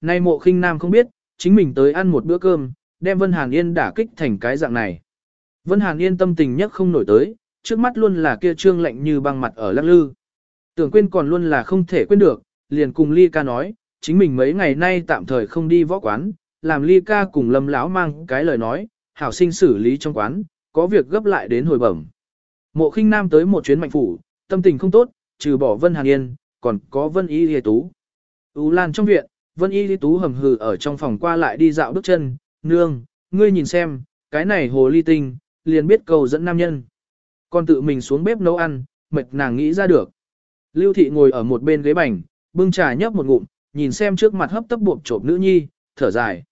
Nay mộ khinh nam không biết, chính mình tới ăn một bữa cơm, đem Vân Hàn Yên đả kích thành cái dạng này. Vân Hàn Yên tâm tình nhất không nổi tới, trước mắt luôn là kia trương lạnh như băng mặt ở lắc lư. Tưởng quên còn luôn là không thể quên được, liền cùng Ly ca nói, chính mình mấy ngày nay tạm thời không đi võ quán, làm Ly ca cùng lâm lão mang cái lời nói, hảo sinh xử lý trong quán, có việc gấp lại đến hồi bẩm. Mộ khinh nam tới một chuyến mạnh phủ, tâm tình không tốt, trừ bỏ Vân Hàn Yên, còn có Vân Y Lê Tú. U Lan trong viện, Vân Y Lý Tú hầm hừ ở trong phòng qua lại đi dạo bước chân, nương, ngươi nhìn xem, cái này hồ ly tinh, liền biết cầu dẫn nam nhân. Còn tự mình xuống bếp nấu ăn, mệt nàng nghĩ ra được. Lưu thị ngồi ở một bên ghế bành, bưng trà nhấp một ngụm, nhìn xem trước mặt hấp tấp buộc trộm nữ nhi, thở dài.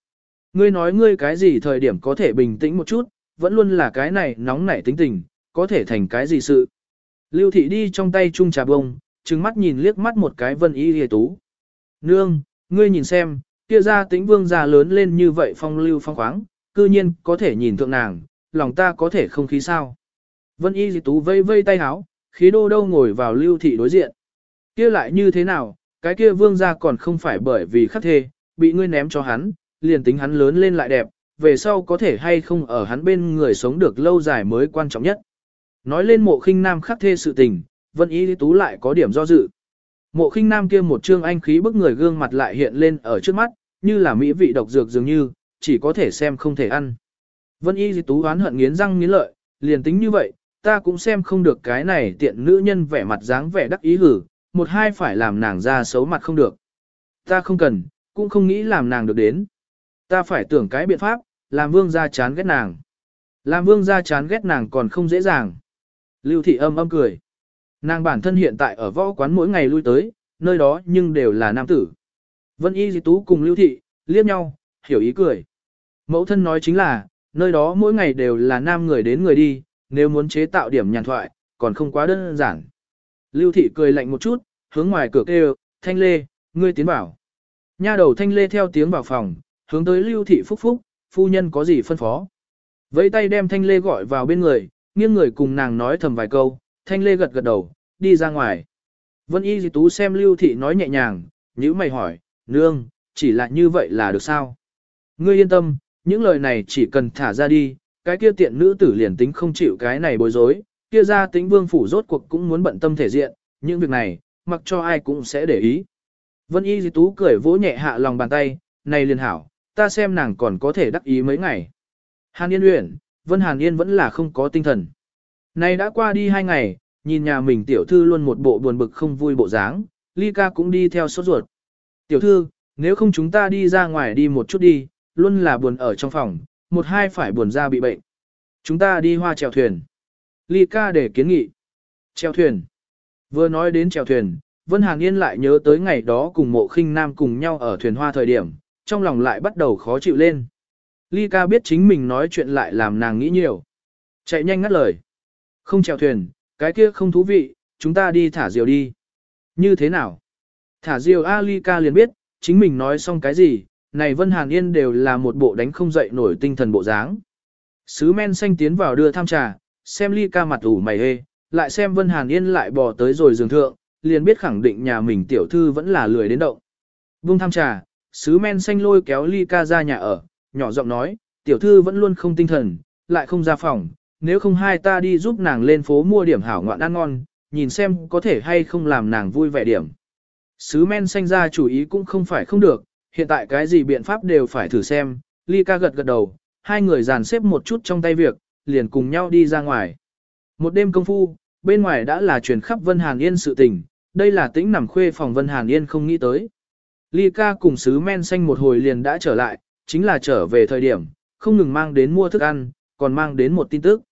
Ngươi nói ngươi cái gì thời điểm có thể bình tĩnh một chút, vẫn luôn là cái này nóng nảy tính tình, có thể thành cái gì sự. Lưu thị đi trong tay chung trà bông, trừng mắt nhìn liếc mắt một cái vân y Lý tú. Nương, ngươi nhìn xem, kia ra tính vương già lớn lên như vậy phong lưu phong khoáng, cư nhiên có thể nhìn thượng nàng, lòng ta có thể không khí sao. Vân y dì tú vây vây tay háo, khí đô đâu ngồi vào lưu thị đối diện. Kia lại như thế nào, cái kia vương gia còn không phải bởi vì khắc thê, bị ngươi ném cho hắn, liền tính hắn lớn lên lại đẹp, về sau có thể hay không ở hắn bên người sống được lâu dài mới quan trọng nhất. Nói lên mộ khinh nam khắc thê sự tình, vân y tú lại có điểm do dự. Mộ khinh nam kia một trương anh khí bức người gương mặt lại hiện lên ở trước mắt, như là mỹ vị độc dược dường như, chỉ có thể xem không thể ăn. Vân y tú oán hận nghiến răng nghiến lợi, liền tính như vậy, ta cũng xem không được cái này tiện nữ nhân vẻ mặt dáng vẻ đắc ý hử, một hai phải làm nàng ra xấu mặt không được. Ta không cần, cũng không nghĩ làm nàng được đến. Ta phải tưởng cái biện pháp, làm vương gia chán ghét nàng. Làm vương gia chán ghét nàng còn không dễ dàng. Lưu thị âm âm cười. Nàng bản thân hiện tại ở võ quán mỗi ngày lui tới, nơi đó nhưng đều là nam tử. Vân y di tú cùng lưu thị, liếc nhau, hiểu ý cười. Mẫu thân nói chính là, nơi đó mỗi ngày đều là nam người đến người đi, nếu muốn chế tạo điểm nhàn thoại, còn không quá đơn giản. Lưu thị cười lạnh một chút, hướng ngoài cửa kêu, thanh lê, ngươi tiến bảo. Nha đầu thanh lê theo tiếng vào phòng, hướng tới lưu thị phúc phúc, phu nhân có gì phân phó. Vẫy tay đem thanh lê gọi vào bên người, nghiêng người cùng nàng nói thầm vài câu, thanh lê gật gật đầu, đi ra ngoài. Vân y dì tú xem lưu thị nói nhẹ nhàng, nhữ mày hỏi, nương, chỉ là như vậy là được sao? Ngươi yên tâm, những lời này chỉ cần thả ra đi, cái kia tiện nữ tử liền tính không chịu cái này bối rối, kia ra tính vương phủ rốt cuộc cũng muốn bận tâm thể diện, những việc này, mặc cho ai cũng sẽ để ý. Vân y dì tú cười vỗ nhẹ hạ lòng bàn tay, này liền hảo, ta xem nàng còn có thể đắc ý mấy ngày. Hàn Yên Uyển, Vân Hàn Yên vẫn là không có tinh thần. Này đã qua đi hai ngày, nhìn nhà mình tiểu thư luôn một bộ buồn bực không vui bộ dáng, Ly ca cũng đi theo sốt ruột. Tiểu thư, nếu không chúng ta đi ra ngoài đi một chút đi, luôn là buồn ở trong phòng, một hai phải buồn ra bị bệnh. Chúng ta đi hoa chèo thuyền. Ly ca để kiến nghị. Chèo thuyền. Vừa nói đến chèo thuyền, Vân Hàn Yên lại nhớ tới ngày đó cùng mộ khinh nam cùng nhau ở thuyền hoa thời điểm, trong lòng lại bắt đầu khó chịu lên. Ly ca biết chính mình nói chuyện lại làm nàng nghĩ nhiều. Chạy nhanh ngắt lời. Không chèo thuyền, cái kia không thú vị, chúng ta đi thả diều đi. Như thế nào? Thả diều Alika liền biết, chính mình nói xong cái gì, này Vân Hàn Yên đều là một bộ đánh không dậy nổi tinh thần bộ dáng. Sứ men xanh tiến vào đưa tham trà, xem ly ca mặt ủ mày hê, lại xem Vân Hàn Yên lại bò tới rồi giường thượng, liền biết khẳng định nhà mình tiểu thư vẫn là lười đến động. Vung tham trà, sứ men xanh lôi kéo ly ca ra nhà ở, nhỏ giọng nói, tiểu thư vẫn luôn không tinh thần, lại không ra phòng, nếu không hai ta đi giúp nàng lên phố mua điểm hảo ngoạn ăn ngon, nhìn xem có thể hay không làm nàng vui vẻ điểm. Sứ men xanh ra chủ ý cũng không phải không được, hiện tại cái gì biện pháp đều phải thử xem, ly ca gật gật đầu, hai người dàn xếp một chút trong tay việc, liền cùng nhau đi ra ngoài. Một đêm công phu, bên ngoài đã là truyền khắp Vân Hàn Yên sự tình, đây là tĩnh nằm khuê phòng Vân Hàn Yên không nghĩ tới. Ly ca cùng sứ men xanh một hồi liền đã trở lại, chính là trở về thời điểm, không ngừng mang đến mua thức ăn, còn mang đến một tin tức.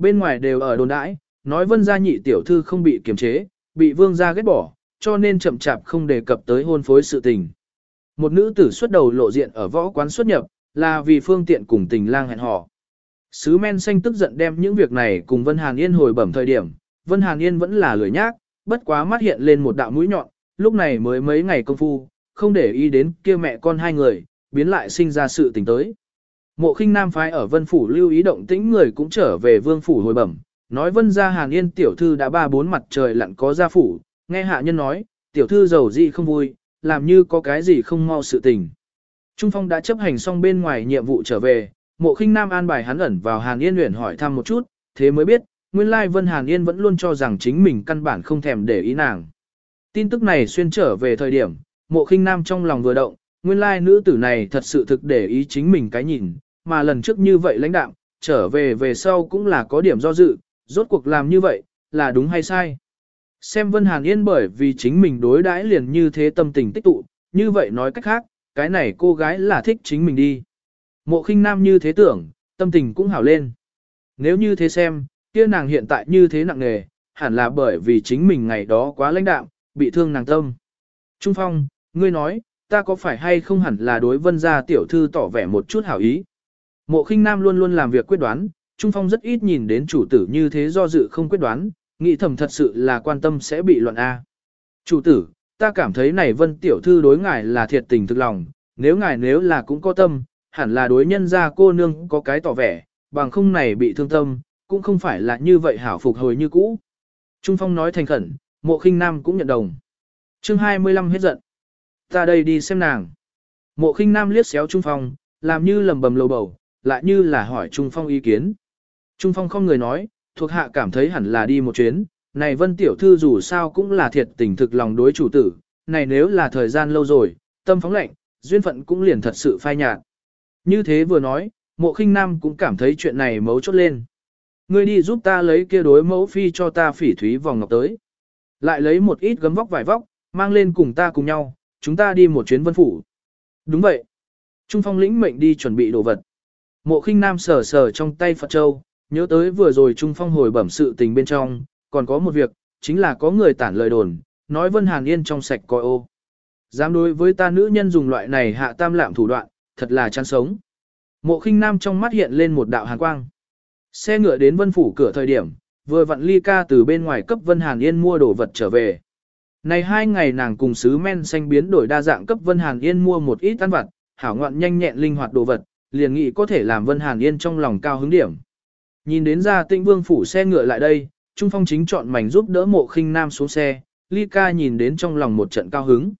Bên ngoài đều ở đồn đãi, nói vân gia nhị tiểu thư không bị kiềm chế, bị vương gia ghét bỏ, cho nên chậm chạp không đề cập tới hôn phối sự tình. Một nữ tử xuất đầu lộ diện ở võ quán xuất nhập, là vì phương tiện cùng tình lang hẹn hò. Sứ men xanh tức giận đem những việc này cùng Vân Hàn Yên hồi bẩm thời điểm, Vân Hàn Yên vẫn là lười nhác, bất quá mắt hiện lên một đạo mũi nhọn, lúc này mới mấy ngày công phu, không để ý đến kia mẹ con hai người, biến lại sinh ra sự tình tới. Mộ khinh nam phái ở Vân Phủ lưu ý động tĩnh người cũng trở về Vương Phủ hồi bẩm, nói Vân gia Hàn Yên tiểu thư đã ba bốn mặt trời lặn có gia phủ, nghe hạ nhân nói, tiểu thư giàu gì không vui, làm như có cái gì không mau sự tình. Trung Phong đã chấp hành xong bên ngoài nhiệm vụ trở về, mộ khinh nam an bài hắn ẩn vào Hàn Yên luyện hỏi thăm một chút, thế mới biết, nguyên lai Vân Hàn Yên vẫn luôn cho rằng chính mình căn bản không thèm để ý nàng. Tin tức này xuyên trở về thời điểm, mộ khinh nam trong lòng vừa động, nguyên lai nữ tử này thật sự thực để ý chính mình cái nhìn, mà lần trước như vậy lãnh đạm, trở về về sau cũng là có điểm do dự, rốt cuộc làm như vậy, là đúng hay sai. Xem Vân Hàn Yên bởi vì chính mình đối đãi liền như thế tâm tình tích tụ, như vậy nói cách khác, cái này cô gái là thích chính mình đi. Mộ khinh nam như thế tưởng, tâm tình cũng hảo lên. Nếu như thế xem, kia nàng hiện tại như thế nặng nề, hẳn là bởi vì chính mình ngày đó quá lãnh đạm, bị thương nàng tâm. Trung Phong, ngươi nói, ta có phải hay không hẳn là đối vân gia tiểu thư tỏ vẻ một chút hảo ý. Mộ khinh nam luôn luôn làm việc quyết đoán, Trung Phong rất ít nhìn đến chủ tử như thế do dự không quyết đoán, nghĩ thầm thật sự là quan tâm sẽ bị luận A. Chủ tử, ta cảm thấy này vân tiểu thư đối ngài là thiệt tình thực lòng, nếu ngài nếu là cũng có tâm, hẳn là đối nhân gia cô nương có cái tỏ vẻ, bằng không này bị thương tâm, cũng không phải là như vậy hảo phục hồi như cũ. Trung Phong nói thành khẩn, mộ khinh nam cũng nhận đồng. chương 25 hết giận. Ta đây đi xem nàng. Mộ khinh nam liếc xéo Trung Phong, làm như lầm bầm lầu bầu, lại như là hỏi Trung Phong ý kiến. Trung Phong không người nói, thuộc hạ cảm thấy hẳn là đi một chuyến, này vân tiểu thư dù sao cũng là thiệt tình thực lòng đối chủ tử, này nếu là thời gian lâu rồi, tâm phóng lệnh, duyên phận cũng liền thật sự phai nhạt. Như thế vừa nói, mộ khinh nam cũng cảm thấy chuyện này mấu chốt lên. Ngươi đi giúp ta lấy kia đối mẫu phi cho ta phỉ thúy vòng ngọc tới. Lại lấy một ít gấm vóc vải vóc, mang lên cùng ta cùng nhau, chúng ta đi một chuyến vân phủ. Đúng vậy. Trung phong lĩnh mệnh đi chuẩn bị đồ vật. Mộ khinh nam sờ sờ trong tay Phật Châu, nhớ tới vừa rồi Trung phong hồi bẩm sự tình bên trong, còn có một việc, chính là có người tản lời đồn, nói Vân Hàn Yên trong sạch coi ô. Dám đối với ta nữ nhân dùng loại này hạ tam lạm thủ đoạn, thật là chán sống. Mộ khinh nam trong mắt hiện lên một đạo hàn quang. Xe ngựa đến vân phủ cửa thời điểm, vừa vặn ly ca từ bên ngoài cấp Vân Hàn Yên mua đồ vật trở về. Này hai ngày nàng cùng sứ men xanh biến đổi đa dạng cấp Vân Hàn Yên mua một ít ăn vặt, hảo ngoạn nhanh nhẹn linh hoạt đồ vật, liền nghĩ có thể làm Vân Hàn Yên trong lòng cao hứng điểm. Nhìn đến ra tinh vương phủ xe ngựa lại đây, Trung Phong chính chọn mảnh giúp đỡ mộ khinh nam xuống xe, ly ca nhìn đến trong lòng một trận cao hứng.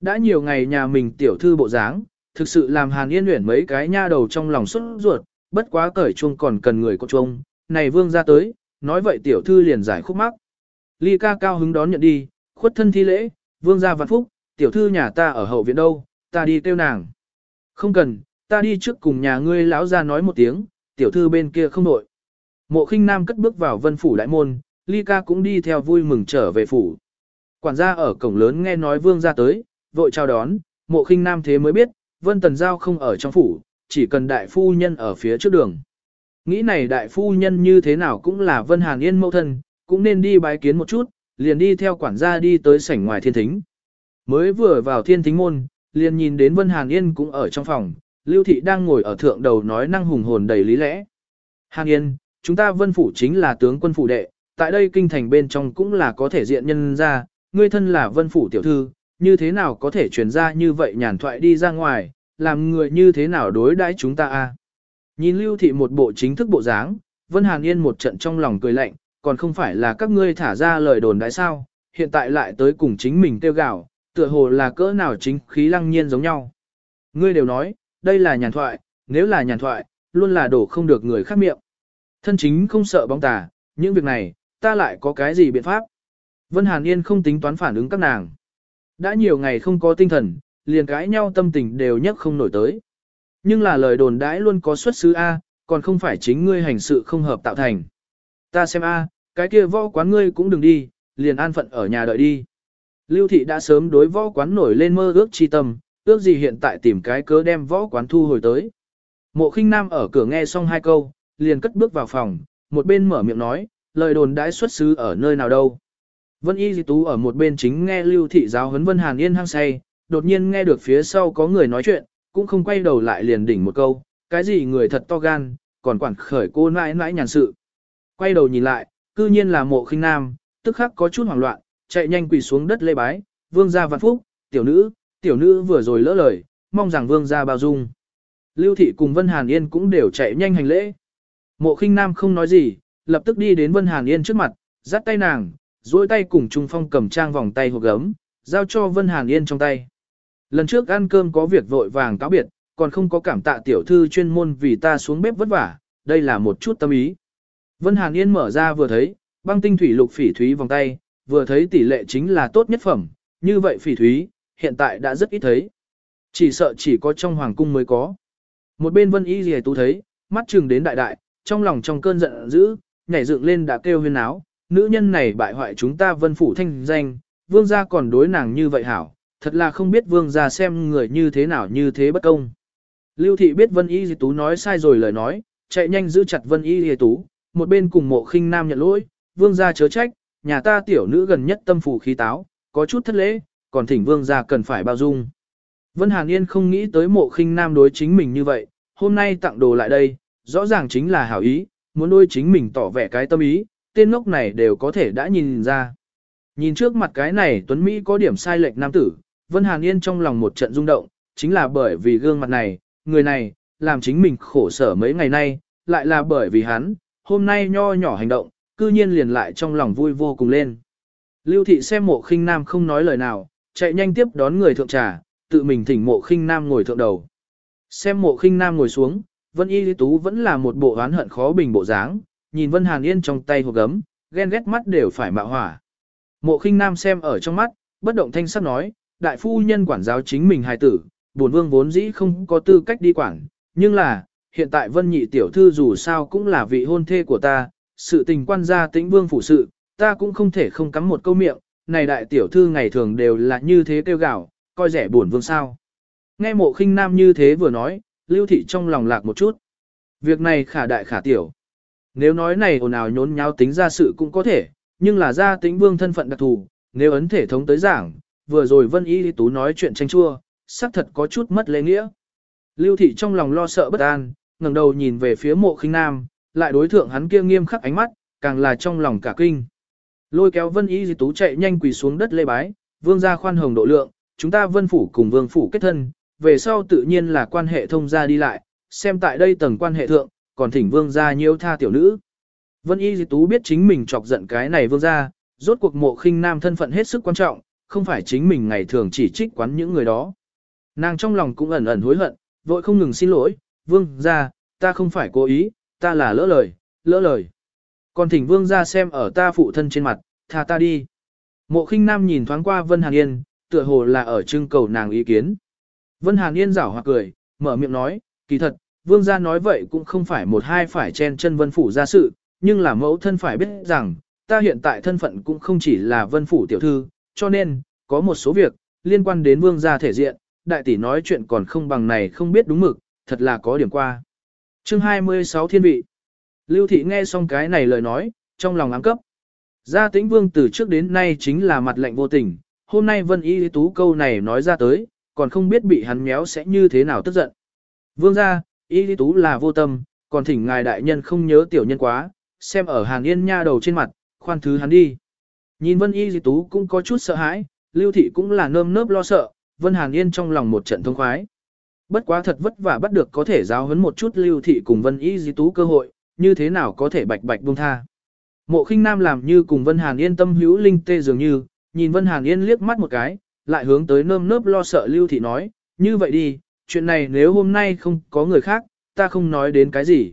Đã nhiều ngày nhà mình tiểu thư bộ dáng, thực sự làm Hàn Yên luyện mấy cái nha đầu trong lòng xuất ruột, bất quá cởi chuông còn cần người có chuông, này vương ra tới, nói vậy tiểu thư liền giải khúc mắc. Ly ca cao hứng đón nhận đi, khuất thân thi lễ, vương gia vạn phúc, tiểu thư nhà ta ở hậu viện đâu, ta đi kêu nàng. Không cần, ta đi trước cùng nhà ngươi lão ra nói một tiếng, tiểu thư bên kia không nội. Mộ khinh nam cất bước vào vân phủ đại môn, ly ca cũng đi theo vui mừng trở về phủ. Quản gia ở cổng lớn nghe nói vương ra tới, vội chào đón, mộ khinh nam thế mới biết, vân tần giao không ở trong phủ, chỉ cần đại phu nhân ở phía trước đường. Nghĩ này đại phu nhân như thế nào cũng là Vân Hàn Yên mẫu thân, cũng nên đi bái kiến một chút, liền đi theo quản gia đi tới sảnh ngoài thiên thính. Mới vừa vào thiên thính môn, liền nhìn đến Vân Hàn Yên cũng ở trong phòng, Lưu Thị đang ngồi ở thượng đầu nói năng hùng hồn đầy lý lẽ. Hàng Yên, chúng ta Vân Phủ chính là tướng quân phủ đệ, tại đây kinh thành bên trong cũng là có thể diện nhân ra, ngươi thân là Vân Phủ tiểu thư, như thế nào có thể truyền ra như vậy nhàn thoại đi ra ngoài, làm người như thế nào đối đãi chúng ta a? Nhìn Lưu Thị một bộ chính thức bộ dáng, Vân Hàn Yên một trận trong lòng cười lạnh, còn không phải là các ngươi thả ra lời đồn đại sao, hiện tại lại tới cùng chính mình tiêu gạo, tựa hồ là cỡ nào chính khí lăng nhiên giống nhau. Ngươi đều nói, đây là nhàn thoại, nếu là nhàn thoại, luôn là đổ không được người khác miệng. Thân chính không sợ bóng tà, những việc này, ta lại có cái gì biện pháp? Vân Hàn Yên không tính toán phản ứng các nàng. Đã nhiều ngày không có tinh thần, liền cãi nhau tâm tình đều nhất không nổi tới. Nhưng là lời đồn đãi luôn có xuất xứ A, còn không phải chính ngươi hành sự không hợp tạo thành. Ta xem A, cái kia võ quán ngươi cũng đừng đi, liền an phận ở nhà đợi đi. Lưu thị đã sớm đối võ quán nổi lên mơ ước chi tâm, ước gì hiện tại tìm cái cớ đem võ quán thu hồi tới. Mộ khinh nam ở cửa nghe xong hai câu, liền cất bước vào phòng, một bên mở miệng nói, lời đồn đãi xuất xứ ở nơi nào đâu. Vân Y Di Tú ở một bên chính nghe Lưu Thị giáo huấn Vân Hàn Yên hăng say, đột nhiên nghe được phía sau có người nói chuyện, cũng không quay đầu lại liền đỉnh một câu, cái gì người thật to gan, còn quản khởi cô mãi mãi nhàn sự. Quay đầu nhìn lại, cư nhiên là mộ khinh nam, tức khắc có chút hoảng loạn, chạy nhanh quỳ xuống đất lê bái, vương gia vạn phúc, tiểu nữ, tiểu nữ vừa rồi lỡ lời, mong rằng vương gia bao dung. Lưu thị cùng Vân Hàn Yên cũng đều chạy nhanh hành lễ. Mộ khinh nam không nói gì, lập tức đi đến Vân Hàn Yên trước mặt, dắt tay nàng, duỗi tay cùng Trung Phong cầm trang vòng tay hộp gấm, giao cho Vân Hàn Yên trong tay. Lần trước ăn cơm có việc vội vàng cáo biệt, còn không có cảm tạ tiểu thư chuyên môn vì ta xuống bếp vất vả, đây là một chút tâm ý. Vân Hàn Yên mở ra vừa thấy, băng tinh thủy lục phỉ thúy vòng tay, vừa thấy tỷ lệ chính là tốt nhất phẩm, như vậy phỉ thúy, hiện tại đã rất ít thấy. Chỉ sợ chỉ có trong hoàng cung mới có. Một bên Vân Y Lìa Tú thấy, mắt chừng đến đại đại, trong lòng trong cơn giận dữ, nhảy dựng lên đã kêu huyên áo, nữ nhân này bại hoại chúng ta Vân phủ thanh danh, vương gia còn đối nàng như vậy hảo, thật là không biết vương gia xem người như thế nào như thế bất công. Lưu thị biết Vân Y Lìa Tú nói sai rồi lời nói, chạy nhanh giữ chặt Vân Y Lìa Tú, một bên cùng mộ khinh nam nhận lỗi, vương gia chớ trách, nhà ta tiểu nữ gần nhất tâm phủ khí táo, có chút thất lễ, còn thỉnh vương gia cần phải bao dung. Vân Hàn Yên không nghĩ tới mộ khinh nam đối chính mình như vậy, hôm nay tặng đồ lại đây, rõ ràng chính là hảo ý, muốn đôi chính mình tỏ vẻ cái tâm ý, tên ngốc này đều có thể đã nhìn ra. Nhìn trước mặt cái này Tuấn Mỹ có điểm sai lệch nam tử, Vân Hàn Yên trong lòng một trận rung động, chính là bởi vì gương mặt này, người này, làm chính mình khổ sở mấy ngày nay, lại là bởi vì hắn, hôm nay nho nhỏ hành động, cư nhiên liền lại trong lòng vui vô cùng lên. Lưu thị xem mộ khinh nam không nói lời nào, chạy nhanh tiếp đón người thượng trà, tự mình thỉnh mộ khinh nam ngồi thượng đầu. Xem mộ khinh nam ngồi xuống, Vân Y Lý Tú vẫn là một bộ oán hận khó bình bộ dáng, nhìn Vân Hàn Yên trong tay hộp gấm, ghen ghét mắt đều phải mạo hỏa. Mộ khinh nam xem ở trong mắt, bất động thanh sắc nói, đại phu nhân quản giáo chính mình hài tử, bổn vương vốn dĩ không có tư cách đi quản, nhưng là, hiện tại Vân Nhị tiểu thư dù sao cũng là vị hôn thê của ta, sự tình quan gia tĩnh vương phủ sự, ta cũng không thể không cắm một câu miệng, này đại tiểu thư ngày thường đều là như thế kêu gạo, coi rẻ buồn vương sao. Nghe mộ khinh nam như thế vừa nói, lưu thị trong lòng lạc một chút. Việc này khả đại khả tiểu. Nếu nói này ồn ào nhốn nháo tính ra sự cũng có thể, nhưng là ra tính vương thân phận đặc thù, nếu ấn thể thống tới giảng, vừa rồi Vân Y Tú nói chuyện tranh chua, xác thật có chút mất lễ nghĩa. Lưu thị trong lòng lo sợ bất an, ngẩng đầu nhìn về phía mộ khinh nam, lại đối thượng hắn kia nghiêm khắc ánh mắt, càng là trong lòng cả kinh. Lôi kéo Vân Y Tú chạy nhanh quỳ xuống đất lê bái, vương gia khoan hồng độ lượng, chúng ta vân phủ cùng vương phủ kết thân, về sau tự nhiên là quan hệ thông gia đi lại, xem tại đây tầng quan hệ thượng, còn thỉnh vương gia nhiêu tha tiểu nữ. Vân Y Di Tú biết chính mình chọc giận cái này vương gia, rốt cuộc mộ khinh nam thân phận hết sức quan trọng, không phải chính mình ngày thường chỉ trích quán những người đó. Nàng trong lòng cũng ẩn ẩn hối hận, vội không ngừng xin lỗi, vương gia, ta không phải cố ý, ta là lỡ lời, lỡ lời. Còn thỉnh vương gia xem ở ta phụ thân trên mặt, tha ta đi. Mộ khinh nam nhìn thoáng qua Vân Hàn Yên, tựa hồ là ở trưng cầu nàng ý kiến. Vân Hàn Yên rảo hoặc cười, mở miệng nói, kỳ thật, vương gia nói vậy cũng không phải một hai phải chen chân vân phủ ra sự, nhưng là mẫu thân phải biết rằng, ta hiện tại thân phận cũng không chỉ là vân phủ tiểu thư, cho nên, có một số việc, liên quan đến vương gia thể diện, đại tỷ nói chuyện còn không bằng này không biết đúng mực, thật là có điểm qua. Chương 26 Thiên vị Lưu thị nghe xong cái này lời nói, trong lòng ám cấp. Gia tĩnh vương từ trước đến nay chính là mặt lệnh vô tình, hôm nay Vân Y Tú câu này nói ra tới, còn không biết bị hắn méo sẽ như thế nào tức giận. Vương gia, Y Tú là vô tâm, còn thỉnh ngài đại nhân không nhớ tiểu nhân quá, xem ở Hàn Yên nha đầu trên mặt, khoan thứ hắn đi. Nhìn Vân Y Tú cũng có chút sợ hãi, Lưu Thị cũng là nơm nớp lo sợ, Vân Hàn Yên trong lòng một trận thông khoái. Bất quá thật vất vả bắt được có thể giáo huấn một chút Lưu Thị cùng Vân Y Tú cơ hội, như thế nào có thể bạch bạch buông tha. Mộ khinh nam làm như cùng Vân Hàn Yên tâm hữu linh tê dường như, nhìn Vân Hàn Yên liếc mắt một cái, lại hướng tới nơm nớp lo sợ Lưu Thị nói, như vậy đi, chuyện này nếu hôm nay không có người khác, ta không nói đến cái gì.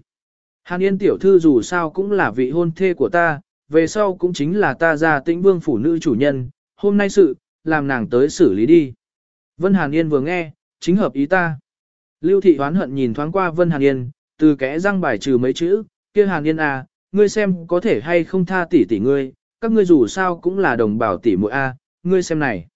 Hàn Yên tiểu thư dù sao cũng là vị hôn thê của ta, về sau cũng chính là ta ra tĩnh vương phủ nữ chủ nhân, hôm nay sự, làm nàng tới xử lý đi. Vân Hàn Yên vừa nghe, chính hợp ý ta. Lưu Thị hoán hận nhìn thoáng qua Vân Hàn Yên, từ kẽ răng bài trừ mấy chữ, kia Hàn Yên à, ngươi xem có thể hay không tha tỷ tỷ ngươi, các ngươi dù sao cũng là đồng bào tỷ muội a, ngươi xem này.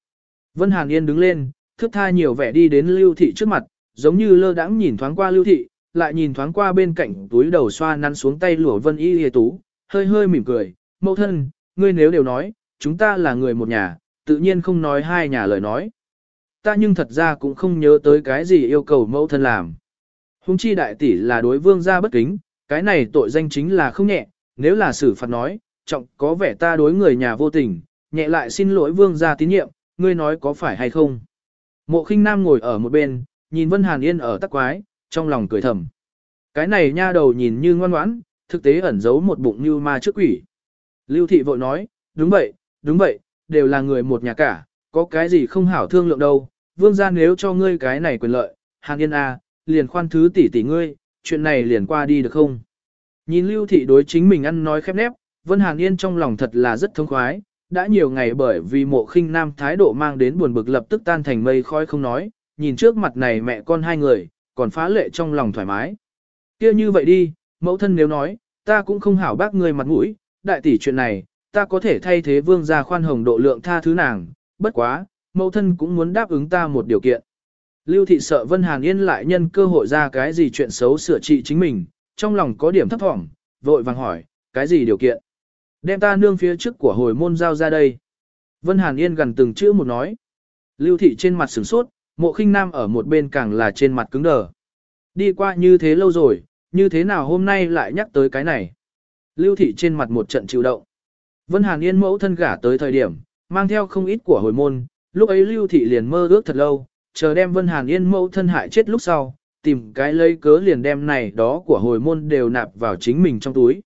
Vân Hàn Yên đứng lên, thước tha nhiều vẻ đi đến Lưu Thị trước mặt, giống như lơ đãng nhìn thoáng qua Lưu Thị, lại nhìn thoáng qua bên cạnh túi đầu xoa nắn xuống tay lụa Vân Y Hề Tú, hơi hơi mỉm cười, mẫu thân, ngươi nếu đều nói, chúng ta là người một nhà, tự nhiên không nói hai nhà lời nói. Ta nhưng thật ra cũng không nhớ tới cái gì yêu cầu mẫu thân làm. Hùng chi đại tỷ là đối vương gia bất kính, cái này tội danh chính là không nhẹ, nếu là xử phạt nói, trọng có vẻ ta đối người nhà vô tình, nhẹ lại xin lỗi vương gia tín nhiệm, ngươi nói có phải hay không. Mộ khinh nam ngồi ở một bên, nhìn Vân Hàn Yên ở tắc quái, trong lòng cười thầm. Cái này nha đầu nhìn như ngoan ngoãn, thực tế ẩn giấu một bụng như ma trước quỷ. Lưu thị vội nói, đúng vậy, đúng vậy, đều là người một nhà cả, có cái gì không hảo thương lượng đâu, vương gia nếu cho ngươi cái này quyền lợi, Hàn Yên A, liền khoan thứ tỷ tỷ ngươi, chuyện này liền qua đi được không? Nhìn lưu thị đối chính mình ăn nói khép nép, Vân Hàn Yên trong lòng thật là rất thông khoái, đã nhiều ngày bởi vì mộ khinh nam thái độ mang đến buồn bực lập tức tan thành mây khói không nói, nhìn trước mặt này mẹ con hai người, còn phá lệ trong lòng thoải mái. kia như vậy đi, mẫu thân nếu nói, ta cũng không hảo bác người mặt mũi, đại tỷ chuyện này, ta có thể thay thế vương gia khoan hồng độ lượng tha thứ nàng, bất quá, mẫu thân cũng muốn đáp ứng ta một điều kiện. Lưu thị sợ Vân Hàn Yên lại nhân cơ hội ra cái gì chuyện xấu sửa trị chính mình, trong lòng có điểm thấp thỏm, vội vàng hỏi, cái gì điều kiện? Đem ta nương phía trước của hồi môn giao ra đây. Vân Hàn Yên gần từng chữ một nói. Lưu thị trên mặt sửng sốt, mộ khinh nam ở một bên càng là trên mặt cứng đờ. Đi qua như thế lâu rồi, như thế nào hôm nay lại nhắc tới cái này? Lưu thị trên mặt một trận chịu động. Vân Hàn Yên mẫu thân gả tới thời điểm, mang theo không ít của hồi môn, lúc ấy Lưu thị liền mơ ước thật lâu, chờ đem Vân Hàn Yên mẫu thân hại chết lúc sau, tìm cái lấy cớ liền đem này đó của hồi môn đều nạp vào chính mình trong túi.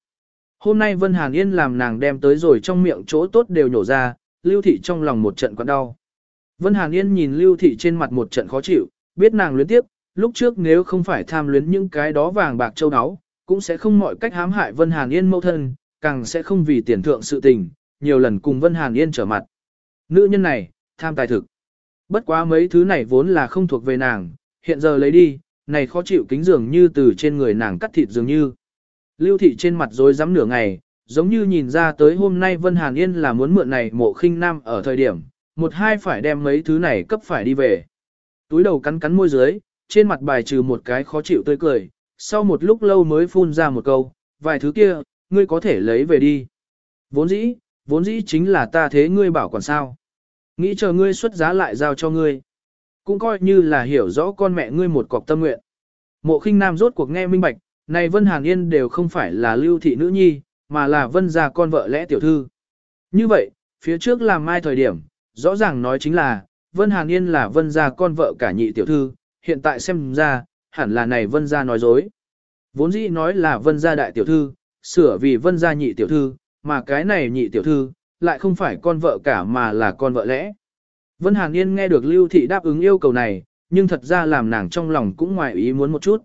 Hôm nay Vân Hàn Yên làm nàng đem tới rồi trong miệng chỗ tốt đều nhổ ra, Lưu Thị trong lòng một trận quặn đau. Vân Hàn Yên nhìn Lưu Thị trên mặt một trận khó chịu, biết nàng luyến tiếp, lúc trước nếu không phải tham luyến những cái đó vàng bạc châu áo, cũng sẽ không mọi cách hãm hại Vân Hàn Yên mâu thân, càng sẽ không vì tiền thượng sự tình, nhiều lần cùng Vân Hàn Yên trở mặt. Nữ nhân này, tham tài thực. Bất quá mấy thứ này vốn là không thuộc về nàng, hiện giờ lấy đi, này khó chịu kính dường như từ trên người nàng cắt thịt dường như. Lưu thị trên mặt rối rắm nửa ngày, giống như nhìn ra tới hôm nay Vân Hàn Yên là muốn mượn này mộ khinh nam ở thời điểm, một hai phải đem mấy thứ này cấp phải đi về. Túi đầu cắn cắn môi dưới, trên mặt bài trừ một cái khó chịu tươi cười, sau một lúc lâu mới phun ra một câu, vài thứ kia, ngươi có thể lấy về đi. Vốn dĩ, vốn dĩ chính là ta thế ngươi bảo quản sao. Nghĩ chờ ngươi xuất giá lại giao cho ngươi. Cũng coi như là hiểu rõ con mẹ ngươi một cọc tâm nguyện. Mộ khinh nam rốt cuộc nghe minh bạch, này Vân Hàn Yên đều không phải là lưu thị nữ nhi, mà là Vân gia con vợ lẽ tiểu thư. Như vậy, phía trước làm mai thời điểm, rõ ràng nói chính là, Vân Hàn Yên là Vân gia con vợ cả nhị tiểu thư, hiện tại xem ra, hẳn là này Vân gia nói dối. Vốn dĩ nói là Vân gia đại tiểu thư, sửa vì Vân gia nhị tiểu thư, mà cái này nhị tiểu thư, lại không phải con vợ cả mà là con vợ lẽ. Vân Hàn Yên nghe được Lưu Thị đáp ứng yêu cầu này, nhưng thật ra làm nàng trong lòng cũng ngoài ý muốn một chút.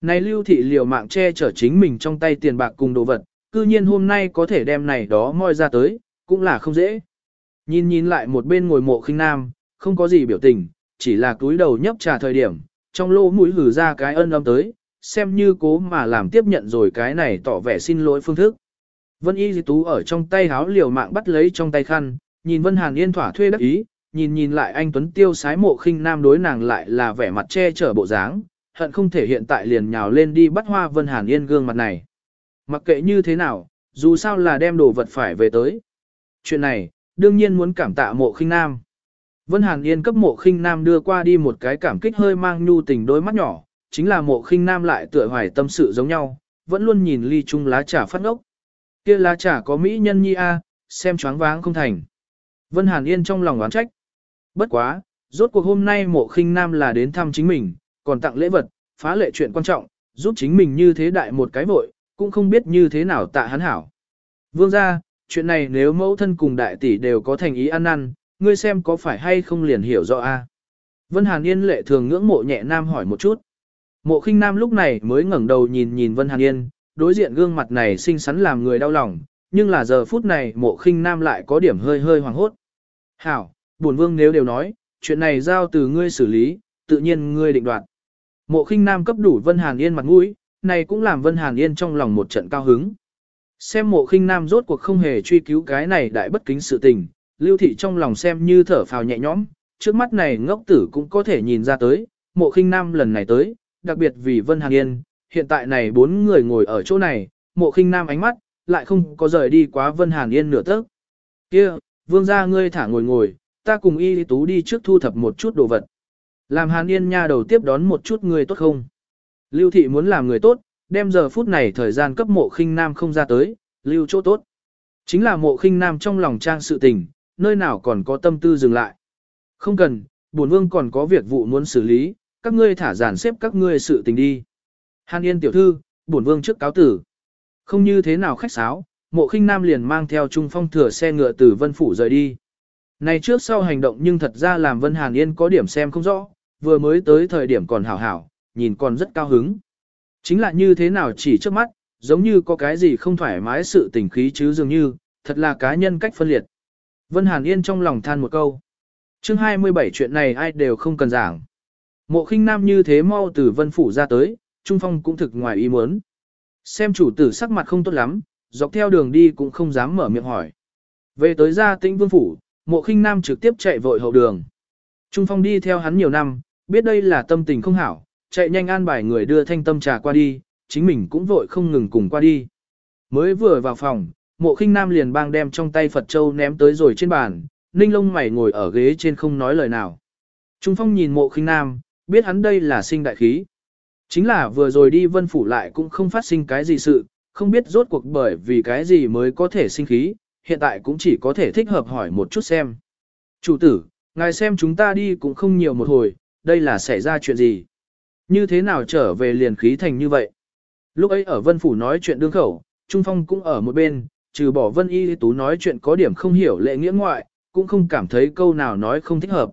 Này Lưu Thị liều mạng che chở chính mình trong tay tiền bạc cùng đồ vật, cư nhiên hôm nay có thể đem này đó moi ra tới, cũng là không dễ. Nhìn nhìn lại một bên ngồi mộ khinh nam, không có gì biểu tình, chỉ là túi đầu nhấp trà thời điểm, trong lỗ mũi hử ra cái ân âm tới, xem như cố mà làm tiếp nhận rồi cái này tỏ vẻ xin lỗi phương thức. Vân Y Di Tú ở trong tay háo liều mạng bắt lấy trong tay khăn, nhìn Vân Hàn Yên thỏa thuê đắc ý, nhìn nhìn lại anh Tuấn Tiêu sái mộ khinh nam đối nàng lại là vẻ mặt che chở bộ dáng, hận không thể hiện tại liền nhào lên đi bắt hoa Vân Hàn Yên gương mặt này. Mặc kệ như thế nào, dù sao là đem đồ vật phải về tới. Chuyện này, đương nhiên muốn cảm tạ mộ khinh nam. Vân Hàn Yên cấp mộ khinh nam đưa qua đi một cái cảm kích hơi mang nhu tình đôi mắt nhỏ, chính là mộ khinh nam lại tựa hoài tâm sự giống nhau, vẫn luôn nhìn ly chung lá trà phát ngốc. Kia lá trà có mỹ nhân nhi a, xem choáng váng không thành. Vân Hàn Yên trong lòng oán trách. Bất quá, rốt cuộc hôm nay mộ khinh nam là đến thăm chính mình, còn tặng lễ vật, phá lệ chuyện quan trọng, giúp chính mình như thế đại một cái vội, cũng không biết như thế nào tạ hắn hảo. Vương ra, chuyện này nếu mẫu thân cùng đại tỷ đều có thành ý ăn năn, ngươi xem có phải hay không liền hiểu rõ a. Vân Hàn Yên lệ thường ngưỡng mộ nhẹ nam hỏi một chút. Mộ khinh nam lúc này mới ngẩng đầu nhìn nhìn Vân Hàn Yên, đối diện gương mặt này xinh xắn làm người đau lòng, nhưng là giờ phút này mộ khinh nam lại có điểm hơi hơi hoàng hốt. Hảo, buồn vương nếu đều nói, chuyện này giao từ ngươi xử lý, tự nhiên ngươi định đoạt. Mộ khinh nam cấp đủ Vân Hàn Yên mặt mũi, này cũng làm Vân Hàn Yên trong lòng một trận cao hứng. Xem mộ khinh nam rốt cuộc không hề truy cứu cái này đại bất kính sự tình, lưu thị trong lòng xem như thở phào nhẹ nhõm, trước mắt này ngốc tử cũng có thể nhìn ra tới, mộ khinh nam lần này tới, đặc biệt vì Vân Hàn Yên, hiện tại này bốn người ngồi ở chỗ này, mộ khinh nam ánh mắt, lại không có rời đi quá Vân Hàn Yên nửa tấc. Kia, vương gia ngươi thả ngồi ngồi, ta cùng y tú đi trước thu thập một chút đồ vật. Làm Hàn Yên nha đầu tiếp đón một chút người tốt không? Lưu thị muốn làm người tốt, đem giờ phút này thời gian cấp mộ khinh nam không ra tới, lưu chỗ tốt. Chính là mộ khinh nam trong lòng trang sự tình, nơi nào còn có tâm tư dừng lại. Không cần, bổn vương còn có việc vụ muốn xử lý, các ngươi thả giản xếp các ngươi sự tình đi. Hàn Yên tiểu thư, bổn vương trước cáo tử. Không như thế nào khách sáo, mộ khinh nam liền mang theo trung phong thừa xe ngựa từ vân phủ rời đi. Này trước sau hành động nhưng thật ra làm Vân Hàn Yên có điểm xem không rõ, vừa mới tới thời điểm còn hảo hảo, nhìn còn rất cao hứng. Chính là như thế nào chỉ trước mắt, giống như có cái gì không thoải mái sự tình khí chứ dường như, thật là cá nhân cách phân liệt. Vân Hàn Yên trong lòng than một câu. chương 27 chuyện này ai đều không cần giảng. Mộ khinh nam như thế mau từ vân phủ ra tới, Trung Phong cũng thực ngoài ý muốn. Xem chủ tử sắc mặt không tốt lắm, dọc theo đường đi cũng không dám mở miệng hỏi. Về tới gia tĩnh vương phủ, mộ khinh nam trực tiếp chạy vội hậu đường. Trung Phong đi theo hắn nhiều năm, biết đây là tâm tình không hảo, chạy nhanh an bài người đưa thanh tâm trà qua đi, chính mình cũng vội không ngừng cùng qua đi. Mới vừa vào phòng, mộ khinh nam liền bang đem trong tay Phật Châu ném tới rồi trên bàn, ninh lông mày ngồi ở ghế trên không nói lời nào. Trung Phong nhìn mộ khinh nam, biết hắn đây là sinh đại khí. Chính là vừa rồi đi vân phủ lại cũng không phát sinh cái gì sự, không biết rốt cuộc bởi vì cái gì mới có thể sinh khí, hiện tại cũng chỉ có thể thích hợp hỏi một chút xem. Chủ tử, ngài xem chúng ta đi cũng không nhiều một hồi, đây là xảy ra chuyện gì? Như thế nào trở về liền khí thành như vậy? Lúc ấy ở vân phủ nói chuyện đương khẩu, Trung Phong cũng ở một bên, trừ bỏ vân y tú nói chuyện có điểm không hiểu lệ nghĩa ngoại, cũng không cảm thấy câu nào nói không thích hợp.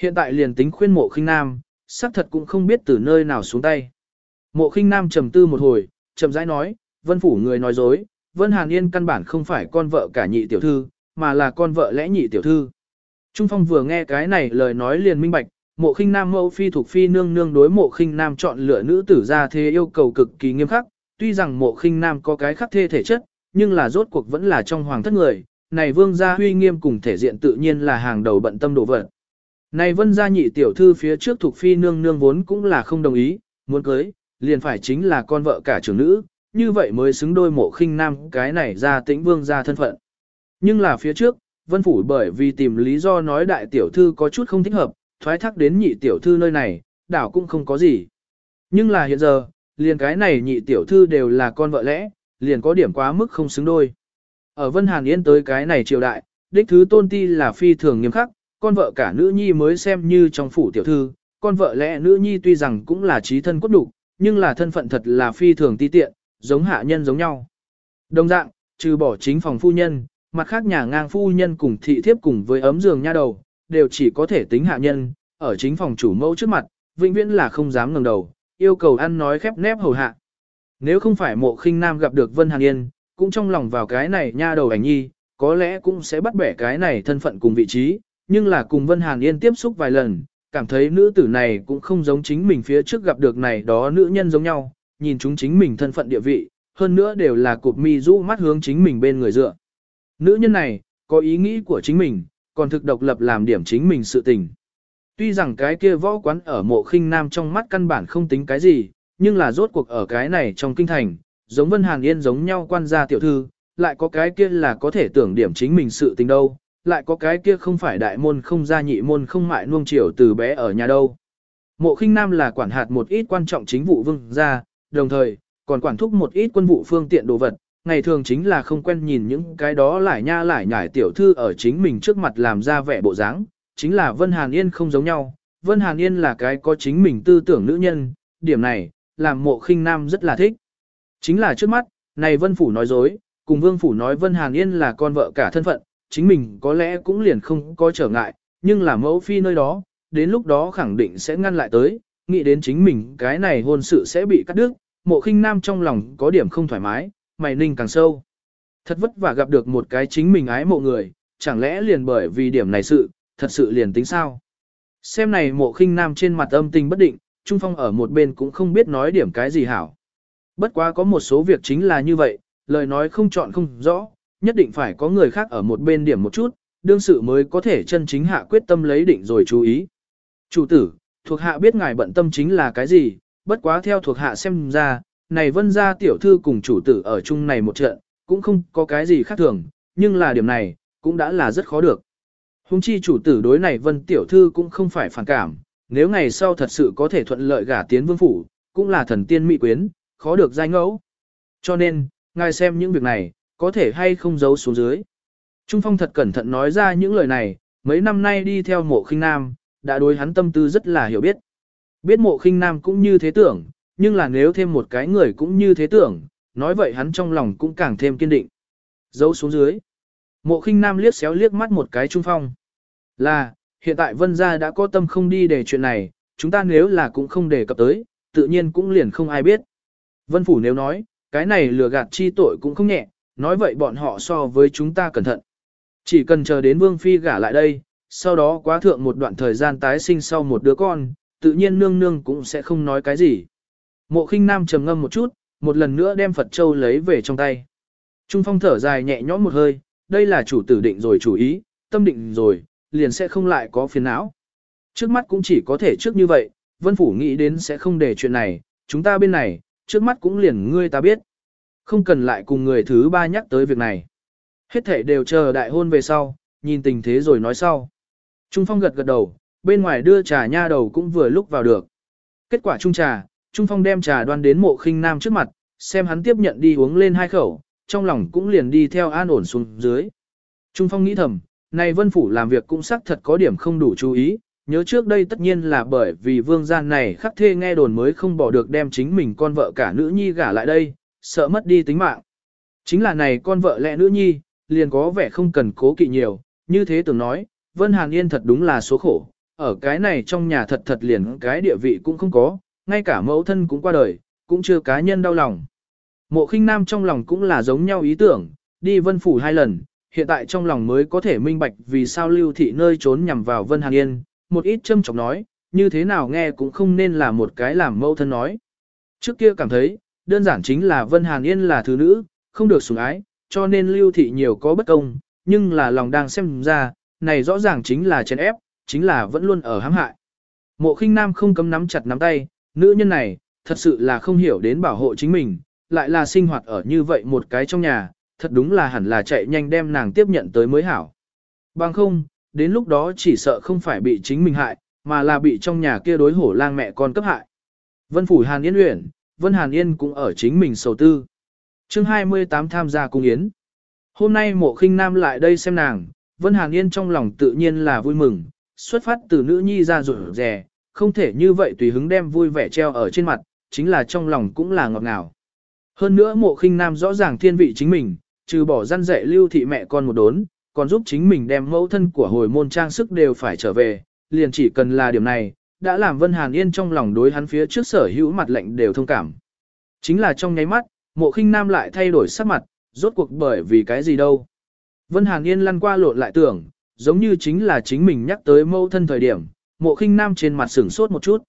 Hiện tại liền tính khuyên mộ khinh nam, xác thật cũng không biết từ nơi nào xuống tay. Mộ khinh nam trầm tư một hồi, trầm rãi nói, vân phủ người nói dối, vân hàn yên căn bản không phải con vợ cả nhị tiểu thư, mà là con vợ lẽ nhị tiểu thư. Trung phong vừa nghe cái này lời nói liền minh bạch, mộ khinh nam mẫu phi thuộc phi nương nương đối mộ khinh nam chọn lựa nữ tử ra thế yêu cầu cực kỳ nghiêm khắc, tuy rằng mộ khinh nam có cái khắc thê thể chất, nhưng là rốt cuộc vẫn là trong hoàng thất người, này vương gia huy nghiêm cùng thể diện tự nhiên là hàng đầu bận tâm đồ vật. Này vân gia nhị tiểu thư phía trước thuộc phi nương nương vốn cũng là không đồng ý, muốn cưới, liền phải chính là con vợ cả trưởng nữ, như vậy mới xứng đôi mộ khinh nam cái này ra tĩnh vương gia thân phận. Nhưng là phía trước, vân phủ bởi vì tìm lý do nói đại tiểu thư có chút không thích hợp, thoái thác đến nhị tiểu thư nơi này, đảo cũng không có gì. Nhưng là hiện giờ, liền cái này nhị tiểu thư đều là con vợ lẽ, liền có điểm quá mức không xứng đôi. Ở Vân Hàn Yên tới cái này triều đại, đích thứ tôn ti là phi thường nghiêm khắc, con vợ cả nữ nhi mới xem như trong phủ tiểu thư, con vợ lẽ nữ nhi tuy rằng cũng là trí thân cốt đủ, nhưng là thân phận thật là phi thường ti tiện, giống hạ nhân giống nhau. Đồng dạng, trừ bỏ chính phòng phu nhân, mặt khác nhà ngang phu nhân cùng thị thiếp cùng với ấm giường nha đầu, đều chỉ có thể tính hạ nhân, ở chính phòng chủ mẫu trước mặt, vĩnh viễn là không dám ngẩng đầu, yêu cầu ăn nói khép nép hầu hạ. Nếu không phải mộ khinh nam gặp được Vân Hàn Yên, cũng trong lòng vào cái này nha đầu ảnh nhi, có lẽ cũng sẽ bắt bẻ cái này thân phận cùng vị trí, nhưng là cùng Vân Hàn Yên tiếp xúc vài lần, cảm thấy nữ tử này cũng không giống chính mình phía trước gặp được này đó nữ nhân giống nhau, nhìn chúng chính mình thân phận địa vị, hơn nữa đều là cột mi rũ mắt hướng chính mình bên người dựa. Nữ nhân này, có ý nghĩ của chính mình, còn thực độc lập làm điểm chính mình sự tình. Tuy rằng cái kia võ quán ở mộ khinh nam trong mắt căn bản không tính cái gì, nhưng là rốt cuộc ở cái này trong kinh thành, giống Vân Hàn Yên giống nhau quan gia tiểu thư, lại có cái kia là có thể tưởng điểm chính mình sự tình đâu, lại có cái kia không phải đại môn không gia nhị môn không mại nuông chiều từ bé ở nhà đâu. Mộ khinh nam là quản hạt một ít quan trọng chính vụ vương gia, đồng thời, còn quản thúc một ít quân vụ phương tiện đồ vật, ngày thường chính là không quen nhìn những cái đó lại nha lại nhải tiểu thư ở chính mình trước mặt làm ra vẻ bộ dáng, chính là Vân Hàn Yên không giống nhau, Vân Hàn Yên là cái có chính mình tư tưởng nữ nhân, điểm này, làm mộ khinh nam rất là thích. Chính là trước mắt, này Vân Phủ nói dối, cùng Vương Phủ nói Vân Hàn Yên là con vợ cả thân phận, chính mình có lẽ cũng liền không có trở ngại, nhưng là mẫu phi nơi đó, đến lúc đó khẳng định sẽ ngăn lại tới, nghĩ đến chính mình cái này hôn sự sẽ bị cắt đứt, mộ khinh nam trong lòng có điểm không thoải mái, mày ninh càng sâu. Thật vất vả gặp được một cái chính mình ái mộ người, chẳng lẽ liền bởi vì điểm này sự, thật sự liền tính sao? Xem này mộ khinh nam trên mặt âm tình bất định, Trung Phong ở một bên cũng không biết nói điểm cái gì hảo. Bất quá có một số việc chính là như vậy, lời nói không chọn không rõ, nhất định phải có người khác ở một bên điểm một chút, đương sự mới có thể chân chính hạ quyết tâm lấy định rồi chú ý. Chủ tử, thuộc hạ biết ngài bận tâm chính là cái gì, bất quá theo thuộc hạ xem ra, này vân gia tiểu thư cùng chủ tử ở chung này một trận, cũng không có cái gì khác thường, nhưng là điểm này, cũng đã là rất khó được. Hùng chi chủ tử đối này vân tiểu thư cũng không phải phản cảm, nếu ngày sau thật sự có thể thuận lợi gả tiến vương phủ, cũng là thần tiên mỹ quyến, khó được giai ngẫu. Cho nên, ngài xem những việc này, có thể hay không giấu xuống dưới. Trung Phong thật cẩn thận nói ra những lời này, mấy năm nay đi theo mộ khinh nam, đã đối hắn tâm tư rất là hiểu biết. Biết mộ khinh nam cũng như thế tưởng, nhưng là nếu thêm một cái người cũng như thế tưởng, nói vậy hắn trong lòng cũng càng thêm kiên định. Giấu xuống dưới. Mộ khinh nam liếc xéo liếc mắt một cái Trung Phong. Là, hiện tại vân gia đã có tâm không đi để chuyện này, chúng ta nếu là cũng không đề cập tới, tự nhiên cũng liền không ai biết. Vân Phủ nếu nói, cái này lừa gạt chi tội cũng không nhẹ, nói vậy bọn họ so với chúng ta cẩn thận. Chỉ cần chờ đến Vương Phi gả lại đây, sau đó quá thượng một đoạn thời gian tái sinh sau một đứa con, tự nhiên nương nương cũng sẽ không nói cái gì. Mộ khinh nam trầm ngâm một chút, một lần nữa đem Phật Châu lấy về trong tay. Trung phong thở dài nhẹ nhõm một hơi, đây là chủ tử định rồi chủ ý, tâm định rồi, liền sẽ không lại có phiền não. Trước mắt cũng chỉ có thể trước như vậy, Vân Phủ nghĩ đến sẽ không để chuyện này, chúng ta bên này, trước mắt cũng liền ngươi ta biết. Không cần lại cùng người thứ ba nhắc tới việc này. Hết thể đều chờ đại hôn về sau, nhìn tình thế rồi nói sau. Trung Phong gật gật đầu, bên ngoài đưa trà nha đầu cũng vừa lúc vào được. Kết quả trung trà, Trung Phong đem trà đoan đến mộ khinh nam trước mặt, xem hắn tiếp nhận đi uống lên hai khẩu, trong lòng cũng liền đi theo an ổn xuống dưới. Trung Phong nghĩ thầm, này vân phủ làm việc cũng xác thật có điểm không đủ chú ý, nhớ trước đây tất nhiên là bởi vì vương gian này khắc thê nghe đồn mới không bỏ được đem chính mình con vợ cả nữ nhi gả lại đây, sợ mất đi tính mạng. Chính là này con vợ lẽ nữ nhi, liền có vẻ không cần cố kỵ nhiều, như thế tưởng nói, Vân Hàn Yên thật đúng là số khổ, ở cái này trong nhà thật thật liền cái địa vị cũng không có, ngay cả mẫu thân cũng qua đời, cũng chưa cá nhân đau lòng. Mộ khinh nam trong lòng cũng là giống nhau ý tưởng, đi vân phủ hai lần, hiện tại trong lòng mới có thể minh bạch vì sao lưu thị nơi trốn nhằm vào vân hàn yên, một ít châm chọc nói, như thế nào nghe cũng không nên là một cái làm mẫu thân nói. Trước kia cảm thấy, đơn giản chính là vân hàn yên là thứ nữ, không được sủng ái, cho nên lưu thị nhiều có bất công, nhưng là lòng đang xem ra, này rõ ràng chính là chèn ép, chính là vẫn luôn ở hãm hại. Mộ khinh nam không cấm nắm chặt nắm tay, nữ nhân này, thật sự là không hiểu đến bảo hộ chính mình, lại là sinh hoạt ở như vậy một cái trong nhà, thật đúng là hẳn là chạy nhanh đem nàng tiếp nhận tới mới hảo. Bằng không, đến lúc đó chỉ sợ không phải bị chính mình hại, mà là bị trong nhà kia đối hổ lang mẹ con cấp hại. Vân Phủ Hàn Yên Uyển, Vân Hàn Yên cũng ở chính mình sầu tư. chương 28 tham gia cung yến. Hôm nay mộ khinh nam lại đây xem nàng, Vân Hàn Yên trong lòng tự nhiên là vui mừng, xuất phát từ nữ nhi ra rủi rè, không thể như vậy tùy hứng đem vui vẻ treo ở trên mặt, chính là trong lòng cũng là ngọt ngào. Hơn nữa mộ khinh nam rõ ràng thiên vị chính mình, trừ bỏ răn dạy lưu thị mẹ con một đốn, còn giúp chính mình đem mẫu thân của hồi môn trang sức đều phải trở về, liền chỉ cần là điểm này, đã làm Vân Hàn Yên trong lòng đối hắn phía trước sở hữu mặt lệnh đều thông cảm. Chính là trong nháy mắt, mộ khinh nam lại thay đổi sắc mặt, rốt cuộc bởi vì cái gì đâu. Vân Hàn Yên lăn qua lộn lại tưởng, giống như chính là chính mình nhắc tới mâu thân thời điểm, mộ khinh nam trên mặt sửng sốt một chút.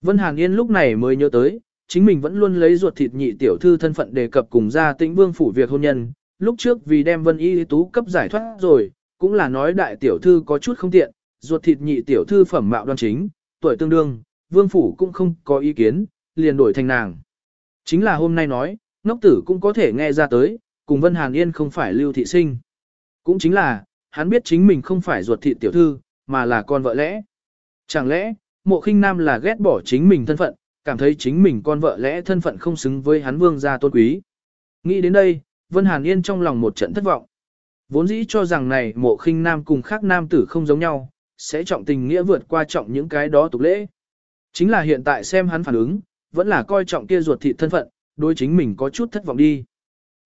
Vân Hàn Yên lúc này mới nhớ tới, chính mình vẫn luôn lấy ruột thịt nhị tiểu thư thân phận đề cập cùng gia tĩnh vương phủ việc hôn nhân, lúc trước vì đem Vân Y Tú cấp giải thoát rồi, cũng là nói đại tiểu thư có chút không tiện, ruột thịt nhị tiểu thư phẩm mạo đoan chính, tuổi tương đương, vương phủ cũng không có ý kiến, liền đổi thành nàng. Chính là hôm nay nói, ngốc tử cũng có thể nghe ra tới, cùng Vân Hàn Yên không phải lưu thị sinh. Cũng chính là, hắn biết chính mình không phải ruột thị tiểu thư, mà là con vợ lẽ. Chẳng lẽ, mộ khinh nam là ghét bỏ chính mình thân phận, cảm thấy chính mình con vợ lẽ thân phận không xứng với hắn vương gia tôn quý. Nghĩ đến đây, Vân Hàn Yên trong lòng một trận thất vọng. Vốn dĩ cho rằng này mộ khinh nam cùng khác nam tử không giống nhau, sẽ trọng tình nghĩa vượt qua trọng những cái đó tục lễ. Chính là hiện tại xem hắn phản ứng, vẫn là coi trọng kia ruột thịt thân phận, đối chính mình có chút thất vọng đi.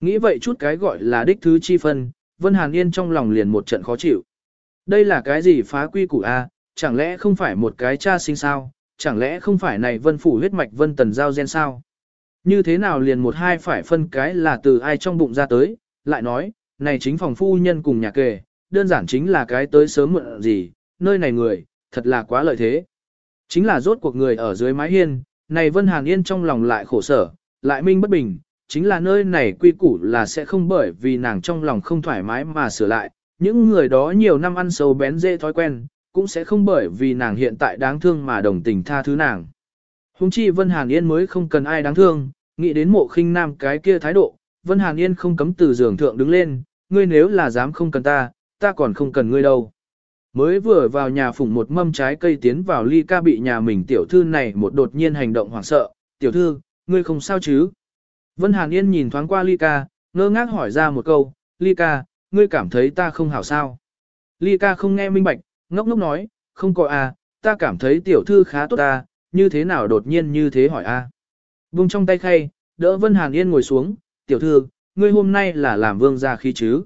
Nghĩ vậy chút cái gọi là đích thứ chi phân, Vân Hàn Yên trong lòng liền một trận khó chịu. Đây là cái gì phá quy củ a? chẳng lẽ không phải một cái cha sinh sao, chẳng lẽ không phải này vân phủ huyết mạch vân tần giao gen sao? Như thế nào liền một hai phải phân cái là từ ai trong bụng ra tới, lại nói, này chính phòng phu nhân cùng nhà kề, đơn giản chính là cái tới sớm muộn gì, nơi này người, thật là quá lợi thế. Chính là rốt cuộc người ở dưới mái hiên, này Vân Hàn Yên trong lòng lại khổ sở, lại minh bất bình, chính là nơi này quy củ là sẽ không bởi vì nàng trong lòng không thoải mái mà sửa lại, những người đó nhiều năm ăn sâu bén dễ thói quen, cũng sẽ không bởi vì nàng hiện tại đáng thương mà đồng tình tha thứ nàng. Hùng chi Vân Hàn Yên mới không cần ai đáng thương, nghĩ đến mộ khinh nam cái kia thái độ, Vân Hàn Yên không cấm từ giường thượng đứng lên, ngươi nếu là dám không cần ta, ta còn không cần ngươi đâu. Mới vừa vào nhà phủng một mâm trái cây tiến vào ly ca bị nhà mình tiểu thư này một đột nhiên hành động hoảng sợ, tiểu thư, ngươi không sao chứ? Vân Hàn Yên nhìn thoáng qua ly ca, ngơ ngác hỏi ra một câu, ly ca, ngươi cảm thấy ta không hảo sao? Ly ca không nghe minh bạch, ngốc ngốc nói, không có à, ta cảm thấy tiểu thư khá tốt ta, như thế nào đột nhiên như thế hỏi a? À. Vung trong tay khay, đỡ Vân Hàn Yên ngồi xuống, tiểu thư, ngươi hôm nay là làm vương gia khí chứ?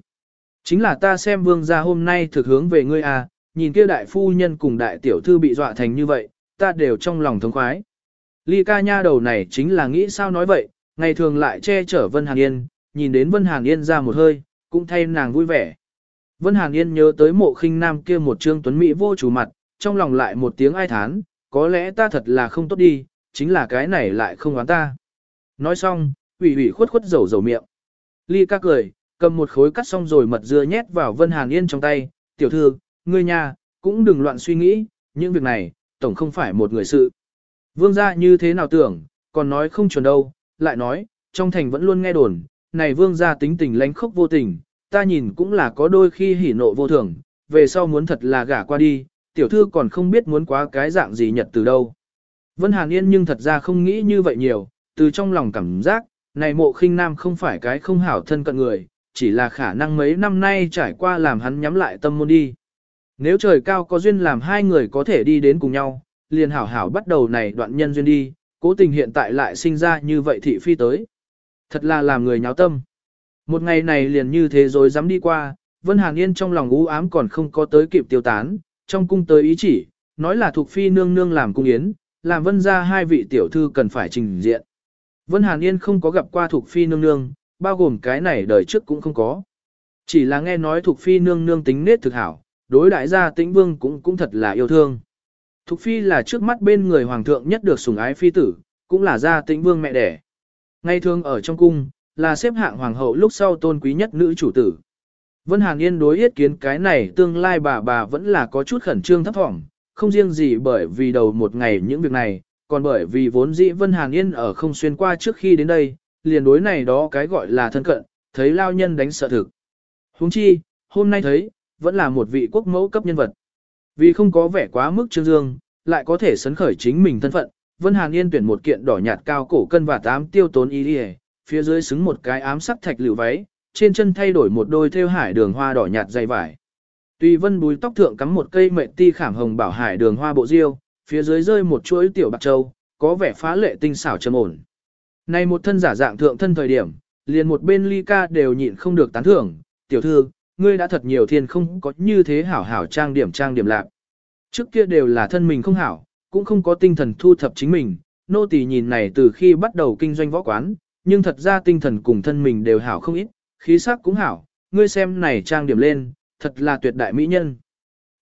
Chính là ta xem vương gia hôm nay thực hướng về ngươi à, nhìn kia đại phu nhân cùng đại tiểu thư bị dọa thành như vậy, ta đều trong lòng thống khoái. Ly ca nha đầu này chính là nghĩ sao nói vậy, ngày thường lại che chở Vân Hàn Yên, nhìn đến Vân Hàn Yên ra một hơi, cũng thay nàng vui vẻ. Vân Hàn Yên nhớ tới mộ khinh nam kia một trương tuấn Mỹ vô chủ mặt, trong lòng lại một tiếng ai thán, có lẽ ta thật là không tốt đi, chính là cái này lại không oán ta. Nói xong, ủy ủy khuất khuất dầu dầu miệng. Ly ca cười, cầm một khối cắt xong rồi mật dưa nhét vào Vân Hàn Yên trong tay, tiểu thư, ngươi nhà, cũng đừng loạn suy nghĩ, những việc này, tổng không phải một người sự. Vương gia như thế nào tưởng, còn nói không chuẩn đâu, lại nói, trong thành vẫn luôn nghe đồn, này vương gia tính tình lánh khốc vô tình, ta nhìn cũng là có đôi khi hỉ nộ vô thường, về sau muốn thật là gả qua đi, tiểu thư còn không biết muốn quá cái dạng gì nhật từ đâu. Vân Hàn Yên nhưng thật ra không nghĩ như vậy nhiều, từ trong lòng cảm giác, này mộ khinh nam không phải cái không hảo thân cận người, chỉ là khả năng mấy năm nay trải qua làm hắn nhắm lại tâm môn đi. Nếu trời cao có duyên làm hai người có thể đi đến cùng nhau, liền hảo hảo bắt đầu này đoạn nhân duyên đi, cố tình hiện tại lại sinh ra như vậy thị phi tới. Thật là làm người nháo tâm. Một ngày này liền như thế rồi dám đi qua, Vân Hàn Yên trong lòng u ám còn không có tới kịp tiêu tán, trong cung tới ý chỉ, nói là thuộc phi nương nương làm cung yến, làm vân ra hai vị tiểu thư cần phải trình diện. Vân Hàn Yên không có gặp qua thuộc phi nương nương, bao gồm cái này đời trước cũng không có. Chỉ là nghe nói thuộc phi nương nương tính nết thực hảo, đối đại gia tĩnh vương cũng cũng thật là yêu thương. Thục phi là trước mắt bên người hoàng thượng nhất được sủng ái phi tử, cũng là gia tĩnh vương mẹ đẻ. Ngay thường ở trong cung, là xếp hạng hoàng hậu lúc sau tôn quý nhất nữ chủ tử. Vân Hàn Yên đối yết kiến cái này tương lai bà bà vẫn là có chút khẩn trương thấp thỏm, không riêng gì bởi vì đầu một ngày những việc này, còn bởi vì vốn dĩ Vân Hàn Yên ở không xuyên qua trước khi đến đây, liền đối này đó cái gọi là thân cận, thấy lao nhân đánh sợ thực. Huống chi, hôm nay thấy, vẫn là một vị quốc mẫu cấp nhân vật. Vì không có vẻ quá mức trương dương, lại có thể sấn khởi chính mình thân phận, Vân Hàn Yên tuyển một kiện đỏ nhạt cao cổ cân và tám tiêu tốn y đi phía dưới xứng một cái ám sắc thạch lựu váy, trên chân thay đổi một đôi thêu hải đường hoa đỏ nhạt dày vải. Tùy vân búi tóc thượng cắm một cây mệnh ti khảm hồng bảo hải đường hoa bộ diêu, phía dưới rơi một chuỗi tiểu bạc châu, có vẻ phá lệ tinh xảo trầm ổn. Này một thân giả dạng thượng thân thời điểm, liền một bên ly ca đều nhịn không được tán thưởng, tiểu thư, ngươi đã thật nhiều thiên không có như thế hảo hảo trang điểm trang điểm lạc. Trước kia đều là thân mình không hảo, cũng không có tinh thần thu thập chính mình, nô tỳ nhìn này từ khi bắt đầu kinh doanh võ quán, nhưng thật ra tinh thần cùng thân mình đều hảo không ít, khí sắc cũng hảo, ngươi xem này trang điểm lên, thật là tuyệt đại mỹ nhân.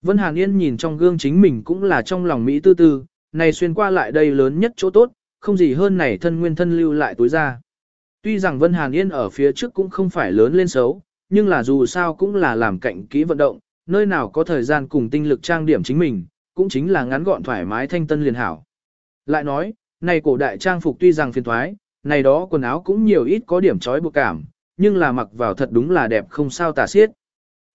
Vân Hàn Yên nhìn trong gương chính mình cũng là trong lòng Mỹ tư tư, này xuyên qua lại đây lớn nhất chỗ tốt, không gì hơn này thân nguyên thân lưu lại túi ra. Tuy rằng Vân Hàn Yên ở phía trước cũng không phải lớn lên xấu, nhưng là dù sao cũng là làm cạnh kỹ vận động, nơi nào có thời gian cùng tinh lực trang điểm chính mình, cũng chính là ngắn gọn thoải mái thanh tân liền hảo. Lại nói, này cổ đại trang phục tuy rằng phiền thoái, này đó quần áo cũng nhiều ít có điểm trói buộc cảm, nhưng là mặc vào thật đúng là đẹp không sao tả xiết.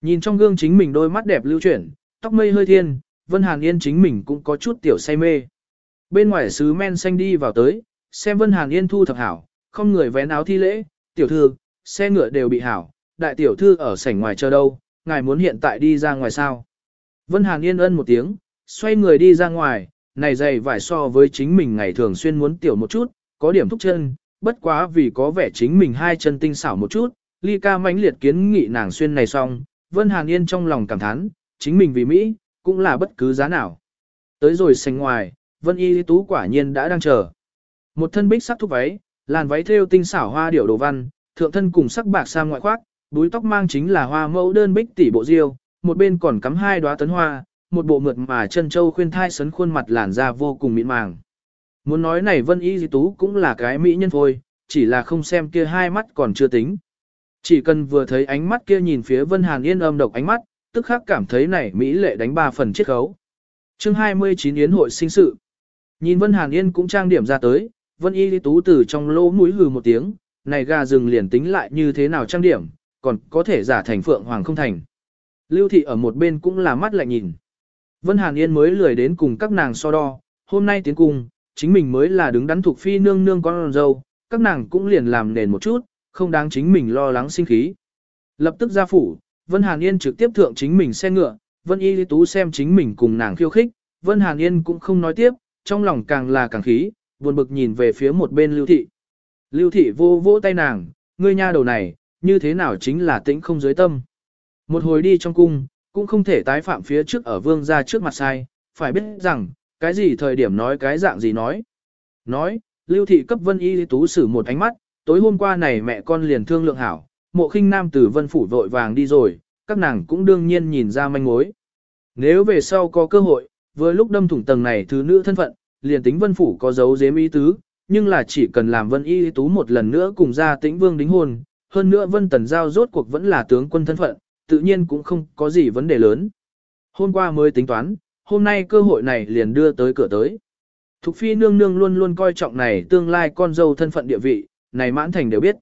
Nhìn trong gương chính mình đôi mắt đẹp lưu chuyển, tóc mây hơi thiên, Vân Hàn Yên chính mình cũng có chút tiểu say mê. Bên ngoài sứ men xanh đi vào tới, xem Vân Hàn Yên thu thập hảo, không người vén áo thi lễ, tiểu thư, xe ngựa đều bị hảo, đại tiểu thư ở sảnh ngoài chờ đâu, ngài muốn hiện tại đi ra ngoài sao. Vân Hàn Yên ân một tiếng, xoay người đi ra ngoài, này dày vải so với chính mình ngày thường xuyên muốn tiểu một chút, có điểm thúc chân, bất quá vì có vẻ chính mình hai chân tinh xảo một chút, ly ca mãnh liệt kiến nghị nàng xuyên này xong, Vân Hàn Yên trong lòng cảm thán, chính mình vì Mỹ, cũng là bất cứ giá nào. Tới rồi sành ngoài, Vân Y Tú quả nhiên đã đang chờ. Một thân bích sắc thúc váy, làn váy thêu tinh xảo hoa điểu đồ văn, thượng thân cùng sắc bạc sang ngoại khoác, búi tóc mang chính là hoa mẫu đơn bích tỷ bộ diêu, một bên còn cắm hai đóa tấn hoa, một bộ mượt mà chân châu khuyên thai sấn khuôn mặt làn da vô cùng mịn màng. Muốn nói này Vân Y Di Tú cũng là cái mỹ nhân thôi, chỉ là không xem kia hai mắt còn chưa tính. Chỉ cần vừa thấy ánh mắt kia nhìn phía Vân Hàn Yên âm độc ánh mắt, tức khắc cảm thấy này mỹ lệ đánh ba phần chiết khấu. Chương 29 Yến hội sinh sự. Nhìn Vân Hàn Yên cũng trang điểm ra tới, Vân Y Di Tú từ trong lỗ mũi hừ một tiếng, này gà rừng liền tính lại như thế nào trang điểm, còn có thể giả thành phượng hoàng không thành. Lưu thị ở một bên cũng là mắt lạnh nhìn. Vân Hàn Yên mới lười đến cùng các nàng so đo, hôm nay tiến cùng chính mình mới là đứng đắn thuộc phi nương nương con dâu, các nàng cũng liền làm nền một chút, không đáng chính mình lo lắng sinh khí. Lập tức ra phủ, Vân Hàn Yên trực tiếp thượng chính mình xe ngựa, Vân Y Lý Tú xem chính mình cùng nàng khiêu khích, Vân Hàn Yên cũng không nói tiếp, trong lòng càng là càng khí, buồn bực nhìn về phía một bên Lưu Thị. Lưu Thị vô vỗ tay nàng, ngươi nha đầu này, như thế nào chính là tĩnh không dưới tâm. Một hồi đi trong cung, cũng không thể tái phạm phía trước ở vương gia trước mặt sai, phải biết rằng, cái gì thời điểm nói cái dạng gì nói. Nói, lưu thị cấp vân y tú xử một ánh mắt, tối hôm qua này mẹ con liền thương lượng hảo, mộ khinh nam từ vân phủ vội vàng đi rồi, các nàng cũng đương nhiên nhìn ra manh mối. Nếu về sau có cơ hội, vừa lúc đâm thủng tầng này thứ nữ thân phận, liền tính vân phủ có dấu dếm ý tứ, nhưng là chỉ cần làm vân y tú một lần nữa cùng ra tĩnh vương đính hôn, hơn nữa vân tần giao rốt cuộc vẫn là tướng quân thân phận, tự nhiên cũng không có gì vấn đề lớn. Hôm qua mới tính toán, hôm nay cơ hội này liền đưa tới cửa tới. Thục phi nương nương luôn luôn coi trọng này tương lai con dâu thân phận địa vị, này mãn thành đều biết.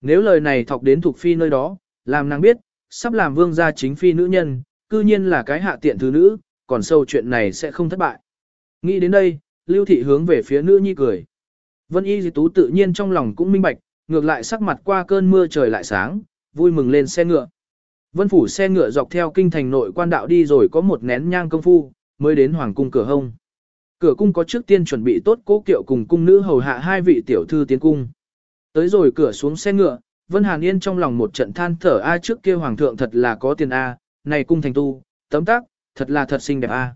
Nếu lời này thọc đến Thục phi nơi đó, làm nàng biết, sắp làm vương gia chính phi nữ nhân, cư nhiên là cái hạ tiện thứ nữ, còn sâu chuyện này sẽ không thất bại. Nghĩ đến đây, lưu thị hướng về phía nữ nhi cười. Vân y di tú tự nhiên trong lòng cũng minh bạch, ngược lại sắc mặt qua cơn mưa trời lại sáng, vui mừng lên xe ngựa. Vân phủ xe ngựa dọc theo kinh thành nội quan đạo đi rồi có một nén nhang công phu, mới đến hoàng cung cửa hông. Cửa cung có trước tiên chuẩn bị tốt cố kiệu cùng cung nữ hầu hạ hai vị tiểu thư tiến cung. Tới rồi cửa xuống xe ngựa, Vân Hàn Yên trong lòng một trận than thở a trước kia hoàng thượng thật là có tiền a, này cung thành tu, tấm tác, thật là thật xinh đẹp a.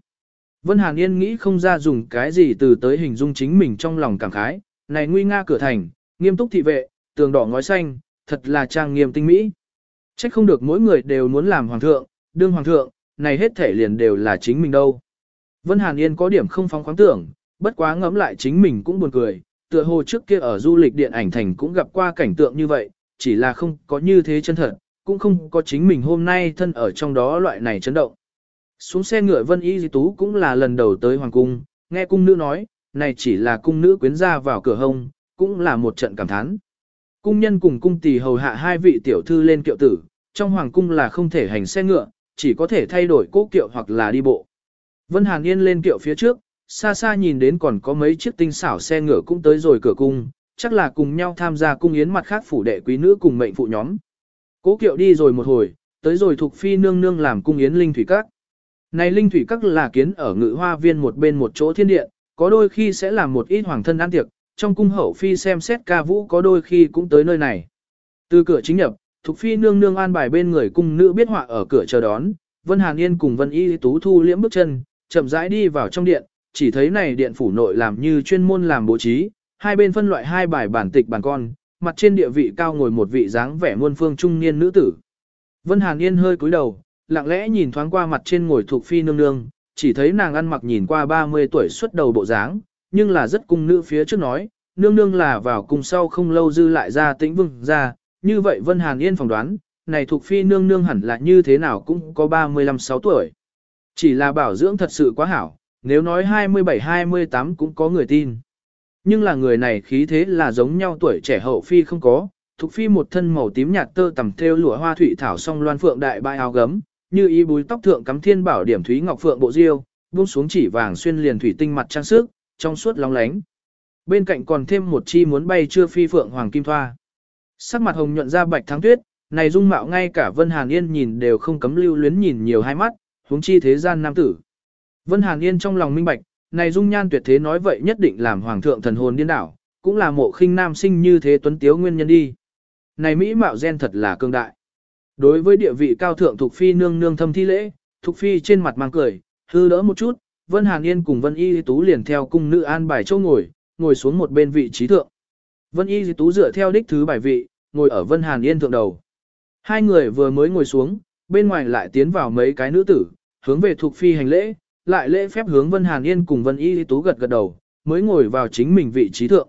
Vân Hàn Yên nghĩ không ra dùng cái gì từ tới hình dung chính mình trong lòng cảm khái, này nguy nga cửa thành, nghiêm túc thị vệ, tường đỏ ngói xanh, thật là trang nghiêm tinh mỹ. Trách không được mỗi người đều muốn làm hoàng thượng, đương hoàng thượng, này hết thể liền đều là chính mình đâu. Vân Hàn Yên có điểm không phóng khoáng tưởng, bất quá ngẫm lại chính mình cũng buồn cười, tựa hồ trước kia ở du lịch điện ảnh thành cũng gặp qua cảnh tượng như vậy, chỉ là không có như thế chân thật, cũng không có chính mình hôm nay thân ở trong đó loại này chấn động. Xuống xe ngựa Vân Y Di Tú cũng là lần đầu tới Hoàng Cung, nghe cung nữ nói, này chỉ là cung nữ quyến ra vào cửa hông, cũng là một trận cảm thán. Cung nhân cùng cung tỷ hầu hạ hai vị tiểu thư lên kiệu tử, trong Hoàng Cung là không thể hành xe ngựa, chỉ có thể thay đổi cố kiệu hoặc là đi bộ. Vân Hàn Yên lên kiệu phía trước, xa xa nhìn đến còn có mấy chiếc tinh xảo xe ngựa cũng tới rồi cửa cung, chắc là cùng nhau tham gia cung yến mặt khác phủ đệ quý nữ cùng mệnh phụ nhóm. Cố kiệu đi rồi một hồi, tới rồi thuộc phi nương nương làm cung yến linh thủy các. Này linh thủy các là kiến ở ngự hoa viên một bên một chỗ thiên điện, có đôi khi sẽ làm một ít hoàng thân ăn tiệc, trong cung hậu phi xem xét ca vũ có đôi khi cũng tới nơi này. Từ cửa chính nhập, Thục phi nương nương an bài bên người cung nữ biết họa ở cửa chờ đón, Vân Hàn Yên cùng Vân Y Tú thu liễm bước chân, chậm rãi đi vào trong điện, chỉ thấy này điện phủ nội làm như chuyên môn làm bố trí, hai bên phân loại hai bài bản tịch bản con, mặt trên địa vị cao ngồi một vị dáng vẻ muôn phương trung niên nữ tử. Vân Hàn Yên hơi cúi đầu, lặng lẽ nhìn thoáng qua mặt trên ngồi Thục phi nương nương, chỉ thấy nàng ăn mặc nhìn qua 30 tuổi xuất đầu bộ dáng, nhưng là rất cung nữ phía trước nói, nương nương là vào cùng sau không lâu dư lại ra tĩnh vương ra, như vậy Vân Hàn Yên phỏng đoán, này thuộc phi nương nương hẳn là như thế nào cũng có 35-6 tuổi. Chỉ là bảo dưỡng thật sự quá hảo, nếu nói 27-28 cũng có người tin. Nhưng là người này khí thế là giống nhau tuổi trẻ hậu phi không có, thuộc phi một thân màu tím nhạt tơ tầm theo lụa hoa thủy thảo song loan phượng đại bại áo gấm, như ý búi tóc thượng cắm thiên bảo điểm thúy ngọc phượng bộ diêu, buông xuống chỉ vàng xuyên liền thủy tinh mặt trang sức, trong suốt lóng lánh. Bên cạnh còn thêm một chi muốn bay chưa phi phượng hoàng kim thoa. Sắc mặt hồng nhuận ra bạch thắng tuyết, này dung mạo ngay cả Vân Hàn Yên nhìn đều không cấm lưu luyến nhìn nhiều hai mắt, huống chi thế gian nam tử. Vân Hàn Yên trong lòng minh bạch, này dung nhan tuyệt thế nói vậy nhất định làm hoàng thượng thần hồn điên đảo, cũng là mộ khinh nam sinh như thế tuấn tiếu nguyên nhân đi. Này Mỹ mạo gen thật là cương đại. Đối với địa vị cao thượng thuộc Phi nương nương thâm thi lễ, thuộc Phi trên mặt mang cười, hư đỡ một chút, Vân Hàn Yên cùng Vân Y Tú liền theo cung nữ an bài châu ngồi, ngồi xuống một bên vị trí thượng. Vân Y Tú dựa theo đích thứ bài vị, ngồi ở Vân Hàn Yên thượng đầu. Hai người vừa mới ngồi xuống, bên ngoài lại tiến vào mấy cái nữ tử, hướng về thuộc Phi hành lễ, lại lễ phép hướng Vân Hàn Yên cùng Vân Y Tú gật gật đầu, mới ngồi vào chính mình vị trí thượng.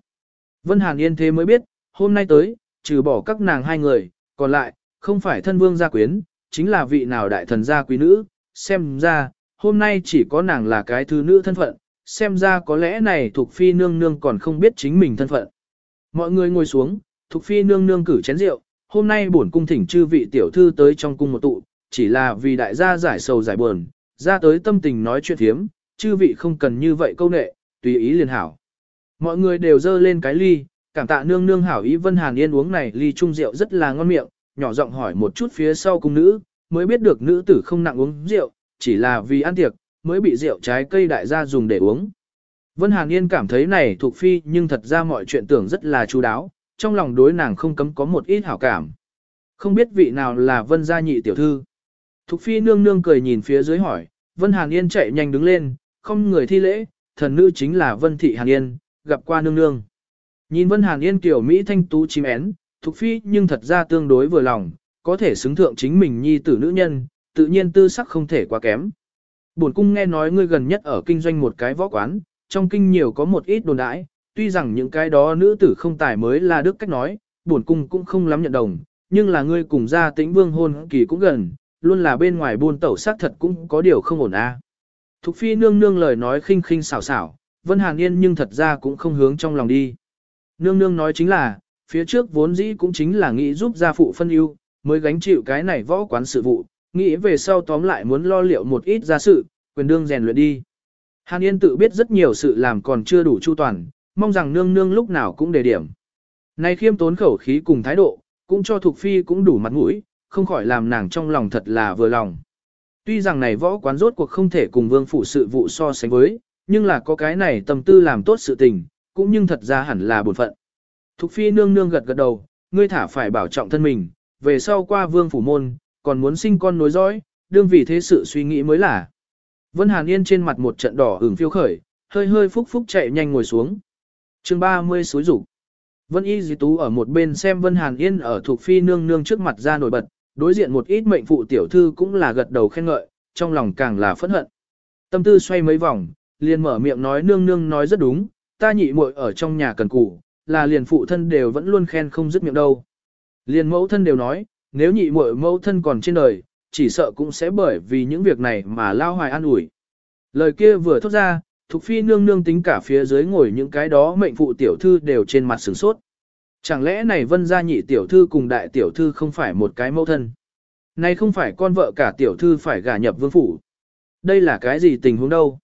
Vân Hàn Yên thế mới biết, hôm nay tới, trừ bỏ các nàng hai người, còn lại, không phải thân vương gia quyến, chính là vị nào đại thần gia quý nữ, xem ra, hôm nay chỉ có nàng là cái thứ nữ thân phận, xem ra có lẽ này Thục Phi nương nương còn không biết chính mình thân phận. Mọi người ngồi xuống, Thục Phi nương nương cử chén rượu, hôm nay bổn cung thỉnh chư vị tiểu thư tới trong cung một tụ, chỉ là vì đại gia giải sầu giải buồn, ra tới tâm tình nói chuyện thiếm, chư vị không cần như vậy câu nệ, tùy ý liền hảo. Mọi người đều dơ lên cái ly, cảm tạ nương nương hảo ý Vân Hàn Yên uống này ly chung rượu rất là ngon miệng, nhỏ giọng hỏi một chút phía sau cung nữ, mới biết được nữ tử không nặng uống rượu, chỉ là vì ăn tiệc, mới bị rượu trái cây đại gia dùng để uống. Vân Hàn Yên cảm thấy này thuộc phi nhưng thật ra mọi chuyện tưởng rất là chú đáo, trong lòng đối nàng không cấm có một ít hảo cảm. Không biết vị nào là Vân gia nhị tiểu thư. Thục phi nương nương cười nhìn phía dưới hỏi, Vân Hàn Yên chạy nhanh đứng lên, không người thi lễ, thần nữ chính là Vân Thị Hàn Yên, gặp qua nương nương. Nhìn Vân Hàn Yên tiểu Mỹ thanh tú chim én, Thục phi nhưng thật ra tương đối vừa lòng, có thể xứng thượng chính mình nhi tử nữ nhân, tự nhiên tư sắc không thể quá kém. Bổn cung nghe nói ngươi gần nhất ở kinh doanh một cái võ quán, trong kinh nhiều có một ít đồn đãi, tuy rằng những cái đó nữ tử không tài mới là đức cách nói, bổn cung cũng không lắm nhận đồng, nhưng là ngươi cùng gia tĩnh vương hôn kỳ cũng gần, luôn là bên ngoài buôn tẩu xác thật cũng có điều không ổn a. Thục phi nương nương lời nói khinh khinh xảo xảo, Vân Hàn Yên nhưng thật ra cũng không hướng trong lòng đi. Nương nương nói chính là, phía trước vốn dĩ cũng chính là nghĩ giúp gia phụ phân ưu, mới gánh chịu cái này võ quán sự vụ, nghĩ về sau tóm lại muốn lo liệu một ít ra sự, quyền đương rèn luyện đi. Hàn Yên tự biết rất nhiều sự làm còn chưa đủ chu toàn, mong rằng nương nương lúc nào cũng đề điểm. Này khiêm tốn khẩu khí cùng thái độ, cũng cho Thục Phi cũng đủ mặt mũi, không khỏi làm nàng trong lòng thật là vừa lòng. Tuy rằng này võ quán rốt cuộc không thể cùng vương phủ sự vụ so sánh với, nhưng là có cái này tâm tư làm tốt sự tình, cũng nhưng thật ra hẳn là bổn phận. Thục Phi nương nương gật gật đầu, ngươi thả phải bảo trọng thân mình, về sau qua vương phủ môn, còn muốn sinh con nối dõi, đương vì thế sự suy nghĩ mới là. Vân Hàn Yên trên mặt một trận đỏ ửng phiêu khởi, hơi hơi phúc phúc chạy nhanh ngồi xuống. chương 30 suối rủ. Vân Y Dĩ Tú ở một bên xem Vân Hàn Yên ở thuộc phi nương nương trước mặt ra nổi bật, đối diện một ít mệnh phụ tiểu thư cũng là gật đầu khen ngợi, trong lòng càng là phẫn hận. Tâm tư xoay mấy vòng, liền mở miệng nói nương nương nói rất đúng, ta nhị muội ở trong nhà cần cù, là liền phụ thân đều vẫn luôn khen không dứt miệng đâu. Liền mẫu thân đều nói, nếu nhị muội mẫu thân còn trên đời, chỉ sợ cũng sẽ bởi vì những việc này mà lao hoài an ủi. Lời kia vừa thốt ra, Thục Phi nương nương tính cả phía dưới ngồi những cái đó mệnh phụ tiểu thư đều trên mặt sửng sốt. Chẳng lẽ này vân gia nhị tiểu thư cùng đại tiểu thư không phải một cái mẫu thân? Này không phải con vợ cả tiểu thư phải gả nhập vương phủ. Đây là cái gì tình huống đâu?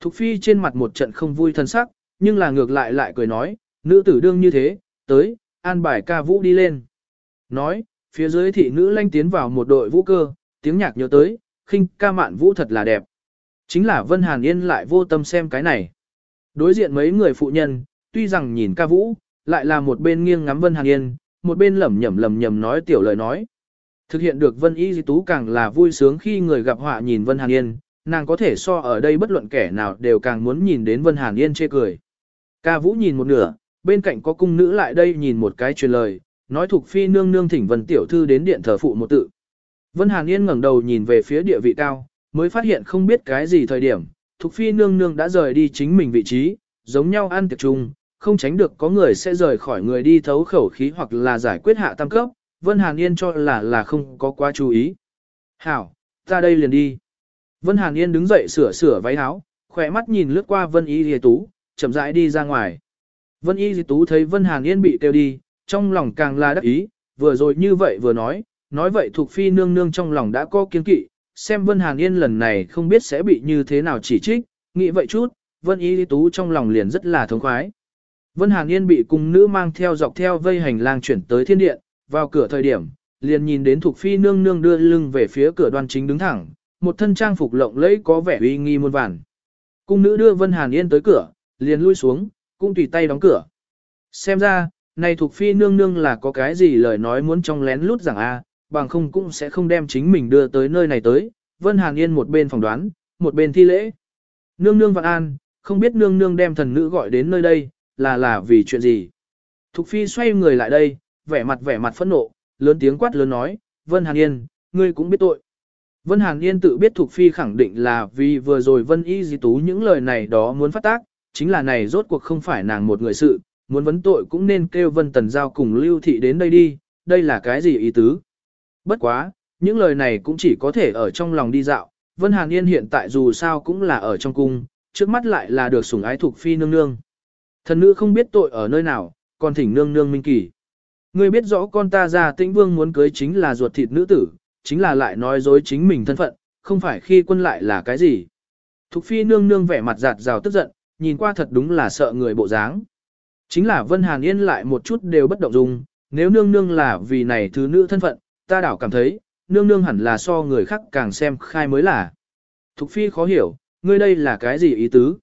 Thục Phi trên mặt một trận không vui thân sắc, nhưng là ngược lại lại cười nói, nữ tử đương như thế, tới, an bài ca vũ đi lên. Nói, phía dưới thị nữ lanh tiến vào một đội vũ cơ, tiếng nhạc nhớ tới, khinh ca mạn vũ thật là đẹp. Chính là Vân Hàn Yên lại vô tâm xem cái này. Đối diện mấy người phụ nhân, tuy rằng nhìn ca vũ, lại là một bên nghiêng ngắm Vân Hàn Yên, một bên lẩm nhẩm lẩm nhẩm nói tiểu lời nói. Thực hiện được Vân Y Di Tú càng là vui sướng khi người gặp họa nhìn Vân Hàn Yên, nàng có thể so ở đây bất luận kẻ nào đều càng muốn nhìn đến Vân Hàn Yên chê cười. Ca vũ nhìn một nửa, bên cạnh có cung nữ lại đây nhìn một cái truyền lời, nói thuộc phi nương nương thỉnh Vân Tiểu Thư đến điện thờ phụ một tự. Vân Hàn Yên ngẩng đầu nhìn về phía địa vị cao, mới phát hiện không biết cái gì thời điểm, thuộc Phi nương nương đã rời đi chính mình vị trí, giống nhau ăn tiệc chung, không tránh được có người sẽ rời khỏi người đi thấu khẩu khí hoặc là giải quyết hạ tam cấp, Vân Hàn Yên cho là là không có quá chú ý. Hảo, ta đây liền đi. Vân Hàn Yên đứng dậy sửa sửa váy áo, khỏe mắt nhìn lướt qua Vân Y Di Tú, chậm rãi đi ra ngoài. Vân Y Di Tú thấy Vân Hàn Yên bị tiêu đi, trong lòng càng là đắc ý, vừa rồi như vậy vừa nói, nói vậy thuộc phi nương nương trong lòng đã có kiên kỵ, xem Vân Hàn Yên lần này không biết sẽ bị như thế nào chỉ trích, nghĩ vậy chút, Vân Y Lý Tú trong lòng liền rất là thống khoái. Vân Hàn Yên bị cung nữ mang theo dọc theo vây hành lang chuyển tới thiên điện, vào cửa thời điểm, liền nhìn đến thuộc phi nương nương đưa lưng về phía cửa đoan chính đứng thẳng, một thân trang phục lộng lẫy có vẻ uy nghi muôn vàn. Cung nữ đưa Vân Hàn Yên tới cửa, liền lui xuống, cũng tùy tay đóng cửa. Xem ra, này thuộc phi nương nương là có cái gì lời nói muốn trong lén lút rằng a, bằng không cũng sẽ không đem chính mình đưa tới nơi này tới. Vân Hàn Yên một bên phỏng đoán, một bên thi lễ. Nương nương vạn an, không biết nương nương đem thần nữ gọi đến nơi đây, là là vì chuyện gì. Thục Phi xoay người lại đây, vẻ mặt vẻ mặt phẫn nộ, lớn tiếng quát lớn nói, Vân Hàn Yên, ngươi cũng biết tội. Vân Hàn Yên tự biết Thục Phi khẳng định là vì vừa rồi Vân Y Di Tú những lời này đó muốn phát tác, chính là này rốt cuộc không phải nàng một người sự, muốn vấn tội cũng nên kêu Vân Tần Giao cùng Lưu Thị đến đây đi, đây là cái gì ý tứ. Bất quá, những lời này cũng chỉ có thể ở trong lòng đi dạo, Vân Hàn Yên hiện tại dù sao cũng là ở trong cung, trước mắt lại là được sủng ái thuộc phi nương nương. Thần nữ không biết tội ở nơi nào, còn thỉnh nương nương minh kỳ. Ngươi biết rõ con ta ra tĩnh vương muốn cưới chính là ruột thịt nữ tử, chính là lại nói dối chính mình thân phận, không phải khi quân lại là cái gì. Thục phi nương nương vẻ mặt giạt rào tức giận, nhìn qua thật đúng là sợ người bộ dáng. Chính là Vân Hàn Yên lại một chút đều bất động dung, nếu nương nương là vì này thứ nữ thân phận, ta đảo cảm thấy, nương nương hẳn là so người khác càng xem khai mới là. Thục Phi khó hiểu, ngươi đây là cái gì ý tứ?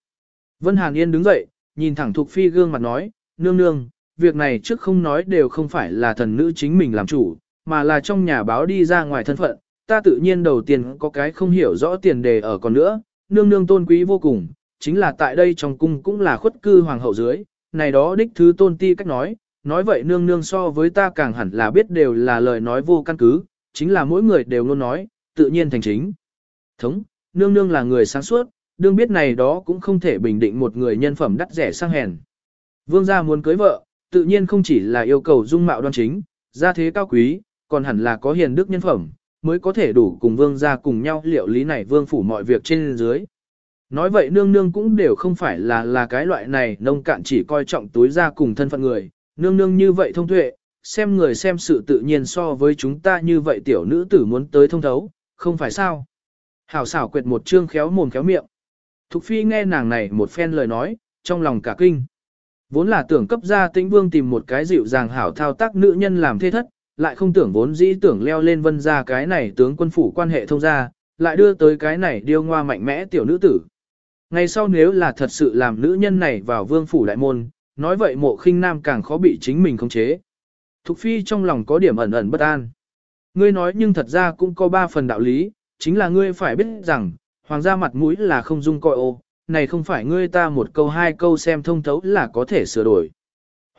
Vân Hàn Yên đứng dậy, nhìn thẳng Thục Phi gương mặt nói, nương nương, việc này trước không nói đều không phải là thần nữ chính mình làm chủ, mà là trong nhà báo đi ra ngoài thân phận, ta tự nhiên đầu tiên có cái không hiểu rõ tiền đề ở còn nữa, nương nương tôn quý vô cùng, chính là tại đây trong cung cũng là khuất cư hoàng hậu dưới, này đó đích thứ tôn ti cách nói, nói vậy nương nương so với ta càng hẳn là biết đều là lời nói vô căn cứ, chính là mỗi người đều luôn nói, tự nhiên thành chính. Thống, nương nương là người sáng suốt, đương biết này đó cũng không thể bình định một người nhân phẩm đắt rẻ sang hèn. Vương gia muốn cưới vợ, tự nhiên không chỉ là yêu cầu dung mạo đoan chính, gia thế cao quý, còn hẳn là có hiền đức nhân phẩm, mới có thể đủ cùng vương gia cùng nhau liệu lý này vương phủ mọi việc trên dưới. Nói vậy nương nương cũng đều không phải là là cái loại này nông cạn chỉ coi trọng túi ra cùng thân phận người, nương nương như vậy thông tuệ, xem người xem sự tự nhiên so với chúng ta như vậy tiểu nữ tử muốn tới thông thấu, không phải sao. Hảo xảo quyệt một chương khéo mồm khéo miệng. Thục phi nghe nàng này một phen lời nói, trong lòng cả kinh. Vốn là tưởng cấp gia tĩnh vương tìm một cái dịu dàng hảo thao tác nữ nhân làm thế thất, lại không tưởng vốn dĩ tưởng leo lên vân ra cái này tướng quân phủ quan hệ thông ra, lại đưa tới cái này điêu ngoa mạnh mẽ tiểu nữ tử. Ngày sau nếu là thật sự làm nữ nhân này vào vương phủ đại môn, nói vậy mộ khinh nam càng khó bị chính mình khống chế. Thục phi trong lòng có điểm ẩn ẩn bất an. Ngươi nói nhưng thật ra cũng có ba phần đạo lý, chính là ngươi phải biết rằng, hoàng gia mặt mũi là không dung coi ô, này không phải ngươi ta một câu hai câu xem thông thấu là có thể sửa đổi.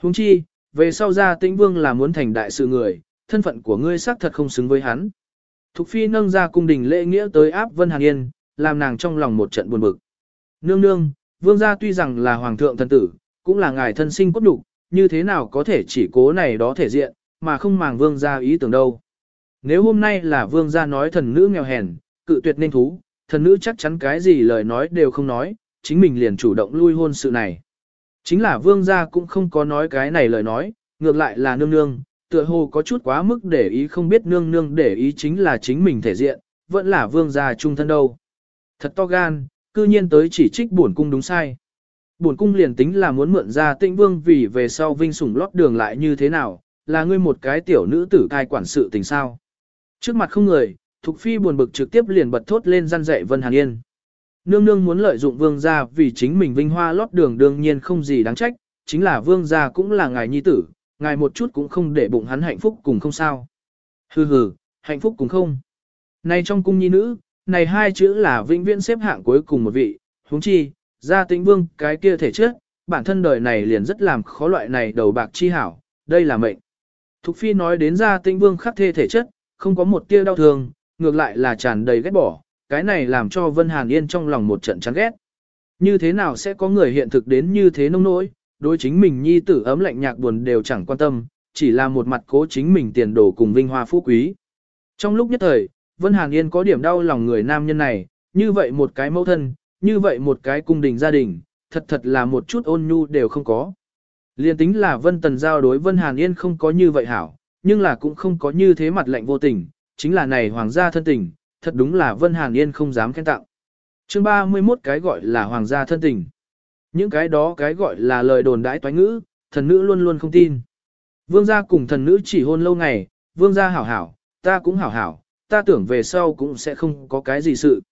Huống chi, về sau ra tĩnh vương là muốn thành đại sự người, thân phận của ngươi xác thật không xứng với hắn. Thục phi nâng ra cung đình lễ nghĩa tới áp Vân Hàn Yên, làm nàng trong lòng một trận buồn bực. Nương nương, vương gia tuy rằng là hoàng thượng thần tử, cũng là ngài thân sinh cốt đục, như thế nào có thể chỉ cố này đó thể diện, mà không màng vương gia ý tưởng đâu. Nếu hôm nay là vương gia nói thần nữ nghèo hèn, cự tuyệt nên thú, thần nữ chắc chắn cái gì lời nói đều không nói, chính mình liền chủ động lui hôn sự này. Chính là vương gia cũng không có nói cái này lời nói, ngược lại là nương nương, tựa hồ có chút quá mức để ý không biết nương nương để ý chính là chính mình thể diện, vẫn là vương gia trung thân đâu. Thật to gan, cư nhiên tới chỉ trích bổn cung đúng sai. Bổn cung liền tính là muốn mượn ra tĩnh vương vì về sau vinh sủng lót đường lại như thế nào, là ngươi một cái tiểu nữ tử cai quản sự tình sao. Trước mặt không người, Thục Phi buồn bực trực tiếp liền bật thốt lên răn dạy Vân Hàn Yên. Nương nương muốn lợi dụng vương gia vì chính mình vinh hoa lót đường đương nhiên không gì đáng trách, chính là vương gia cũng là ngài nhi tử, ngài một chút cũng không để bụng hắn hạnh phúc cùng không sao. Hừ hừ, hạnh phúc cùng không. Này trong cung nhi nữ, này hai chữ là vĩnh viễn xếp hạng cuối cùng một vị, huống chi, gia tĩnh vương cái kia thể trước, bản thân đời này liền rất làm khó loại này đầu bạc chi hảo, đây là mệnh. Thục phi nói đến gia tĩnh vương khắc thê thể chất, không có một tia đau thương, ngược lại là tràn đầy ghét bỏ, cái này làm cho Vân Hàn Yên trong lòng một trận chán ghét. Như thế nào sẽ có người hiện thực đến như thế nông nỗi, đối chính mình nhi tử ấm lạnh nhạc buồn đều chẳng quan tâm, chỉ là một mặt cố chính mình tiền đồ cùng vinh hoa phú quý. Trong lúc nhất thời, Vân Hàn Yên có điểm đau lòng người nam nhân này, như vậy một cái mẫu thân, như vậy một cái cung đình gia đình, thật thật là một chút ôn nhu đều không có. Liên tính là Vân Tần Giao đối Vân Hàn Yên không có như vậy hảo, nhưng là cũng không có như thế mặt lạnh vô tình, chính là này hoàng gia thân tình, thật đúng là Vân Hàn Yên không dám khen tặng. chương 31 cái gọi là hoàng gia thân tình. Những cái đó cái gọi là lời đồn đãi toái ngữ, thần nữ luôn luôn không tin. Vương gia cùng thần nữ chỉ hôn lâu ngày, vương gia hảo hảo, ta cũng hảo hảo, ta tưởng về sau cũng sẽ không có cái gì sự.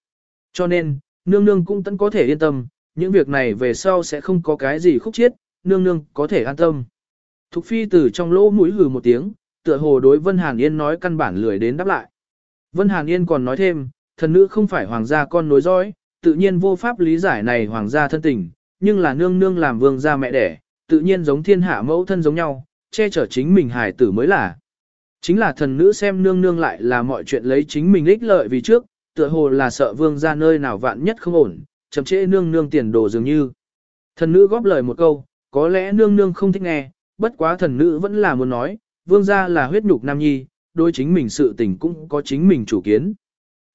Cho nên, nương nương cũng tẫn có thể yên tâm, những việc này về sau sẽ không có cái gì khúc chiết, nương nương có thể an tâm. Thục phi từ trong lỗ mũi hừ một tiếng, tựa hồ đối Vân Hàn Yên nói căn bản lười đến đáp lại. Vân Hàn Yên còn nói thêm, thần nữ không phải hoàng gia con nối dõi, tự nhiên vô pháp lý giải này hoàng gia thân tình, nhưng là nương nương làm vương gia mẹ đẻ, tự nhiên giống thiên hạ mẫu thân giống nhau, che chở chính mình hài tử mới là. Chính là thần nữ xem nương nương lại là mọi chuyện lấy chính mình ích lợi vì trước, tựa hồ là sợ vương gia nơi nào vạn nhất không ổn, chậm trễ nương nương tiền đồ dường như. Thần nữ góp lời một câu, có lẽ nương nương không thích nghe, bất quá thần nữ vẫn là muốn nói, vương gia là huyết nhục nam nhi, đối chính mình sự tình cũng có chính mình chủ kiến.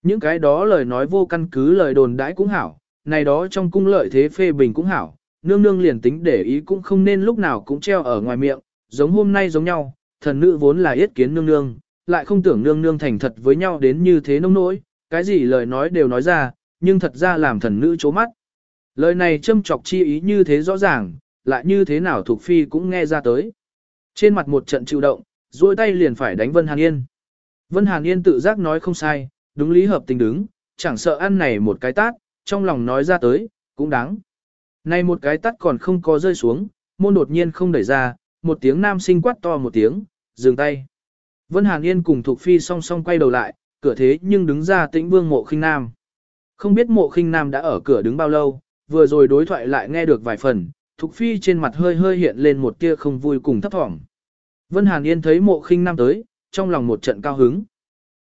Những cái đó lời nói vô căn cứ lời đồn đãi cũng hảo, này đó trong cung lợi thế phê bình cũng hảo, nương nương liền tính để ý cũng không nên lúc nào cũng treo ở ngoài miệng, giống hôm nay giống nhau, thần nữ vốn là yết kiến nương nương, lại không tưởng nương nương thành thật với nhau đến như thế nông nỗi, cái gì lời nói đều nói ra, nhưng thật ra làm thần nữ chố mắt. Lời này châm chọc chi ý như thế rõ ràng, lại như thế nào thuộc phi cũng nghe ra tới. Trên mặt một trận chịu động, duỗi tay liền phải đánh Vân Hàn Yên. Vân Hàn Yên tự giác nói không sai, đúng lý hợp tình đứng, chẳng sợ ăn này một cái tát, trong lòng nói ra tới, cũng đáng. Này một cái tát còn không có rơi xuống, môn đột nhiên không đẩy ra, một tiếng nam sinh quát to một tiếng, dừng tay. Vân Hàn Yên cùng Thục Phi song song quay đầu lại, cửa thế nhưng đứng ra tĩnh vương mộ khinh nam. Không biết mộ khinh nam đã ở cửa đứng bao lâu, vừa rồi đối thoại lại nghe được vài phần, Thục Phi trên mặt hơi hơi hiện lên một tia không vui cùng thấp thỏm. Vân Hàn Yên thấy mộ khinh nam tới, trong lòng một trận cao hứng.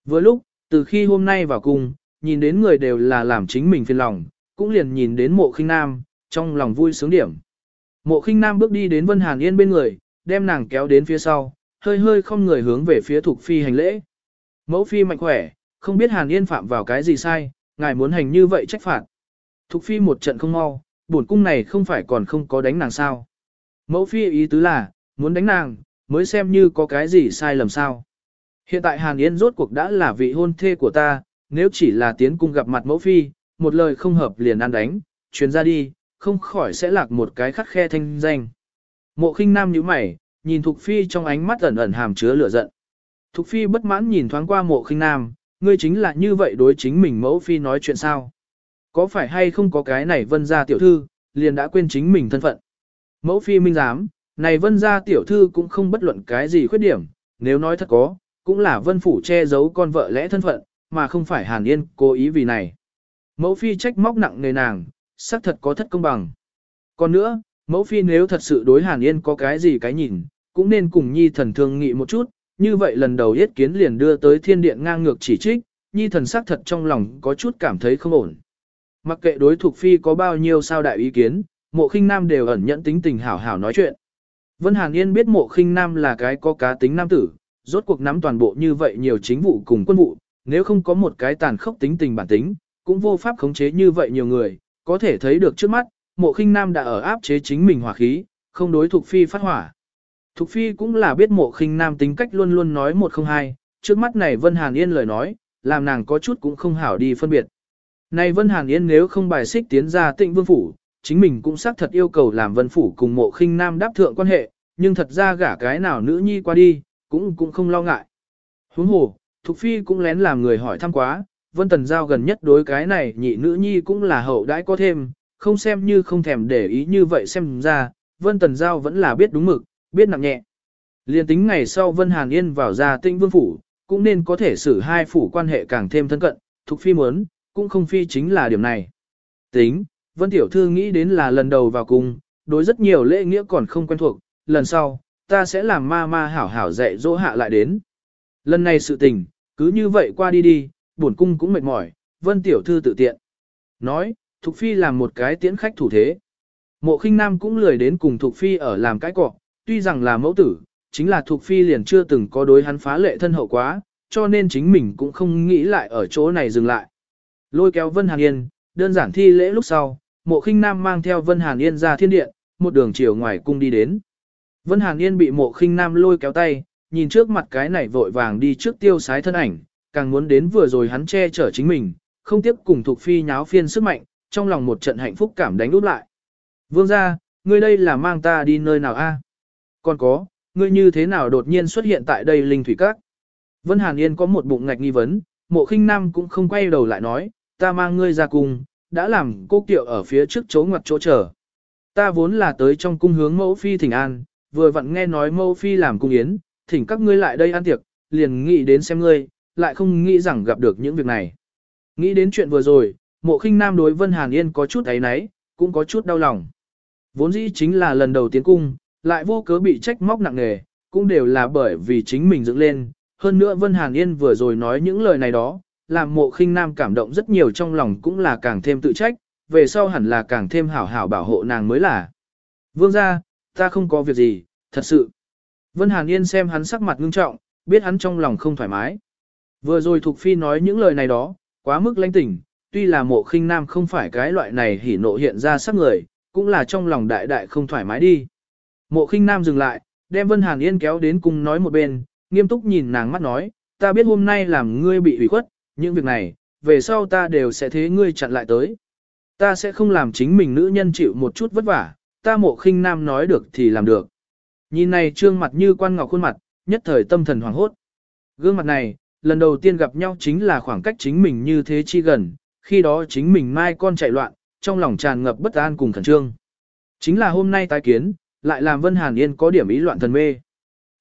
Vừa lúc, từ khi hôm nay vào cung, nhìn đến người đều là làm chính mình phiền lòng, cũng liền nhìn đến mộ khinh nam, trong lòng vui sướng điểm. Mộ khinh nam bước đi đến Vân Hàn Yên bên người, đem nàng kéo đến phía sau, hơi hơi không người hướng về phía Thục Phi hành lễ. Mẫu Phi mạnh khỏe, không biết Hàn Yên phạm vào cái gì sai, ngài muốn hành như vậy trách phạt. Thục Phi một trận không mau, bổn cung này không phải còn không có đánh nàng sao. Mẫu Phi ý tứ là, muốn đánh nàng, mới xem như có cái gì sai lầm sao. Hiện tại Hàn Yên rốt cuộc đã là vị hôn thê của ta, nếu chỉ là tiến cung gặp mặt mẫu phi, một lời không hợp liền ăn đánh, truyền ra đi, không khỏi sẽ lạc một cái khắc khe thanh danh. Mộ khinh nam nhíu mày, nhìn Thục Phi trong ánh mắt ẩn ẩn hàm chứa lửa giận. Thục Phi bất mãn nhìn thoáng qua mộ khinh nam, ngươi chính là như vậy đối chính mình mẫu Phi nói chuyện sao? Có phải hay không có cái này vân gia tiểu thư, liền đã quên chính mình thân phận? Mẫu Phi minh giám, này vân gia tiểu thư cũng không bất luận cái gì khuyết điểm, nếu nói thật có, cũng là vân phủ che giấu con vợ lẽ thân phận, mà không phải hàn yên cố ý vì này. Mẫu phi trách móc nặng nề nàng, xác thật có thất công bằng. Còn nữa, mẫu phi nếu thật sự đối hàn yên có cái gì cái nhìn, cũng nên cùng nhi thần thương nghị một chút, như vậy lần đầu yết kiến liền đưa tới thiên điện ngang ngược chỉ trích, nhi thần xác thật trong lòng có chút cảm thấy không ổn. Mặc kệ đối thuộc phi có bao nhiêu sao đại ý kiến, mộ khinh nam đều ẩn nhận tính tình hảo hảo nói chuyện. Vân Hàn Yên biết mộ khinh nam là cái có cá tính nam tử, rốt cuộc nắm toàn bộ như vậy nhiều chính vụ cùng quân vụ, nếu không có một cái tàn khốc tính tình bản tính, cũng vô pháp khống chế như vậy nhiều người, có thể thấy được trước mắt, mộ khinh nam đã ở áp chế chính mình hỏa khí, không đối Thục Phi phát hỏa. Thục Phi cũng là biết mộ khinh nam tính cách luôn luôn nói một không hai, trước mắt này Vân Hàn Yên lời nói, làm nàng có chút cũng không hảo đi phân biệt. Này Vân Hàn Yên nếu không bài xích tiến ra tịnh vương phủ, chính mình cũng xác thật yêu cầu làm vân phủ cùng mộ khinh nam đáp thượng quan hệ, nhưng thật ra gả cái nào nữ nhi qua đi, cũng cũng không lo ngại. Huống hồ, Thục Phi cũng lén làm người hỏi thăm quá, Vân Tần Giao gần nhất đối cái này nhị nữ nhi cũng là hậu đãi có thêm, không xem như không thèm để ý như vậy xem ra, Vân Tần Giao vẫn là biết đúng mực, biết nặng nhẹ. Liên tính ngày sau Vân Hàn Yên vào ra tinh vương phủ, cũng nên có thể xử hai phủ quan hệ càng thêm thân cận, thuộc Phi muốn, cũng không phi chính là điểm này. Tính, Vân Tiểu Thư nghĩ đến là lần đầu vào cung, đối rất nhiều lễ nghĩa còn không quen thuộc, lần sau, ta sẽ làm ma ma hảo hảo dạy dỗ hạ lại đến. Lần này sự tình, cứ như vậy qua đi đi, bổn cung cũng mệt mỏi, Vân Tiểu Thư tự tiện. Nói, Thục Phi làm một cái tiễn khách thủ thế. Mộ khinh nam cũng lười đến cùng Thục Phi ở làm cái cọ, tuy rằng là mẫu tử, chính là Thục Phi liền chưa từng có đối hắn phá lệ thân hậu quá, cho nên chính mình cũng không nghĩ lại ở chỗ này dừng lại. Lôi kéo Vân Hàn Yên, đơn giản thi lễ lúc sau, mộ khinh nam mang theo Vân Hàn Yên ra thiên điện, một đường chiều ngoài cung đi đến. Vân Hàn Yên bị mộ khinh nam lôi kéo tay, nhìn trước mặt cái này vội vàng đi trước tiêu sái thân ảnh, càng muốn đến vừa rồi hắn che chở chính mình, không tiếp cùng Thục phi nháo phiên sức mạnh, trong lòng một trận hạnh phúc cảm đánh úp lại. Vương ra, ngươi đây là mang ta đi nơi nào a? Còn có, ngươi như thế nào đột nhiên xuất hiện tại đây linh thủy các? Vân Hàn Yên có một bụng ngạch nghi vấn, mộ khinh nam cũng không quay đầu lại nói, ta mang ngươi ra cùng, đã làm cô kiệu ở phía trước chỗ ngoặt chỗ chờ. Ta vốn là tới trong cung hướng mẫu phi thỉnh an, vừa vặn nghe nói mẫu phi làm cung yến, thỉnh các ngươi lại đây ăn tiệc, liền nghĩ đến xem ngươi, lại không nghĩ rằng gặp được những việc này. Nghĩ đến chuyện vừa rồi, mộ khinh nam đối Vân Hàn Yên có chút ấy náy, cũng có chút đau lòng. Vốn dĩ chính là lần đầu tiến cung, lại vô cớ bị trách móc nặng nề, cũng đều là bởi vì chính mình dựng lên. Hơn nữa Vân Hàn Yên vừa rồi nói những lời này đó, làm mộ khinh nam cảm động rất nhiều trong lòng cũng là càng thêm tự trách, về sau hẳn là càng thêm hảo hảo bảo hộ nàng mới là. Vương ra, ta không có việc gì, thật sự. Vân Hàn Yên xem hắn sắc mặt ngưng trọng, biết hắn trong lòng không thoải mái. Vừa rồi Thục Phi nói những lời này đó, quá mức lãnh tỉnh, tuy là mộ khinh nam không phải cái loại này hỉ nộ hiện ra sắc người, cũng là trong lòng đại đại không thoải mái đi. Mộ khinh nam dừng lại, đem Vân Hàn Yên kéo đến cùng nói một bên, nghiêm túc nhìn nàng mắt nói, ta biết hôm nay làm ngươi bị ủy khuất, những việc này, về sau ta đều sẽ thế ngươi chặn lại tới. Ta sẽ không làm chính mình nữ nhân chịu một chút vất vả, ta mộ khinh nam nói được thì làm được. Nhìn này trương mặt như quan ngọc khuôn mặt, nhất thời tâm thần hoàng hốt. Gương mặt này, lần đầu tiên gặp nhau chính là khoảng cách chính mình như thế chi gần, khi đó chính mình mai con chạy loạn, trong lòng tràn ngập bất an cùng khẩn trương. Chính là hôm nay tái kiến, lại làm Vân Hàn Yên có điểm ý loạn thần mê.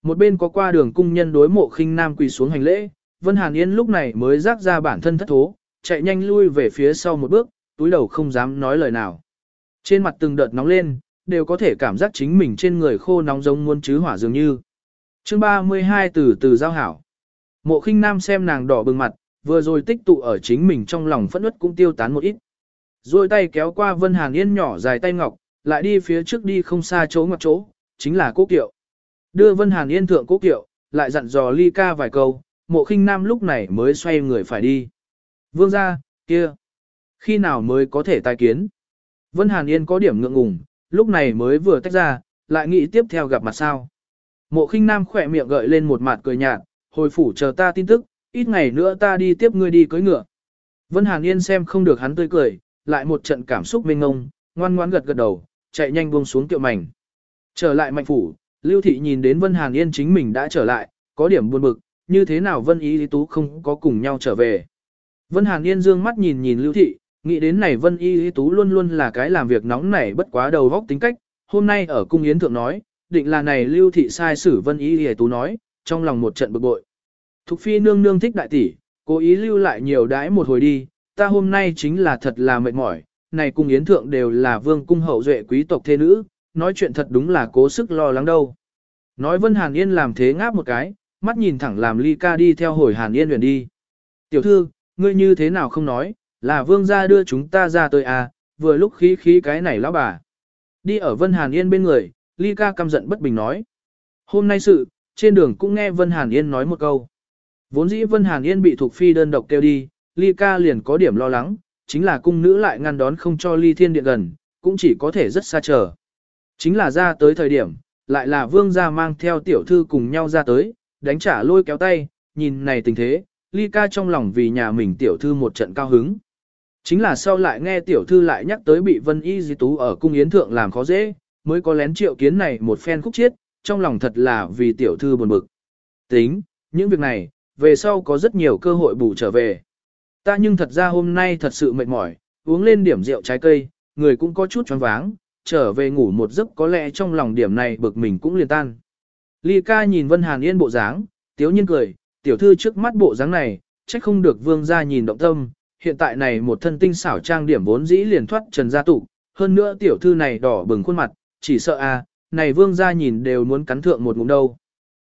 Một bên có qua đường cung nhân đối mộ khinh nam quỳ xuống hành lễ, Vân Hàn Yên lúc này mới rác ra bản thân thất thố, chạy nhanh lui về phía sau một bước, túi đầu không dám nói lời nào. Trên mặt từng đợt nóng lên, đều có thể cảm giác chính mình trên người khô nóng giống muốn chứ hỏa dường như. chương 32 từ từ giao hảo. Mộ khinh nam xem nàng đỏ bừng mặt, vừa rồi tích tụ ở chính mình trong lòng phẫn ướt cũng tiêu tán một ít. Rồi tay kéo qua Vân Hàn Yên nhỏ dài tay ngọc, lại đi phía trước đi không xa chỗ ngoặc chỗ, chính là cố kiệu. Đưa Vân Hàn Yên thượng cố kiệu, lại dặn dò ly ca vài câu, mộ khinh nam lúc này mới xoay người phải đi. Vương ra, kia, khi nào mới có thể tai kiến? Vân Hàn Yên có điểm ngượng ngùng, lúc này mới vừa tách ra, lại nghĩ tiếp theo gặp mặt sao. Mộ khinh nam khỏe miệng gợi lên một mặt cười nhạt, hồi phủ chờ ta tin tức, ít ngày nữa ta đi tiếp ngươi đi cưới ngựa. Vân Hàn Yên xem không được hắn tươi cười, lại một trận cảm xúc mênh ngông, ngoan ngoan gật gật đầu, chạy nhanh buông xuống kiệu mảnh. Trở lại mạnh phủ, Lưu Thị nhìn đến Vân Hàn Yên chính mình đã trở lại, có điểm buồn bực, như thế nào Vân Ý Lý Tú không có cùng nhau trở về. Vân Hàn Yên dương mắt nhìn nhìn Lưu Thị, nghĩ đến này Vân Y Lý Tú luôn luôn là cái làm việc nóng nảy bất quá đầu vóc tính cách, hôm nay ở cung yến thượng nói, định là này Lưu Thị sai xử Vân Y Lý Tú nói, trong lòng một trận bực bội. Thục Phi nương nương thích đại tỷ, cố ý lưu lại nhiều đãi một hồi đi, ta hôm nay chính là thật là mệt mỏi, này cung yến thượng đều là vương cung hậu duệ quý tộc thế nữ, nói chuyện thật đúng là cố sức lo lắng đâu. Nói Vân Hàn Yên làm thế ngáp một cái, mắt nhìn thẳng làm ly ca đi theo hồi Hàn Yên huyền đi. Tiểu thư, ngươi như thế nào không nói, là vương gia đưa chúng ta ra tới à, vừa lúc khí khí cái này lão bà. Đi ở Vân Hàn Yên bên người, ly ca căm giận bất bình nói. Hôm nay sự, trên đường cũng nghe Vân Hàn Yên nói một câu. Vốn dĩ Vân Hàn Yên bị Thục phi đơn độc kêu đi, ly ca liền có điểm lo lắng, chính là cung nữ lại ngăn đón không cho ly thiên điện gần, cũng chỉ có thể rất xa chờ. Chính là ra tới thời điểm, lại là vương gia mang theo tiểu thư cùng nhau ra tới, đánh trả lôi kéo tay, nhìn này tình thế, ly ca trong lòng vì nhà mình tiểu thư một trận cao hứng. Chính là sau lại nghe tiểu thư lại nhắc tới bị vân y di tú ở cung yến thượng làm khó dễ, mới có lén triệu kiến này một phen khúc chiết, trong lòng thật là vì tiểu thư buồn bực. Tính, những việc này, về sau có rất nhiều cơ hội bù trở về. Ta nhưng thật ra hôm nay thật sự mệt mỏi, uống lên điểm rượu trái cây, người cũng có chút choáng váng, trở về ngủ một giấc có lẽ trong lòng điểm này bực mình cũng liền tan. Ly ca nhìn Vân Hàn Yên bộ dáng, tiếu nhiên cười, tiểu thư trước mắt bộ dáng này, trách không được vương gia nhìn động tâm, hiện tại này một thân tinh xảo trang điểm vốn dĩ liền thoát trần gia tụ, hơn nữa tiểu thư này đỏ bừng khuôn mặt, chỉ sợ à, này vương gia nhìn đều muốn cắn thượng một ngụm đâu.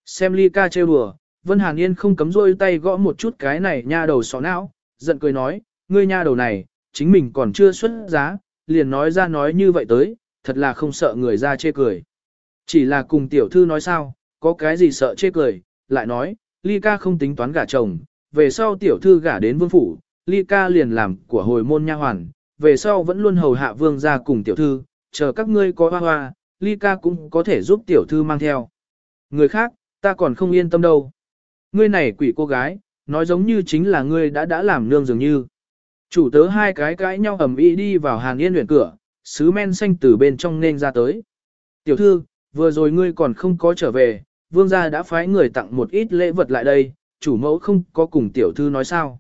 Xem ly ca trêu đùa, Vân Hàn Yên không cấm rôi tay gõ một chút cái này nha đầu sọ não, giận cười nói, ngươi nha đầu này, chính mình còn chưa xuất giá, liền nói ra nói như vậy tới, thật là không sợ người ra chê cười. Chỉ là cùng tiểu thư nói sao, có cái gì sợ chê cười, lại nói, ly ca không tính toán gả chồng, về sau tiểu thư gả đến vương phủ, ly ca liền làm của hồi môn nha hoàn, về sau vẫn luôn hầu hạ vương ra cùng tiểu thư, chờ các ngươi có hoa hoa, ly ca cũng có thể giúp tiểu thư mang theo. Người khác, ta còn không yên tâm đâu. Ngươi này quỷ cô gái, nói giống như chính là ngươi đã đã làm nương dường như. Chủ tớ hai cái cãi nhau ầm ĩ đi vào Hàn Yên luyện cửa, sứ men xanh từ bên trong nên ra tới. Tiểu thư, vừa rồi ngươi còn không có trở về, vương gia đã phái người tặng một ít lễ vật lại đây, chủ mẫu không có cùng tiểu thư nói sao.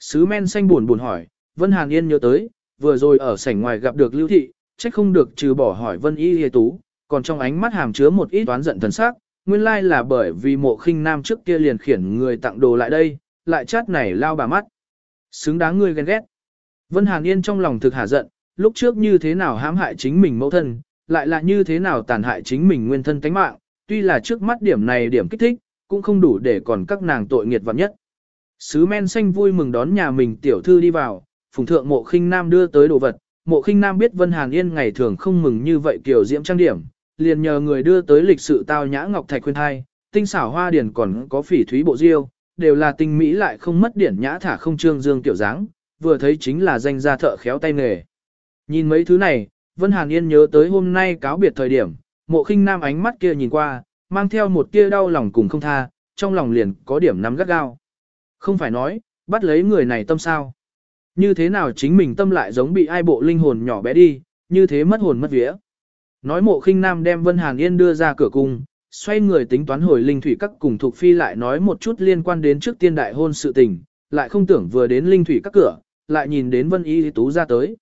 Sứ men xanh buồn buồn hỏi, Vân Hàn Yên nhớ tới, vừa rồi ở sảnh ngoài gặp được Lưu Thị, trách không được trừ bỏ hỏi Vân Y Hề Tú, còn trong ánh mắt hàm chứa một ít toán giận thần sắc, nguyên lai là bởi vì mộ khinh nam trước kia liền khiển người tặng đồ lại đây, lại chát này lao bà mắt. Xứng đáng ngươi ghen ghét. Vân Hàn Yên trong lòng thực hả giận, lúc trước như thế nào hãm hại chính mình mẫu thân, lại là như thế nào tàn hại chính mình nguyên thân tánh mạng, tuy là trước mắt điểm này điểm kích thích, cũng không đủ để còn các nàng tội nghiệt vạn nhất. Sứ men xanh vui mừng đón nhà mình tiểu thư đi vào, phùng thượng mộ khinh nam đưa tới đồ vật, mộ khinh nam biết Vân Hàn Yên ngày thường không mừng như vậy kiểu diễm trang điểm, liền nhờ người đưa tới lịch sự tao nhã ngọc thạch khuyên thai, tinh xảo hoa điển còn có phỉ thúy bộ diêu, đều là tinh mỹ lại không mất điển nhã thả không trương dương tiểu dáng, vừa thấy chính là danh gia thợ khéo tay nghề. Nhìn mấy thứ này, Vân Hàn Yên nhớ tới hôm nay cáo biệt thời điểm, mộ khinh nam ánh mắt kia nhìn qua, mang theo một tia đau lòng cùng không tha, trong lòng liền có điểm nắm gắt gao. Không phải nói, bắt lấy người này tâm sao. Như thế nào chính mình tâm lại giống bị ai bộ linh hồn nhỏ bé đi, như thế mất hồn mất vía. Nói mộ khinh nam đem Vân Hàn Yên đưa ra cửa cung, xoay người tính toán hồi linh thủy các cùng thuộc phi lại nói một chút liên quan đến trước tiên đại hôn sự tình, lại không tưởng vừa đến linh thủy các cửa, lại nhìn đến Vân Y Di Tú ra tới.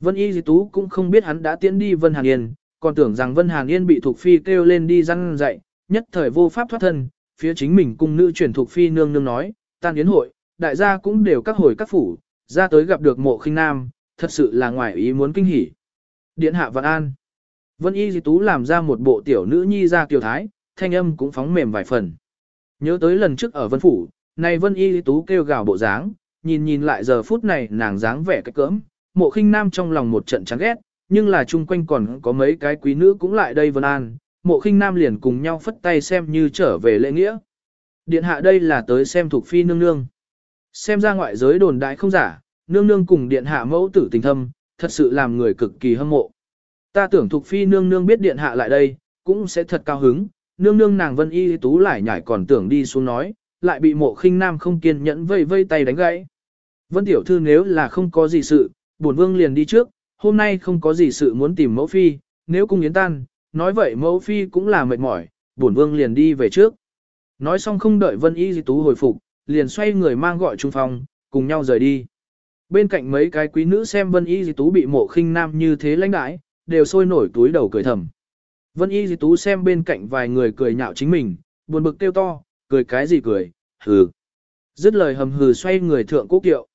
Vân Y Di Tú cũng không biết hắn đã tiến đi Vân Hàn Yên, còn tưởng rằng Vân Hàn Yên bị thuộc phi kêu lên đi răng dạy, nhất thời vô pháp thoát thân, phía chính mình cung nữ chuyển thuộc phi nương nương nói, tan yến hội, đại gia cũng đều các hồi các phủ, ra tới gặp được mộ khinh nam, thật sự là ngoài ý muốn kinh hỉ. Điện hạ Vạn An. Vân Y Di Tú làm ra một bộ tiểu nữ nhi ra kiều thái, thanh âm cũng phóng mềm vài phần. Nhớ tới lần trước ở Vân Phủ, này Vân Y Di Tú kêu gào bộ dáng, nhìn nhìn lại giờ phút này nàng dáng vẻ cách cỡm, mộ khinh nam trong lòng một trận chán ghét, nhưng là chung quanh còn có mấy cái quý nữ cũng lại đây Vân An, mộ khinh nam liền cùng nhau phất tay xem như trở về lễ nghĩa. Điện hạ đây là tới xem thuộc phi nương nương. Xem ra ngoại giới đồn đại không giả, nương nương cùng điện hạ mẫu tử tình thâm, thật sự làm người cực kỳ hâm mộ. Ta tưởng thuộc phi nương nương biết điện hạ lại đây, cũng sẽ thật cao hứng, nương nương nàng vân y tú lại nhảy còn tưởng đi xuống nói, lại bị mộ khinh nam không kiên nhẫn vây vây tay đánh gãy. Vân tiểu thư nếu là không có gì sự, bổn vương liền đi trước, hôm nay không có gì sự muốn tìm mẫu phi, nếu cung yến tan, nói vậy mẫu phi cũng là mệt mỏi, bổn vương liền đi về trước. Nói xong không đợi vân y tú hồi phục, liền xoay người mang gọi trung phòng, cùng nhau rời đi. Bên cạnh mấy cái quý nữ xem vân y tú bị mộ khinh nam như thế lãnh đãi, đều sôi nổi túi đầu cười thầm. Vân y tú xem bên cạnh vài người cười nhạo chính mình, buồn bực kêu to, cười cái gì cười, hừ. Dứt lời hầm hừ xoay người thượng cố kiệu.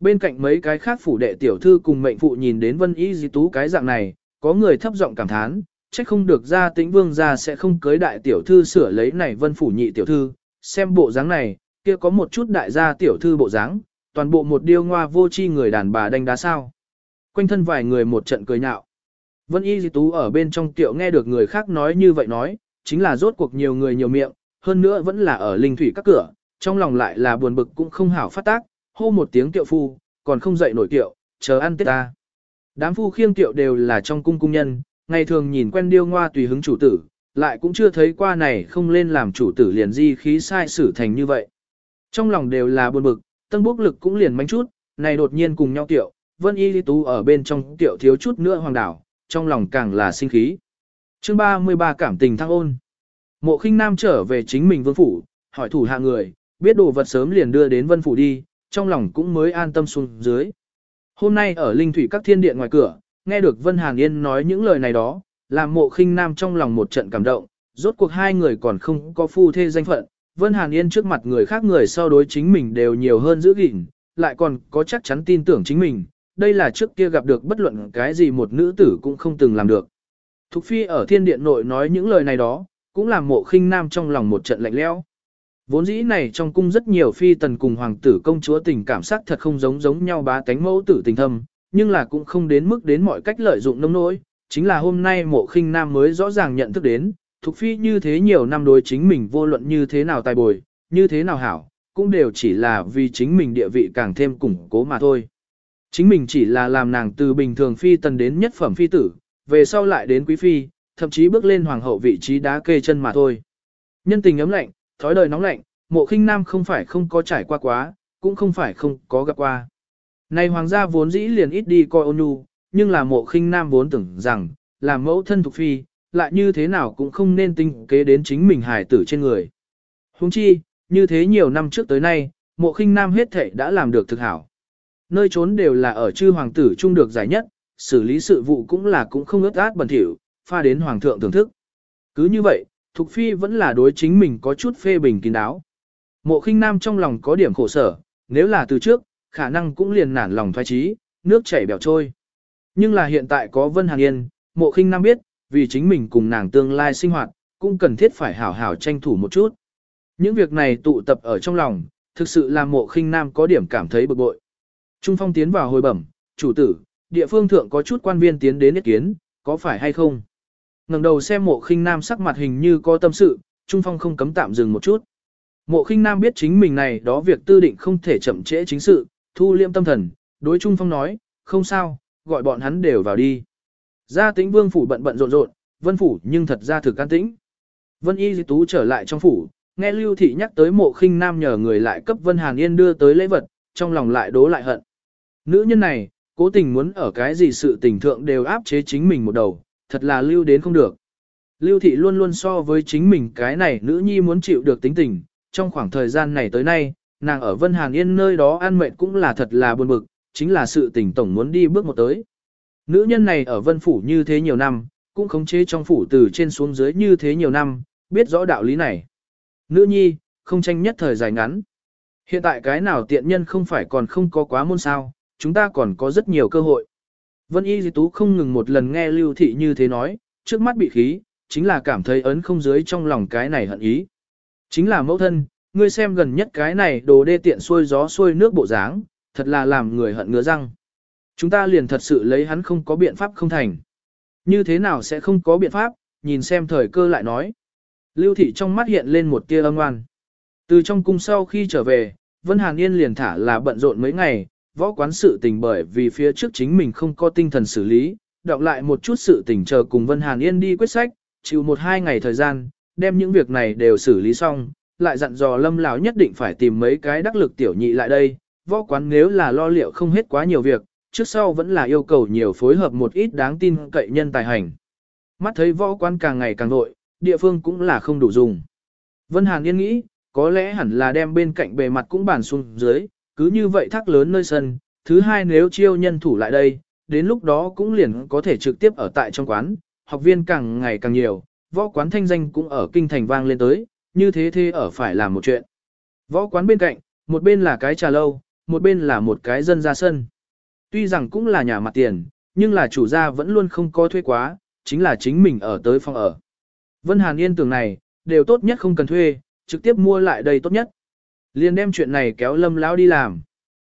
Bên cạnh mấy cái khác phủ đệ tiểu thư cùng mệnh phụ nhìn đến vân y di tú cái dạng này, có người thấp giọng cảm thán, trách không được ra tĩnh vương ra sẽ không cưới đại tiểu thư sửa lấy này vân phủ nhị tiểu thư, xem bộ dáng này, kia có một chút đại gia tiểu thư bộ dáng, toàn bộ một điêu ngoa vô chi người đàn bà đánh đá sao. Quanh thân vài người một trận cười nhạo. Vân y di tú ở bên trong tiểu nghe được người khác nói như vậy nói, chính là rốt cuộc nhiều người nhiều miệng, hơn nữa vẫn là ở linh thủy các cửa, trong lòng lại là buồn bực cũng không hảo phát tác, hô một tiếng tiệu phu, còn không dậy nổi tiệu, chờ ăn tết ta. Đám phu khiêng tiệu đều là trong cung cung nhân, ngày thường nhìn quen điêu ngoa tùy hứng chủ tử, lại cũng chưa thấy qua này không lên làm chủ tử liền di khí sai xử thành như vậy. Trong lòng đều là buồn bực, tân bốc lực cũng liền mánh chút, này đột nhiên cùng nhau tiệu, vân y lý tú ở bên trong tiệu thiếu chút nữa hoàng đảo, trong lòng càng là sinh khí. chương 33 cảm tình thăng ôn. Mộ khinh nam trở về chính mình vương phủ, hỏi thủ hạ người, biết đồ vật sớm liền đưa đến vân phủ đi, trong lòng cũng mới an tâm xuống dưới. Hôm nay ở linh thủy các thiên điện ngoài cửa, nghe được Vân Hàn Yên nói những lời này đó, làm mộ khinh nam trong lòng một trận cảm động, rốt cuộc hai người còn không có phu thê danh phận, Vân Hàn Yên trước mặt người khác người so đối chính mình đều nhiều hơn giữ gìn, lại còn có chắc chắn tin tưởng chính mình, đây là trước kia gặp được bất luận cái gì một nữ tử cũng không từng làm được. Thục Phi ở thiên điện nội nói những lời này đó, cũng làm mộ khinh nam trong lòng một trận lạnh lẽo. Vốn dĩ này trong cung rất nhiều phi tần cùng hoàng tử công chúa tình cảm sắc thật không giống giống nhau bá tánh mẫu tử tình thâm, nhưng là cũng không đến mức đến mọi cách lợi dụng nông nỗi. Chính là hôm nay mộ khinh nam mới rõ ràng nhận thức đến, Thục Phi như thế nhiều năm đối chính mình vô luận như thế nào tài bồi, như thế nào hảo, cũng đều chỉ là vì chính mình địa vị càng thêm củng cố mà thôi. Chính mình chỉ là làm nàng từ bình thường phi tần đến nhất phẩm phi tử, về sau lại đến quý phi, thậm chí bước lên hoàng hậu vị trí đá kê chân mà thôi. Nhân tình ấm lạnh, thói đời nóng lạnh, mộ khinh nam không phải không có trải qua quá, cũng không phải không có gặp qua. Này hoàng gia vốn dĩ liền ít đi coi ôn nhu, nhưng là mộ khinh nam vốn tưởng rằng, làm mẫu thân thuộc phi, lại như thế nào cũng không nên tinh kế đến chính mình hài tử trên người. Huống chi, như thế nhiều năm trước tới nay, mộ khinh nam hết thể đã làm được thực hảo. Nơi trốn đều là ở chư hoàng tử trung được giải nhất, xử lý sự vụ cũng là cũng không ướt át bẩn thỉu, pha đến hoàng thượng thưởng thức. Cứ như vậy, Thục Phi vẫn là đối chính mình có chút phê bình kín đáo. Mộ khinh nam trong lòng có điểm khổ sở, nếu là từ trước, khả năng cũng liền nản lòng thoái trí, nước chảy bèo trôi. Nhưng là hiện tại có Vân Hàng Yên, mộ khinh nam biết, vì chính mình cùng nàng tương lai sinh hoạt, cũng cần thiết phải hảo hảo tranh thủ một chút. Những việc này tụ tập ở trong lòng, thực sự là mộ khinh nam có điểm cảm thấy bực bội. Trung Phong tiến vào hồi bẩm, chủ tử, địa phương thượng có chút quan viên tiến đến ý kiến, có phải hay không? ngẩng đầu xem mộ khinh nam sắc mặt hình như có tâm sự, Trung Phong không cấm tạm dừng một chút. Mộ khinh nam biết chính mình này đó việc tư định không thể chậm trễ chính sự, thu liêm tâm thần, đối Trung Phong nói, không sao, gọi bọn hắn đều vào đi. Gia tĩnh vương phủ bận bận rộn rộn, vân phủ nhưng thật ra thực can tĩnh. Vân y di tú trở lại trong phủ, nghe lưu thị nhắc tới mộ khinh nam nhờ người lại cấp vân hàn yên đưa tới lễ vật, trong lòng lại đố lại hận. Nữ nhân này, cố tình muốn ở cái gì sự tình thượng đều áp chế chính mình một đầu, thật là lưu đến không được. Lưu thị luôn luôn so với chính mình cái này nữ nhi muốn chịu được tính tình, trong khoảng thời gian này tới nay, nàng ở Vân hàng Yên nơi đó ăn mệt cũng là thật là buồn bực, chính là sự tình tổng muốn đi bước một tới. Nữ nhân này ở Vân Phủ như thế nhiều năm, cũng khống chế trong phủ từ trên xuống dưới như thế nhiều năm, biết rõ đạo lý này. Nữ nhi, không tranh nhất thời dài ngắn. Hiện tại cái nào tiện nhân không phải còn không có quá môn sao, chúng ta còn có rất nhiều cơ hội. Vân Y Di Tú không ngừng một lần nghe Lưu Thị như thế nói, trước mắt bị khí, chính là cảm thấy ấn không dưới trong lòng cái này hận ý. Chính là mẫu thân, ngươi xem gần nhất cái này đồ đê tiện xuôi gió xuôi nước bộ dáng, thật là làm người hận ngứa răng. Chúng ta liền thật sự lấy hắn không có biện pháp không thành. Như thế nào sẽ không có biện pháp, nhìn xem thời cơ lại nói. Lưu thị trong mắt hiện lên một tia âm oan. Từ trong cung sau khi trở về, Vân Hàn Yên liền thả là bận rộn mấy ngày, võ quán sự tình bởi vì phía trước chính mình không có tinh thần xử lý, đọc lại một chút sự tình chờ cùng Vân Hàn Yên đi quyết sách, chịu một hai ngày thời gian, đem những việc này đều xử lý xong, lại dặn dò lâm lão nhất định phải tìm mấy cái đắc lực tiểu nhị lại đây, võ quán nếu là lo liệu không hết quá nhiều việc, trước sau vẫn là yêu cầu nhiều phối hợp một ít đáng tin cậy nhân tài hành. Mắt thấy võ quán càng ngày càng nội, địa phương cũng là không đủ dùng. Vân Hàn Yên nghĩ, có lẽ hẳn là đem bên cạnh bề mặt cũng bàn xuống dưới, cứ như vậy thác lớn nơi sân, thứ hai nếu chiêu nhân thủ lại đây, đến lúc đó cũng liền có thể trực tiếp ở tại trong quán, học viên càng ngày càng nhiều, võ quán thanh danh cũng ở kinh thành vang lên tới, như thế thế ở phải làm một chuyện. Võ quán bên cạnh, một bên là cái trà lâu, một bên là một cái dân ra sân. Tuy rằng cũng là nhà mặt tiền, nhưng là chủ gia vẫn luôn không có thuê quá, chính là chính mình ở tới phòng ở. Vân Hàn Yên tưởng này, đều tốt nhất không cần thuê, trực tiếp mua lại đây tốt nhất. Liền đem chuyện này kéo lâm lão đi làm.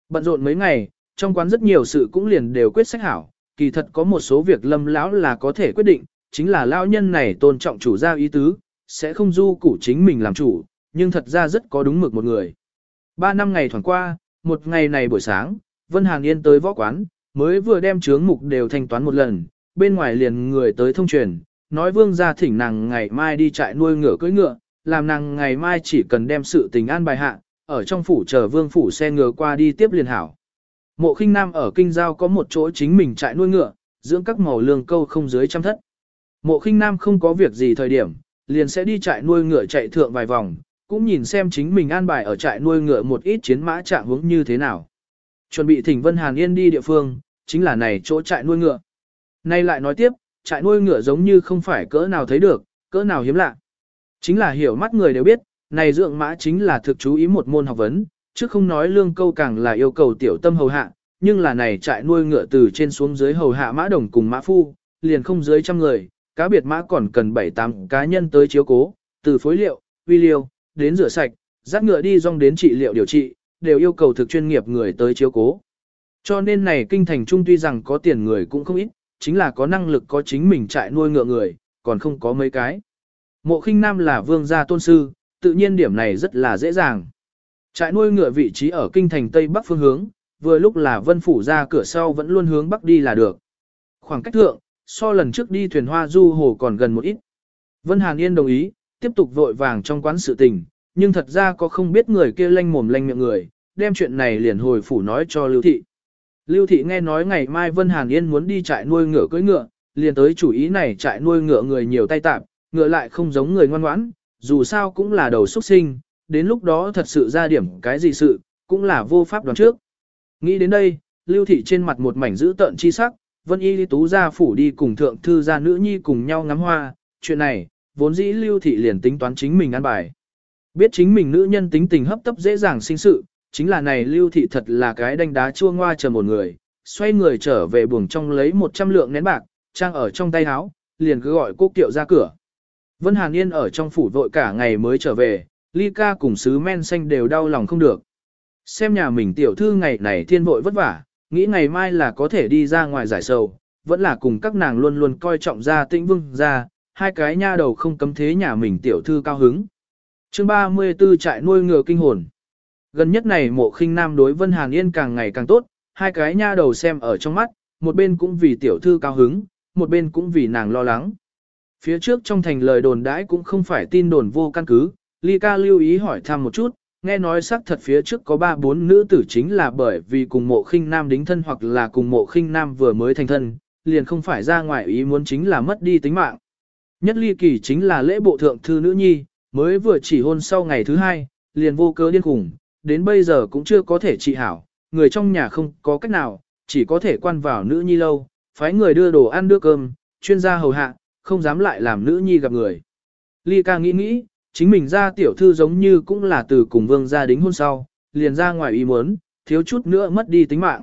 Bận rộn mấy ngày, trong quán rất nhiều sự cũng liền đều quyết sách hảo, kỳ thật có một số việc lâm lão là có thể quyết định, chính là lão nhân này tôn trọng chủ gia ý tứ, sẽ không du củ chính mình làm chủ, nhưng thật ra rất có đúng mực một người. Ba năm ngày thoảng qua, một ngày này buổi sáng, Vân Hàn Yên tới võ quán, mới vừa đem chướng mục đều thanh toán một lần, bên ngoài liền người tới thông truyền, nói vương gia thỉnh nàng ngày mai đi trại nuôi ngựa cưỡi ngựa, làm nàng ngày mai chỉ cần đem sự tình an bài hạ, ở trong phủ chờ vương phủ xe ngựa qua đi tiếp liền hảo. Mộ khinh nam ở kinh giao có một chỗ chính mình trại nuôi ngựa, dưỡng các màu lương câu không dưới trăm thất. Mộ khinh nam không có việc gì thời điểm, liền sẽ đi trại nuôi ngựa chạy thượng vài vòng, cũng nhìn xem chính mình an bài ở trại nuôi ngựa một ít chiến mã trạng hướng như thế nào. Chuẩn bị thỉnh Vân Hàn Yên đi địa phương, chính là này chỗ trại nuôi ngựa. Nay lại nói tiếp, trại nuôi ngựa giống như không phải cỡ nào thấy được, cỡ nào hiếm lạ. Chính là hiểu mắt người đều biết, này dưỡng mã chính là thực chú ý một môn học vấn, chứ không nói lương câu càng là yêu cầu tiểu tâm hầu hạ, nhưng là này trại nuôi ngựa từ trên xuống dưới hầu hạ mã đồng cùng mã phu, liền không dưới trăm người, cá biệt mã còn cần 7-8 cá nhân tới chiếu cố, từ phối liệu, vi liêu, đến rửa sạch, dắt ngựa đi rong đến trị liệu điều trị, đều yêu cầu thực chuyên nghiệp người tới chiếu cố. Cho nên này kinh thành trung tuy rằng có tiền người cũng không ít, chính là có năng lực có chính mình trại nuôi ngựa người, còn không có mấy cái. Mộ khinh nam là vương gia tôn sư, tự nhiên điểm này rất là dễ dàng. Trại nuôi ngựa vị trí ở kinh thành Tây Bắc phương hướng, vừa lúc là vân phủ ra cửa sau vẫn luôn hướng Bắc đi là được. Khoảng cách thượng, so lần trước đi thuyền hoa du hồ còn gần một ít. Vân Hàn Yên đồng ý, tiếp tục vội vàng trong quán sự tình, nhưng thật ra có không biết người kia lanh mồm lanh miệng người, đem chuyện này liền hồi phủ nói cho Lưu Thị. Lưu Thị nghe nói ngày mai Vân Hàn Yên muốn đi trại nuôi ngựa cưỡi ngựa, liền tới chủ ý này trại nuôi ngựa người nhiều tay tạp, ngựa lại không giống người ngoan ngoãn, dù sao cũng là đầu xuất sinh, đến lúc đó thật sự ra điểm cái gì sự, cũng là vô pháp đoán trước. Nghĩ đến đây, Lưu Thị trên mặt một mảnh giữ tợn chi sắc, Vân Y Lý Tú ra phủ đi cùng thượng thư gia nữ nhi cùng nhau ngắm hoa, chuyện này, vốn dĩ Lưu Thị liền tính toán chính mình ăn bài. Biết chính mình nữ nhân tính tình hấp tấp dễ dàng sinh sự, chính là này Lưu Thị thật là cái đánh đá chua ngoa chờ một người, xoay người trở về buồng trong lấy 100 lượng nén bạc, trang ở trong tay áo, liền cứ gọi cô kiệu ra cửa. Vân Hàn Yên ở trong phủ vội cả ngày mới trở về, Ly ca cùng sứ men xanh đều đau lòng không được. Xem nhà mình tiểu thư ngày này thiên vội vất vả, nghĩ ngày mai là có thể đi ra ngoài giải sầu, vẫn là cùng các nàng luôn luôn coi trọng ra tĩnh vương ra, hai cái nha đầu không cấm thế nhà mình tiểu thư cao hứng. chương 34 trại nuôi ngựa kinh hồn. Gần nhất này mộ khinh nam đối Vân Hàn Yên càng ngày càng tốt, hai cái nha đầu xem ở trong mắt, một bên cũng vì tiểu thư cao hứng, một bên cũng vì nàng lo lắng. Phía trước trong thành lời đồn đãi cũng không phải tin đồn vô căn cứ, Ly ca lưu ý hỏi thăm một chút, nghe nói xác thật phía trước có ba bốn nữ tử chính là bởi vì cùng mộ khinh nam đính thân hoặc là cùng mộ khinh nam vừa mới thành thân, liền không phải ra ngoài ý muốn chính là mất đi tính mạng. Nhất ly kỳ chính là lễ bộ thượng thư nữ nhi, mới vừa chỉ hôn sau ngày thứ hai, liền vô cớ điên khủng, đến bây giờ cũng chưa có thể trị hảo, người trong nhà không có cách nào, chỉ có thể quan vào nữ nhi lâu, phái người đưa đồ ăn đưa cơm, chuyên gia hầu hạ, không dám lại làm nữ nhi gặp người. Ly ca nghĩ nghĩ, chính mình ra tiểu thư giống như cũng là từ cùng vương gia đính hôn sau, liền ra ngoài ý muốn, thiếu chút nữa mất đi tính mạng.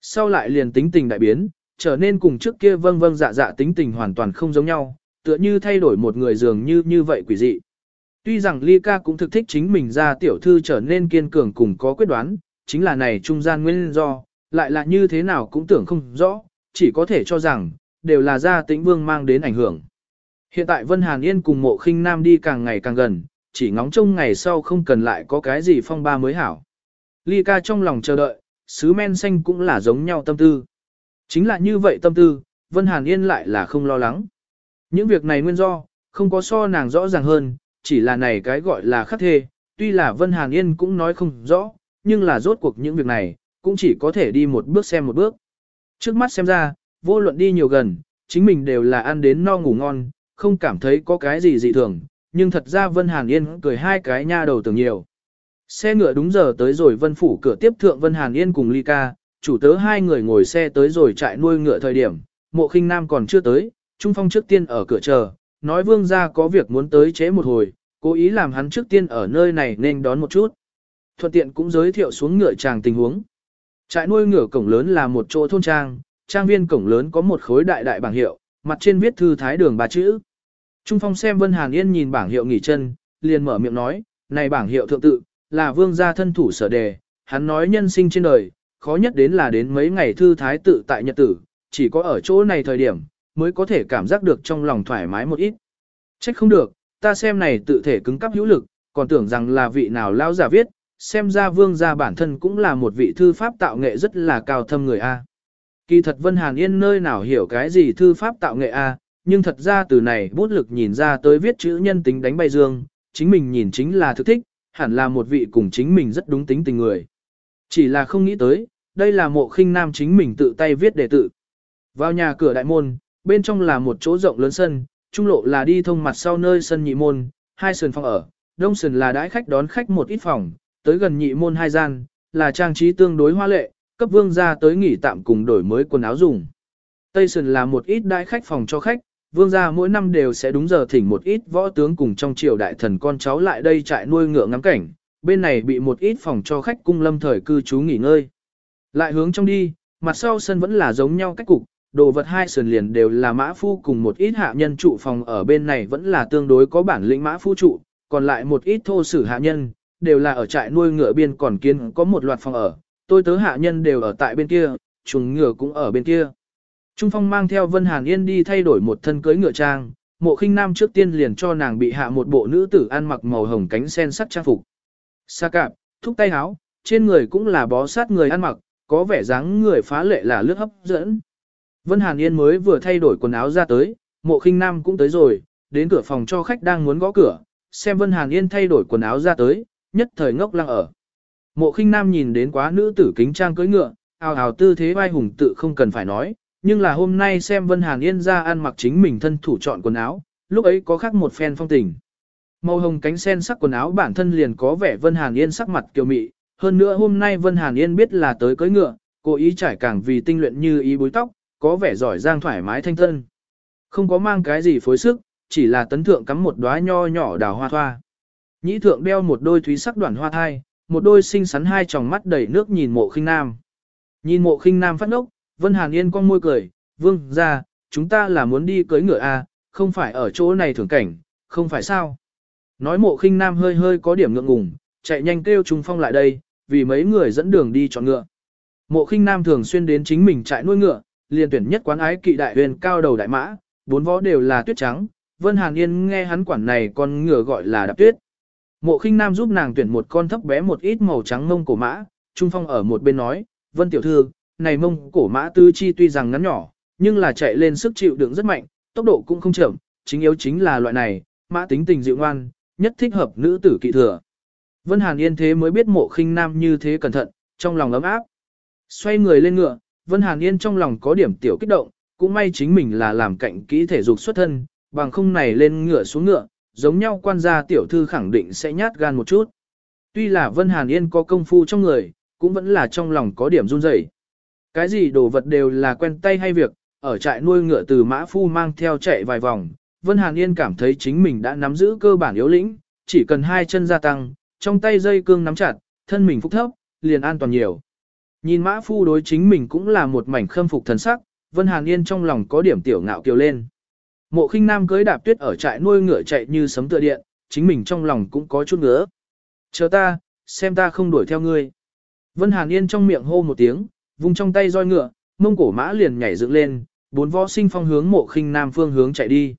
Sau lại liền tính tình đại biến, trở nên cùng trước kia vâng vâng dạ dạ tính tình hoàn toàn không giống nhau, tựa như thay đổi một người dường như như vậy quỷ dị. Tuy rằng Ly ca cũng thực thích chính mình ra tiểu thư trở nên kiên cường cùng có quyết đoán, chính là này trung gian nguyên do, lại là như thế nào cũng tưởng không rõ, chỉ có thể cho rằng, đều là gia tĩnh vương mang đến ảnh hưởng. Hiện tại Vân Hàn Yên cùng mộ khinh nam đi càng ngày càng gần, chỉ ngóng trông ngày sau không cần lại có cái gì phong ba mới hảo. Ly ca trong lòng chờ đợi, sứ men xanh cũng là giống nhau tâm tư. Chính là như vậy tâm tư, Vân Hàn Yên lại là không lo lắng. Những việc này nguyên do, không có so nàng rõ ràng hơn, chỉ là này cái gọi là khắc thê, tuy là Vân Hàn Yên cũng nói không rõ, nhưng là rốt cuộc những việc này, cũng chỉ có thể đi một bước xem một bước. Trước mắt xem ra, vô luận đi nhiều gần, chính mình đều là ăn đến no ngủ ngon, không cảm thấy có cái gì dị thường, nhưng thật ra Vân Hàn Yên cười hai cái nha đầu tưởng nhiều. Xe ngựa đúng giờ tới rồi Vân Phủ cửa tiếp thượng Vân Hàn Yên cùng Ly Ca, chủ tớ hai người ngồi xe tới rồi trại nuôi ngựa thời điểm, mộ khinh nam còn chưa tới, Trung Phong trước tiên ở cửa chờ, nói vương gia có việc muốn tới chế một hồi, cố ý làm hắn trước tiên ở nơi này nên đón một chút. Thuận tiện cũng giới thiệu xuống ngựa chàng tình huống. Trại nuôi ngựa cổng lớn là một chỗ thôn trang, trang viên cổng lớn có một khối đại đại bảng hiệu, mặt trên viết thư thái đường ba chữ. Trung Phong xem Vân Hàn Yên nhìn bảng hiệu nghỉ chân, liền mở miệng nói, này bảng hiệu thượng tự, là vương gia thân thủ sở đề, hắn nói nhân sinh trên đời, khó nhất đến là đến mấy ngày thư thái tự tại nhật tử, chỉ có ở chỗ này thời điểm, mới có thể cảm giác được trong lòng thoải mái một ít. Trách không được, ta xem này tự thể cứng cắp hữu lực, còn tưởng rằng là vị nào lao giả viết, xem ra vương gia bản thân cũng là một vị thư pháp tạo nghệ rất là cao thâm người A. Kỳ thật Vân Hàn Yên nơi nào hiểu cái gì thư pháp tạo nghệ A, nhưng thật ra từ này bút lực nhìn ra tới viết chữ nhân tính đánh bay dương, chính mình nhìn chính là thực thích, hẳn là một vị cùng chính mình rất đúng tính tình người. Chỉ là không nghĩ tới, đây là mộ khinh nam chính mình tự tay viết đề tự. Vào nhà cửa đại môn, bên trong là một chỗ rộng lớn sân, trung lộ là đi thông mặt sau nơi sân nhị môn, hai sườn phòng ở, đông sườn là đãi khách đón khách một ít phòng, tới gần nhị môn hai gian, là trang trí tương đối hoa lệ, cấp vương gia tới nghỉ tạm cùng đổi mới quần áo dùng. Tây sơn là một ít đại khách phòng cho khách, vương gia mỗi năm đều sẽ đúng giờ thỉnh một ít võ tướng cùng trong triều đại thần con cháu lại đây trại nuôi ngựa ngắm cảnh, bên này bị một ít phòng cho khách cung lâm thời cư trú nghỉ ngơi. Lại hướng trong đi, mặt sau sân vẫn là giống nhau cách cục, đồ vật hai sườn liền đều là mã phu cùng một ít hạ nhân trụ phòng ở bên này vẫn là tương đối có bản lĩnh mã phu trụ, còn lại một ít thô sử hạ nhân, đều là ở trại nuôi ngựa biên còn kiên có một loạt phòng ở, tôi tớ hạ nhân đều ở tại bên kia, chuồng ngựa cũng ở bên kia. Trung Phong mang theo Vân Hàn Yên đi thay đổi một thân cưới ngựa trang, mộ khinh nam trước tiên liền cho nàng bị hạ một bộ nữ tử ăn mặc màu hồng cánh sen sắc trang phục. Sa cạp, thúc tay áo, trên người cũng là bó sát người ăn mặc, có vẻ dáng người phá lệ là lướt hấp dẫn. Vân Hàn Yên mới vừa thay đổi quần áo ra tới, mộ khinh nam cũng tới rồi, đến cửa phòng cho khách đang muốn gõ cửa, xem Vân Hàn Yên thay đổi quần áo ra tới, nhất thời ngốc lăng ở. Mộ khinh nam nhìn đến quá nữ tử kính trang cưỡi ngựa, ào ào tư thế vai hùng tự không cần phải nói, nhưng là hôm nay xem Vân Hàn Yên ra ăn mặc chính mình thân thủ chọn quần áo, lúc ấy có khác một phen phong tình. Màu hồng cánh sen sắc quần áo bản thân liền có vẻ Vân Hàn Yên sắc mặt kiều mị, hơn nữa hôm nay Vân Hàn Yên biết là tới cưỡi ngựa, cố ý trải càng vì tinh luyện như ý búi tóc, có vẻ giỏi giang thoải mái thanh tân. Không có mang cái gì phối sức, chỉ là tấn thượng cắm một đóa nho nhỏ đào hoa thoa. Nhĩ thượng đeo một đôi thúy sắc đoàn hoa thai, một đôi xinh xắn hai tròng mắt đầy nước nhìn mộ khinh nam. Nhìn mộ khinh nam phát ngốc, Vân Hàn Yên con môi cười, vương ra, chúng ta là muốn đi cưới ngựa à, không phải ở chỗ này thưởng cảnh, không phải sao. Nói mộ khinh nam hơi hơi có điểm ngượng ngùng, chạy nhanh kêu Trung Phong lại đây, vì mấy người dẫn đường đi chọn ngựa. Mộ khinh nam thường xuyên đến chính mình trại nuôi ngựa, liền tuyển nhất quán ái kỵ đại huyền cao đầu đại mã, bốn võ đều là tuyết trắng, Vân Hàn Yên nghe hắn quản này con ngựa gọi là đạp tuyết. Mộ khinh nam giúp nàng tuyển một con thấp bé một ít màu trắng mông cổ mã, Trung Phong ở một bên nói, Vân tiểu thư, này mông cổ mã tư chi tuy rằng ngắn nhỏ, nhưng là chạy lên sức chịu đựng rất mạnh, tốc độ cũng không chậm, chính yếu chính là loại này, mã tính tình dịu ngoan, nhất thích hợp nữ tử kỵ thừa. Vân Hàn Yên thế mới biết mộ khinh nam như thế cẩn thận, trong lòng ấm áp. Xoay người lên ngựa, Vân Hàn Yên trong lòng có điểm tiểu kích động, cũng may chính mình là làm cạnh kỹ thể dục xuất thân, bằng không này lên ngựa xuống ngựa, giống nhau quan gia tiểu thư khẳng định sẽ nhát gan một chút. Tuy là Vân Hàn Yên có công phu trong người, cũng vẫn là trong lòng có điểm run rẩy. Cái gì đồ vật đều là quen tay hay việc, ở trại nuôi ngựa từ mã phu mang theo chạy vài vòng, Vân Hàn Yên cảm thấy chính mình đã nắm giữ cơ bản yếu lĩnh, chỉ cần hai chân gia tăng, trong tay dây cương nắm chặt, thân mình phúc thấp, liền an toàn nhiều. Nhìn mã phu đối chính mình cũng là một mảnh khâm phục thần sắc, Vân Hàn Yên trong lòng có điểm tiểu ngạo kiều lên. Mộ khinh nam cưới đạp tuyết ở trại nuôi ngựa chạy như sấm tựa điện, chính mình trong lòng cũng có chút ngứa. Chờ ta, xem ta không đuổi theo ngươi. Vân Hàn Yên trong miệng hô một tiếng, vung trong tay roi ngựa, mông cổ mã liền nhảy dựng lên, bốn võ sinh phong hướng mộ khinh nam phương hướng chạy đi.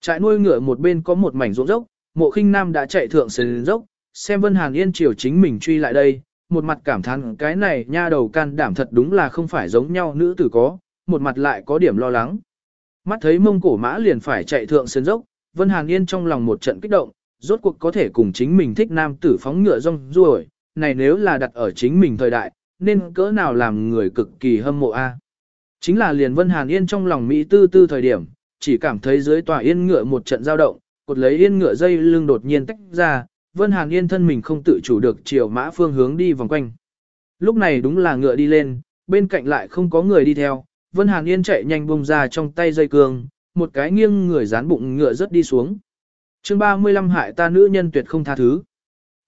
Trại nuôi ngựa một bên có một mảnh ruộng dốc, mộ khinh nam đã chạy thượng sườn dốc, xem Vân Hàn Yên chiều chính mình truy lại đây, một mặt cảm thán cái này nha đầu can đảm thật đúng là không phải giống nhau nữ tử có, một mặt lại có điểm lo lắng. Mắt thấy mông cổ mã liền phải chạy thượng sườn dốc, Vân Hàn Yên trong lòng một trận kích động, rốt cuộc có thể cùng chính mình thích nam tử phóng ngựa rong ruổi, này nếu là đặt ở chính mình thời đại, nên cỡ nào làm người cực kỳ hâm mộ a. Chính là liền Vân Hàn Yên trong lòng Mỹ tư tư thời điểm, chỉ cảm thấy dưới tòa yên ngựa một trận dao động, cột lấy yên ngựa dây lưng đột nhiên tách ra, Vân Hàn Yên thân mình không tự chủ được chiều mã phương hướng đi vòng quanh. Lúc này đúng là ngựa đi lên, bên cạnh lại không có người đi theo, Vân Hàn Yên chạy nhanh bung ra trong tay dây cương, một cái nghiêng người dán bụng ngựa rất đi xuống. chương 35 hại ta nữ nhân tuyệt không tha thứ.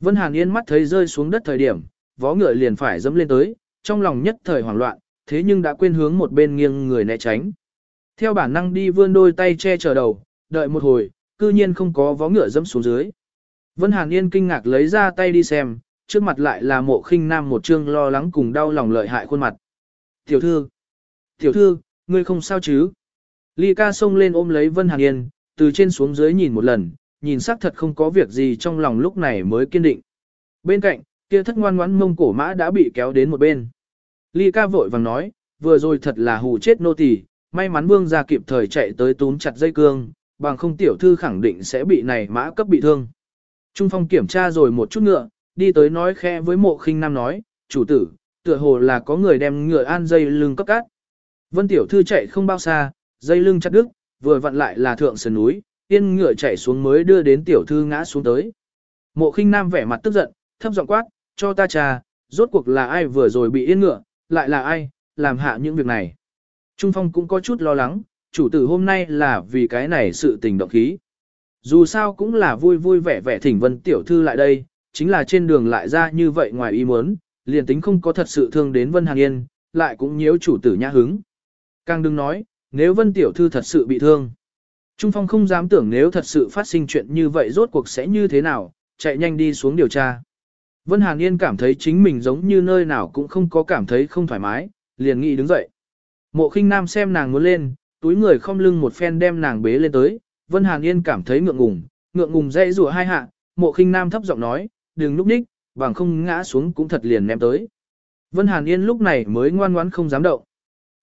Vân Hàn Yên mắt thấy rơi xuống đất thời điểm, vó ngựa liền phải dẫm lên tới, trong lòng nhất thời hoảng loạn, thế nhưng đã quên hướng một bên nghiêng người né tránh. Theo bản năng đi vươn đôi tay che chở đầu, đợi một hồi, cư nhiên không có vó ngựa dẫm xuống dưới. Vân Hàn Yên kinh ngạc lấy ra tay đi xem, trước mặt lại là mộ khinh nam một trương lo lắng cùng đau lòng lợi hại khuôn mặt. Tiểu thư, tiểu thư, ngươi không sao chứ? Ly ca xông lên ôm lấy Vân Hàn Yên, từ trên xuống dưới nhìn một lần, nhìn xác thật không có việc gì trong lòng lúc này mới kiên định. Bên cạnh, kia thất ngoan ngoãn mông cổ mã đã bị kéo đến một bên. Ly ca vội vàng nói, vừa rồi thật là hù chết nô tỳ, may mắn vương ra kịp thời chạy tới túm chặt dây cương, bằng không tiểu thư khẳng định sẽ bị này mã cấp bị thương. Trung phong kiểm tra rồi một chút ngựa, đi tới nói khe với mộ khinh nam nói, chủ tử, tựa hồ là có người đem ngựa an dây lưng cấp cát. Vân tiểu thư chạy không bao xa, dây lưng chặt đứt, vừa vặn lại là thượng sườn núi, yên ngựa chạy xuống mới đưa đến tiểu thư ngã xuống tới. Mộ khinh nam vẻ mặt tức giận, thấp giọng quát, cho ta trà, rốt cuộc là ai vừa rồi bị yên ngựa, lại là ai, làm hạ những việc này. Trung phong cũng có chút lo lắng, chủ tử hôm nay là vì cái này sự tình động khí. Dù sao cũng là vui vui vẻ vẻ thỉnh vân tiểu thư lại đây, chính là trên đường lại ra như vậy ngoài ý muốn, liền tính không có thật sự thương đến vân hàng yên, lại cũng nhiễu chủ tử nhã hứng. Càng đừng nói, nếu vân tiểu thư thật sự bị thương. Trung Phong không dám tưởng nếu thật sự phát sinh chuyện như vậy rốt cuộc sẽ như thế nào, chạy nhanh đi xuống điều tra. Vân Hàn Yên cảm thấy chính mình giống như nơi nào cũng không có cảm thấy không thoải mái, liền nghĩ đứng dậy. Mộ khinh nam xem nàng muốn lên, túi người không lưng một phen đem nàng bế lên tới, Vân Hàn Yên cảm thấy ngượng ngùng, ngượng ngùng dây rùa hai hạ, mộ khinh nam thấp giọng nói, đừng lúc ních, bằng không ngã xuống cũng thật liền ném tới. Vân Hàn Yên lúc này mới ngoan ngoãn không dám động.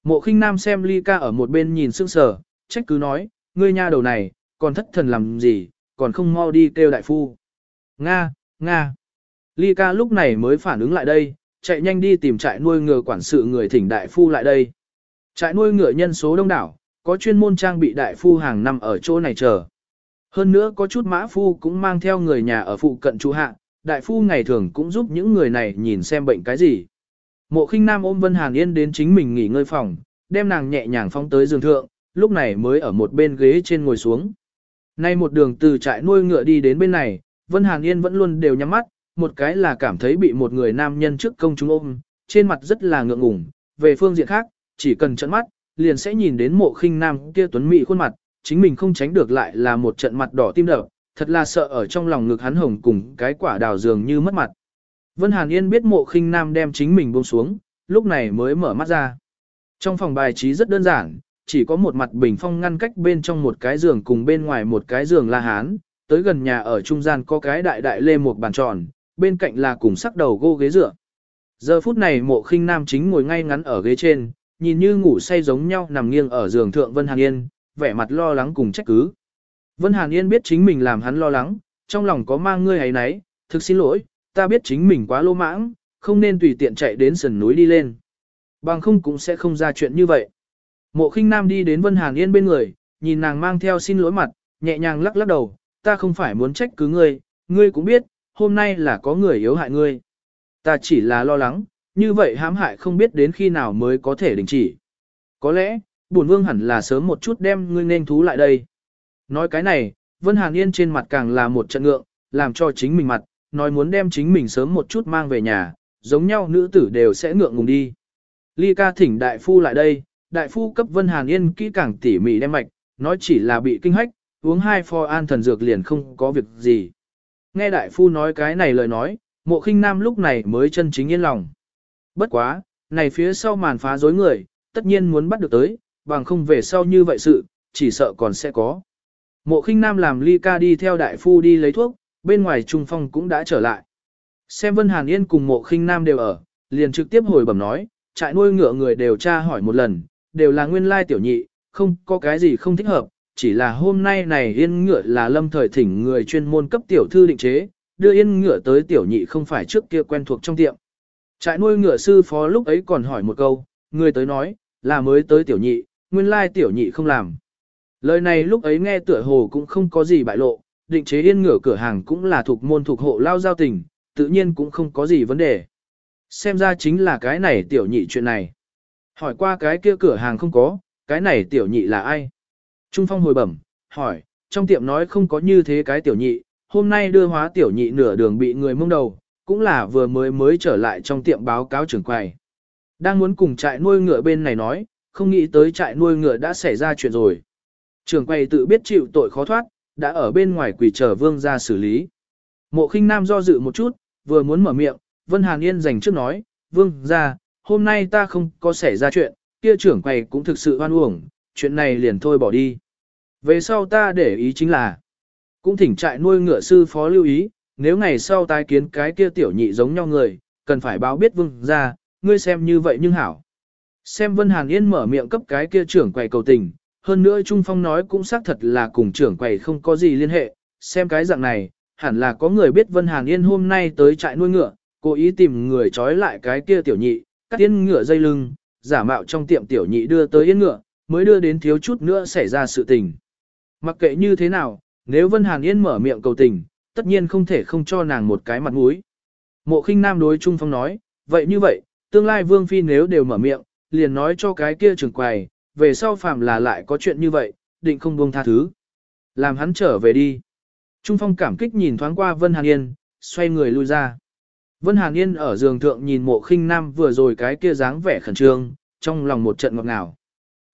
Mộ khinh nam xem ly ca ở một bên nhìn sương sờ, trách cứ nói, ngươi nha đầu này, còn thất thần làm gì, còn không mau đi kêu đại phu. Nga, Nga. Ly ca lúc này mới phản ứng lại đây, chạy nhanh đi tìm trại nuôi ngựa quản sự người thỉnh đại phu lại đây. Trại nuôi ngựa nhân số đông đảo, có chuyên môn trang bị đại phu hàng năm ở chỗ này chờ. Hơn nữa có chút mã phu cũng mang theo người nhà ở phụ cận chú hạ, đại phu ngày thường cũng giúp những người này nhìn xem bệnh cái gì. Mộ khinh nam ôm Vân Hàn Yên đến chính mình nghỉ ngơi phòng, đem nàng nhẹ nhàng phóng tới giường thượng, lúc này mới ở một bên ghế trên ngồi xuống. Nay một đường từ trại nuôi ngựa đi đến bên này, Vân Hàn Yên vẫn luôn đều nhắm mắt, một cái là cảm thấy bị một người nam nhân trước công chúng ôm, trên mặt rất là ngượng ngùng, về phương diện khác, chỉ cần trận mắt, liền sẽ nhìn đến mộ khinh nam kia tuấn mỹ khuôn mặt, chính mình không tránh được lại là một trận mặt đỏ tim đập, thật là sợ ở trong lòng ngực hắn hồng cùng cái quả đào dường như mất mặt. Vân Hàn Yên biết mộ khinh nam đem chính mình buông xuống, lúc này mới mở mắt ra. Trong phòng bài trí rất đơn giản, chỉ có một mặt bình phong ngăn cách bên trong một cái giường cùng bên ngoài một cái giường la hán, tới gần nhà ở trung gian có cái đại đại lê một bàn tròn, bên cạnh là cùng sắc đầu gô ghế dựa. Giờ phút này mộ khinh nam chính ngồi ngay ngắn ở ghế trên, nhìn như ngủ say giống nhau nằm nghiêng ở giường thượng Vân Hàn Yên, vẻ mặt lo lắng cùng trách cứ. Vân Hàn Yên biết chính mình làm hắn lo lắng, trong lòng có mang ngươi ấy nấy, thực xin lỗi, ta biết chính mình quá lô mãng, không nên tùy tiện chạy đến sườn núi đi lên. Bằng không cũng sẽ không ra chuyện như vậy. Mộ khinh nam đi đến Vân Hàn Yên bên người, nhìn nàng mang theo xin lỗi mặt, nhẹ nhàng lắc lắc đầu, ta không phải muốn trách cứ ngươi, ngươi cũng biết, hôm nay là có người yếu hại ngươi. Ta chỉ là lo lắng, như vậy hãm hại không biết đến khi nào mới có thể đình chỉ. Có lẽ, bổn vương hẳn là sớm một chút đem ngươi nên thú lại đây. Nói cái này, Vân Hàn Yên trên mặt càng là một trận ngượng, làm cho chính mình mặt, nói muốn đem chính mình sớm một chút mang về nhà, giống nhau nữ tử đều sẽ ngượng ngùng đi. Ly ca thỉnh đại phu lại đây, đại phu cấp Vân Hàn Yên kỹ càng tỉ mỉ đem mạch, nói chỉ là bị kinh hách, uống hai pho an thần dược liền không có việc gì. Nghe đại phu nói cái này lời nói, mộ khinh nam lúc này mới chân chính yên lòng. Bất quá, này phía sau màn phá dối người, tất nhiên muốn bắt được tới, bằng không về sau như vậy sự, chỉ sợ còn sẽ có. Mộ khinh nam làm ly ca đi theo đại phu đi lấy thuốc, bên ngoài trung phong cũng đã trở lại. Xem Vân Hàn Yên cùng mộ khinh nam đều ở, liền trực tiếp hồi bẩm nói, trại nuôi ngựa người đều tra hỏi một lần, đều là nguyên lai tiểu nhị, không có cái gì không thích hợp, chỉ là hôm nay này yên ngựa là lâm thời thỉnh người chuyên môn cấp tiểu thư định chế, đưa yên ngựa tới tiểu nhị không phải trước kia quen thuộc trong tiệm. Trại nuôi ngựa sư phó lúc ấy còn hỏi một câu, người tới nói, là mới tới tiểu nhị, nguyên lai tiểu nhị không làm. Lời này lúc ấy nghe tựa hồ cũng không có gì bại lộ, định chế yên ngựa cửa hàng cũng là thuộc môn thuộc hộ lao giao tình, tự nhiên cũng không có gì vấn đề. Xem ra chính là cái này tiểu nhị chuyện này. Hỏi qua cái kia cửa hàng không có, cái này tiểu nhị là ai? Trung Phong hồi bẩm, hỏi, trong tiệm nói không có như thế cái tiểu nhị, hôm nay đưa hóa tiểu nhị nửa đường bị người mông đầu, cũng là vừa mới mới trở lại trong tiệm báo cáo trưởng quầy. Đang muốn cùng trại nuôi ngựa bên này nói, không nghĩ tới trại nuôi ngựa đã xảy ra chuyện rồi. Trưởng quầy tự biết chịu tội khó thoát, đã ở bên ngoài quỷ chờ vương ra xử lý. Mộ khinh nam do dự một chút, vừa muốn mở miệng, Vân Hàn Yên dành trước nói, vương ra, hôm nay ta không có xảy ra chuyện, kia trưởng quầy cũng thực sự hoan uổng, chuyện này liền thôi bỏ đi. Về sau ta để ý chính là, cũng thỉnh trại nuôi ngựa sư phó lưu ý, nếu ngày sau tái kiến cái kia tiểu nhị giống nhau người, cần phải báo biết vương ra, ngươi xem như vậy nhưng hảo. Xem Vân Hàn Yên mở miệng cấp cái kia trưởng quầy cầu tình, hơn nữa Trung Phong nói cũng xác thật là cùng trưởng quầy không có gì liên hệ, xem cái dạng này, hẳn là có người biết Vân Hàn Yên hôm nay tới trại nuôi ngựa, cố ý tìm người trói lại cái kia tiểu nhị, cắt yên ngựa dây lưng, giả mạo trong tiệm tiểu nhị đưa tới yên ngựa, mới đưa đến thiếu chút nữa xảy ra sự tình. Mặc kệ như thế nào, nếu Vân Hàn Yên mở miệng cầu tình, tất nhiên không thể không cho nàng một cái mặt mũi. Mộ khinh nam đối Trung Phong nói, vậy như vậy, tương lai Vương Phi nếu đều mở miệng, liền nói cho cái kia trưởng quầy, về sau phạm là lại có chuyện như vậy, định không buông tha thứ. Làm hắn trở về đi. Trung Phong cảm kích nhìn thoáng qua Vân Hàn Yên, xoay người lui ra. Vân Hàn Yên ở giường thượng nhìn mộ khinh nam vừa rồi cái kia dáng vẻ khẩn trương, trong lòng một trận ngọt ngào.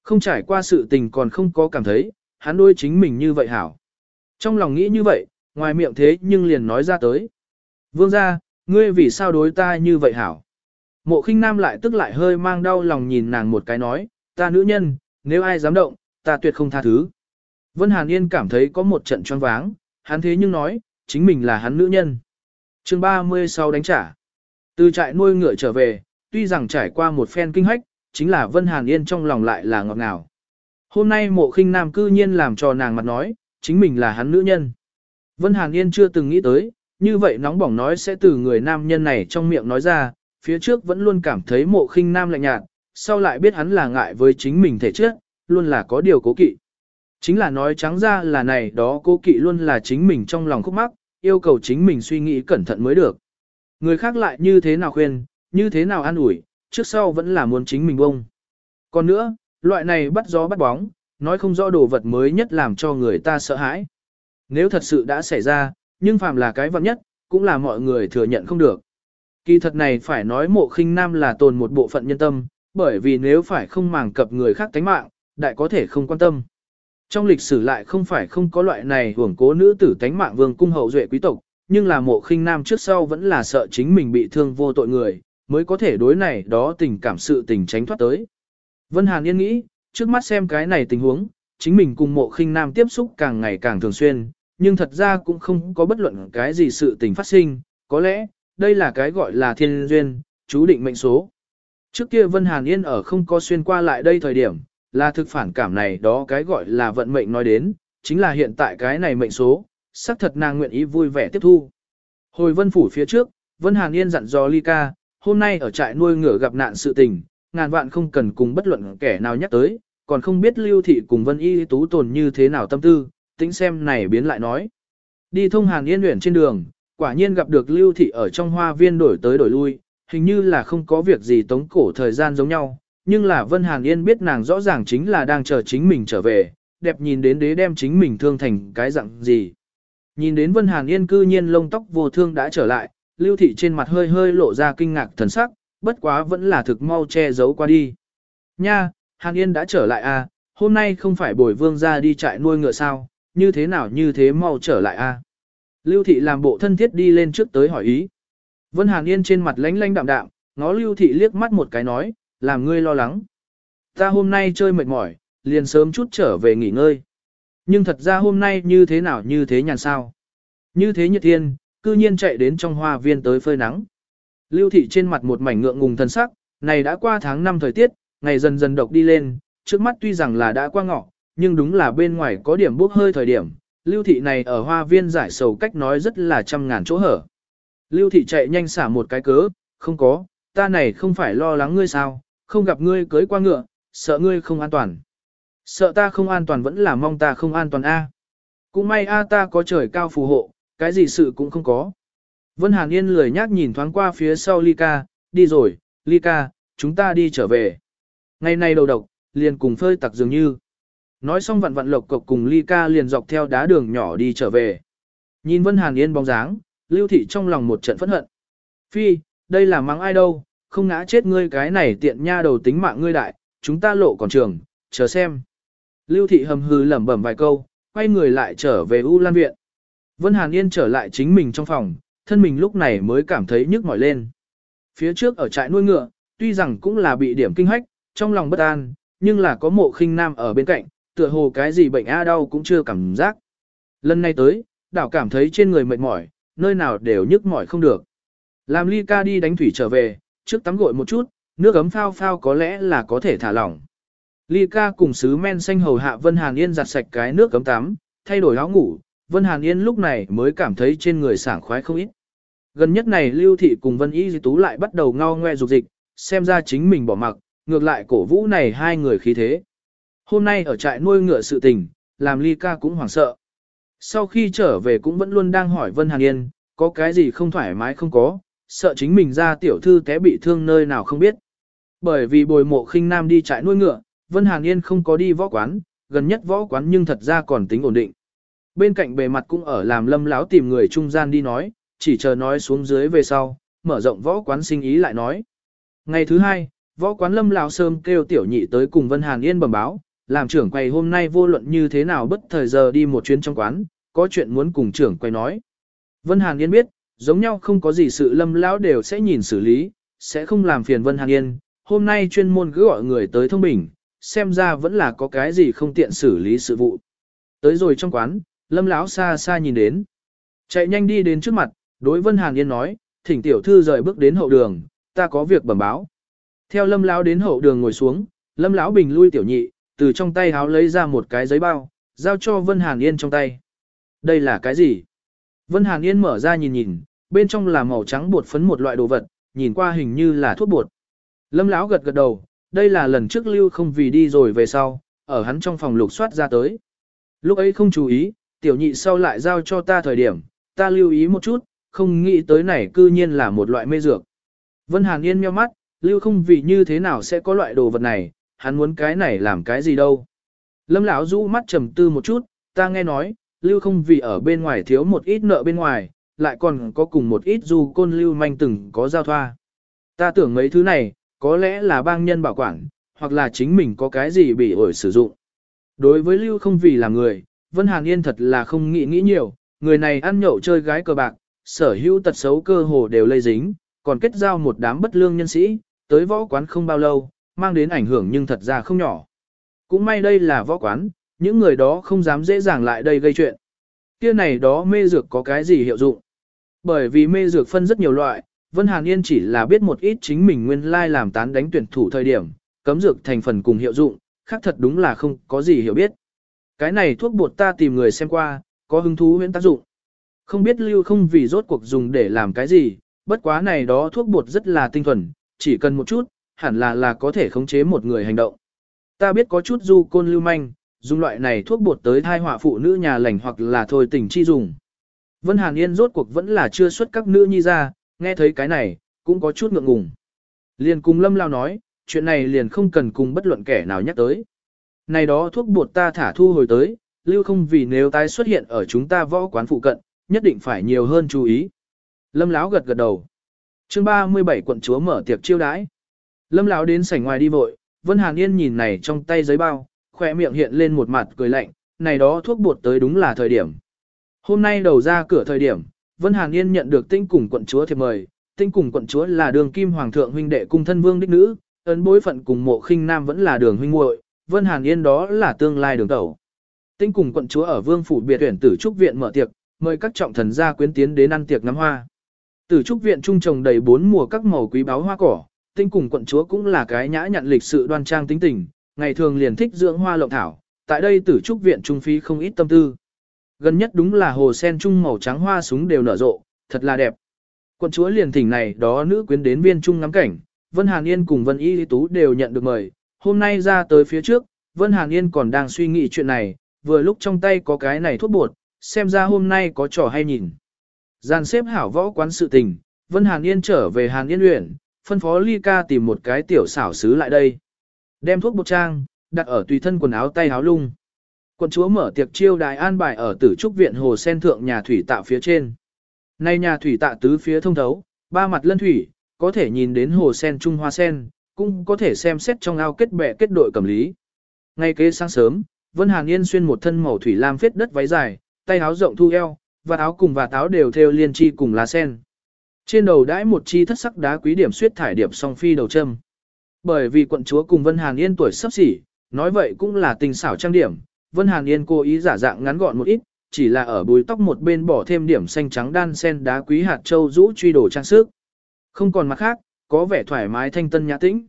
Không trải qua sự tình còn không có cảm thấy, hắn đôi chính mình như vậy hảo. Trong lòng nghĩ như vậy, ngoài miệng thế nhưng liền nói ra tới. Vương ra, ngươi vì sao đối ta như vậy hảo? Mộ khinh nam lại tức lại hơi mang đau lòng nhìn nàng một cái nói, ta nữ nhân, nếu ai dám động, ta tuyệt không tha thứ. Vân Hàn Yên cảm thấy có một trận choáng váng, hắn thế nhưng nói, chính mình là hắn nữ nhân. chương 30 sau đánh trả. Từ trại nuôi ngựa trở về, tuy rằng trải qua một phen kinh hách, chính là Vân Hàn Yên trong lòng lại là ngọt ngào. Hôm nay mộ khinh nam cư nhiên làm cho nàng mặt nói, chính mình là hắn nữ nhân. Vân Hàn Yên chưa từng nghĩ tới, như vậy nóng bỏng nói sẽ từ người nam nhân này trong miệng nói ra, phía trước vẫn luôn cảm thấy mộ khinh nam lạnh nhạt, sau lại biết hắn là ngại với chính mình thể trước, luôn là có điều cố kỵ. Chính là nói trắng ra là này đó cố kỵ luôn là chính mình trong lòng khúc mắc, yêu cầu chính mình suy nghĩ cẩn thận mới được. Người khác lại như thế nào khuyên, như thế nào an ủi, trước sau vẫn là muốn chính mình bông. Còn nữa, loại này bắt gió bắt bóng, nói không rõ đồ vật mới nhất làm cho người ta sợ hãi. Nếu thật sự đã xảy ra, nhưng phàm là cái vật nhất, cũng là mọi người thừa nhận không được. Kỳ thật này phải nói mộ khinh nam là tồn một bộ phận nhân tâm, bởi vì nếu phải không màng cập người khác tánh mạng, đại có thể không quan tâm. Trong lịch sử lại không phải không có loại này hưởng cố nữ tử tánh mạng vương cung hậu duệ quý tộc, nhưng là mộ khinh nam trước sau vẫn là sợ chính mình bị thương vô tội người, mới có thể đối này đó tình cảm sự tình tránh thoát tới. Vân Hàn Yên nghĩ, trước mắt xem cái này tình huống, chính mình cùng mộ khinh nam tiếp xúc càng ngày càng thường xuyên, nhưng thật ra cũng không có bất luận cái gì sự tình phát sinh, có lẽ, đây là cái gọi là thiên duyên, chú định mệnh số. Trước kia Vân Hàn Yên ở không có xuyên qua lại đây thời điểm, là thực phản cảm này đó cái gọi là vận mệnh nói đến, chính là hiện tại cái này mệnh số, xác thật nàng nguyện ý vui vẻ tiếp thu. Hồi Vân Phủ phía trước, Vân Hàn Yên dặn dò Ly ca, hôm nay ở trại nuôi ngựa gặp nạn sự tình, ngàn vạn không cần cùng bất luận kẻ nào nhắc tới, còn không biết Lưu Thị cùng Vân Y Tú tồn như thế nào tâm tư, tính xem này biến lại nói. Đi thông Hàn Yên luyện trên đường, quả nhiên gặp được Lưu Thị ở trong hoa viên đổi tới đổi lui, hình như là không có việc gì tống cổ thời gian giống nhau, nhưng là Vân Hàn Yên biết nàng rõ ràng chính là đang chờ chính mình trở về, đẹp nhìn đến đế đem chính mình thương thành cái dạng gì. Nhìn đến Vân Hàn Yên cư nhiên lông tóc vô thương đã trở lại, Lưu Thị trên mặt hơi hơi lộ ra kinh ngạc thần sắc, bất quá vẫn là thực mau che giấu qua đi. Nha, Hàn Yên đã trở lại à, hôm nay không phải bồi vương ra đi trại nuôi ngựa sao, như thế nào như thế mau trở lại à. Lưu Thị làm bộ thân thiết đi lên trước tới hỏi ý. Vân Hàn Yên trên mặt lánh lánh đạm đạm, ngó Lưu Thị liếc mắt một cái nói, làm ngươi lo lắng. Ta hôm nay chơi mệt mỏi, liền sớm chút trở về nghỉ ngơi. Nhưng thật ra hôm nay như thế nào như thế nhàn sao. Như thế nhiệt thiên, cư nhiên chạy đến trong hoa viên tới phơi nắng. Lưu thị trên mặt một mảnh ngượng ngùng thân sắc, này đã qua tháng năm thời tiết, ngày dần dần độc đi lên, trước mắt tuy rằng là đã qua ngọ, nhưng đúng là bên ngoài có điểm bốc hơi thời điểm. Lưu thị này ở hoa viên giải sầu cách nói rất là trăm ngàn chỗ hở. Lưu thị chạy nhanh xả một cái cớ, không có, ta này không phải lo lắng ngươi sao, không gặp ngươi cưới qua ngựa, sợ ngươi không an toàn. Sợ ta không an toàn vẫn là mong ta không an toàn a. Cũng may a ta có trời cao phù hộ, cái gì sự cũng không có. Vân Hàn Yên lười nhác nhìn thoáng qua phía sau Ly Ca, đi rồi, Ly Ca, chúng ta đi trở về. Ngày nay đầu độc, liền cùng phơi tặc dường như. Nói xong vặn vặn lộc cộc cùng Ly Ca liền dọc theo đá đường nhỏ đi trở về. Nhìn Vân Hàn Yên bóng dáng, Lưu Thị trong lòng một trận phẫn hận. Phi, đây là mắng ai đâu, không ngã chết ngươi cái này tiện nha đầu tính mạng ngươi đại, chúng ta lộ còn trường, chờ xem. Lưu Thị hầm hừ lẩm bẩm vài câu, quay người lại trở về U Lan Viện. Vân Hàn Yên trở lại chính mình trong phòng, thân mình lúc này mới cảm thấy nhức mỏi lên. Phía trước ở trại nuôi ngựa, tuy rằng cũng là bị điểm kinh hách, trong lòng bất an, nhưng là có mộ khinh nam ở bên cạnh, tựa hồ cái gì bệnh a đau cũng chưa cảm giác. Lần này tới, đảo cảm thấy trên người mệt mỏi, nơi nào đều nhức mỏi không được. Làm ly ca đi đánh thủy trở về, trước tắm gội một chút, nước ấm phao phao có lẽ là có thể thả lỏng. Ly ca cùng sứ men xanh hầu hạ Vân Hàn Yên giặt sạch cái nước cấm tắm, thay đổi áo ngủ, Vân Hàn Yên lúc này mới cảm thấy trên người sảng khoái không ít. Gần nhất này Lưu Thị cùng Vân Y Di Tú lại bắt đầu ngao ngoe dục dịch, xem ra chính mình bỏ mặc, ngược lại cổ vũ này hai người khí thế. Hôm nay ở trại nuôi ngựa sự tình, làm Ly ca cũng hoảng sợ. Sau khi trở về cũng vẫn luôn đang hỏi Vân Hàn Yên, có cái gì không thoải mái không có, sợ chính mình ra tiểu thư té bị thương nơi nào không biết. Bởi vì bồi mộ khinh nam đi trại nuôi ngựa, Vân Hàn Yên không có đi võ quán, gần nhất võ quán nhưng thật ra còn tính ổn định. Bên cạnh bề mặt cũng ở làm lâm láo tìm người trung gian đi nói, chỉ chờ nói xuống dưới về sau, mở rộng võ quán sinh ý lại nói. Ngày thứ hai, võ quán lâm láo sơm kêu tiểu nhị tới cùng Vân Hàn Yên bẩm báo, làm trưởng quầy hôm nay vô luận như thế nào bất thời giờ đi một chuyến trong quán, có chuyện muốn cùng trưởng quầy nói. Vân Hàn Yên biết, giống nhau không có gì sự lâm lão đều sẽ nhìn xử lý, sẽ không làm phiền Vân Hàn Yên, hôm nay chuyên môn cứ gọi người tới thông bình, xem ra vẫn là có cái gì không tiện xử lý sự vụ. Tới rồi trong quán, lâm lão xa xa nhìn đến. Chạy nhanh đi đến trước mặt, đối Vân Hàn Yên nói, thỉnh tiểu thư rời bước đến hậu đường, ta có việc bẩm báo. Theo lâm lão đến hậu đường ngồi xuống, lâm lão bình lui tiểu nhị, từ trong tay háo lấy ra một cái giấy bao, giao cho Vân Hàn Yên trong tay. Đây là cái gì? Vân Hàn Yên mở ra nhìn nhìn, bên trong là màu trắng bột phấn một loại đồ vật, nhìn qua hình như là thuốc bột. Lâm lão gật gật đầu, đây là lần trước lưu không vì đi rồi về sau, ở hắn trong phòng lục soát ra tới. Lúc ấy không chú ý, tiểu nhị sau lại giao cho ta thời điểm, ta lưu ý một chút, không nghĩ tới này cư nhiên là một loại mê dược. Vân Hàn Yên meo mắt, lưu không vì như thế nào sẽ có loại đồ vật này, hắn muốn cái này làm cái gì đâu. Lâm lão rũ mắt trầm tư một chút, ta nghe nói, lưu không vì ở bên ngoài thiếu một ít nợ bên ngoài, lại còn có cùng một ít du côn lưu manh từng có giao thoa. Ta tưởng mấy thứ này, có lẽ là bang nhân bảo quản, hoặc là chính mình có cái gì bị ổi sử dụng. Đối với lưu không vì là người, Vân Hàn Yên thật là không nghĩ nghĩ nhiều, người này ăn nhậu chơi gái cờ bạc, sở hữu tật xấu cơ hồ đều lây dính, còn kết giao một đám bất lương nhân sĩ, tới võ quán không bao lâu, mang đến ảnh hưởng nhưng thật ra không nhỏ. Cũng may đây là võ quán, những người đó không dám dễ dàng lại đây gây chuyện. Kia này đó mê dược có cái gì hiệu dụng? Bởi vì mê dược phân rất nhiều loại, Vân Hàn Yên chỉ là biết một ít chính mình nguyên lai làm tán đánh tuyển thủ thời điểm, cấm dược thành phần cùng hiệu dụng, khác thật đúng là không có gì hiểu biết. Cái này thuốc bột ta tìm người xem qua, có hứng thú huyễn tác dụng. Không biết lưu không vì rốt cuộc dùng để làm cái gì, bất quá này đó thuốc bột rất là tinh thuần, chỉ cần một chút, hẳn là là có thể khống chế một người hành động. Ta biết có chút du côn lưu manh, dùng loại này thuốc bột tới thai họa phụ nữ nhà lành hoặc là thôi tình chi dùng. Vân Hàn Yên rốt cuộc vẫn là chưa xuất các nữ nhi ra, nghe thấy cái này, cũng có chút ngượng ngùng. Liền cùng Lâm Lao nói, chuyện này liền không cần cùng bất luận kẻ nào nhắc tới. Này đó thuốc bột ta thả thu hồi tới, lưu không vì nếu tái xuất hiện ở chúng ta võ quán phụ cận, nhất định phải nhiều hơn chú ý. Lâm Lão gật gật đầu. Chương 37 quận chúa mở tiệc chiêu đãi. Lâm Lão đến sảnh ngoài đi vội, Vân Hàn Yên nhìn này trong tay giấy bao, khỏe miệng hiện lên một mặt cười lạnh, này đó thuốc bột tới đúng là thời điểm. Hôm nay đầu ra cửa thời điểm, Vân Hàn Yên nhận được tinh cùng quận chúa thiệp mời, tinh cùng quận chúa là đường kim hoàng thượng huynh đệ cung thân vương đích nữ, ấn bối phận cùng mộ khinh nam vẫn là đường huynh muội, Vân Hàn Yên đó là tương lai đường tẩu. Tinh cùng quận chúa ở vương phủ biệt tuyển tử trúc viện mở tiệc, mời các trọng thần gia quyến tiến đến ăn tiệc ngắm hoa. Tử trúc viện trung trồng đầy bốn mùa các màu quý báu hoa cỏ, tinh cùng quận chúa cũng là cái nhã nhặn lịch sự đoan trang tính tình, ngày thường liền thích dưỡng hoa lộng thảo, tại đây tử trúc viện trung phí không ít tâm tư. Gần nhất đúng là hồ sen trung màu trắng hoa súng đều nở rộ, thật là đẹp. Quận chúa liền thỉnh này đó nữ quyến đến viên trung ngắm cảnh, Vân Hàn Yên cùng Vân Y lý Tú đều nhận được mời, hôm nay ra tới phía trước, Vân Hàn Yên còn đang suy nghĩ chuyện này, vừa lúc trong tay có cái này thuốc bột, xem ra hôm nay có trò hay nhìn. Gian xếp hảo võ quán sự tình, Vân Hàn Yên trở về Hàn Yên huyện, phân phó Ly Ca tìm một cái tiểu xảo sứ lại đây. Đem thuốc bột trang, đặt ở tùy thân quần áo tay áo lung. Quận chúa mở tiệc chiêu đại an bài ở tử trúc viện hồ sen thượng nhà thủy tạ phía trên. Nay nhà thủy tạ tứ phía thông thấu, ba mặt lân thủy, có thể nhìn đến hồ sen trung hoa sen, cũng có thể xem xét trong ao kết bè kết đội cầm lý. Ngay kế sáng sớm, Vân Hàn Yên xuyên một thân màu thủy lam phết đất váy dài, tay áo rộng thu eo, và áo cùng và áo đều theo liên chi cùng lá sen. Trên đầu đãi một chi thất sắc đá quý điểm suyết thải điệp song phi đầu châm. Bởi vì quận chúa cùng Vân Hàn Yên tuổi sắp xỉ, nói vậy cũng là tình xảo trang điểm, Vân Hàn Yên cố ý giả dạng ngắn gọn một ít, chỉ là ở bùi tóc một bên bỏ thêm điểm xanh trắng đan sen đá quý hạt châu rũ truy đồ trang sức. Không còn mặt khác, có vẻ thoải mái thanh tân nhã tĩnh.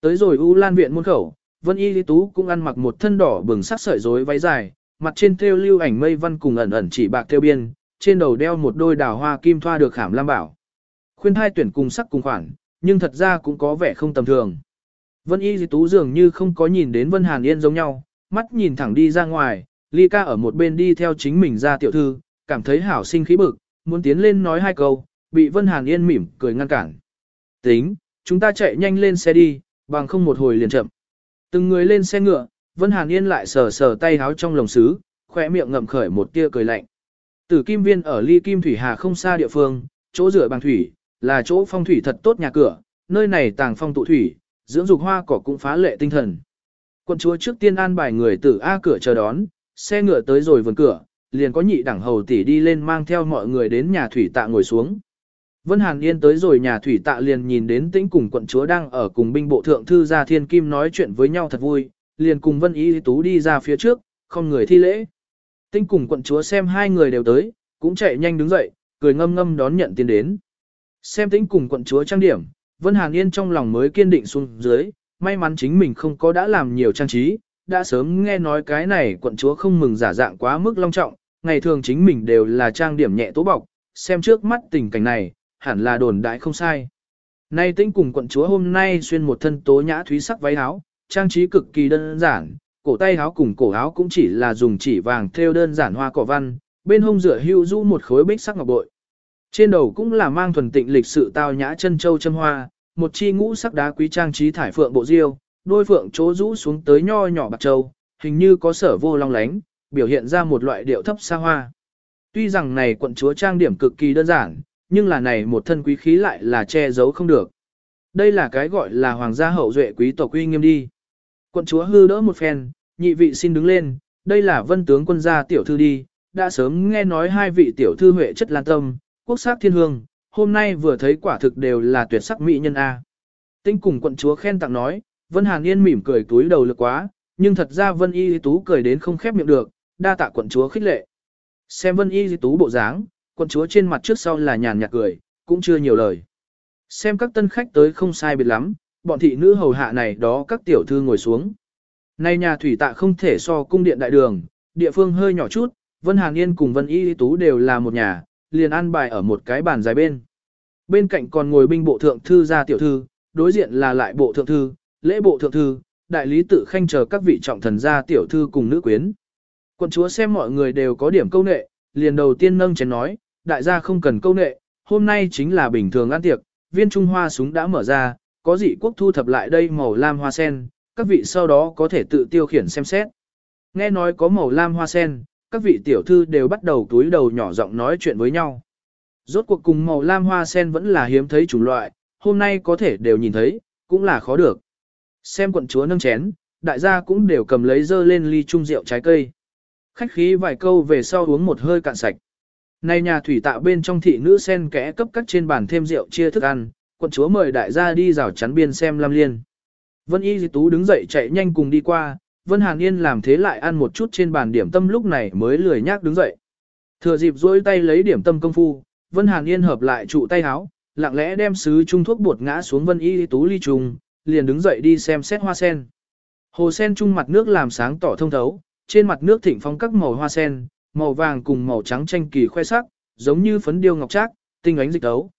Tới rồi U Lan viện môn khẩu, Vân Y Lý Tú cũng ăn mặc một thân đỏ bừng sắc sợi rối váy dài, mặt trên thêu lưu ảnh mây văn cùng ẩn ẩn chỉ bạc thêu biên, trên đầu đeo một đôi đào hoa kim thoa được khảm lam bảo. Khuyên hai tuyển cùng sắc cùng khoản, nhưng thật ra cũng có vẻ không tầm thường. Vân Y Lý Tú dường như không có nhìn đến Vân Hàn Yên giống nhau, mắt nhìn thẳng đi ra ngoài, Ly ca ở một bên đi theo chính mình ra tiểu thư, cảm thấy hảo sinh khí bực, muốn tiến lên nói hai câu, bị Vân Hàn Yên mỉm cười ngăn cản. Tính, chúng ta chạy nhanh lên xe đi, bằng không một hồi liền chậm. Từng người lên xe ngựa, Vân Hàn Yên lại sờ sờ tay háo trong lồng xứ, khỏe miệng ngậm khởi một tia cười lạnh. Tử Kim Viên ở Ly Kim Thủy Hà không xa địa phương, chỗ rửa bằng thủy, là chỗ phong thủy thật tốt nhà cửa, nơi này tàng phong tụ thủy, dưỡng dục hoa cỏ cũng phá lệ tinh thần. Quân chúa trước tiên an bài người tử A cửa chờ đón, xe ngựa tới rồi vườn cửa, liền có nhị đẳng hầu tỷ đi lên mang theo mọi người đến nhà thủy tạ ngồi xuống. Vân Hàn Yên tới rồi nhà thủy tạ liền nhìn đến tĩnh cùng quận chúa đang ở cùng binh bộ thượng thư gia thiên kim nói chuyện với nhau thật vui, liền cùng Vân Y Tú đi ra phía trước, không người thi lễ. Tĩnh cùng quận chúa xem hai người đều tới, cũng chạy nhanh đứng dậy, cười ngâm ngâm đón nhận tiền đến. Xem tính cùng quận chúa trang điểm, Vân Hàn Yên trong lòng mới kiên định xuống dưới, may mắn chính mình không có đã làm nhiều trang trí, đã sớm nghe nói cái này quận chúa không mừng giả dạng quá mức long trọng, ngày thường chính mình đều là trang điểm nhẹ tố bọc, xem trước mắt tình cảnh này, hẳn là đồn đại không sai. Nay tinh cùng quận chúa hôm nay xuyên một thân tố nhã thúy sắc váy áo, trang trí cực kỳ đơn giản, cổ tay áo cùng cổ áo cũng chỉ là dùng chỉ vàng thêu đơn giản hoa cỏ văn, bên hông rửa hưu rũ một khối bích sắc ngọc bội. Trên đầu cũng là mang thuần tịnh lịch sự tao nhã chân châu châm hoa, một chi ngũ sắc đá quý trang trí thải phượng bộ diêu, đôi phượng chỗ rũ xuống tới nho nhỏ bạc châu, hình như có sở vô long lánh, biểu hiện ra một loại điệu thấp xa hoa. Tuy rằng này quận chúa trang điểm cực kỳ đơn giản, nhưng là này một thân quý khí lại là che giấu không được. Đây là cái gọi là hoàng gia hậu duệ quý tộc uy nghiêm đi. Quận chúa hư đỡ một phen, nhị vị xin đứng lên, đây là vân tướng quân gia tiểu thư đi, đã sớm nghe nói hai vị tiểu thư huệ chất lan tâm, quốc sắc thiên hương, hôm nay vừa thấy quả thực đều là tuyệt sắc mỹ nhân A. Tinh cùng quận chúa khen tặng nói, Vân Hàn Yên mỉm cười túi đầu lực quá, nhưng thật ra Vân Y Tú cười đến không khép miệng được, đa tạ quận chúa khích lệ. Xem Vân Y Tú bộ dáng, quận chúa trên mặt trước sau là nhàn nhạt cười, cũng chưa nhiều lời. Xem các tân khách tới không sai biệt lắm, bọn thị nữ hầu hạ này đó các tiểu thư ngồi xuống. Nay nhà thủy tạ không thể so cung điện đại đường, địa phương hơi nhỏ chút, Vân Hàn Yên cùng Vân Y Tú đều là một nhà, liền an bài ở một cái bàn dài bên. Bên cạnh còn ngồi binh bộ thượng thư gia tiểu thư, đối diện là lại bộ thượng thư, lễ bộ thượng thư, đại lý tự khanh chờ các vị trọng thần gia tiểu thư cùng nữ quyến. Quận chúa xem mọi người đều có điểm câu nệ, liền đầu tiên nâng chén nói, đại gia không cần câu nệ, hôm nay chính là bình thường ăn tiệc, viên trung hoa súng đã mở ra, có dị quốc thu thập lại đây màu lam hoa sen, các vị sau đó có thể tự tiêu khiển xem xét. nghe nói có màu lam hoa sen, các vị tiểu thư đều bắt đầu túi đầu nhỏ giọng nói chuyện với nhau. Rốt cuộc cùng màu lam hoa sen vẫn là hiếm thấy chủng loại, hôm nay có thể đều nhìn thấy, cũng là khó được. Xem quận chúa nâng chén, đại gia cũng đều cầm lấy dơ lên ly chung rượu trái cây. Khách khí vài câu về sau uống một hơi cạn sạch. Nay nhà thủy tạ bên trong thị nữ sen kẽ cấp các trên bàn thêm rượu chia thức ăn, quận chúa mời đại gia đi rào chắn biên xem Lam Liên. Vân Y Di Tú đứng dậy chạy nhanh cùng đi qua, Vân Hàn Yên làm thế lại ăn một chút trên bàn điểm tâm lúc này mới lười nhác đứng dậy. Thừa dịp duỗi tay lấy điểm tâm công phu, Vân Hàn Yên hợp lại trụ tay háo, lặng lẽ đem sứ trung thuốc bột ngã xuống Vân Y Tú ly trùng, liền đứng dậy đi xem xét hoa sen. Hồ sen trung mặt nước làm sáng tỏ thông thấu, trên mặt nước thịnh phong các màu hoa sen, màu vàng cùng màu trắng tranh kỳ khoe sắc, giống như phấn điêu ngọc trác, tinh ánh dịch tấu.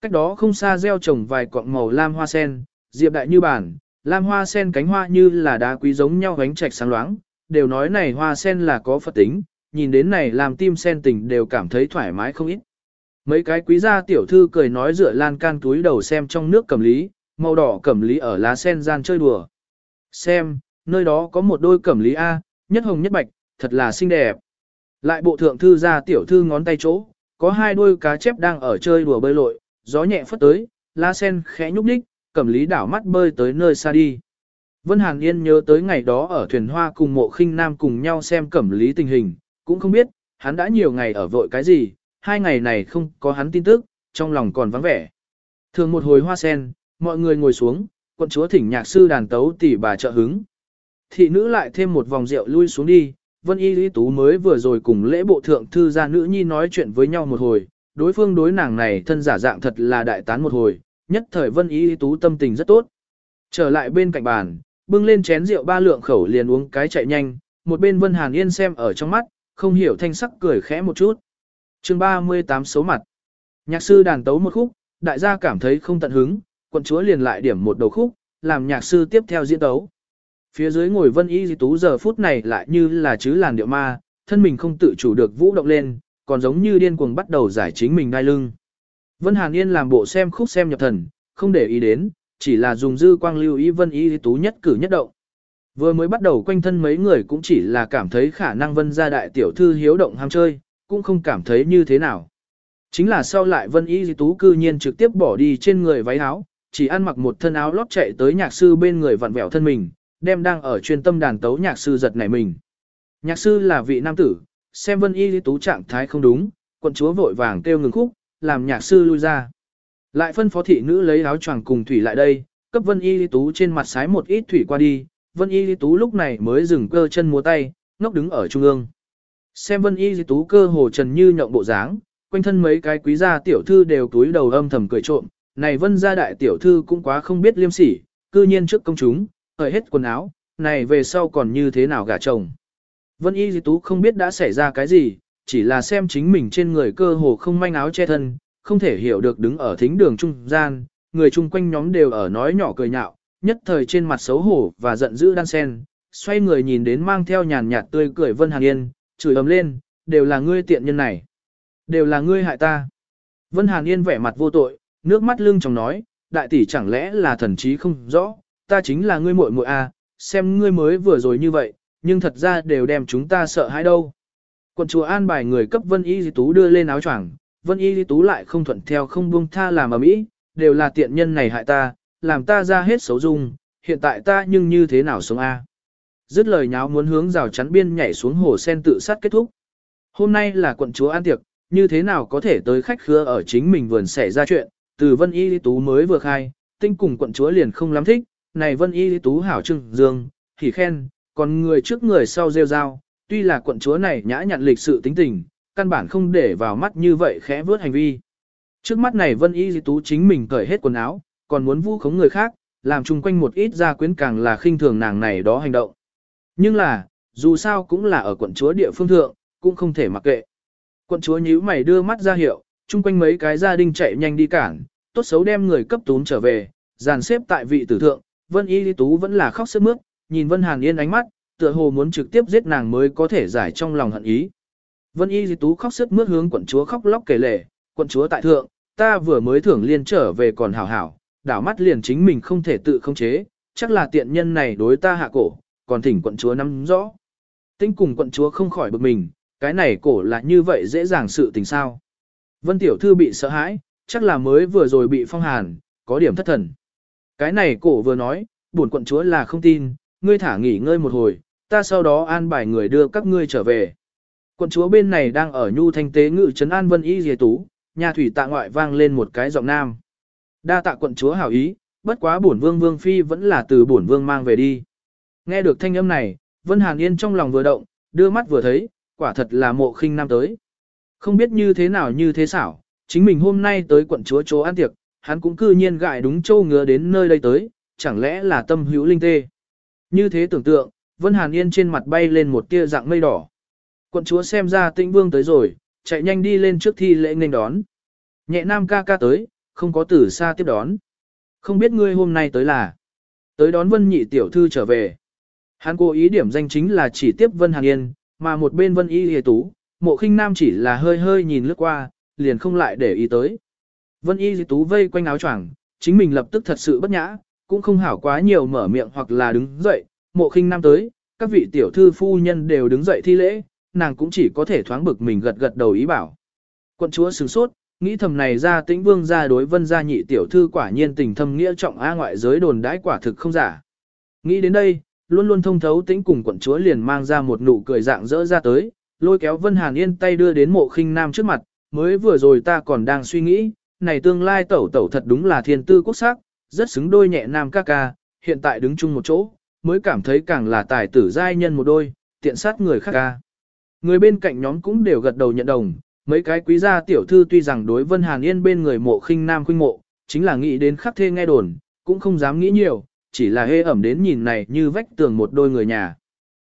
Cách đó không xa gieo trồng vài cọng màu lam hoa sen, diệp đại như bản, lam hoa sen cánh hoa như là đá quý giống nhau gánh trạch sáng loáng, đều nói này hoa sen là có Phật tính, nhìn đến này làm tim sen tình đều cảm thấy thoải mái không ít. Mấy cái quý gia tiểu thư cười nói dựa lan can túi đầu xem trong nước cẩm lý, màu đỏ cẩm lý ở lá sen gian chơi đùa. Xem, nơi đó có một đôi cẩm lý A, nhất hồng nhất bạch, thật là xinh đẹp. Lại bộ thượng thư ra tiểu thư ngón tay chỗ, có hai đôi cá chép đang ở chơi đùa bơi lội, gió nhẹ phất tới, lá sen khẽ nhúc nhích, cẩm lý đảo mắt bơi tới nơi xa đi. Vân Hàn Yên nhớ tới ngày đó ở thuyền hoa cùng mộ khinh nam cùng nhau xem cẩm lý tình hình, cũng không biết, hắn đã nhiều ngày ở vội cái gì, hai ngày này không có hắn tin tức, trong lòng còn vắng vẻ. Thường một hồi hoa sen, mọi người ngồi xuống, quận chúa thỉnh nhạc sư đàn tấu tỷ bà trợ hứng. Thị nữ lại thêm một vòng rượu lui xuống đi, Vân Y Lý Tú mới vừa rồi cùng lễ bộ thượng thư gia nữ nhi nói chuyện với nhau một hồi, đối phương đối nàng này thân giả dạng thật là đại tán một hồi, nhất thời Vân Y Tú tâm tình rất tốt. Trở lại bên cạnh bàn, bưng lên chén rượu ba lượng khẩu liền uống cái chạy nhanh, một bên Vân Hàn Yên xem ở trong mắt, không hiểu thanh sắc cười khẽ một chút. chương 38 số mặt. Nhạc sư đàn tấu một khúc, đại gia cảm thấy không tận hứng, quận chúa liền lại điểm một đầu khúc, làm nhạc sư tiếp theo diễn tấu. Phía dưới ngồi vân y di tú giờ phút này lại như là chứ làn điệu ma, thân mình không tự chủ được vũ động lên, còn giống như điên cuồng bắt đầu giải chính mình đai lưng. Vân Hàn Yên làm bộ xem khúc xem nhập thần, không để ý đến, chỉ là dùng dư quang lưu ý vân y tú nhất cử nhất động. Vừa mới bắt đầu quanh thân mấy người cũng chỉ là cảm thấy khả năng vân gia đại tiểu thư hiếu động ham chơi, cũng không cảm thấy như thế nào. Chính là sau lại vân y tú cư nhiên trực tiếp bỏ đi trên người váy áo, chỉ ăn mặc một thân áo lót chạy tới nhạc sư bên người vặn vẹo thân mình, đem đang ở chuyên tâm đàn tấu nhạc sư giật nảy mình. Nhạc sư là vị nam tử, xem vân y tú trạng thái không đúng, quận chúa vội vàng kêu ngừng khúc, làm nhạc sư lui ra. Lại phân phó thị nữ lấy áo choàng cùng thủy lại đây, cấp vân y tú trên mặt sái một ít thủy qua đi, vân y tú lúc này mới dừng cơ chân múa tay, ngốc đứng ở trung ương. Xem vân y tú cơ hồ trần như nhộng bộ dáng, quanh thân mấy cái quý gia tiểu thư đều túi đầu âm thầm cười trộm, này vân gia đại tiểu thư cũng quá không biết liêm sỉ, cư nhiên trước công chúng, hởi hết quần áo, này về sau còn như thế nào gả chồng. Vân y Lý tú không biết đã xảy ra cái gì, chỉ là xem chính mình trên người cơ hồ không manh áo che thân, không thể hiểu được đứng ở thính đường trung gian, người chung quanh nhóm đều ở nói nhỏ cười nhạo, nhất thời trên mặt xấu hổ và giận dữ đan sen, xoay người nhìn đến mang theo nhàn nhạt tươi cười Vân Hàn Yên, chửi ầm lên, đều là ngươi tiện nhân này, đều là ngươi hại ta. Vân Hàn Yên vẻ mặt vô tội, nước mắt lưng trong nói, đại tỷ chẳng lẽ là thần trí không rõ, ta chính là ngươi muội muội a, à, xem ngươi mới vừa rồi như vậy, nhưng thật ra đều đem chúng ta sợ hãi đâu. Quận chúa an bài người cấp Vân Y Di Tú đưa lên áo choàng, Vân Y Di Tú lại không thuận theo không buông tha làm ở mỹ, đều là tiện nhân này hại ta, làm ta ra hết xấu dung, hiện tại ta nhưng như thế nào sống a? Dứt lời nháo muốn hướng rào chắn biên nhảy xuống hồ sen tự sát kết thúc. Hôm nay là quận chúa an tiệc, như thế nào có thể tới khách khứa ở chính mình vườn xảy ra chuyện, từ Vân Y Di Tú mới vừa khai, tinh cùng quận chúa liền không lắm thích, này vân y tú hảo trưng dương, thì khen, còn người trước người sau rêu rao, tuy là quận chúa này nhã nhặn lịch sự tính tình, căn bản không để vào mắt như vậy khẽ vớt hành vi. Trước mắt này vân y tú chính mình cởi hết quần áo, còn muốn vu khống người khác, làm chung quanh một ít gia quyến càng là khinh thường nàng này đó hành động. Nhưng là, dù sao cũng là ở quận chúa địa phương thượng, cũng không thể mặc kệ. Quận chúa nhíu mày đưa mắt ra hiệu, chung quanh mấy cái gia đình chạy nhanh đi cản, tốt xấu đem người cấp tún trở về, dàn xếp tại vị tử thượng, Vân Y Lý Tú vẫn là khóc sướt mướt, nhìn Vân Hàn Yên ánh mắt, tựa hồ muốn trực tiếp giết nàng mới có thể giải trong lòng hận ý. Vân Y di Tú khóc sướt mướt hướng quận chúa khóc lóc kể lể, quận chúa tại thượng, ta vừa mới thưởng liên trở về còn hảo hảo, đảo mắt liền chính mình không thể tự không chế, chắc là tiện nhân này đối ta hạ cổ, còn thỉnh quận chúa nắm rõ. Tinh cùng quận chúa không khỏi bực mình, cái này cổ là như vậy dễ dàng sự tình sao. Vân Tiểu Thư bị sợ hãi, chắc là mới vừa rồi bị phong hàn, có điểm thất thần. Cái này cổ vừa nói, buồn quận chúa là không tin, ngươi thả nghỉ ngơi một hồi, ta sau đó an bài người đưa các ngươi trở về. Quận chúa bên này đang ở nhu thanh tế ngự trấn an vân y dề tú, nhà thủy tạ ngoại vang lên một cái giọng nam. Đa tạ quận chúa hảo ý, bất quá bổn vương vương phi vẫn là từ bổn vương mang về đi. Nghe được thanh âm này, Vân Hàn Yên trong lòng vừa động, đưa mắt vừa thấy, quả thật là mộ khinh nam tới. Không biết như thế nào như thế xảo, chính mình hôm nay tới quận chúa chỗ ăn tiệc, hắn cũng cư nhiên gại đúng châu ngứa đến nơi đây tới, chẳng lẽ là tâm hữu linh tê. Như thế tưởng tượng, Vân Hàn Yên trên mặt bay lên một tia dạng mây đỏ. Quận chúa xem ra tĩnh vương tới rồi, chạy nhanh đi lên trước thi lễ nghênh đón. Nhẹ nam ca ca tới, không có tử xa tiếp đón. Không biết ngươi hôm nay tới là. Tới đón Vân nhị tiểu thư trở về. Hắn cố ý điểm danh chính là chỉ tiếp Vân Hàn Yên, mà một bên Vân Y Hề Tú, mộ khinh nam chỉ là hơi hơi nhìn lướt qua, liền không lại để ý tới. Vân Y Hề Tú vây quanh áo choàng, chính mình lập tức thật sự bất nhã, cũng không hảo quá nhiều mở miệng hoặc là đứng dậy, mộ khinh nam tới, các vị tiểu thư phu nhân đều đứng dậy thi lễ, nàng cũng chỉ có thể thoáng bực mình gật gật đầu ý bảo. Quận chúa sửng sốt, nghĩ thầm này ra tĩnh vương ra đối vân gia nhị tiểu thư quả nhiên tình thâm nghĩa trọng a ngoại giới đồn đãi quả thực không giả. Nghĩ đến đây, luôn luôn thông thấu tĩnh cùng quận chúa liền mang ra một nụ cười dạng dỡ ra tới, lôi kéo Vân Hàn Yên tay đưa đến mộ khinh nam trước mặt, mới vừa rồi ta còn đang suy nghĩ, này tương lai tẩu tẩu thật đúng là thiên tư quốc sắc, rất xứng đôi nhẹ nam ca ca, hiện tại đứng chung một chỗ, mới cảm thấy càng là tài tử giai nhân một đôi, tiện sát người khác ca. Người bên cạnh nhóm cũng đều gật đầu nhận đồng, mấy cái quý gia tiểu thư tuy rằng đối Vân Hàn Yên bên người mộ khinh nam khuynh mộ, chính là nghĩ đến khắc thê nghe đồn, cũng không dám nghĩ nhiều, chỉ là hê ẩm đến nhìn này như vách tường một đôi người nhà.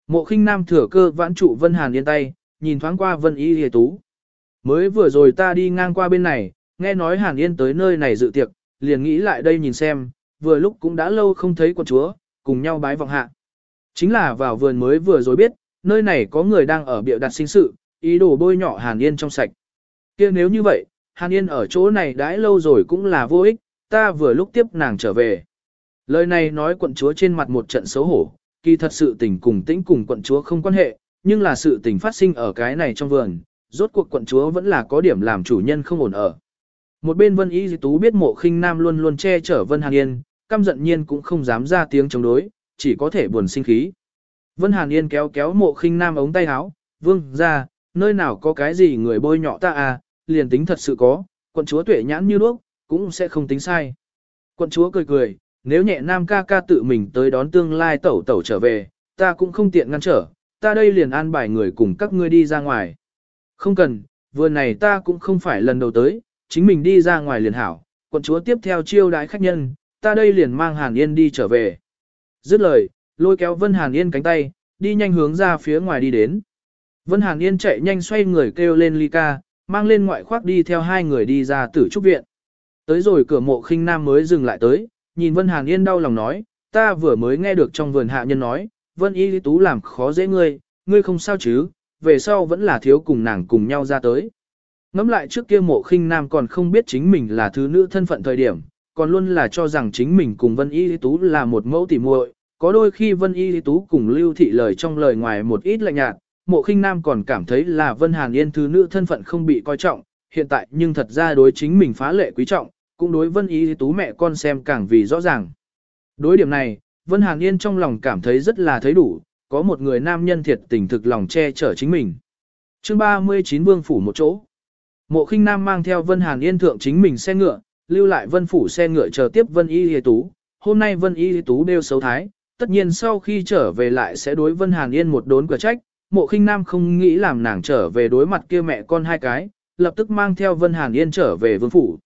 Mộ khinh nam thừa cơ vãn trụ Vân Hàn Yên tay, nhìn thoáng qua Vân Y Hề Tú. Mới vừa rồi ta đi ngang qua bên này, nghe nói Hàn Yên tới nơi này dự tiệc, liền nghĩ lại đây nhìn xem, vừa lúc cũng đã lâu không thấy con chúa, cùng nhau bái vọng hạ. Chính là vào vườn mới vừa rồi biết, nơi này có người đang ở biểu đặt sinh sự, ý đồ bôi nhỏ Hàn Yên trong sạch. kia nếu như vậy, Hàn Yên ở chỗ này đãi lâu rồi cũng là vô ích, ta vừa lúc tiếp nàng trở về. Lời này nói quận chúa trên mặt một trận xấu hổ, kỳ thật sự tình cùng tĩnh cùng quận chúa không quan hệ, nhưng là sự tình phát sinh ở cái này trong vườn, rốt cuộc quận chúa vẫn là có điểm làm chủ nhân không ổn ở. Một bên Vân Y Di Tú biết mộ khinh nam luôn luôn che chở Vân Hàn Yên, căm giận nhiên cũng không dám ra tiếng chống đối, chỉ có thể buồn sinh khí. Vân Hàn Yên kéo kéo mộ khinh nam ống tay áo, vương ra, nơi nào có cái gì người bôi nhọ ta à, liền tính thật sự có, quận chúa tuệ nhãn như đuốc, cũng sẽ không tính sai. Quận chúa cười cười, nếu nhẹ nam ca ca tự mình tới đón tương lai tẩu tẩu trở về, ta cũng không tiện ngăn trở, ta đây liền an bài người cùng các ngươi đi ra ngoài. Không cần, vừa này ta cũng không phải lần đầu tới, chính mình đi ra ngoài liền hảo, quận chúa tiếp theo chiêu đái khách nhân, ta đây liền mang Hàn Yên đi trở về. Dứt lời, lôi kéo Vân Hàn Yên cánh tay, đi nhanh hướng ra phía ngoài đi đến. Vân Hàn Yên chạy nhanh xoay người kêu lên ly ca, mang lên ngoại khoác đi theo hai người đi ra tử trúc viện. Tới rồi cửa mộ khinh nam mới dừng lại tới, nhìn Vân Hàn Yên đau lòng nói, ta vừa mới nghe được trong vườn hạ nhân nói, Vân Y Lý Tú làm khó dễ ngươi, ngươi không sao chứ, về sau vẫn là thiếu cùng nàng cùng nhau ra tới. Ngắm lại trước kia mộ khinh nam còn không biết chính mình là thứ nữ thân phận thời điểm, còn luôn là cho rằng chính mình cùng Vân Y Lý Tú là một mẫu tỉ muội. Có đôi khi Vân Y Lý Tú cùng lưu thị lời trong lời ngoài một ít lạnh nhạt, mộ khinh nam còn cảm thấy là Vân Hàn Yên thứ nữ thân phận không bị coi trọng, hiện tại nhưng thật ra đối chính mình phá lệ quý trọng, cũng đối Vân Y Tú mẹ con xem càng vì rõ ràng. Đối điểm này, Vân Hàn Yên trong lòng cảm thấy rất là thấy đủ, có một người nam nhân thiệt tình thực lòng che chở chính mình. chương 39 Vương Phủ một chỗ. Mộ khinh nam mang theo Vân Hàn Yên thượng chính mình xe ngựa, lưu lại Vân Phủ xe ngựa chờ tiếp Vân Y Y Tú. Hôm nay Vân Y Y Tú đeo xấu thái, tất nhiên sau khi trở về lại sẽ đối Vân Hàn Yên một đốn quả trách. Mộ khinh nam không nghĩ làm nàng trở về đối mặt kia mẹ con hai cái, lập tức mang theo Vân Hàn Yên trở về Vương Phủ.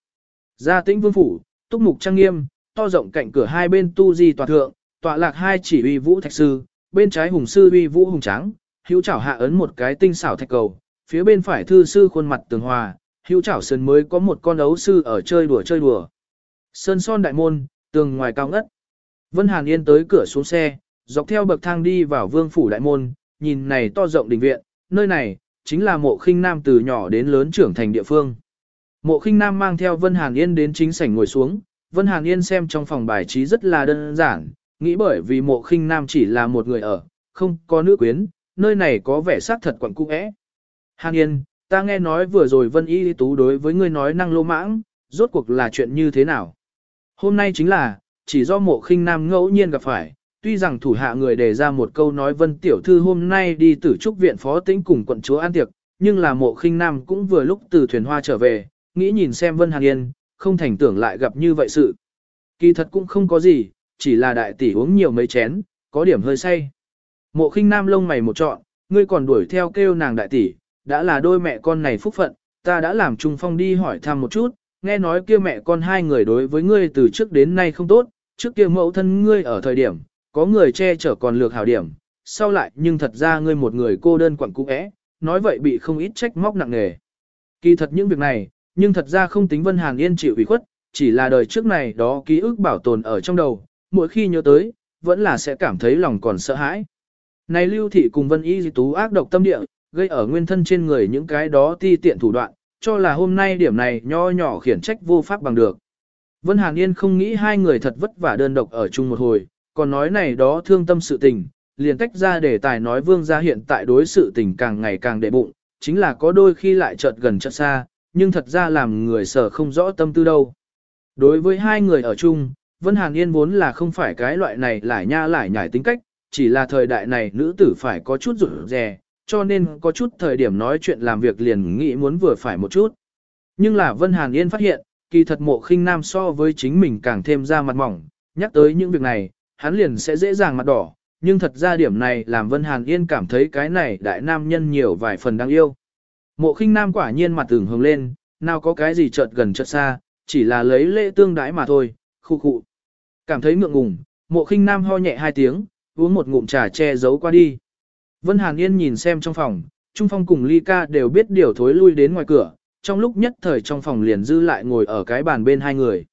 Gia tĩnh vương phủ, túc mục trang nghiêm, to rộng cạnh cửa hai bên tu di tòa thượng, tọa lạc hai chỉ uy vũ thạch sư, bên trái hùng sư uy vũ hùng trắng, hữu chảo hạ ấn một cái tinh xảo thạch cầu, phía bên phải thư sư khuôn mặt tường hòa, hữu chảo sơn mới có một con ấu sư ở chơi đùa chơi đùa. Sơn son đại môn, tường ngoài cao ngất. Vân Hàn Yên tới cửa xuống xe, dọc theo bậc thang đi vào vương phủ đại môn, nhìn này to rộng đình viện, nơi này, chính là mộ khinh nam từ nhỏ đến lớn trưởng thành địa phương. Mộ khinh nam mang theo Vân Hàn Yên đến chính sảnh ngồi xuống, Vân Hàn Yên xem trong phòng bài trí rất là đơn giản, nghĩ bởi vì mộ khinh nam chỉ là một người ở, không có nữ quyến, nơi này có vẻ xác thật quẩn cung ẽ. Hàn Yên, ta nghe nói vừa rồi Vân Y Tú đối với ngươi nói năng lô mãng, rốt cuộc là chuyện như thế nào? Hôm nay chính là, chỉ do mộ khinh nam ngẫu nhiên gặp phải, tuy rằng thủ hạ người đề ra một câu nói Vân Tiểu Thư hôm nay đi tử trúc viện phó tĩnh cùng quận chúa an tiệc, nhưng là mộ khinh nam cũng vừa lúc từ thuyền hoa trở về, nghĩ nhìn xem Vân Hàn Yên, không thành tưởng lại gặp như vậy sự. Kỳ thật cũng không có gì, chỉ là đại tỷ uống nhiều mấy chén, có điểm hơi say. Mộ khinh nam lông mày một trọn, ngươi còn đuổi theo kêu nàng đại tỷ, đã là đôi mẹ con này phúc phận, ta đã làm Trung Phong đi hỏi thăm một chút, nghe nói kia mẹ con hai người đối với ngươi từ trước đến nay không tốt, trước kia mẫu thân ngươi ở thời điểm, có người che chở còn lược hảo điểm, sau lại nhưng thật ra ngươi một người cô đơn quẳng cũ é, nói vậy bị không ít trách móc nặng nề. Kỳ thật những việc này, nhưng thật ra không tính Vân Hàn Yên chịu ủy khuất, chỉ là đời trước này đó ký ức bảo tồn ở trong đầu, mỗi khi nhớ tới, vẫn là sẽ cảm thấy lòng còn sợ hãi. Này lưu thị cùng Vân Y Di Tú ác độc tâm địa, gây ở nguyên thân trên người những cái đó ti tiện thủ đoạn, cho là hôm nay điểm này nho nhỏ khiển trách vô pháp bằng được. Vân Hàn Yên không nghĩ hai người thật vất vả đơn độc ở chung một hồi, còn nói này đó thương tâm sự tình, liền tách ra để tài nói vương gia hiện tại đối sự tình càng ngày càng đệ bụng, chính là có đôi khi lại chợt gần chợt xa, nhưng thật ra làm người sở không rõ tâm tư đâu. Đối với hai người ở chung, Vân Hàn Yên vốn là không phải cái loại này lại nha lại nhảy tính cách, chỉ là thời đại này nữ tử phải có chút rụt rè, cho nên có chút thời điểm nói chuyện làm việc liền nghĩ muốn vừa phải một chút. Nhưng là Vân Hàn Yên phát hiện, kỳ thật mộ khinh nam so với chính mình càng thêm ra mặt mỏng, nhắc tới những việc này, hắn liền sẽ dễ dàng mặt đỏ, nhưng thật ra điểm này làm Vân Hàn Yên cảm thấy cái này đại nam nhân nhiều vài phần đáng yêu. Mộ khinh nam quả nhiên mặt tưởng hồng lên, nào có cái gì chợt gần chợt xa, chỉ là lấy lễ tương đái mà thôi, khu khu. Cảm thấy ngượng ngùng, mộ khinh nam ho nhẹ hai tiếng, uống một ngụm trà che giấu qua đi. Vân Hàn Yên nhìn xem trong phòng, Trung Phong cùng Ly Ca đều biết điều thối lui đến ngoài cửa, trong lúc nhất thời trong phòng liền dư lại ngồi ở cái bàn bên hai người.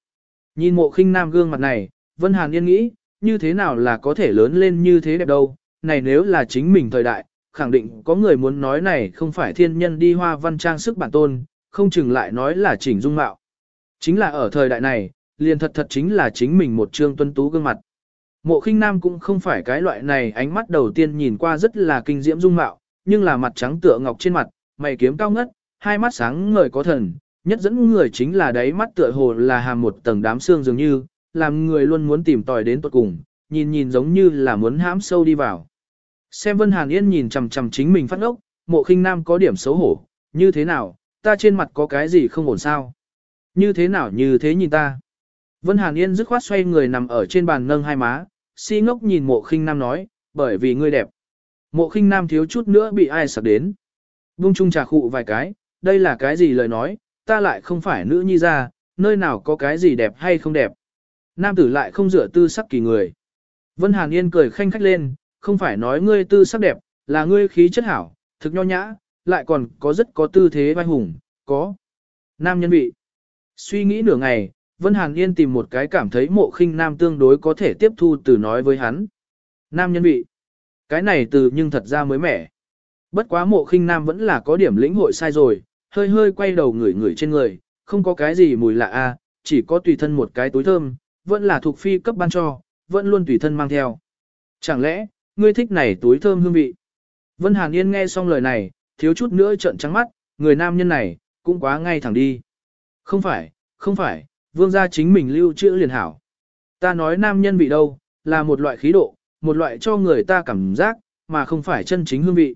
Nhìn mộ khinh nam gương mặt này, Vân Hàn Yên nghĩ, như thế nào là có thể lớn lên như thế đẹp đâu, này nếu là chính mình thời đại, khẳng định có người muốn nói này không phải thiên nhân đi hoa văn trang sức bản tôn, không chừng lại nói là chỉnh dung mạo. Chính là ở thời đại này, liền thật thật chính là chính mình một trương tuân tú gương mặt. Mộ khinh nam cũng không phải cái loại này ánh mắt đầu tiên nhìn qua rất là kinh diễm dung mạo, nhưng là mặt trắng tựa ngọc trên mặt, mày kiếm cao ngất, hai mắt sáng ngời có thần, nhất dẫn người chính là đáy mắt tựa hồ là hàm một tầng đám xương dường như, làm người luôn muốn tìm tòi đến tuột cùng, nhìn nhìn giống như là muốn hãm sâu đi vào. Xem Vân Hàn Yên nhìn chằm chằm chính mình phát ốc, mộ khinh nam có điểm xấu hổ, như thế nào, ta trên mặt có cái gì không ổn sao? Như thế nào như thế nhìn ta? Vân Hàn Yên dứt khoát xoay người nằm ở trên bàn nâng hai má, si ngốc nhìn mộ khinh nam nói, bởi vì ngươi đẹp. Mộ khinh nam thiếu chút nữa bị ai sạc đến. Bung chung trà khụ vài cái, đây là cái gì lời nói, ta lại không phải nữ nhi ra, nơi nào có cái gì đẹp hay không đẹp. Nam tử lại không rửa tư sắc kỳ người. Vân Hàn Yên cười khanh khách lên, không phải nói ngươi tư sắc đẹp, là ngươi khí chất hảo, thực nho nhã, lại còn có rất có tư thế vai hùng, có. Nam nhân vị. Suy nghĩ nửa ngày, Vân Hàn Yên tìm một cái cảm thấy mộ khinh nam tương đối có thể tiếp thu từ nói với hắn. Nam nhân vị. Cái này từ nhưng thật ra mới mẻ. Bất quá mộ khinh nam vẫn là có điểm lĩnh hội sai rồi, hơi hơi quay đầu ngửi ngửi trên người, không có cái gì mùi lạ a, chỉ có tùy thân một cái túi thơm, vẫn là thuộc phi cấp ban cho, vẫn luôn tùy thân mang theo. Chẳng lẽ, ngươi thích này túi thơm hương vị? Vân Hàn Yên nghe xong lời này, thiếu chút nữa trợn trắng mắt, người nam nhân này, cũng quá ngay thẳng đi. Không phải, không phải, vương gia chính mình lưu trữ liền hảo. Ta nói nam nhân vị đâu, là một loại khí độ, một loại cho người ta cảm giác, mà không phải chân chính hương vị.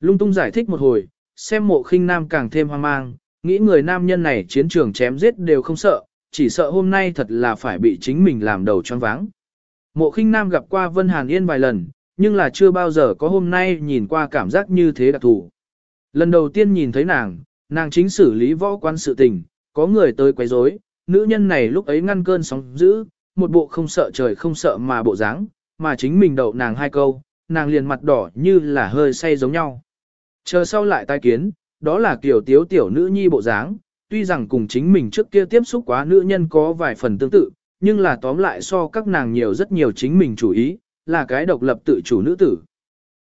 Lung tung giải thích một hồi, xem mộ khinh nam càng thêm hoang mang, nghĩ người nam nhân này chiến trường chém giết đều không sợ, chỉ sợ hôm nay thật là phải bị chính mình làm đầu choáng váng. Mộ khinh nam gặp qua Vân Hàn Yên vài lần, nhưng là chưa bao giờ có hôm nay nhìn qua cảm giác như thế đặc thù. Lần đầu tiên nhìn thấy nàng, nàng chính xử lý võ quan sự tình, có người tới quấy rối, nữ nhân này lúc ấy ngăn cơn sóng dữ, một bộ không sợ trời không sợ mà bộ dáng, mà chính mình đậu nàng hai câu, nàng liền mặt đỏ như là hơi say giống nhau. Chờ sau lại tai kiến, đó là kiểu tiếu tiểu nữ nhi bộ dáng, tuy rằng cùng chính mình trước kia tiếp xúc quá nữ nhân có vài phần tương tự, nhưng là tóm lại so các nàng nhiều rất nhiều chính mình chủ ý, là cái độc lập tự chủ nữ tử.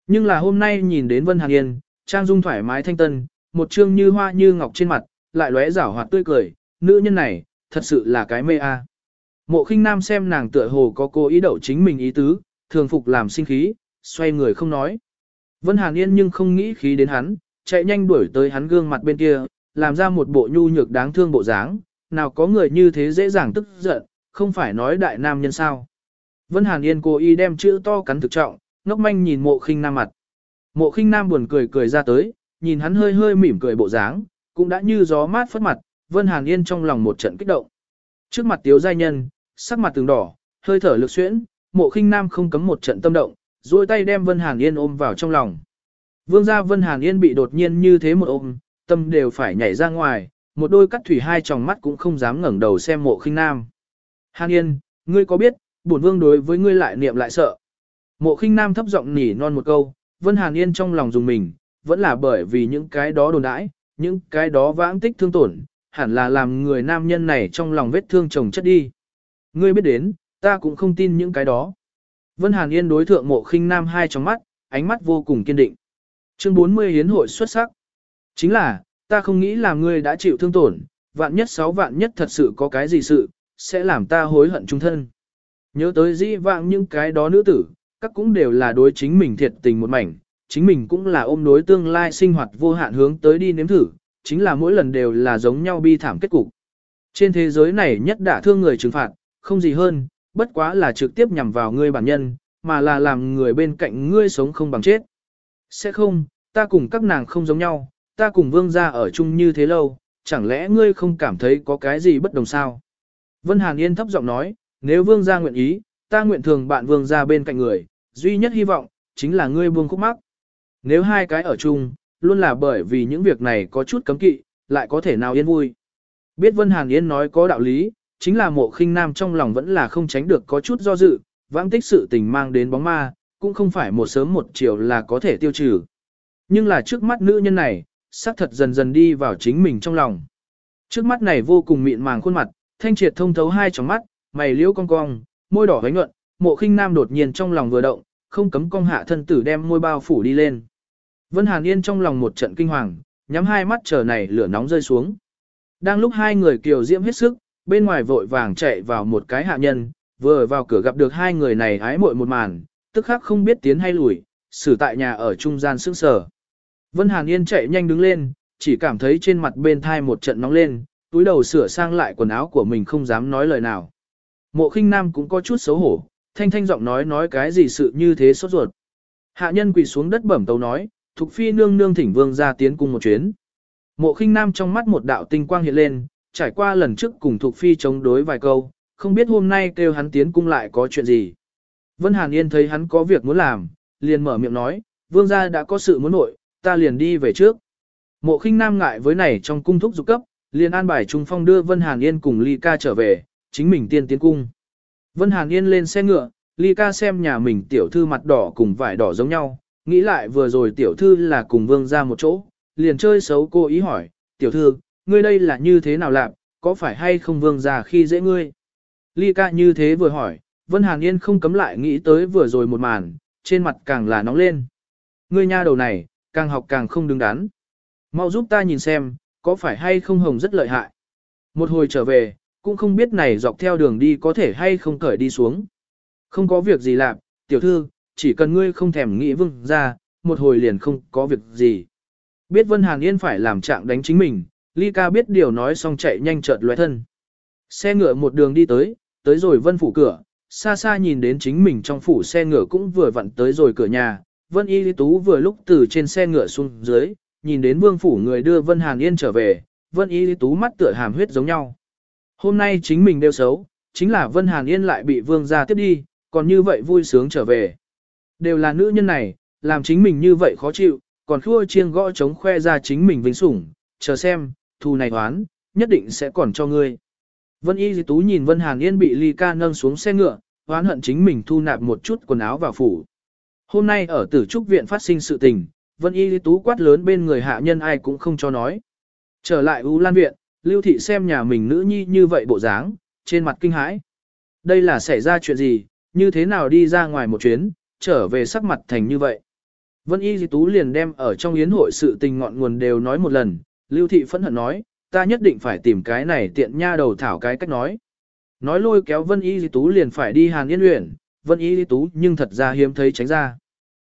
Nhưng là hôm nay nhìn đến Vân Hàn Yên, trang dung thoải mái thanh tân, một trương như hoa như ngọc trên mặt, lại lóe rảo hoạt tươi cười, nữ nhân này, thật sự là cái mê a. Mộ khinh nam xem nàng tựa hồ có cố ý đậu chính mình ý tứ, thường phục làm sinh khí, xoay người không nói. Vân Hàn Yên nhưng không nghĩ khí đến hắn, chạy nhanh đuổi tới hắn gương mặt bên kia, làm ra một bộ nhu nhược đáng thương bộ dáng, nào có người như thế dễ dàng tức giận, không phải nói đại nam nhân sao. Vân Hàn Yên cố ý đem chữ to cắn thực trọng, ngốc manh nhìn mộ khinh nam mặt. Mộ khinh nam buồn cười cười ra tới, nhìn hắn hơi hơi mỉm cười bộ dáng, cũng đã như gió mát phất mặt, Vân Hàn Yên trong lòng một trận kích động. Trước mặt tiếu giai nhân, sắc mặt từng đỏ, hơi thở lực xuyễn, mộ khinh nam không cấm một trận tâm động, duỗi tay đem Vân Hàn Yên ôm vào trong lòng. Vương gia Vân Hàn Yên bị đột nhiên như thế một ôm, tâm đều phải nhảy ra ngoài, một đôi cắt thủy hai tròng mắt cũng không dám ngẩng đầu xem mộ khinh nam. Hàn Yên, ngươi có biết, bổn vương đối với ngươi lại niệm lại sợ. Mộ khinh nam thấp giọng nỉ non một câu, Vân Hàn Yên trong lòng dùng mình, vẫn là bởi vì những cái đó đồn đãi, những cái đó vãng tích thương tổn, hẳn là làm người nam nhân này trong lòng vết thương chồng chất đi. Ngươi biết đến, ta cũng không tin những cái đó. Vân Hàn Yên đối thượng mộ khinh nam hai trong mắt, ánh mắt vô cùng kiên định. Chương 40 hiến hội xuất sắc. Chính là, ta không nghĩ là ngươi đã chịu thương tổn, vạn nhất sáu vạn nhất thật sự có cái gì sự, sẽ làm ta hối hận trung thân. Nhớ tới dĩ vãng những cái đó nữ tử, các cũng đều là đối chính mình thiệt tình một mảnh, chính mình cũng là ôm đối tương lai sinh hoạt vô hạn hướng tới đi nếm thử, chính là mỗi lần đều là giống nhau bi thảm kết cục. Trên thế giới này nhất đã thương người trừng phạt, không gì hơn, bất quá là trực tiếp nhằm vào ngươi bản nhân, mà là làm người bên cạnh ngươi sống không bằng chết. Sẽ không, ta cùng các nàng không giống nhau, ta cùng vương gia ở chung như thế lâu, chẳng lẽ ngươi không cảm thấy có cái gì bất đồng sao? Vân Hàn Yên thấp giọng nói, nếu vương gia nguyện ý, ta nguyện thường bạn vương gia bên cạnh người, duy nhất hy vọng, chính là ngươi buông khúc mắc. Nếu hai cái ở chung, luôn là bởi vì những việc này có chút cấm kỵ, lại có thể nào yên vui. Biết Vân Hàn Yên nói có đạo lý, chính là mộ khinh nam trong lòng vẫn là không tránh được có chút do dự, vãng tích sự tình mang đến bóng ma, cũng không phải một sớm một chiều là có thể tiêu trừ. Nhưng là trước mắt nữ nhân này, xác thật dần dần đi vào chính mình trong lòng. Trước mắt này vô cùng mịn màng khuôn mặt, thanh triệt thông thấu hai tròng mắt, mày liễu cong cong, môi đỏ hánh nhuận, mộ khinh nam đột nhiên trong lòng vừa động, không cấm cong hạ thân tử đem môi bao phủ đi lên. Vân Hàn Yên trong lòng một trận kinh hoàng, nhắm hai mắt chờ này lửa nóng rơi xuống. Đang lúc hai người kiều diễm hết sức, bên ngoài vội vàng chạy vào một cái hạ nhân, vừa vào cửa gặp được hai người này ái muội một màn, tức khắc không biết tiến hay lùi, xử tại nhà ở trung gian sững sờ. Vân Hàn Yên chạy nhanh đứng lên, chỉ cảm thấy trên mặt bên thai một trận nóng lên, túi đầu sửa sang lại quần áo của mình không dám nói lời nào. Mộ khinh nam cũng có chút xấu hổ, thanh thanh giọng nói nói cái gì sự như thế sốt ruột. Hạ nhân quỳ xuống đất bẩm tấu nói, Thục Phi nương nương thỉnh vương ra tiến cung một chuyến. Mộ khinh nam trong mắt một đạo tinh quang hiện lên, trải qua lần trước cùng Thục Phi chống đối vài câu, không biết hôm nay kêu hắn tiến cung lại có chuyện gì. Vân Hàn Yên thấy hắn có việc muốn làm, liền mở miệng nói, vương gia đã có sự muốn nội, ta liền đi về trước. Mộ khinh nam ngại với này trong cung thúc dục cấp, liền an bài trung phong đưa Vân Hàn Yên cùng Ly ca trở về, chính mình tiên tiến cung. Vân Hàn Yên lên xe ngựa, Ly ca xem nhà mình tiểu thư mặt đỏ cùng vải đỏ giống nhau, nghĩ lại vừa rồi tiểu thư là cùng vương ra một chỗ, liền chơi xấu cô ý hỏi, tiểu thư, ngươi đây là như thế nào làm, có phải hay không vương ra khi dễ ngươi? Ly ca như thế vừa hỏi, Vân Hàn Yên không cấm lại nghĩ tới vừa rồi một màn, trên mặt càng là nóng lên. Ngươi nha đầu này, càng học càng không đứng đắn. Mau giúp ta nhìn xem, có phải hay không hồng rất lợi hại. Một hồi trở về, cũng không biết này dọc theo đường đi có thể hay không cởi đi xuống. Không có việc gì làm, tiểu thư, chỉ cần ngươi không thèm nghĩ vương ra, một hồi liền không có việc gì. Biết Vân Hàn Yên phải làm trạng đánh chính mình, Ly ca biết điều nói xong chạy nhanh chợt lóe thân. Xe ngựa một đường đi tới, tới rồi Vân phủ cửa, xa xa nhìn đến chính mình trong phủ xe ngựa cũng vừa vặn tới rồi cửa nhà. Vân Y Lý Tú vừa lúc từ trên xe ngựa xuống dưới, nhìn đến vương phủ người đưa Vân Hàn Yên trở về, Vân Y Lý Tú mắt tựa hàm huyết giống nhau. Hôm nay chính mình đều xấu, chính là Vân Hàn Yên lại bị vương gia tiếp đi, còn như vậy vui sướng trở về. Đều là nữ nhân này, làm chính mình như vậy khó chịu, còn khua chiêng gõ chống khoe ra chính mình vinh sủng, chờ xem, thù này hoán, nhất định sẽ còn cho ngươi. Vân Y Di Tú nhìn Vân Hàn Yên bị Ly Ca nâng xuống xe ngựa, hoán hận chính mình thu nạp một chút quần áo vào phủ. Hôm nay ở tử trúc viện phát sinh sự tình, Vân Y Di Tú quát lớn bên người hạ nhân ai cũng không cho nói. Trở lại U Lan Viện, Lưu Thị xem nhà mình nữ nhi như vậy bộ dáng, trên mặt kinh hãi. Đây là xảy ra chuyện gì, như thế nào đi ra ngoài một chuyến, trở về sắc mặt thành như vậy. Vân Y Di Tú liền đem ở trong yến hội sự tình ngọn nguồn đều nói một lần, Lưu Thị phẫn hận nói, ta nhất định phải tìm cái này tiện nha đầu thảo cái cách nói. Nói lôi kéo Vân Y Di Tú liền phải đi Hàn Yên Uyển, Vân Y Di Tú nhưng thật ra hiếm thấy tránh ra.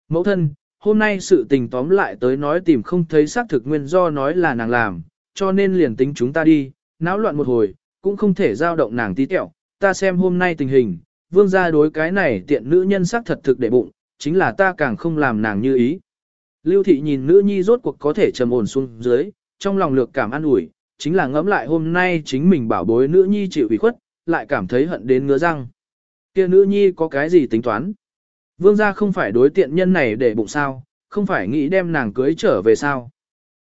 Mẫu thân, hôm nay sự tình tóm lại tới nói tìm không thấy xác thực nguyên do nói là nàng làm, cho nên liền tính chúng ta đi, náo loạn một hồi, cũng không thể giao động nàng tí tẹo, ta xem hôm nay tình hình, vương gia đối cái này tiện nữ nhân xác thật thực để bụng, chính là ta càng không làm nàng như ý. Lưu thị nhìn nữ nhi rốt cuộc có thể trầm ổn xuống dưới, trong lòng lược cảm an ủi, chính là ngẫm lại hôm nay chính mình bảo bối nữ nhi chịu ủy khuất, lại cảm thấy hận đến ngứa răng. Kia nữ nhi có cái gì tính toán? Vương gia không phải đối tiện nhân này để bụng sao, không phải nghĩ đem nàng cưới trở về sao.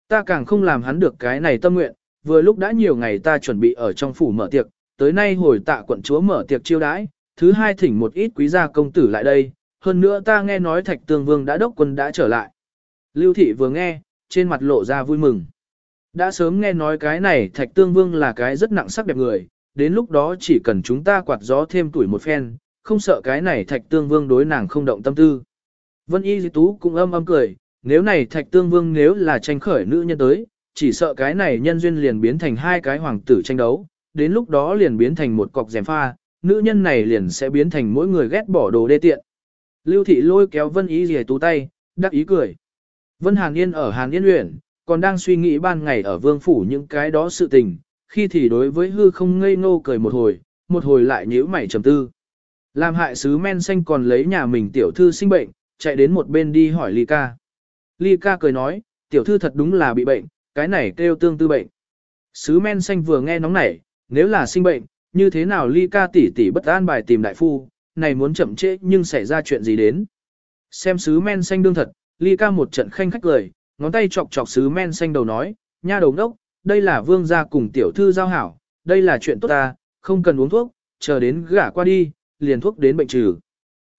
Ta càng không làm hắn được cái này tâm nguyện, vừa lúc đã nhiều ngày ta chuẩn bị ở trong phủ mở tiệc, tới nay hồi tạ quận chúa mở tiệc chiêu đãi, thứ hai thỉnh một ít quý gia công tử lại đây, hơn nữa ta nghe nói thạch tương vương đã đốc quân đã trở lại. Lưu thị vừa nghe, trên mặt lộ ra vui mừng. Đã sớm nghe nói cái này thạch tương vương là cái rất nặng sắc đẹp người, đến lúc đó chỉ cần chúng ta quạt gió thêm tuổi một phen, không sợ cái này thạch tương vương đối nàng không động tâm tư. Vân y di tú cũng âm âm cười, nếu này thạch tương vương nếu là tranh khởi nữ nhân tới, chỉ sợ cái này nhân duyên liền biến thành hai cái hoàng tử tranh đấu, đến lúc đó liền biến thành một cọc rèm pha, nữ nhân này liền sẽ biến thành mỗi người ghét bỏ đồ đê tiện. Lưu thị lôi kéo Vân Y Lìa tú tay, đắc ý cười. Vân Hàn Yên ở Hàn Yên Uyển, còn đang suy nghĩ ban ngày ở vương phủ những cái đó sự tình, khi thì đối với hư không ngây ngô cười một hồi, một hồi lại nhíu mày trầm tư. Làm hại sứ men xanh còn lấy nhà mình tiểu thư sinh bệnh, chạy đến một bên đi hỏi Ly ca. Ly ca cười nói, tiểu thư thật đúng là bị bệnh, cái này kêu tương tư bệnh. Sứ men xanh vừa nghe nóng nảy, nếu là sinh bệnh, như thế nào ly ca tỷ tỷ bất an bài tìm đại phu, này muốn chậm trễ nhưng xảy ra chuyện gì đến. Xem sứ men xanh đương thật, ly ca một trận khanh khách cười, ngón tay chọc chọc sứ men xanh đầu nói, nha đầu đốc, đây là vương gia cùng tiểu thư giao hảo, đây là chuyện tốt ta, không cần uống thuốc, chờ đến gả qua đi, liền thuốc đến bệnh trừ.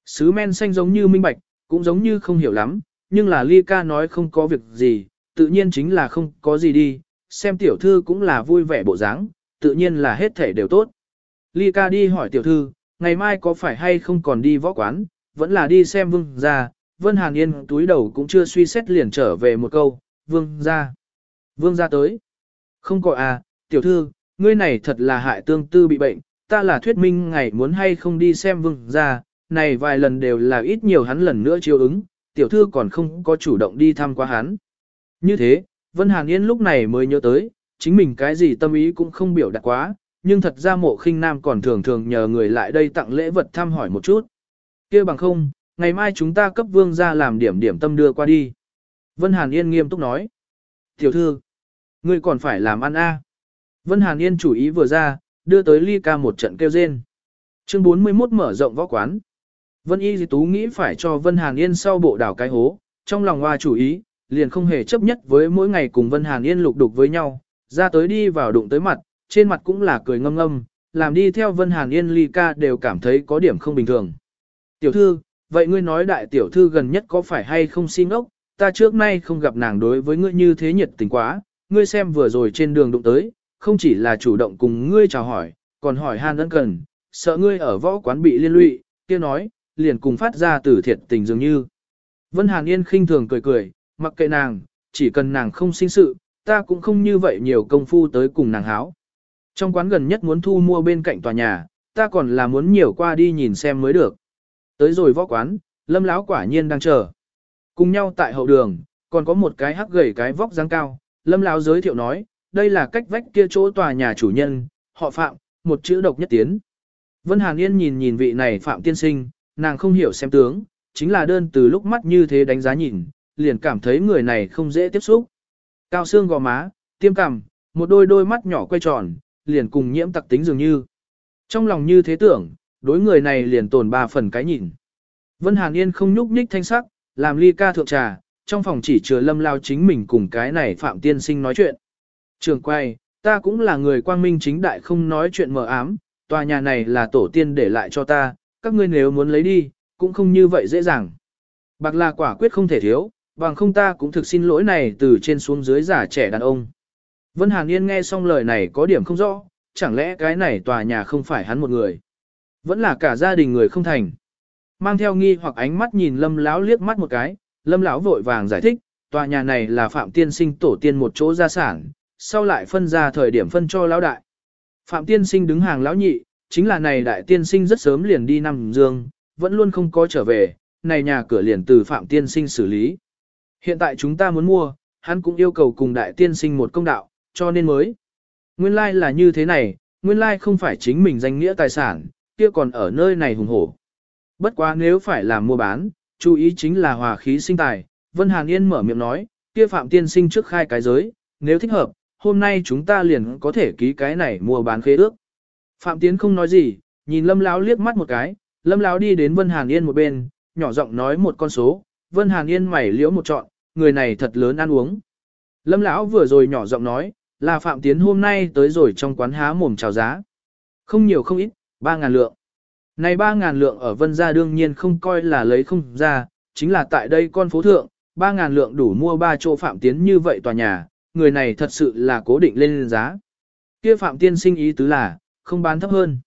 Sứ men xanh giống như minh bạch, cũng giống như không hiểu lắm, nhưng là ly ca nói không có việc gì, tự nhiên chính là không có gì đi, xem tiểu thư cũng là vui vẻ bộ dáng, tự nhiên là hết thể đều tốt. Ly ca đi hỏi tiểu thư, ngày mai có phải hay không còn đi võ quán, vẫn là đi xem vương ra, Vân Hàn Yên túi đầu cũng chưa suy xét liền trở về một câu, vương ra. Vương ra tới. Không có à, tiểu thư, ngươi này thật là hại tương tư bị bệnh, ta là thuyết minh ngày muốn hay không đi xem vương ra, này vài lần đều là ít nhiều hắn lần nữa chiêu ứng, tiểu thư còn không có chủ động đi thăm qua hắn. Như thế, Vân Hàn Yên lúc này mới nhớ tới, chính mình cái gì tâm ý cũng không biểu đạt quá, nhưng thật ra mộ khinh nam còn thường thường nhờ người lại đây tặng lễ vật thăm hỏi một chút. kia bằng không, ngày mai chúng ta cấp vương ra làm điểm điểm tâm đưa qua đi. Vân Hàn Yên nghiêm túc nói. Tiểu thư, ngươi còn phải làm ăn a Vân Hàn Yên chủ ý vừa ra, đưa tới ly ca một trận kêu rên. Chương 41 mở rộng võ quán. Vân Y Di Tú nghĩ phải cho Vân Hàn Yên sau bộ đảo cái hố, trong lòng hoa chủ ý, liền không hề chấp nhất với mỗi ngày cùng Vân Hàn Yên lục đục với nhau, ra tới đi vào đụng tới mặt, trên mặt cũng là cười ngâm ngâm, làm đi theo Vân Hàn Yên ly ca đều cảm thấy có điểm không bình thường. Tiểu thư, vậy ngươi nói đại tiểu thư gần nhất có phải hay không xin ốc, ta trước nay không gặp nàng đối với ngươi như thế nhiệt tình quá, ngươi xem vừa rồi trên đường đụng tới, không chỉ là chủ động cùng ngươi chào hỏi, còn hỏi han ân cần, sợ ngươi ở võ quán bị liên lụy, kia nói, liền cùng phát ra từ thiệt tình dường như. Vân Hàn Yên khinh thường cười cười, mặc kệ nàng, chỉ cần nàng không sinh sự, ta cũng không như vậy nhiều công phu tới cùng nàng háo. Trong quán gần nhất muốn thu mua bên cạnh tòa nhà, ta còn là muốn nhiều qua đi nhìn xem mới được. Tới rồi võ quán, lâm lão quả nhiên đang chờ. Cùng nhau tại hậu đường, còn có một cái hắc gầy cái vóc dáng cao, lâm lão giới thiệu nói, đây là cách vách kia chỗ tòa nhà chủ nhân, họ phạm, một chữ độc nhất tiến. Vân Hàn Yên nhìn nhìn vị này phạm tiên sinh, nàng không hiểu xem tướng, chính là đơn từ lúc mắt như thế đánh giá nhìn, liền cảm thấy người này không dễ tiếp xúc. Cao xương gò má, tiêm cằm, một đôi đôi mắt nhỏ quay tròn, liền cùng nhiễm tặc tính dường như. Trong lòng như thế tưởng, đối người này liền tồn ba phần cái nhìn. Vân Hàn Yên không nhúc nhích thanh sắc, làm ly ca thượng trà, trong phòng chỉ chứa lâm lao chính mình cùng cái này Phạm Tiên Sinh nói chuyện. Trường quay, ta cũng là người quang minh chính đại không nói chuyện mờ ám, tòa nhà này là tổ tiên để lại cho ta, các ngươi nếu muốn lấy đi, cũng không như vậy dễ dàng. Bạc là quả quyết không thể thiếu, bằng không ta cũng thực xin lỗi này từ trên xuống dưới giả trẻ đàn ông. Vân Hàn Yên nghe xong lời này có điểm không rõ, chẳng lẽ cái này tòa nhà không phải hắn một người. Vẫn là cả gia đình người không thành. Mang theo nghi hoặc ánh mắt nhìn lâm lão liếc mắt một cái, lâm lão vội vàng giải thích, tòa nhà này là phạm tiên sinh tổ tiên một chỗ gia sản, sau lại phân ra thời điểm phân cho lão đại. Phạm tiên sinh đứng hàng lão nhị, chính là này đại tiên sinh rất sớm liền đi nằm dương, vẫn luôn không có trở về, này nhà cửa liền từ phạm tiên sinh xử lý. Hiện tại chúng ta muốn mua, hắn cũng yêu cầu cùng đại tiên sinh một công đạo, cho nên mới. Nguyên lai like là như thế này, nguyên lai like không phải chính mình danh nghĩa tài sản, kia còn ở nơi này hùng hổ. Bất quá nếu phải làm mua bán, chú ý chính là hòa khí sinh tài, Vân Hàn Yên mở miệng nói, kia Phạm Tiên Sinh trước khai cái giới, nếu thích hợp, hôm nay chúng ta liền có thể ký cái này mua bán khế ước. Phạm Tiến không nói gì, nhìn Lâm Lão liếc mắt một cái, Lâm Lão đi đến Vân Hàn Yên một bên, nhỏ giọng nói một con số, Vân Hàn Yên mày liễu một trọn, người này thật lớn ăn uống. Lâm Lão vừa rồi nhỏ giọng nói, là Phạm Tiến hôm nay tới rồi trong quán há mồm chào giá. Không nhiều không ít, 3.000 lượng. Này 3.000 lượng ở Vân Gia đương nhiên không coi là lấy không ra, chính là tại đây con phố thượng, 3.000 lượng đủ mua ba chỗ Phạm Tiến như vậy tòa nhà, người này thật sự là cố định lên giá. Kia Phạm Tiên sinh ý tứ là, không bán thấp hơn.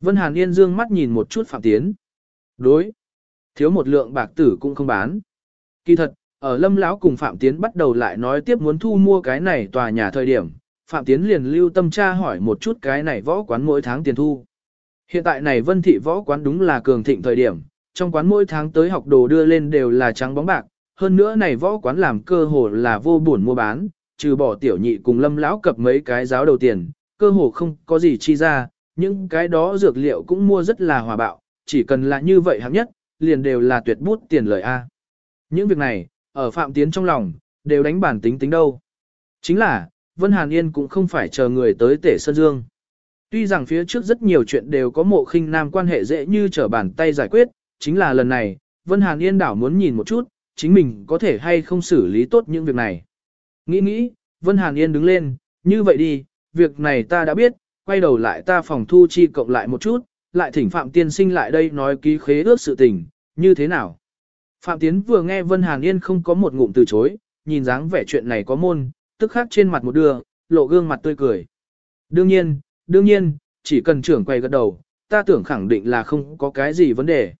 Vân Hàn Yên dương mắt nhìn một chút Phạm Tiến. Đối. Thiếu một lượng bạc tử cũng không bán. Kỳ thật, ở Lâm Lão cùng Phạm Tiến bắt đầu lại nói tiếp muốn thu mua cái này tòa nhà thời điểm, Phạm Tiến liền lưu tâm tra hỏi một chút cái này võ quán mỗi tháng tiền thu. Hiện tại này Vân Thị võ quán đúng là cường thịnh thời điểm, trong quán mỗi tháng tới học đồ đưa lên đều là trắng bóng bạc, hơn nữa này võ quán làm cơ hồ là vô buồn mua bán, trừ bỏ tiểu nhị cùng Lâm lão cập mấy cái giáo đầu tiền, cơ hồ không có gì chi ra, những cái đó dược liệu cũng mua rất là hòa bạo, chỉ cần là như vậy hạng nhất, liền đều là tuyệt bút tiền lời A. Những việc này, ở Phạm Tiến trong lòng, đều đánh bản tính tính đâu. Chính là, Vân Hàn Yên cũng không phải chờ người tới tể Sơn Dương. Tuy rằng phía trước rất nhiều chuyện đều có mộ khinh nam quan hệ dễ như trở bàn tay giải quyết, chính là lần này, Vân Hàn Yên đảo muốn nhìn một chút, chính mình có thể hay không xử lý tốt những việc này. Nghĩ nghĩ, Vân Hàn Yên đứng lên, như vậy đi, việc này ta đã biết, quay đầu lại ta phòng thu chi cộng lại một chút, lại thỉnh Phạm Tiên Sinh lại đây nói ký khế ước sự tình, như thế nào? Phạm Tiến vừa nghe Vân Hàn Yên không có một ngụm từ chối, nhìn dáng vẻ chuyện này có môn, tức khắc trên mặt một đưa, lộ gương mặt tươi cười. Đương nhiên, đương nhiên, chỉ cần trưởng quay gật đầu, ta tưởng khẳng định là không có cái gì vấn đề.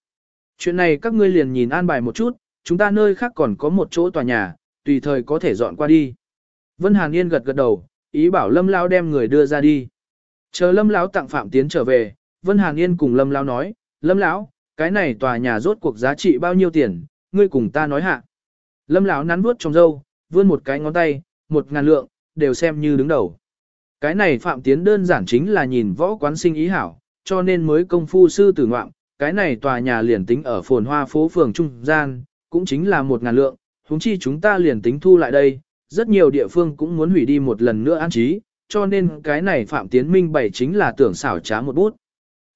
Chuyện này các ngươi liền nhìn an bài một chút, chúng ta nơi khác còn có một chỗ tòa nhà, tùy thời có thể dọn qua đi. Vân Hàn Yên gật gật đầu, ý bảo Lâm Lão đem người đưa ra đi. Chờ Lâm Lão tặng Phạm Tiến trở về, Vân Hàn Yên cùng Lâm Lão nói, Lâm Lão, cái này tòa nhà rốt cuộc giá trị bao nhiêu tiền, ngươi cùng ta nói hạ. Lâm Lão nắn vuốt trong râu, vươn một cái ngón tay, một ngàn lượng, đều xem như đứng đầu. Cái này Phạm Tiến đơn giản chính là nhìn võ quán sinh ý hảo, cho nên mới công phu sư tử ngoạm, cái này tòa nhà liền tính ở phồn hoa phố phường trung gian, cũng chính là một ngàn lượng, huống chi chúng ta liền tính thu lại đây, rất nhiều địa phương cũng muốn hủy đi một lần nữa an trí, cho nên cái này Phạm Tiến Minh bày chính là tưởng xảo trá một bút.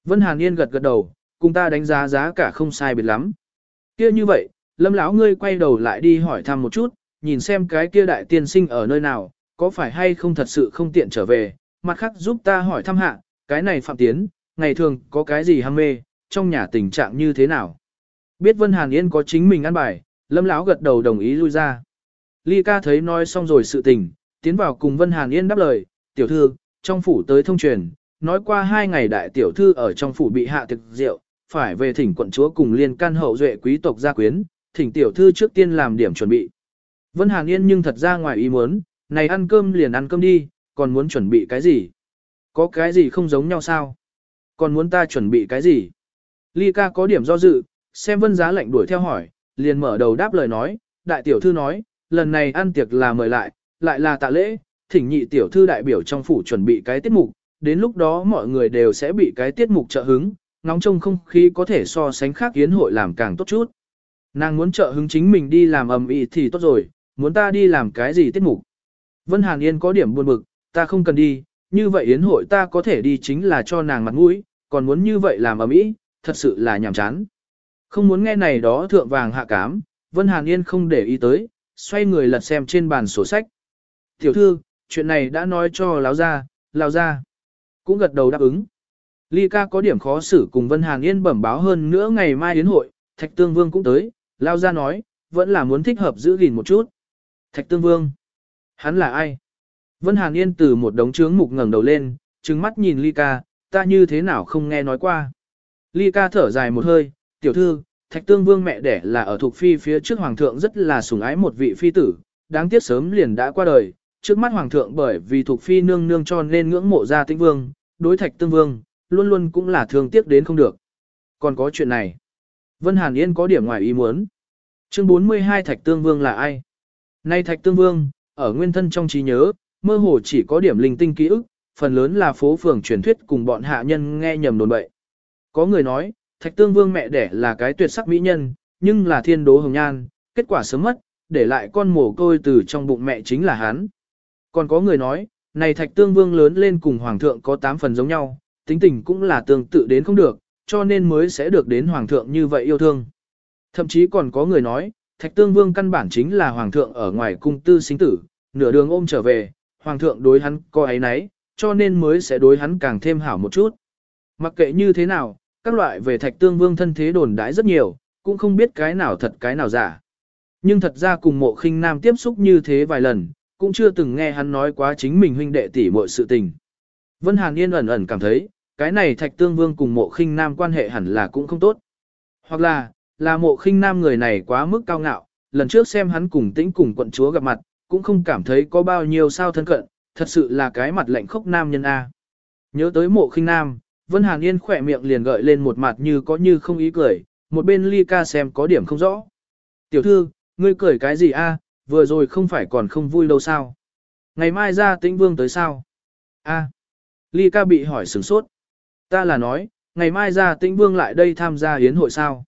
Vân Hàn Yên gật gật đầu, cùng ta đánh giá giá cả không sai biệt lắm. Kia như vậy, Lâm lão ngươi quay đầu lại đi hỏi thăm một chút, nhìn xem cái kia đại tiên sinh ở nơi nào, có phải hay không thật sự không tiện trở về, mặt khác giúp ta hỏi thăm hạ, cái này Phạm Tiến, ngày thường có cái gì ham mê, trong nhà tình trạng như thế nào. Biết Vân Hàn Yên có chính mình ăn bài, Lâm lão gật đầu đồng ý lui ra. Ly ca thấy nói xong rồi sự tình, tiến vào cùng Vân Hàn Yên đáp lời, tiểu thư, trong phủ tới thông truyền, nói qua hai ngày đại tiểu thư ở trong phủ bị hạ thực rượu, phải về thỉnh quận chúa cùng liên can hậu duệ quý tộc gia quyến, thỉnh tiểu thư trước tiên làm điểm chuẩn bị. Vân Hàn Yên nhưng thật ra ngoài ý muốn, này ăn cơm liền ăn cơm đi, còn muốn chuẩn bị cái gì? Có cái gì không giống nhau sao? Còn muốn ta chuẩn bị cái gì? Ly ca có điểm do dự, xem vân giá lệnh đuổi theo hỏi, liền mở đầu đáp lời nói, đại tiểu thư nói, lần này ăn tiệc là mời lại, lại là tạ lễ, thỉnh nhị tiểu thư đại biểu trong phủ chuẩn bị cái tiết mục, đến lúc đó mọi người đều sẽ bị cái tiết mục trợ hứng, ngóng trông không khí có thể so sánh khác yến hội làm càng tốt chút. Nàng muốn trợ hứng chính mình đi làm ầm ĩ thì tốt rồi, muốn ta đi làm cái gì tiết mục. Vân Hàn Yên có điểm buồn bực, ta không cần đi, như vậy yến hội ta có thể đi chính là cho nàng mặt mũi, còn muốn như vậy làm ầm ĩ, thật sự là nhàm chán. Không muốn nghe này đó thượng vàng hạ cám, Vân Hàn Yên không để ý tới, xoay người lật xem trên bàn sổ sách. Tiểu thư, chuyện này đã nói cho lão gia, lão gia cũng gật đầu đáp ứng. Ly ca có điểm khó xử cùng Vân Hàn Yên bẩm báo hơn nữa ngày mai đến hội, Thạch Tương Vương cũng tới, lao ra nói, vẫn là muốn thích hợp giữ gìn một chút. Thạch Tương Vương, hắn là ai? Vân Hàn Yên từ một đống trướng mục ngẩng đầu lên, trừng mắt nhìn Ly ca, ta như thế nào không nghe nói qua. Ly ca thở dài một hơi, tiểu thư, Thạch Tương Vương mẹ đẻ là ở thuộc phi phía trước hoàng thượng rất là sủng ái một vị phi tử, đáng tiếc sớm liền đã qua đời. Trước mắt hoàng thượng bởi vì thuộc phi nương nương cho nên ngưỡng mộ gia Tĩnh Vương, đối Thạch Tương Vương, luôn luôn cũng là thương tiếc đến không được. Còn có chuyện này, Vân Hàn Yên có điểm ngoài ý muốn. Chương 42 Thạch Tương Vương là ai? Nay Thạch Tương Vương, ở nguyên thân trong trí nhớ, mơ hồ chỉ có điểm linh tinh ký ức, phần lớn là phố phường truyền thuyết cùng bọn hạ nhân nghe nhầm đồn bậy. Có người nói, Thạch Tương Vương mẹ đẻ là cái tuyệt sắc mỹ nhân, nhưng là thiên đố hồng nhan, kết quả sớm mất, để lại con mồ côi từ trong bụng mẹ chính là hắn. Còn có người nói, này Thạch Tương Vương lớn lên cùng Hoàng thượng có 8 phần giống nhau, tính tình cũng là tương tự đến không được, cho nên mới sẽ được đến Hoàng thượng như vậy yêu thương. Thậm chí còn có người nói, Thạch Tương Vương căn bản chính là Hoàng thượng ở ngoài cung tư sinh tử, nửa đường ôm trở về, Hoàng thượng đối hắn có ấy nấy, cho nên mới sẽ đối hắn càng thêm hảo một chút. Mặc kệ như thế nào, các loại về Thạch Tương Vương thân thế đồn đãi rất nhiều, cũng không biết cái nào thật cái nào giả. Nhưng thật ra cùng mộ khinh nam tiếp xúc như thế vài lần, cũng chưa từng nghe hắn nói quá chính mình huynh đệ tỷ muội sự tình. Vân Hàn Yên ẩn ẩn cảm thấy, cái này Thạch Tương Vương cùng mộ khinh nam quan hệ hẳn là cũng không tốt. Hoặc là, là mộ khinh nam người này quá mức cao ngạo, lần trước xem hắn cùng tĩnh cùng quận chúa gặp mặt, cũng không cảm thấy có bao nhiêu sao thân cận, thật sự là cái mặt lạnh khốc nam nhân A. Nhớ tới mộ khinh nam, Vân Hàn Yên khỏe miệng liền gợi lên một mặt như có như không ý cười, một bên ly ca xem có điểm không rõ. Tiểu thư, ngươi cười cái gì a? vừa rồi không phải còn không vui đâu sao? Ngày mai ra tĩnh vương tới sao? a ly ca bị hỏi sửng sốt. Ta là nói, ngày mai ra tĩnh vương lại đây tham gia hiến hội sao?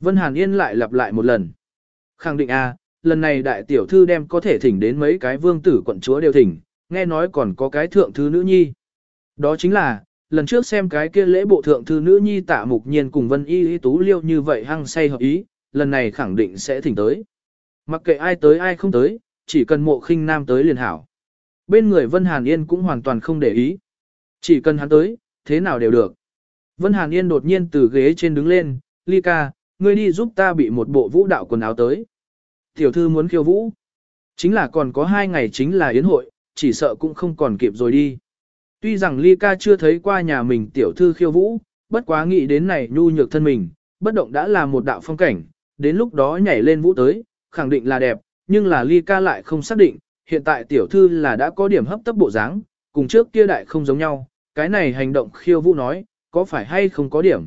Vân Hàn Yên lại lặp lại một lần. Khẳng định a, lần này đại tiểu thư đem có thể thỉnh đến mấy cái vương tử quận chúa đều thỉnh, nghe nói còn có cái thượng thư nữ nhi. Đó chính là, lần trước xem cái kia lễ bộ thượng thư nữ nhi tạ mục nhiên cùng vân y y tú liêu như vậy hăng say hợp ý, lần này khẳng định sẽ thỉnh tới. Mặc kệ ai tới ai không tới, chỉ cần mộ khinh nam tới liền hảo. Bên người Vân Hàn Yên cũng hoàn toàn không để ý. Chỉ cần hắn tới, thế nào đều được. Vân Hàn Yên đột nhiên từ ghế trên đứng lên, Ly ca, ngươi đi giúp ta bị một bộ vũ đạo quần áo tới. Tiểu thư muốn khiêu vũ. Chính là còn có hai ngày chính là yến hội, chỉ sợ cũng không còn kịp rồi đi. Tuy rằng Ly ca chưa thấy qua nhà mình tiểu thư khiêu vũ, bất quá nghĩ đến này nhu nhược thân mình, bất động đã là một đạo phong cảnh, đến lúc đó nhảy lên vũ tới, khẳng định là đẹp, nhưng là Ly ca lại không xác định, hiện tại tiểu thư là đã có điểm hấp tấp bộ dáng, cùng trước kia đại không giống nhau, cái này hành động khiêu vũ nói, có phải hay không có điểm.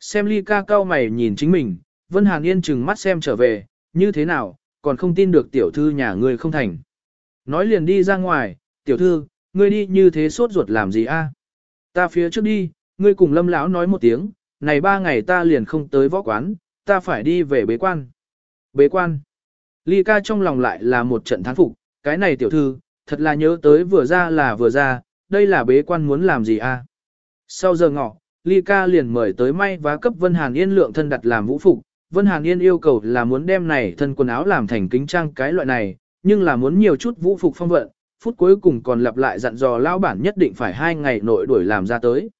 Xem Ly ca cao mày nhìn chính mình, Vân Hàn Yên chừng mắt xem trở về, như thế nào, còn không tin được tiểu thư nhà người không thành. Nói liền đi ra ngoài, tiểu thư, ngươi đi như thế sốt ruột làm gì a? Ta phía trước đi, ngươi cùng lâm lão nói một tiếng, này ba ngày ta liền không tới võ quán, ta phải đi về bế quan. Bế quan. Ly ca trong lòng lại là một trận thán phục, cái này tiểu thư, thật là nhớ tới vừa ra là vừa ra, đây là bế quan muốn làm gì a? Sau giờ ngọ, Ly ca liền mời tới may và cấp Vân Hàn Yên lượng thân đặt làm vũ phục. Vân Hàn Yên yêu cầu là muốn đem này thân quần áo làm thành kính trang cái loại này, nhưng là muốn nhiều chút vũ phục phong vận, phút cuối cùng còn lặp lại dặn dò lão bản nhất định phải hai ngày nội đuổi làm ra tới.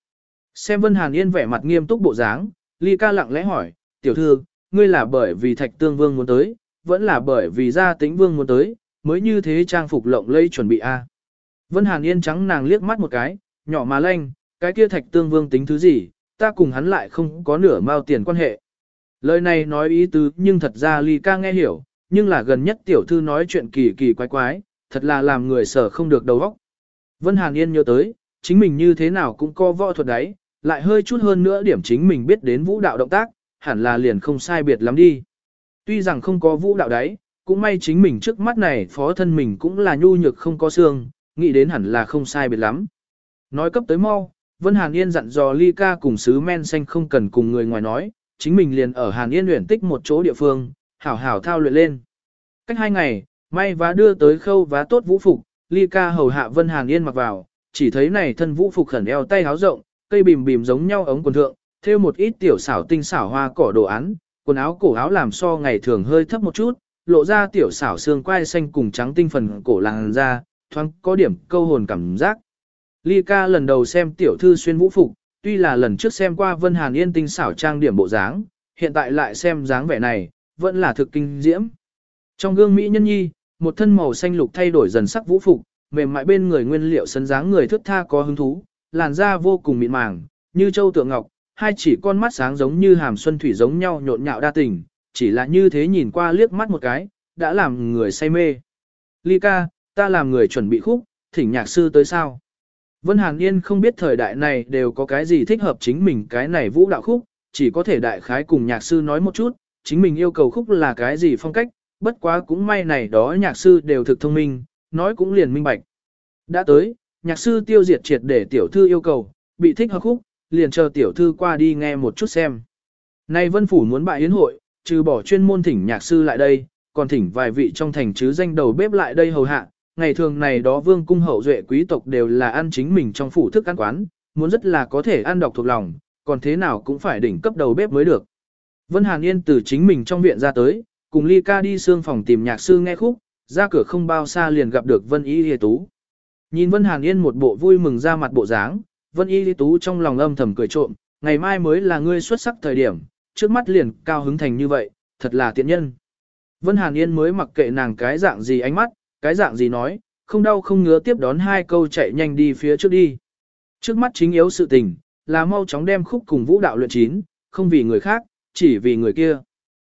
Xem Vân Hàn Yên vẻ mặt nghiêm túc bộ dáng, Ly ca lặng lẽ hỏi, tiểu thư, ngươi là bởi vì thạch tương vương muốn tới, vẫn là bởi vì gia tính vương muốn tới, mới như thế trang phục lộng lây chuẩn bị a. Vân Hàn Yên trắng nàng liếc mắt một cái, nhỏ mà lanh, cái kia thạch tương vương tính thứ gì, ta cùng hắn lại không có nửa mao tiền quan hệ. Lời này nói ý tứ nhưng thật ra Ly ca nghe hiểu, nhưng là gần nhất tiểu thư nói chuyện kỳ kỳ quái quái, thật là làm người sở không được đầu óc. Vân Hàn Yên nhớ tới, chính mình như thế nào cũng có võ thuật đấy, lại hơi chút hơn nữa điểm chính mình biết đến vũ đạo động tác, hẳn là liền không sai biệt lắm đi. Tuy rằng không có vũ đạo đấy, cũng may chính mình trước mắt này phó thân mình cũng là nhu nhược không có xương, nghĩ đến hẳn là không sai biệt lắm. Nói cấp tới mau, Vân Hàn Yên dặn dò Ly ca cùng sứ men xanh không cần cùng người ngoài nói, chính mình liền ở Hàn Yên luyện tích một chỗ địa phương, hảo hảo thao luyện lên. Cách hai ngày, may vá đưa tới khâu vá tốt vũ phục, ly ca hầu hạ Vân Hàn Yên mặc vào, chỉ thấy này thân vũ phục khẩn eo tay háo rộng, cây bìm bìm giống nhau ống quần thượng, thêu một ít tiểu xảo tinh xảo hoa cỏ đồ án, quần áo cổ áo làm so ngày thường hơi thấp một chút, lộ ra tiểu xảo xương quai xanh cùng trắng tinh phần cổ làn da, thoáng có điểm câu hồn cảm giác. Ly ca lần đầu xem tiểu thư xuyên vũ phục, tuy là lần trước xem qua Vân Hàn Yên tinh xảo trang điểm bộ dáng, hiện tại lại xem dáng vẻ này, vẫn là thực kinh diễm. Trong gương Mỹ nhân nhi, một thân màu xanh lục thay đổi dần sắc vũ phục, mềm mại bên người nguyên liệu sấn dáng người thức tha có hứng thú, làn da vô cùng mịn màng, như châu tượng ngọc, hai chỉ con mắt sáng giống như hàm xuân thủy giống nhau nhộn nhạo đa tình, chỉ là như thế nhìn qua liếc mắt một cái, đã làm người say mê. Ly ca, ta làm người chuẩn bị khúc, thỉnh nhạc sư tới sao? Vân Hàn Yên không biết thời đại này đều có cái gì thích hợp chính mình cái này vũ đạo khúc, chỉ có thể đại khái cùng nhạc sư nói một chút, chính mình yêu cầu khúc là cái gì phong cách, bất quá cũng may này đó nhạc sư đều thực thông minh, nói cũng liền minh bạch. Đã tới, nhạc sư tiêu diệt triệt để tiểu thư yêu cầu, bị thích hợp khúc, liền chờ tiểu thư qua đi nghe một chút xem. Nay vân phủ muốn bại yến hội, trừ bỏ chuyên môn thỉnh nhạc sư lại đây, còn thỉnh vài vị trong thành chứ danh đầu bếp lại đây hầu hạ. Ngày thường này đó vương cung hậu duệ quý tộc đều là ăn chính mình trong phủ thức ăn quán, muốn rất là có thể ăn độc thuộc lòng, còn thế nào cũng phải đỉnh cấp đầu bếp mới được. Vân Hàn Yên từ chính mình trong viện ra tới, cùng Ly Ca đi xương phòng tìm nhạc sư nghe khúc, ra cửa không bao xa liền gặp được Vân Y Lê Tú. Nhìn Vân Hàn Yên một bộ vui mừng ra mặt bộ dáng, Vân Y Lê Tú trong lòng âm thầm cười trộm, ngày mai mới là ngươi xuất sắc thời điểm, trước mắt liền cao hứng thành như vậy, thật là tiện nhân. Vân Hàn Yên mới mặc kệ nàng cái dạng gì ánh mắt, cái dạng gì nói, không đau không ngứa tiếp đón hai câu chạy nhanh đi phía trước đi. Trước mắt chính yếu sự tình, là mau chóng đem khúc cùng vũ đạo luyện chín, không vì người khác, chỉ vì người kia.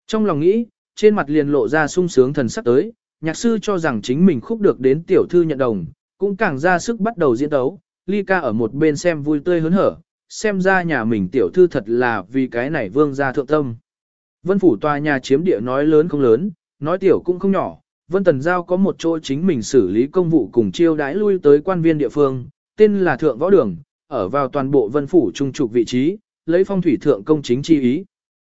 Trong lòng nghĩ, trên mặt liền lộ ra sung sướng thần sắc tới, nhạc sư cho rằng chính mình khúc được đến tiểu thư nhận đồng, cũng càng ra sức bắt đầu diễn tấu, ly ca ở một bên xem vui tươi hớn hở, xem ra nhà mình tiểu thư thật là vì cái này vương gia thượng tâm. Vân phủ tòa nhà chiếm địa nói lớn không lớn, nói tiểu cũng không nhỏ, Vân Tần Giao có một chỗ chính mình xử lý công vụ cùng chiêu đãi lui tới quan viên địa phương, tên là Thượng Võ Đường, ở vào toàn bộ Vân phủ trung trục vị trí, lấy phong thủy thượng công chính chi ý.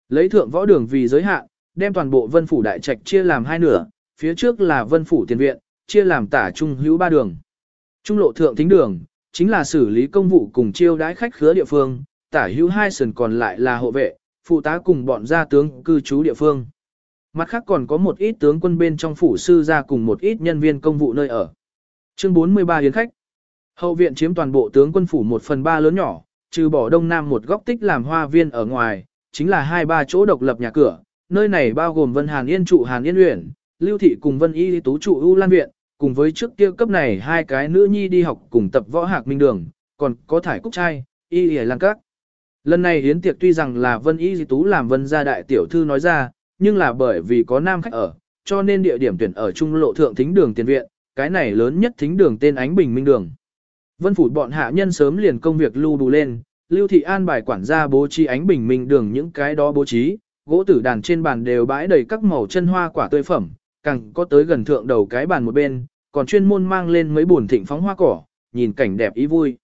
Lấy Thượng Võ Đường vì giới hạn, đem toàn bộ Vân phủ đại trạch chia làm hai nửa, phía trước là Vân phủ tiền viện, chia làm tả trung hữu ba đường. Trung lộ thượng thính đường, chính là xử lý công vụ cùng chiêu đãi khách khứa địa phương, tả hữu hai sườn còn lại là hộ vệ, phụ tá cùng bọn gia tướng cư trú địa phương. Mặt khác còn có một ít tướng quân bên trong phủ sư ra cùng một ít nhân viên công vụ nơi ở. Chương 43 hiến khách. Hậu viện chiếm toàn bộ tướng quân phủ một phần ba lớn nhỏ, trừ bỏ đông nam một góc tích làm hoa viên ở ngoài, chính là hai ba chỗ độc lập nhà cửa. Nơi này bao gồm Vân Hàn Yên trụ Hàn Yên Uyển, Lưu Thị cùng Vân Y Tú trụ U Lan Viện, cùng với trước kia cấp này hai cái nữ nhi đi học cùng tập võ hạc minh đường, còn có thải cúc trai, Y Y Lan Các. Lần này hiến tiệc tuy rằng là Vân Y Tú làm Vân gia đại tiểu thư nói ra, nhưng là bởi vì có nam khách ở, cho nên địa điểm tuyển ở trung lộ thượng thính đường tiền viện, cái này lớn nhất thính đường tên Ánh Bình Minh Đường. Vân phủ bọn hạ nhân sớm liền công việc lưu đủ lên, Lưu Thị An bài quản gia bố trí Ánh Bình Minh Đường những cái đó bố trí, gỗ tử đàn trên bàn đều bãi đầy các màu chân hoa quả tươi phẩm, càng có tới gần thượng đầu cái bàn một bên, còn chuyên môn mang lên mấy buồn thịnh phóng hoa cỏ, nhìn cảnh đẹp ý vui.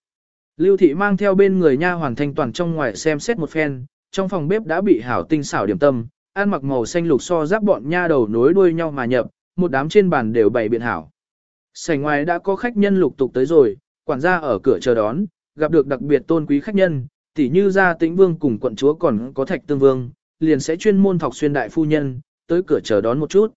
Lưu thị mang theo bên người nha hoàn thanh toàn trong ngoài xem xét một phen, trong phòng bếp đã bị hảo tinh xảo điểm tâm, ăn mặc màu xanh lục so giáp bọn nha đầu nối đuôi nhau mà nhập, một đám trên bàn đều bày biện hảo. Sảnh ngoài đã có khách nhân lục tục tới rồi, quản gia ở cửa chờ đón, gặp được đặc biệt tôn quý khách nhân, tỉ như gia tĩnh vương cùng quận chúa còn có thạch tương vương, liền sẽ chuyên môn thọc xuyên đại phu nhân, tới cửa chờ đón một chút.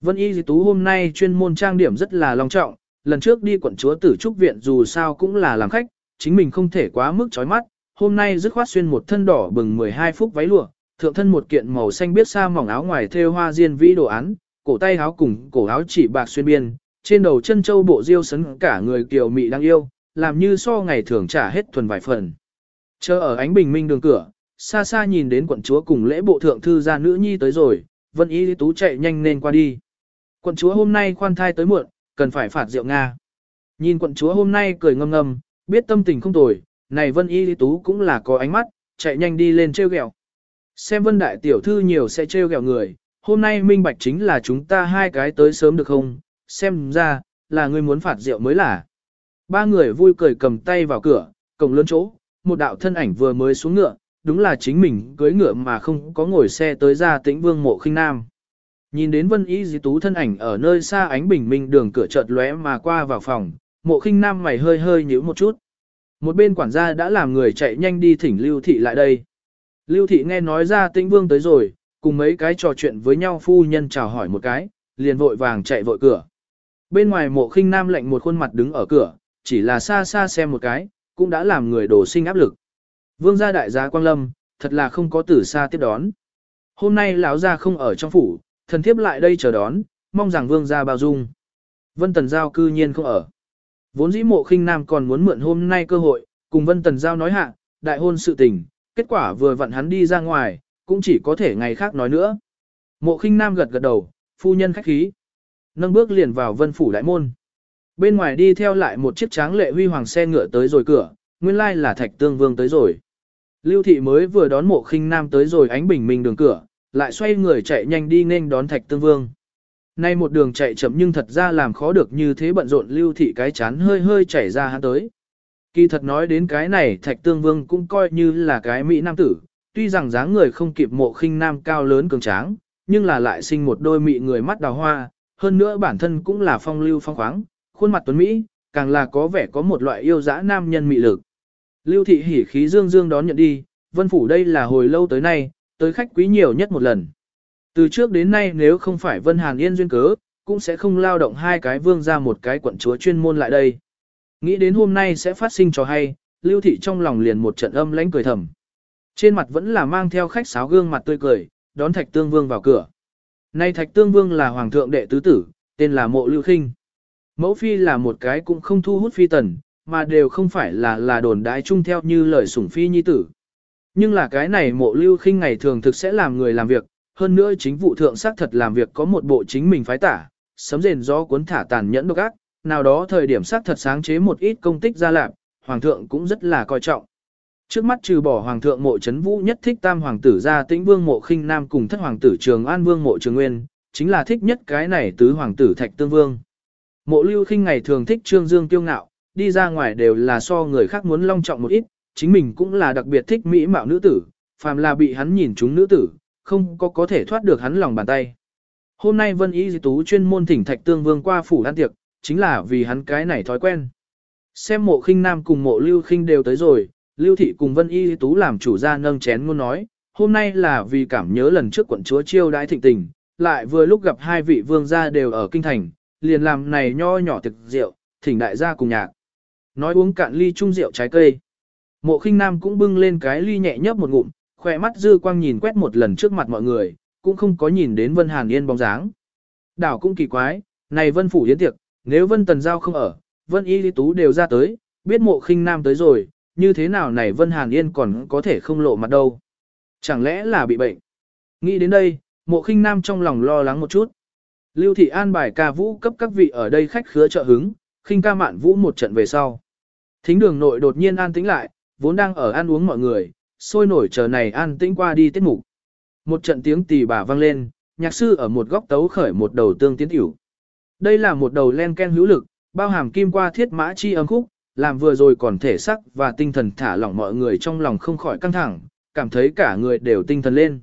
Vân Y Dì Tú hôm nay chuyên môn trang điểm rất là long trọng, lần trước đi quận chúa tử trúc viện dù sao cũng là làm khách, chính mình không thể quá mức chói mắt, hôm nay dứt khoát xuyên một thân đỏ bừng 12 phút váy lụa, thượng thân một kiện màu xanh biết sa mỏng áo ngoài thêu hoa diên vĩ đồ án, cổ tay áo cùng cổ áo chỉ bạc xuyên biên, trên đầu chân châu bộ diêu sấn cả người kiều mị đang yêu, làm như so ngày thường trả hết thuần vài phần. Chờ ở ánh bình minh đường cửa, xa xa nhìn đến quận chúa cùng lễ bộ thượng thư gia nữ nhi tới rồi, Vân Y Tú chạy nhanh nên qua đi. Quận chúa hôm nay khoan thai tới muộn, cần phải phạt rượu Nga. Nhìn quận chúa hôm nay cười ngâm ngâm, biết tâm tình không tồi, này Vân Y lý Tú cũng là có ánh mắt, chạy nhanh đi lên treo gẹo. Xem Vân Đại Tiểu Thư nhiều sẽ treo gẹo người, hôm nay minh bạch chính là chúng ta hai cái tới sớm được không, xem ra, là người muốn phạt rượu mới là. Ba người vui cười cầm tay vào cửa, cổng lớn chỗ, một đạo thân ảnh vừa mới xuống ngựa, đúng là chính mình cưới ngựa mà không có ngồi xe tới ra tĩnh vương mộ khinh nam. Nhìn đến Vân Y Di Tú thân ảnh ở nơi xa ánh bình minh đường cửa chợt lóe mà qua vào phòng, mộ khinh nam mày hơi hơi nhíu một chút. Một bên quản gia đã làm người chạy nhanh đi thỉnh Lưu Thị lại đây. Lưu Thị nghe nói ra tĩnh vương tới rồi, cùng mấy cái trò chuyện với nhau phu nhân chào hỏi một cái, liền vội vàng chạy vội cửa. Bên ngoài mộ khinh nam lạnh một khuôn mặt đứng ở cửa, chỉ là xa xa xem một cái, cũng đã làm người đổ sinh áp lực. Vương gia đại gia Quang Lâm, thật là không có tử xa tiếp đón. Hôm nay lão gia không ở trong phủ, thần thiếp lại đây chờ đón, mong rằng vương gia bao dung. Vân Tần Giao cư nhiên không ở. Vốn dĩ mộ khinh nam còn muốn mượn hôm nay cơ hội, cùng Vân Tần Giao nói hạ, đại hôn sự tình, kết quả vừa vặn hắn đi ra ngoài, cũng chỉ có thể ngày khác nói nữa. Mộ khinh nam gật gật đầu, phu nhân khách khí. Nâng bước liền vào vân phủ đại môn. Bên ngoài đi theo lại một chiếc tráng lệ huy hoàng xe ngựa tới rồi cửa, nguyên lai là thạch tương vương tới rồi. Lưu thị mới vừa đón mộ khinh nam tới rồi ánh bình minh đường cửa, lại xoay người chạy nhanh đi nên đón thạch tương vương. Nay một đường chạy chậm nhưng thật ra làm khó được như thế bận rộn lưu thị cái chán hơi hơi chảy ra hắn tới. Kỳ thật nói đến cái này thạch tương vương cũng coi như là cái mỹ nam tử, tuy rằng dáng người không kịp mộ khinh nam cao lớn cường tráng, nhưng là lại sinh một đôi mị người mắt đào hoa, hơn nữa bản thân cũng là phong lưu phong khoáng, khuôn mặt tuấn Mỹ, càng là có vẻ có một loại yêu dã nam nhân mị lực. Lưu thị hỉ khí dương dương đón nhận đi, vân phủ đây là hồi lâu tới nay, tới khách quý nhiều nhất một lần. Từ trước đến nay nếu không phải Vân Hàn Yên duyên cớ, cũng sẽ không lao động hai cái vương ra một cái quận chúa chuyên môn lại đây. Nghĩ đến hôm nay sẽ phát sinh cho hay, Lưu Thị trong lòng liền một trận âm lãnh cười thầm. Trên mặt vẫn là mang theo khách sáo gương mặt tươi cười, đón Thạch Tương Vương vào cửa. Nay Thạch Tương Vương là hoàng thượng đệ tứ tử, tên là Mộ Lưu Khinh. Mẫu phi là một cái cũng không thu hút phi tần, mà đều không phải là là đồn đái chung theo như lời sủng phi nhi tử. Nhưng là cái này Mộ Lưu Khinh ngày thường thực sẽ làm người làm việc, hơn nữa chính vụ thượng xác thật làm việc có một bộ chính mình phái tả, sấm rền gió cuốn thả tàn nhẫn độc ác, nào đó thời điểm xác thật sáng chế một ít công tích ra lạc, hoàng thượng cũng rất là coi trọng. Trước mắt trừ bỏ hoàng thượng mộ chấn vũ nhất thích tam hoàng tử ra tĩnh vương mộ khinh nam cùng thất hoàng tử trường an vương mộ trường nguyên, chính là thích nhất cái này tứ hoàng tử thạch tương vương. Mộ lưu khinh ngày thường thích trương dương kiêu ngạo, đi ra ngoài đều là so người khác muốn long trọng một ít, chính mình cũng là đặc biệt thích mỹ mạo nữ tử, phàm là bị hắn nhìn chúng nữ tử, không có có thể thoát được hắn lòng bàn tay. Hôm nay Vân Y Di Tú chuyên môn thỉnh Thạch Tương Vương qua phủ ăn tiệc, chính là vì hắn cái này thói quen. Xem mộ khinh nam cùng mộ lưu khinh đều tới rồi, lưu thị cùng Vân Y Tú làm chủ gia nâng chén ngôn nói, hôm nay là vì cảm nhớ lần trước quận chúa chiêu đãi thịnh tình, lại vừa lúc gặp hai vị vương gia đều ở kinh thành, liền làm này nho nhỏ thực rượu, thỉnh đại gia cùng nhạc. Nói uống cạn ly chung rượu trái cây. Mộ khinh nam cũng bưng lên cái ly nhẹ nhấp một ngụm, khỏe mắt dư quang nhìn quét một lần trước mặt mọi người, cũng không có nhìn đến Vân Hàn Yên bóng dáng. Đảo cũng kỳ quái, này Vân Phủ Yến tiệc, nếu Vân Tần Giao không ở, Vân Y Lý Tú đều ra tới, biết mộ khinh nam tới rồi, như thế nào này Vân Hàn Yên còn có thể không lộ mặt đâu. Chẳng lẽ là bị bệnh? Nghĩ đến đây, mộ khinh nam trong lòng lo lắng một chút. Lưu Thị An bài ca vũ cấp các vị ở đây khách khứa trợ hứng, khinh ca mạn vũ một trận về sau. Thính đường nội đột nhiên an tĩnh lại, vốn đang ở ăn uống mọi người, sôi nổi chờ này an tĩnh qua đi tiết mục. Một trận tiếng tỳ bà vang lên, nhạc sư ở một góc tấu khởi một đầu tương tiến tiểu. Đây là một đầu len ken hữu lực, bao hàm kim qua thiết mã chi âm khúc, làm vừa rồi còn thể sắc và tinh thần thả lỏng mọi người trong lòng không khỏi căng thẳng, cảm thấy cả người đều tinh thần lên.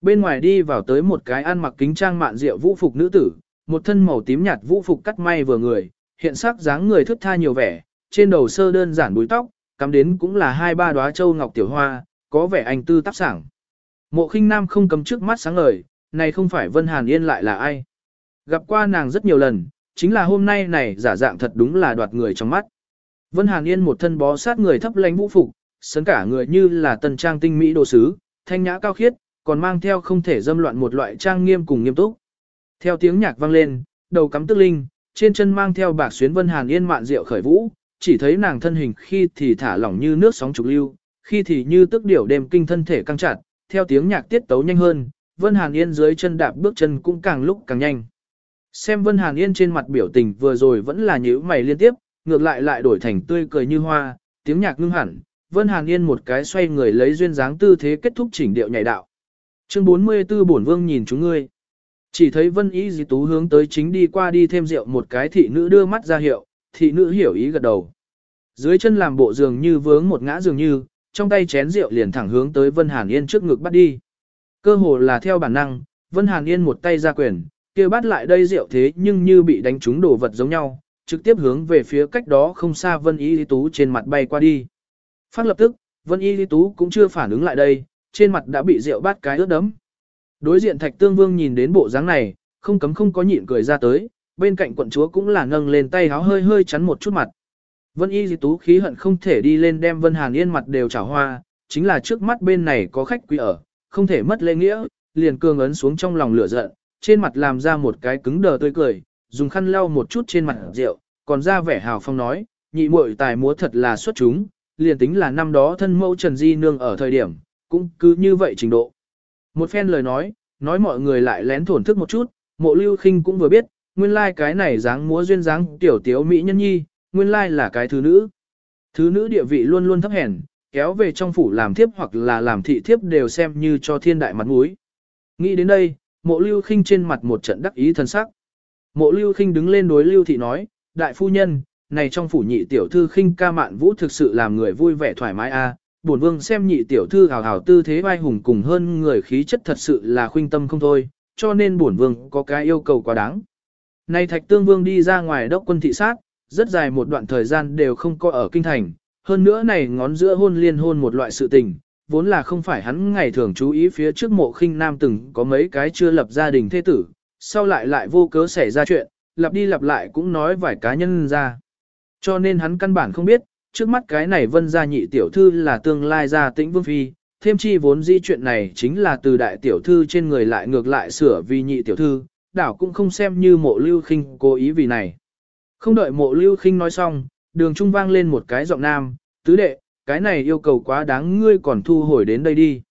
Bên ngoài đi vào tới một cái ăn mặc kính trang mạn rượu vũ phục nữ tử, một thân màu tím nhạt vũ phục cắt may vừa người, hiện sắc dáng người thướt tha nhiều vẻ, trên đầu sơ đơn giản búi tóc, cắm đến cũng là hai ba đóa châu ngọc tiểu hoa, có vẻ anh tư tác sảng. Mộ khinh nam không cầm trước mắt sáng ngời, này không phải Vân Hàn Yên lại là ai. Gặp qua nàng rất nhiều lần, chính là hôm nay này giả dạng thật đúng là đoạt người trong mắt. Vân Hàn Yên một thân bó sát người thấp lánh vũ phục, sấn cả người như là tần trang tinh mỹ đồ sứ, thanh nhã cao khiết, còn mang theo không thể dâm loạn một loại trang nghiêm cùng nghiêm túc. Theo tiếng nhạc vang lên, đầu cắm tức linh, trên chân mang theo bạc xuyến Vân Hàn Yên mạn rượu khởi vũ, chỉ thấy nàng thân hình khi thì thả lỏng như nước sóng trục lưu, khi thì như tức điểu đêm kinh thân thể căng chặt, theo tiếng nhạc tiết tấu nhanh hơn, Vân Hàn Yên dưới chân đạp bước chân cũng càng lúc càng nhanh. Xem Vân Hàn Yên trên mặt biểu tình vừa rồi vẫn là nhíu mày liên tiếp, ngược lại lại đổi thành tươi cười như hoa, tiếng nhạc ngưng hẳn, Vân Hàn Yên một cái xoay người lấy duyên dáng tư thế kết thúc chỉnh điệu nhảy đạo. Chương 44 bổn vương nhìn chúng ngươi. Chỉ thấy Vân Ý di Tú hướng tới chính đi qua đi thêm rượu một cái thị nữ đưa mắt ra hiệu, thị nữ hiểu ý gật đầu. Dưới chân làm bộ dường như vướng một ngã dường như, trong tay chén rượu liền thẳng hướng tới Vân Hàn Yên trước ngực bắt đi. Cơ hồ là theo bản năng, Vân Hàn Yên một tay ra quyền, kia bắt lại đây rượu thế nhưng như bị đánh trúng đồ vật giống nhau, trực tiếp hướng về phía cách đó không xa Vân Y Lý Tú trên mặt bay qua đi. Phát lập tức, Vân Y Lý Tú cũng chưa phản ứng lại đây, trên mặt đã bị rượu bắt cái ướt đấm. Đối diện Thạch Tương Vương nhìn đến bộ dáng này, không cấm không có nhịn cười ra tới, bên cạnh quận chúa cũng là nâng lên tay háo hơi hơi chắn một chút mặt. Vân Y Di Tú khí hận không thể đi lên đem Vân Hàn Yên mặt đều trả hoa, chính là trước mắt bên này có khách quý ở, không thể mất lễ nghĩa, liền cương ấn xuống trong lòng lửa giận, trên mặt làm ra một cái cứng đờ tươi cười, dùng khăn lau một chút trên mặt rượu, còn ra vẻ hào phong nói, nhị muội tài múa thật là xuất chúng, liền tính là năm đó thân mẫu Trần Di Nương ở thời điểm, cũng cứ như vậy trình độ. Một phen lời nói, nói mọi người lại lén thổn thức một chút, mộ lưu khinh cũng vừa biết, nguyên lai like cái này dáng múa duyên dáng tiểu tiếu mỹ nhân nhi, nguyên lai là cái thứ nữ. Thứ nữ địa vị luôn luôn thấp hèn, kéo về trong phủ làm thiếp hoặc là làm thị thiếp đều xem như cho thiên đại mặt mũi. Nghĩ đến đây, mộ lưu khinh trên mặt một trận đắc ý thân sắc. Mộ lưu khinh đứng lên đối lưu thị nói, đại phu nhân, này trong phủ nhị tiểu thư khinh ca mạn vũ thực sự làm người vui vẻ thoải mái a. À. Bổn vương xem nhị tiểu thư hào hào tư thế vai hùng cùng hơn người khí chất thật sự là khuynh tâm không thôi, cho nên bổn vương có cái yêu cầu quá đáng. Này thạch tương vương đi ra ngoài đốc quân thị sát, rất dài một đoạn thời gian đều không có ở kinh thành, hơn nữa này ngón giữa hôn liên hôn một loại sự tình, vốn là không phải hắn ngày thường chú ý phía trước mộ khinh nam từng có mấy cái chưa lập gia đình thế tử, sau lại lại vô cớ xảy ra chuyện, lặp đi lặp lại cũng nói vài cá nhân ra. Cho nên hắn căn bản không biết, trước mắt cái này vân gia nhị tiểu thư là tương lai gia tĩnh vương phi, thêm chi vốn di chuyện này chính là từ đại tiểu thư trên người lại ngược lại sửa vì nhị tiểu thư, đảo cũng không xem như mộ lưu khinh cố ý vì này. Không đợi mộ lưu khinh nói xong, đường trung vang lên một cái giọng nam, tứ đệ, cái này yêu cầu quá đáng ngươi còn thu hồi đến đây đi.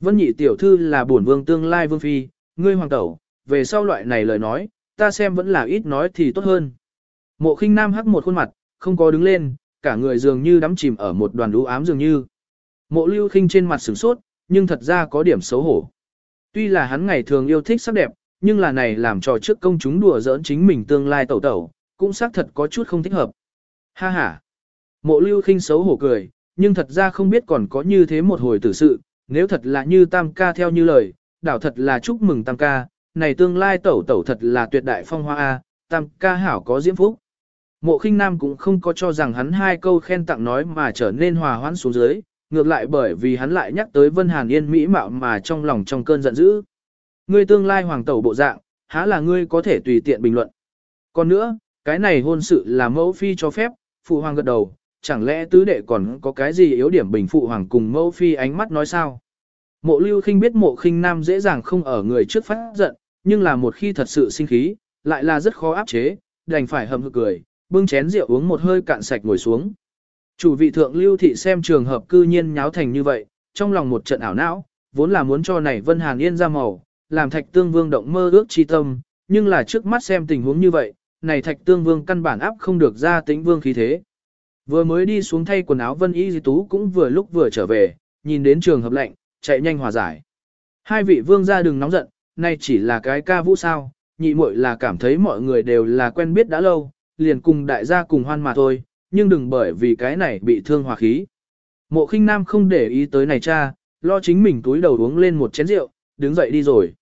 Vân nhị tiểu thư là bổn vương tương lai vương phi, ngươi hoàng tẩu, về sau loại này lời nói, ta xem vẫn là ít nói thì tốt hơn. Mộ khinh nam hắc một khuôn mặt, không có đứng lên, cả người dường như đắm chìm ở một đoàn đũ ám dường như. Mộ lưu khinh trên mặt sửng sốt, nhưng thật ra có điểm xấu hổ. Tuy là hắn ngày thường yêu thích sắc đẹp, nhưng là này làm trò trước công chúng đùa giỡn chính mình tương lai tẩu tẩu, cũng xác thật có chút không thích hợp. Ha ha. Mộ lưu khinh xấu hổ cười, nhưng thật ra không biết còn có như thế một hồi tử sự, nếu thật là như tam ca theo như lời, đảo thật là chúc mừng tam ca, này tương lai tẩu tẩu thật là tuyệt đại phong hoa A, tam ca hảo có diễm phúc. Mộ khinh nam cũng không có cho rằng hắn hai câu khen tặng nói mà trở nên hòa hoãn xuống dưới, ngược lại bởi vì hắn lại nhắc tới Vân Hàn Yên mỹ mạo mà trong lòng trong cơn giận dữ. Ngươi tương lai hoàng tẩu bộ dạng, há là ngươi có thể tùy tiện bình luận. Còn nữa, cái này hôn sự là mẫu phi cho phép, phụ hoàng gật đầu, chẳng lẽ tứ đệ còn có cái gì yếu điểm bình phụ hoàng cùng mẫu phi ánh mắt nói sao? Mộ lưu khinh biết mộ khinh nam dễ dàng không ở người trước phát giận, nhưng là một khi thật sự sinh khí, lại là rất khó áp chế, đành phải hầm hực cười, bưng chén rượu uống một hơi cạn sạch ngồi xuống. Chủ vị thượng lưu thị xem trường hợp cư nhiên nháo thành như vậy, trong lòng một trận ảo não, vốn là muốn cho này Vân Hàn Yên ra màu, làm thạch tương vương động mơ ước chi tâm, nhưng là trước mắt xem tình huống như vậy, này thạch tương vương căn bản áp không được ra tính vương khí thế. Vừa mới đi xuống thay quần áo Vân Y Di Tú cũng vừa lúc vừa trở về, nhìn đến trường hợp lệnh, chạy nhanh hòa giải. Hai vị vương gia đừng nóng giận, nay chỉ là cái ca vũ sao, nhị muội là cảm thấy mọi người đều là quen biết đã lâu, liền cùng đại gia cùng hoan mà thôi, nhưng đừng bởi vì cái này bị thương hòa khí. Mộ khinh nam không để ý tới này cha, lo chính mình túi đầu uống lên một chén rượu, đứng dậy đi rồi.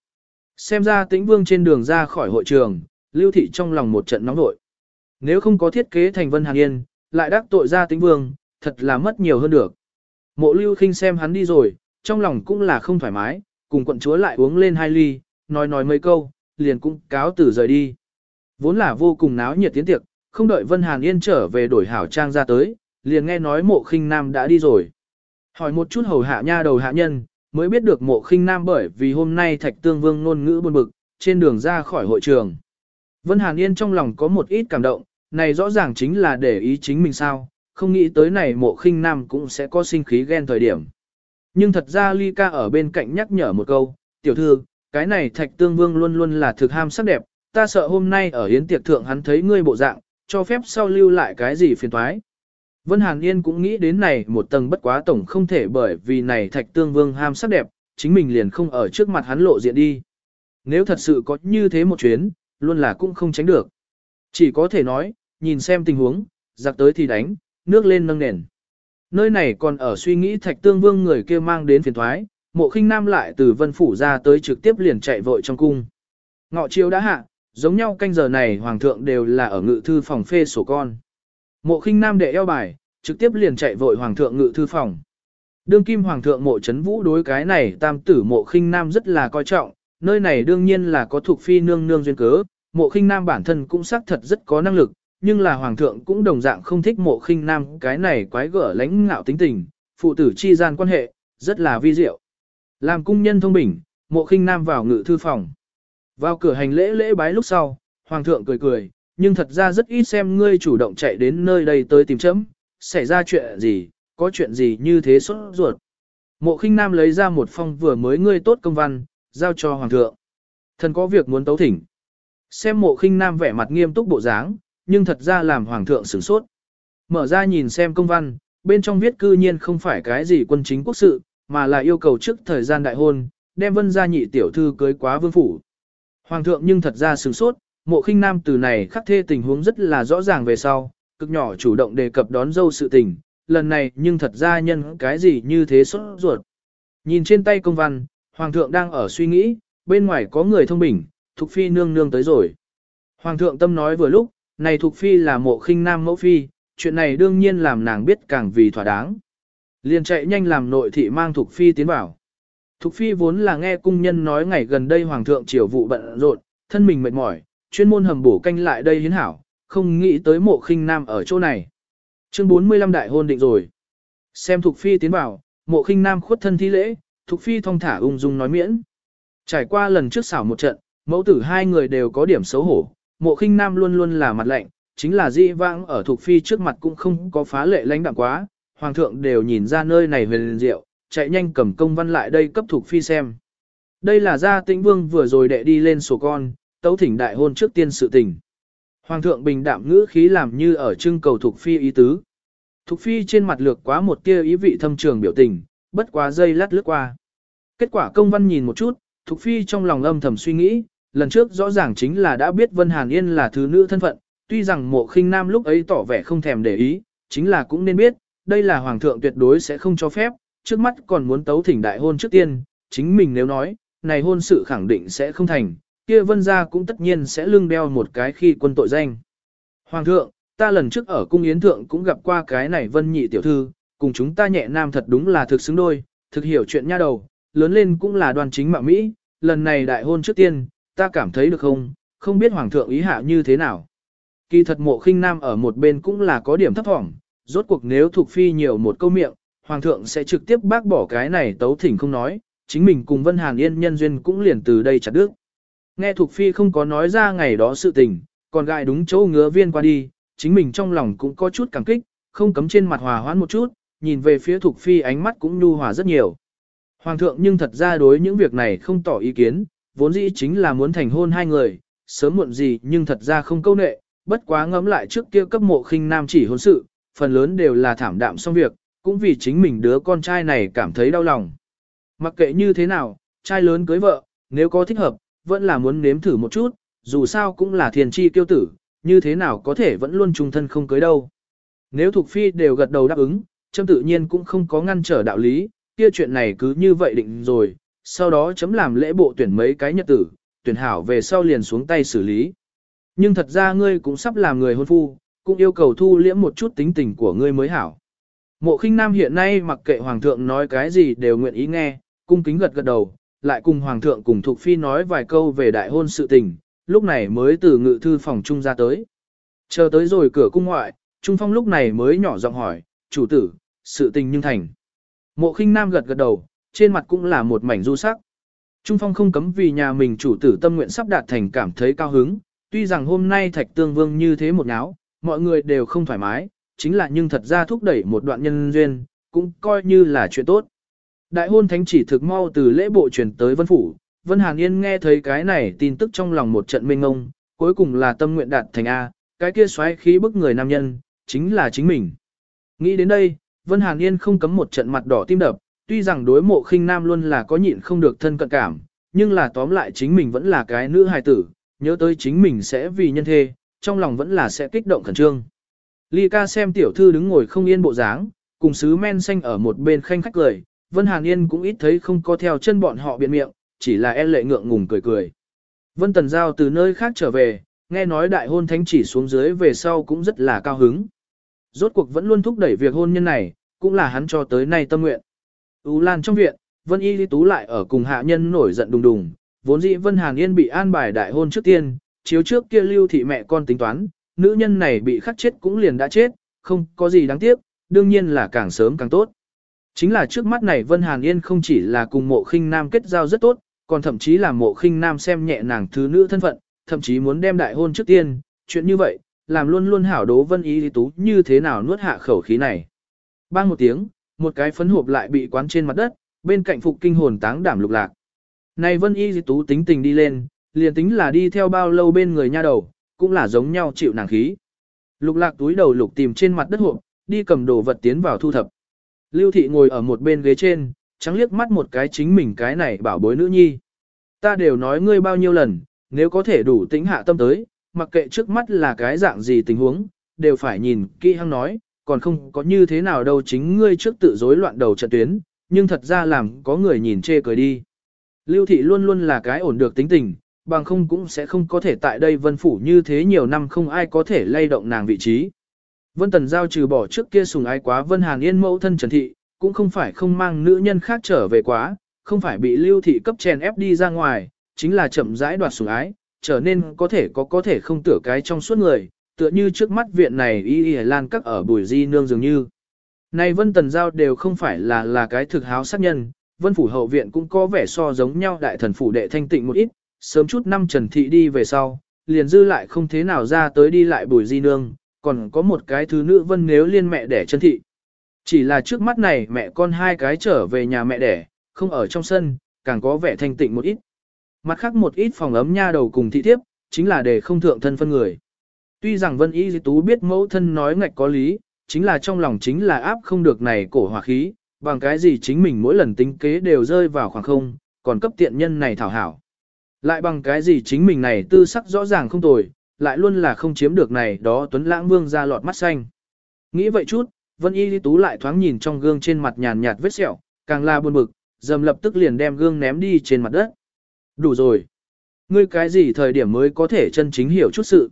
Xem ra tĩnh vương trên đường ra khỏi hội trường, lưu thị trong lòng một trận nóng nội. Nếu không có thiết kế thành vân hàng yên, lại đắc tội ra tính vương, thật là mất nhiều hơn được. Mộ lưu khinh xem hắn đi rồi, trong lòng cũng là không thoải mái, cùng quận chúa lại uống lên hai ly, nói nói mấy câu, liền cũng cáo từ rời đi. Vốn là vô cùng náo nhiệt tiến tiệc, không đợi Vân Hàn Yên trở về đổi hảo trang ra tới, liền nghe nói mộ khinh nam đã đi rồi. Hỏi một chút hầu hạ nha đầu hạ nhân, mới biết được mộ khinh nam bởi vì hôm nay thạch tương vương ngôn ngữ buồn bực, trên đường ra khỏi hội trường. Vân Hàn Yên trong lòng có một ít cảm động, này rõ ràng chính là để ý chính mình sao, không nghĩ tới này mộ khinh nam cũng sẽ có sinh khí ghen thời điểm. Nhưng thật ra Ly ca ở bên cạnh nhắc nhở một câu, tiểu thư, cái này thạch tương vương luôn luôn là thực ham sắc đẹp, ta sợ hôm nay ở yến tiệc thượng hắn thấy ngươi bộ dạng, cho phép sau lưu lại cái gì phiền toái. Vân Hàn Yên cũng nghĩ đến này một tầng bất quá tổng không thể bởi vì này thạch tương vương ham sắc đẹp, chính mình liền không ở trước mặt hắn lộ diện đi. Nếu thật sự có như thế một chuyến, luôn là cũng không tránh được. Chỉ có thể nói, nhìn xem tình huống, giặc tới thì đánh, nước lên nâng nền. Nơi này còn ở suy nghĩ thạch tương vương người kia mang đến phiền thoái, mộ khinh nam lại từ vân phủ ra tới trực tiếp liền chạy vội trong cung. Ngọ chiếu đã hạ, giống nhau canh giờ này hoàng thượng đều là ở ngự thư phòng phê sổ con. Mộ khinh nam đệ eo bài, trực tiếp liền chạy vội hoàng thượng ngự thư phòng. Đương kim hoàng thượng mộ chấn vũ đối cái này tam tử mộ khinh nam rất là coi trọng, nơi này đương nhiên là có thuộc phi nương nương duyên cớ, mộ khinh nam bản thân cũng xác thật rất có năng lực, nhưng là hoàng thượng cũng đồng dạng không thích mộ khinh nam cái này quái gở lãnh ngạo tính tình, phụ tử chi gian quan hệ, rất là vi diệu. Làm cung nhân thông bình, mộ khinh nam vào ngự thư phòng. Vào cửa hành lễ lễ bái lúc sau, hoàng thượng cười cười, nhưng thật ra rất ít xem ngươi chủ động chạy đến nơi đây tới tìm chấm, xảy ra chuyện gì, có chuyện gì như thế sốt ruột. Mộ khinh nam lấy ra một phong vừa mới ngươi tốt công văn, giao cho hoàng thượng. Thần có việc muốn tấu thỉnh. Xem mộ khinh nam vẻ mặt nghiêm túc bộ dáng, nhưng thật ra làm hoàng thượng sửng sốt. Mở ra nhìn xem công văn, bên trong viết cư nhiên không phải cái gì quân chính quốc sự, mà là yêu cầu trước thời gian đại hôn, đem vân gia nhị tiểu thư cưới quá vương phủ. Hoàng thượng nhưng thật ra sửng sốt, mộ khinh nam từ này khắc thê tình huống rất là rõ ràng về sau, cực nhỏ chủ động đề cập đón dâu sự tình, lần này nhưng thật ra nhân cái gì như thế sốt ruột. Nhìn trên tay công văn, Hoàng thượng đang ở suy nghĩ, bên ngoài có người thông bình, Thục Phi nương nương tới rồi. Hoàng thượng tâm nói vừa lúc, này Thuộc Phi là mộ khinh nam mẫu Phi, chuyện này đương nhiên làm nàng biết càng vì thỏa đáng. Liền chạy nhanh làm nội thị mang Thuộc Phi tiến vào. Thục Phi vốn là nghe cung nhân nói ngày gần đây Hoàng thượng triều vụ bận rộn, thân mình mệt mỏi, chuyên môn hầm bổ canh lại đây hiến hảo, không nghĩ tới mộ khinh nam ở chỗ này. Chương 45 đại hôn định rồi. Xem Thục Phi tiến vào, mộ khinh nam khuất thân thi lễ, Thục Phi thong thả ung dung nói miễn. Trải qua lần trước xảo một trận, mẫu tử hai người đều có điểm xấu hổ, mộ khinh nam luôn luôn là mặt lạnh, chính là di vãng ở Thuộc Phi trước mặt cũng không có phá lệ lãnh đạm quá, Hoàng thượng đều nhìn ra nơi này về liền diệu, chạy nhanh cầm công văn lại đây cấp Thuộc Phi xem. Đây là gia tĩnh vương vừa rồi đệ đi lên sổ con, tấu thỉnh đại hôn trước tiên sự tình. Hoàng thượng bình đạm ngữ khí làm như ở trưng cầu Thuộc Phi ý tứ. Thục Phi trên mặt lược quá một tia ý vị thâm trường biểu tình, bất quá dây lát lướt qua. Kết quả công văn nhìn một chút, Thục Phi trong lòng âm thầm suy nghĩ, lần trước rõ ràng chính là đã biết Vân Hàn Yên là thứ nữ thân phận, tuy rằng mộ khinh nam lúc ấy tỏ vẻ không thèm để ý, chính là cũng nên biết, đây là Hoàng thượng tuyệt đối sẽ không cho phép, trước mắt còn muốn tấu thỉnh đại hôn trước tiên, chính mình nếu nói, này hôn sự khẳng định sẽ không thành, kia vân gia cũng tất nhiên sẽ lưng đeo một cái khi quân tội danh. Hoàng thượng, ta lần trước ở cung yến thượng cũng gặp qua cái này vân nhị tiểu thư, cùng chúng ta nhẹ nam thật đúng là thực xứng đôi, thực hiểu chuyện nha đầu, lớn lên cũng là đoàn chính mạo Mỹ, lần này đại hôn trước tiên, ta cảm thấy được không, không biết hoàng thượng ý hạ như thế nào. Kỳ thật mộ khinh nam ở một bên cũng là có điểm thấp thỏm, rốt cuộc nếu thuộc phi nhiều một câu miệng, hoàng thượng sẽ trực tiếp bác bỏ cái này tấu thỉnh không nói, chính mình cùng Vân Hàn Yên nhân duyên cũng liền từ đây chặt đứt. Nghe thuộc Phi không có nói ra ngày đó sự tình, còn gại đúng chỗ ngứa viên qua đi, chính mình trong lòng cũng có chút cảm kích, không cấm trên mặt hòa hoãn một chút, nhìn về phía thuộc Phi ánh mắt cũng nhu hòa rất nhiều. Hoàng thượng nhưng thật ra đối những việc này không tỏ ý kiến, vốn dĩ chính là muốn thành hôn hai người, sớm muộn gì nhưng thật ra không câu nệ, bất quá ngẫm lại trước kia cấp mộ khinh nam chỉ hôn sự, phần lớn đều là thảm đạm xong việc, cũng vì chính mình đứa con trai này cảm thấy đau lòng. Mặc kệ như thế nào, trai lớn cưới vợ, nếu có thích hợp, vẫn là muốn nếm thử một chút, dù sao cũng là thiền chi kiêu tử, như thế nào có thể vẫn luôn trung thân không cưới đâu. Nếu thuộc phi đều gật đầu đáp ứng, châm tự nhiên cũng không có ngăn trở đạo lý, kia chuyện này cứ như vậy định rồi, sau đó chấm làm lễ bộ tuyển mấy cái nhật tử, tuyển hảo về sau liền xuống tay xử lý. Nhưng thật ra ngươi cũng sắp làm người hôn phu, cũng yêu cầu thu liễm một chút tính tình của ngươi mới hảo. Mộ khinh nam hiện nay mặc kệ hoàng thượng nói cái gì đều nguyện ý nghe, cung kính gật gật đầu, lại cùng hoàng thượng cùng thuộc phi nói vài câu về đại hôn sự tình, lúc này mới từ ngự thư phòng trung ra tới. Chờ tới rồi cửa cung ngoại, Trung Phong lúc này mới nhỏ giọng hỏi, chủ tử, sự tình nhưng thành. Mộ khinh nam gật gật đầu, trên mặt cũng là một mảnh du sắc. Trung Phong không cấm vì nhà mình chủ tử tâm nguyện sắp đạt thành cảm thấy cao hứng, tuy rằng hôm nay thạch tương vương như thế một náo, mọi người đều không thoải mái, chính là nhưng thật ra thúc đẩy một đoạn nhân duyên, cũng coi như là chuyện tốt. Đại hôn thánh chỉ thực mau từ lễ bộ truyền tới Vân Phủ, Vân Hàn Yên nghe thấy cái này tin tức trong lòng một trận mênh ngông, cuối cùng là tâm nguyện đạt thành A, cái kia xoáy khí bức người nam nhân, chính là chính mình. Nghĩ đến đây, Vân Hàn Yên không cấm một trận mặt đỏ tim đập, tuy rằng đối mộ khinh nam luôn là có nhịn không được thân cận cảm, nhưng là tóm lại chính mình vẫn là cái nữ hài tử, nhớ tới chính mình sẽ vì nhân thê, trong lòng vẫn là sẽ kích động khẩn trương. Ly ca xem tiểu thư đứng ngồi không yên bộ dáng, cùng sứ men xanh ở một bên khanh khách cười, Vân Hàn Yên cũng ít thấy không có theo chân bọn họ biện miệng, chỉ là e lệ ngượng ngùng cười cười. Vân Tần Giao từ nơi khác trở về, nghe nói đại hôn thánh chỉ xuống dưới về sau cũng rất là cao hứng. Rốt cuộc vẫn luôn thúc đẩy việc hôn nhân này, cũng là hắn cho tới nay tâm nguyện. Ú Lan trong viện, Vân Y Lý Tú lại ở cùng hạ nhân nổi giận đùng đùng, vốn dĩ Vân Hàn Yên bị an bài đại hôn trước tiên, chiếu trước kia lưu thị mẹ con tính toán, nữ nhân này bị khắc chết cũng liền đã chết, không có gì đáng tiếc, đương nhiên là càng sớm càng tốt. Chính là trước mắt này Vân Hàn Yên không chỉ là cùng mộ khinh nam kết giao rất tốt, còn thậm chí là mộ khinh nam xem nhẹ nàng thứ nữ thân phận, thậm chí muốn đem đại hôn trước tiên, chuyện như vậy, làm luôn luôn hảo đố Vân Ý Tú như thế nào nuốt hạ khẩu khí này. Bang một tiếng, một cái phấn hộp lại bị quán trên mặt đất, bên cạnh phục kinh hồn táng đảm lục lạc. Này Vân Y Tú tính tình đi lên, liền tính là đi theo bao lâu bên người nha đầu, cũng là giống nhau chịu nàng khí. Lục lạc túi đầu lục tìm trên mặt đất hộp, đi cầm đồ vật tiến vào thu thập. Lưu thị ngồi ở một bên ghế trên, trắng liếc mắt một cái chính mình cái này bảo bối nữ nhi. Ta đều nói ngươi bao nhiêu lần, nếu có thể đủ tính hạ tâm tới, mặc kệ trước mắt là cái dạng gì tình huống, đều phải nhìn kỹ hăng nói, còn không có như thế nào đâu chính ngươi trước tự rối loạn đầu trận tuyến, nhưng thật ra làm có người nhìn chê cười đi. Lưu thị luôn luôn là cái ổn được tính tình, bằng không cũng sẽ không có thể tại đây vân phủ như thế nhiều năm không ai có thể lay động nàng vị trí. Vân Tần Giao trừ bỏ trước kia sùng ái quá Vân Hàn Yên mẫu thân Trần Thị, cũng không phải không mang nữ nhân khác trở về quá, không phải bị Lưu Thị cấp chèn ép đi ra ngoài, chính là chậm rãi đoạt sùng ái, trở nên có thể có có thể không tửa cái trong suốt người, tựa như trước mắt viện này y y lan các ở bùi di nương dường như. Này Vân Tần Giao đều không phải là là cái thực háo sát nhân, Vân Phủ hậu viện cũng có vẻ so giống nhau đại thần phủ đệ thanh tịnh một ít, sớm chút năm Trần Thị đi về sau, liền dư lại không thế nào ra tới đi lại bùi di nương, còn có một cái thứ nữ Vân nếu liên mẹ đẻ trần thị. Chỉ là trước mắt này mẹ con hai cái trở về nhà mẹ đẻ, không ở trong sân, càng có vẻ thanh tịnh một ít. Mặt khác một ít phòng ấm nha đầu cùng thị thiếp, chính là để không thượng thân phân người. Tuy rằng Vân Y Di Tú biết mẫu thân nói ngạch có lý, chính là trong lòng chính là áp không được này cổ hỏa khí, bằng cái gì chính mình mỗi lần tính kế đều rơi vào khoảng không, còn cấp tiện nhân này thảo hảo. Lại bằng cái gì chính mình này tư sắc rõ ràng không tồi, lại luôn là không chiếm được này đó tuấn lãng vương ra lọt mắt xanh. Nghĩ vậy chút, Vân Y Di Tú lại thoáng nhìn trong gương trên mặt nhàn nhạt vết sẹo, càng là buồn bực, dầm lập tức liền đem gương ném đi trên mặt đất. Đủ rồi. Ngươi cái gì thời điểm mới có thể chân chính hiểu chút sự.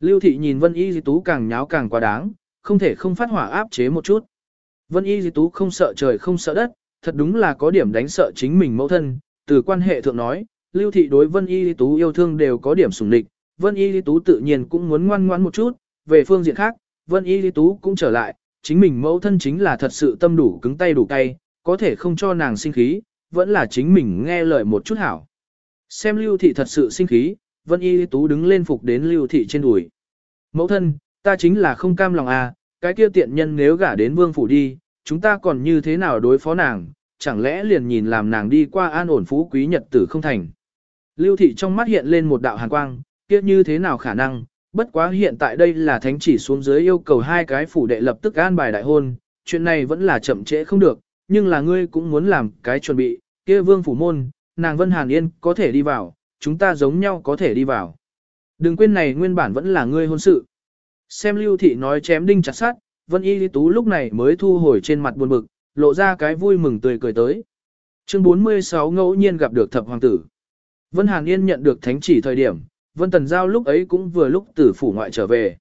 Lưu thị nhìn Vân Y Di Tú càng nháo càng quá đáng, không thể không phát hỏa áp chế một chút. Vân Y Di Tú không sợ trời không sợ đất, thật đúng là có điểm đánh sợ chính mình mẫu thân, từ quan hệ thượng nói, Lưu thị đối Vân Y Di Tú yêu thương đều có điểm sủng địch, Vân Y Di Tú tự nhiên cũng muốn ngoan ngoãn một chút, về phương diện khác, Vân Y Di Tú cũng trở lại, chính mình mẫu thân chính là thật sự tâm đủ cứng tay đủ tay, có thể không cho nàng sinh khí, vẫn là chính mình nghe lời một chút hảo. Xem Lưu thị thật sự sinh khí, Vân Y Tú đứng lên phục đến Lưu thị trên đùi. Mẫu thân, ta chính là không cam lòng à, cái kia tiện nhân nếu gả đến vương phủ đi, chúng ta còn như thế nào đối phó nàng, chẳng lẽ liền nhìn làm nàng đi qua an ổn phú quý nhật tử không thành. Lưu thị trong mắt hiện lên một đạo hàn quang, kia như thế nào khả năng, bất quá hiện tại đây là thánh chỉ xuống dưới yêu cầu hai cái phủ đệ lập tức an bài đại hôn, chuyện này vẫn là chậm trễ không được, nhưng là ngươi cũng muốn làm cái chuẩn bị, kia vương phủ môn, nàng Vân Hàn Yên có thể đi vào, chúng ta giống nhau có thể đi vào. Đừng quên này nguyên bản vẫn là ngươi hôn sự. Xem lưu thị nói chém đinh chặt sát, Vân Y Lý Tú lúc này mới thu hồi trên mặt buồn bực, lộ ra cái vui mừng tươi cười tới. Chương 46 ngẫu nhiên gặp được thập hoàng tử. Vân Hàn Yên nhận được thánh chỉ thời điểm, Vân Tần Giao lúc ấy cũng vừa lúc từ phủ ngoại trở về.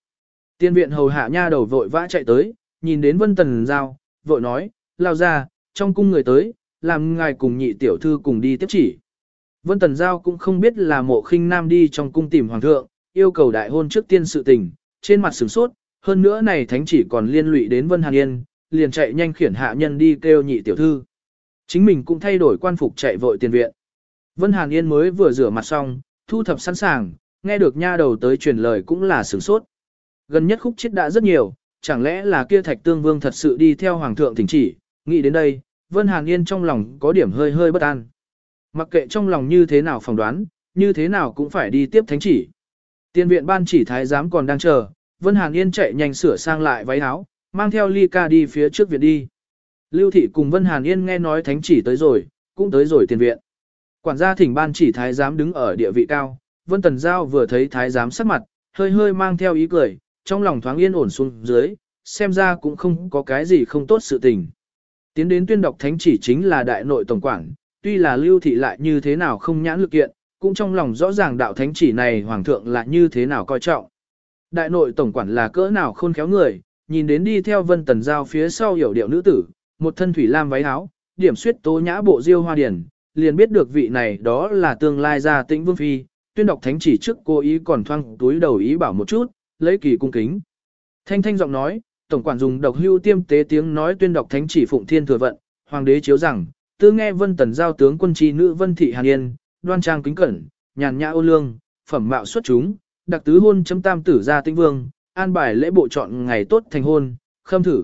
Tiên viện hầu hạ nha đầu vội vã chạy tới, nhìn đến Vân Tần Giao, vội nói, lao ra, trong cung người tới, làm ngài cùng nhị tiểu thư cùng đi tiếp chỉ. Vân Tần Giao cũng không biết là mộ khinh nam đi trong cung tìm hoàng thượng, yêu cầu đại hôn trước tiên sự tình, trên mặt sửng sốt, hơn nữa này thánh chỉ còn liên lụy đến Vân Hàn Yên, liền chạy nhanh khiển hạ nhân đi kêu nhị tiểu thư. Chính mình cũng thay đổi quan phục chạy vội tiền viện. Vân Hàn Yên mới vừa rửa mặt xong, thu thập sẵn sàng, nghe được nha đầu tới truyền lời cũng là sửng sốt. Gần nhất khúc chết đã rất nhiều, chẳng lẽ là kia thạch tương vương thật sự đi theo hoàng thượng thỉnh chỉ, nghĩ đến đây, Vân Hàn Yên trong lòng có điểm hơi hơi bất an. Mặc kệ trong lòng như thế nào phỏng đoán, như thế nào cũng phải đi tiếp thánh chỉ. Tiên viện ban chỉ thái giám còn đang chờ, Vân Hàn Yên chạy nhanh sửa sang lại váy áo, mang theo ly ca đi phía trước viện đi. Lưu thị cùng Vân Hàn Yên nghe nói thánh chỉ tới rồi, cũng tới rồi tiền viện. Quản gia thỉnh ban chỉ thái giám đứng ở địa vị cao, Vân Tần Giao vừa thấy thái giám sắc mặt, hơi hơi mang theo ý cười, trong lòng thoáng yên ổn xuống dưới, xem ra cũng không có cái gì không tốt sự tình. Tiến đến tuyên đọc thánh chỉ chính là đại nội tổng quản, tuy là lưu thị lại như thế nào không nhãn lực kiện, cũng trong lòng rõ ràng đạo thánh chỉ này hoàng thượng là như thế nào coi trọng. Đại nội tổng quản là cỡ nào khôn khéo người, nhìn đến đi theo vân tần giao phía sau hiểu điệu nữ tử, một thân thủy lam váy áo, điểm suyết tố nhã bộ diêu hoa điển, liền biết được vị này đó là tương lai gia tĩnh vương phi, tuyên đọc thánh chỉ trước cô ý còn thoang túi đầu ý bảo một chút, lấy kỳ cung kính. Thanh thanh giọng nói, tổng quản dùng độc hưu tiêm tế tiếng nói tuyên đọc thánh chỉ phụng thiên thừa vận, hoàng đế chiếu rằng, tư nghe vân tần giao tướng quân chi nữ vân thị hàn yên, đoan trang kính cẩn, nhàn nhã ô lương, phẩm mạo xuất chúng, đặc tứ hôn chấm tam tử gia tĩnh vương, an bài lễ bộ chọn ngày tốt thành hôn, khâm thử.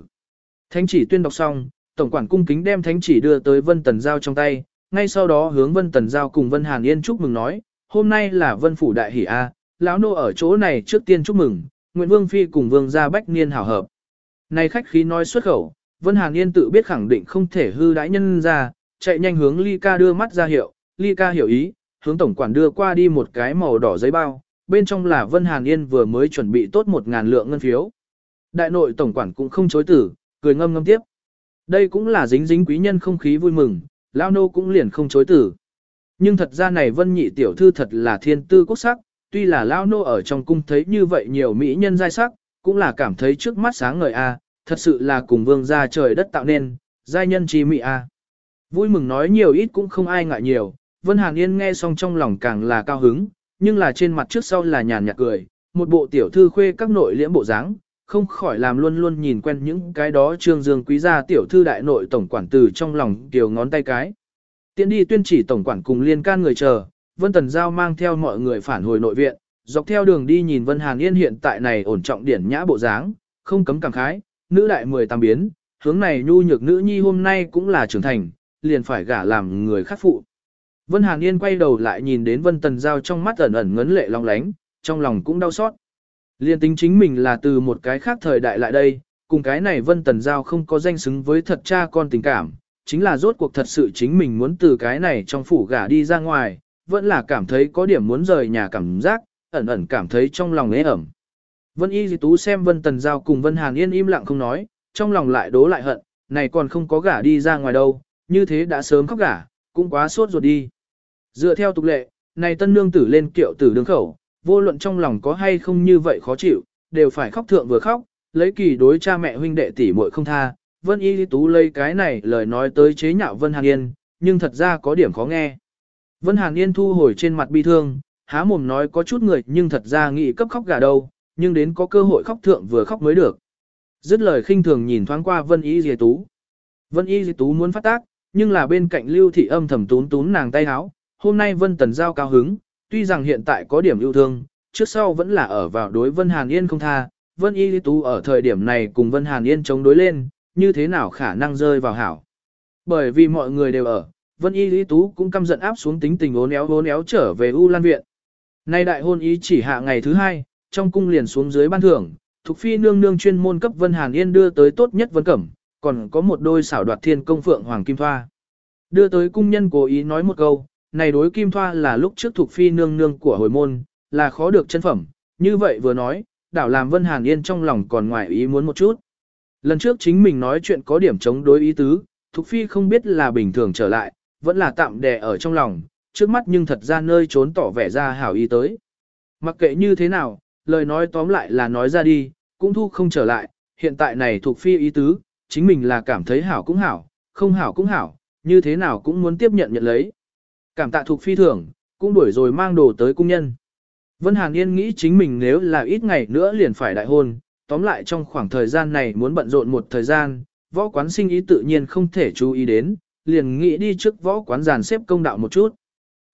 Thánh chỉ tuyên đọc xong, tổng quản cung kính đem thánh chỉ đưa tới vân tần giao trong tay, ngay sau đó hướng vân tần giao cùng vân hàn yên chúc mừng nói, hôm nay là vân phủ đại hỷ A, lão nô ở chỗ này trước tiên chúc mừng, Nguyễn Vương Phi cùng Vương gia bách niên hảo hợp. Này khách khí nói xuất khẩu, Vân Hàn Yên tự biết khẳng định không thể hư đãi nhân ra, chạy nhanh hướng Ly Ca đưa mắt ra hiệu, Ly Ca hiểu ý, hướng tổng quản đưa qua đi một cái màu đỏ giấy bao, bên trong là Vân Hàn Yên vừa mới chuẩn bị tốt một ngàn lượng ngân phiếu. Đại nội tổng quản cũng không chối tử, cười ngâm ngâm tiếp. Đây cũng là dính dính quý nhân không khí vui mừng, Lao Nô cũng liền không chối tử. Nhưng thật ra này Vân Nhị tiểu thư thật là thiên tư quốc sắc, tuy là Lao Nô ở trong cung thấy như vậy nhiều mỹ nhân giai sắc, cũng là cảm thấy trước mắt sáng ngời a, thật sự là cùng vương gia trời đất tạo nên, giai nhân chi mỹ a. Vui mừng nói nhiều ít cũng không ai ngại nhiều, Vân Hàn Yên nghe xong trong lòng càng là cao hứng, nhưng là trên mặt trước sau là nhàn nhạt cười, một bộ tiểu thư khuê các nội liễm bộ dáng, không khỏi làm luôn luôn nhìn quen những cái đó trương dương quý gia tiểu thư đại nội tổng quản từ trong lòng tiểu ngón tay cái. Tiến đi tuyên chỉ tổng quản cùng liên can người chờ, Vân Tần Giao mang theo mọi người phản hồi nội viện, dọc theo đường đi nhìn Vân Hàn Yên hiện tại này ổn trọng điển nhã bộ dáng, không cấm cảm khái, nữ đại mười tam biến, hướng này nhu nhược nữ nhi hôm nay cũng là trưởng thành, liền phải gả làm người khác phụ. Vân Hàn Yên quay đầu lại nhìn đến Vân Tần Giao trong mắt ẩn ẩn ngấn lệ long lánh, trong lòng cũng đau xót. Liên tính chính mình là từ một cái khác thời đại lại đây, cùng cái này Vân Tần Giao không có danh xứng với thật cha con tình cảm, chính là rốt cuộc thật sự chính mình muốn từ cái này trong phủ gả đi ra ngoài, vẫn là cảm thấy có điểm muốn rời nhà cảm giác, ẩn ẩn cảm thấy trong lòng ế ẩm. Vân Y Di Tú xem Vân Tần Giao cùng Vân Hàn Yên im lặng không nói, trong lòng lại đố lại hận, này còn không có gả đi ra ngoài đâu, như thế đã sớm khóc gả, cũng quá sốt ruột đi. Dựa theo tục lệ, này tân nương tử lên kiệu tử đường khẩu, vô luận trong lòng có hay không như vậy khó chịu, đều phải khóc thượng vừa khóc, lấy kỳ đối cha mẹ huynh đệ tỷ muội không tha. Vân Y Tú lấy cái này lời nói tới chế nhạo Vân Hàn Yên, nhưng thật ra có điểm khó nghe. Vân Hàn Yên thu hồi trên mặt bi thương, há mồm nói có chút người nhưng thật ra nghĩ cấp khóc gà đâu, nhưng đến có cơ hội khóc thượng vừa khóc mới được. Dứt lời khinh thường nhìn thoáng qua Vân Y Di Tú. Vân Y Di Tú muốn phát tác, nhưng là bên cạnh Lưu Thị âm thầm tún tún nàng tay háo, hôm nay Vân Tần Giao cao hứng, tuy rằng hiện tại có điểm yêu thương, trước sau vẫn là ở vào đối Vân Hàn Yên không tha, Vân Y Lý Tú ở thời điểm này cùng Vân Hàn Yên chống đối lên, như thế nào khả năng rơi vào hảo. Bởi vì mọi người đều ở, Vân Y Lý Tú cũng căm giận áp xuống tính tình ốn éo ốn éo trở về U Lan Viện. Nay đại hôn ý chỉ hạ ngày thứ hai, trong cung liền xuống dưới ban thưởng, Thục Phi nương nương chuyên môn cấp Vân Hàn Yên đưa tới tốt nhất Vân Cẩm, còn có một đôi xảo đoạt thiên công phượng Hoàng Kim Thoa. Đưa tới cung nhân cố ý nói một câu, này đối kim thoa là lúc trước thuộc phi nương nương của hồi môn, là khó được chân phẩm, như vậy vừa nói, đảo làm Vân Hàn Yên trong lòng còn ngoài ý muốn một chút. Lần trước chính mình nói chuyện có điểm chống đối ý tứ, thuộc Phi không biết là bình thường trở lại, vẫn là tạm đè ở trong lòng, trước mắt nhưng thật ra nơi trốn tỏ vẻ ra hảo ý tới. Mặc kệ như thế nào, lời nói tóm lại là nói ra đi, cũng thu không trở lại, hiện tại này thuộc Phi ý tứ, chính mình là cảm thấy hảo cũng hảo, không hảo cũng hảo, như thế nào cũng muốn tiếp nhận nhận lấy. Cảm tạ thuộc phi thường, cũng đuổi rồi mang đồ tới cung nhân. Vân Hàn Yên nghĩ chính mình nếu là ít ngày nữa liền phải đại hôn, tóm lại trong khoảng thời gian này muốn bận rộn một thời gian, võ quán sinh ý tự nhiên không thể chú ý đến, liền nghĩ đi trước võ quán giàn xếp công đạo một chút.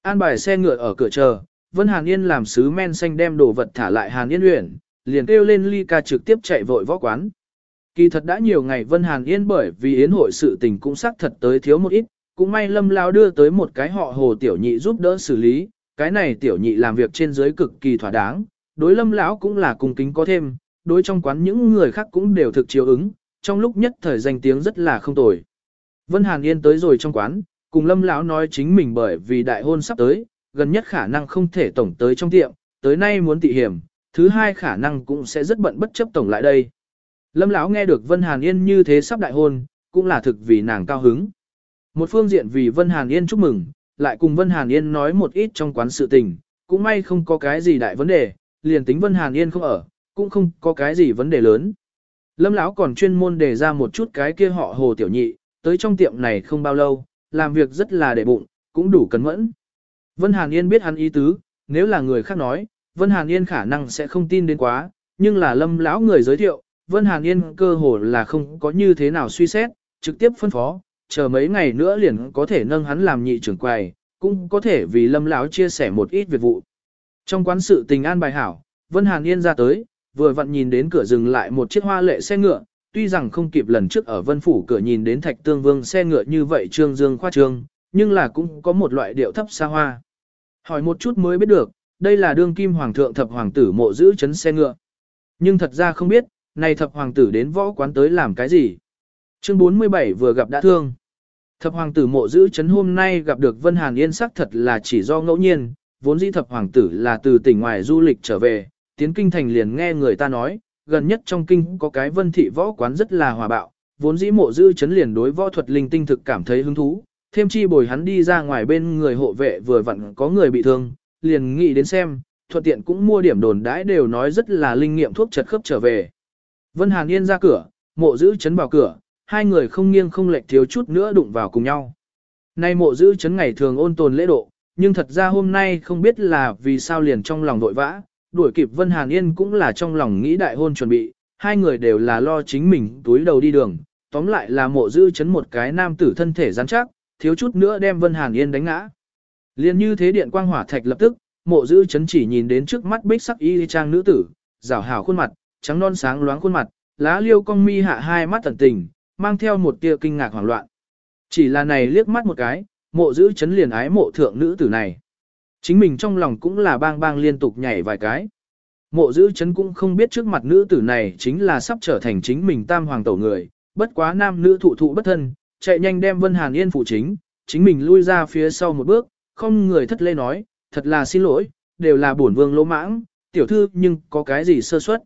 An bài xe ngựa ở cửa chờ, Vân Hàn Yên làm sứ men xanh đem đồ vật thả lại Hàn Yên Uyển, liền kêu lên ly ca trực tiếp chạy vội võ quán. Kỳ thật đã nhiều ngày Vân Hàn Yên bởi vì yến hội sự tình cũng xác thật tới thiếu một ít, cũng may lâm lao đưa tới một cái họ hồ tiểu nhị giúp đỡ xử lý, cái này tiểu nhị làm việc trên dưới cực kỳ thỏa đáng, đối lâm lão cũng là cung kính có thêm, đối trong quán những người khác cũng đều thực chiếu ứng, trong lúc nhất thời danh tiếng rất là không tồi. Vân Hàn Yên tới rồi trong quán, cùng lâm lão nói chính mình bởi vì đại hôn sắp tới, gần nhất khả năng không thể tổng tới trong tiệm, tới nay muốn tị hiểm, thứ hai khả năng cũng sẽ rất bận bất chấp tổng lại đây. Lâm lão nghe được Vân Hàn Yên như thế sắp đại hôn, cũng là thực vì nàng cao hứng. Một phương diện vì Vân Hàn Yên chúc mừng, lại cùng Vân Hàn Yên nói một ít trong quán sự tình, cũng may không có cái gì đại vấn đề, liền tính Vân Hàn Yên không ở, cũng không có cái gì vấn đề lớn. Lâm lão còn chuyên môn đề ra một chút cái kia họ Hồ Tiểu Nhị, tới trong tiệm này không bao lâu, làm việc rất là để bụng, cũng đủ cẩn mẫn. Vân Hàn Yên biết hắn ý tứ, nếu là người khác nói, Vân Hàn Yên khả năng sẽ không tin đến quá, nhưng là Lâm lão người giới thiệu, Vân Hàn Yên cơ hồ là không có như thế nào suy xét, trực tiếp phân phó, chờ mấy ngày nữa liền có thể nâng hắn làm nhị trưởng quầy, cũng có thể vì lâm lão chia sẻ một ít việc vụ. Trong quán sự tình an bài hảo, Vân Hàn Yên ra tới, vừa vặn nhìn đến cửa dừng lại một chiếc hoa lệ xe ngựa, tuy rằng không kịp lần trước ở Vân Phủ cửa nhìn đến Thạch Tương Vương xe ngựa như vậy trương dương khoa trương, nhưng là cũng có một loại điệu thấp xa hoa. Hỏi một chút mới biết được, đây là đương kim hoàng thượng thập hoàng tử mộ giữ chấn xe ngựa. Nhưng thật ra không biết, này thập hoàng tử đến võ quán tới làm cái gì. Chương 47 vừa gặp đã thương. Thập hoàng tử mộ giữ chấn hôm nay gặp được Vân Hàn Yên sắc thật là chỉ do ngẫu nhiên, vốn dĩ thập hoàng tử là từ tỉnh ngoài du lịch trở về, tiến kinh thành liền nghe người ta nói, gần nhất trong kinh có cái vân thị võ quán rất là hòa bạo, vốn dĩ mộ dư chấn liền đối võ thuật linh tinh thực cảm thấy hứng thú, thêm chi bồi hắn đi ra ngoài bên người hộ vệ vừa vặn có người bị thương, liền nghĩ đến xem, thuận tiện cũng mua điểm đồn đãi đều nói rất là linh nghiệm thuốc chật khớp trở về. Vân Hàn Yên ra cửa, mộ giữ chấn vào cửa, hai người không nghiêng không lệch thiếu chút nữa đụng vào cùng nhau. Nay mộ giữ chấn ngày thường ôn tồn lễ độ, nhưng thật ra hôm nay không biết là vì sao liền trong lòng đội vã, đuổi kịp Vân Hàn Yên cũng là trong lòng nghĩ đại hôn chuẩn bị, hai người đều là lo chính mình túi đầu đi đường, tóm lại là mộ giữ chấn một cái nam tử thân thể rắn chắc, thiếu chút nữa đem Vân Hàn Yên đánh ngã. Liên như thế điện quang hỏa thạch lập tức, mộ giữ chấn chỉ nhìn đến trước mắt bích sắc y trang nữ tử, rảo hảo khuôn mặt, trắng non sáng loáng khuôn mặt, lá liêu cong mi hạ hai mắt tận tình, mang theo một tia kinh ngạc hoảng loạn. Chỉ là này liếc mắt một cái, mộ giữ chấn liền ái mộ thượng nữ tử này. Chính mình trong lòng cũng là bang bang liên tục nhảy vài cái. Mộ giữ chấn cũng không biết trước mặt nữ tử này chính là sắp trở thành chính mình tam hoàng tẩu người, bất quá nam nữ thụ thụ bất thân, chạy nhanh đem Vân Hàn Yên phụ chính, chính mình lui ra phía sau một bước, không người thất lê nói, thật là xin lỗi, đều là bổn vương lỗ mãng, tiểu thư nhưng có cái gì sơ suất.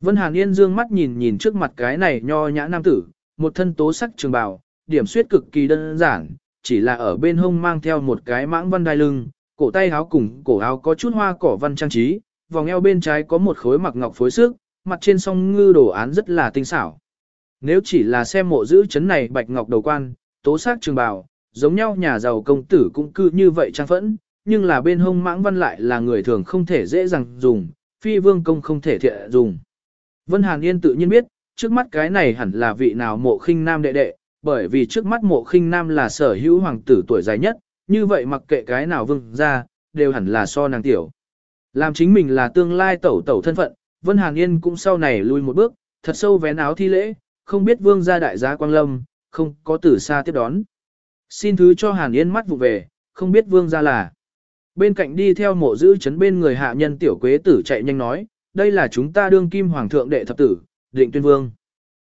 Vân Hàn Yên dương mắt nhìn nhìn trước mặt cái này nho nhã nam tử, một thân tố sắc trường bào, điểm suyết cực kỳ đơn giản, chỉ là ở bên hông mang theo một cái mãng văn đai lưng, cổ tay áo cùng cổ áo có chút hoa cỏ văn trang trí, vòng eo bên trái có một khối mặc ngọc phối sức, mặt trên song ngư đồ án rất là tinh xảo. Nếu chỉ là xem mộ giữ chấn này bạch ngọc đầu quan, tố sắc trường bào, giống nhau nhà giàu công tử cũng cư như vậy trang phẫn, nhưng là bên hông mãng văn lại là người thường không thể dễ dàng dùng, phi vương công không thể thiện dùng. Vân Hàn Yên tự nhiên biết, trước mắt cái này hẳn là vị nào mộ khinh nam đệ đệ, bởi vì trước mắt mộ khinh nam là sở hữu hoàng tử tuổi dài nhất, như vậy mặc kệ cái nào vương ra, đều hẳn là so nàng tiểu. Làm chính mình là tương lai tẩu tẩu thân phận, Vân Hàn Yên cũng sau này lui một bước, thật sâu vén áo thi lễ, không biết vương gia đại gia quang lâm, không có tử xa tiếp đón. Xin thứ cho Hàn Yên mắt vụ về, không biết vương gia là. Bên cạnh đi theo mộ giữ chấn bên người hạ nhân tiểu quế tử chạy nhanh nói, đây là chúng ta đương kim hoàng thượng đệ thập tử, định tuyên vương.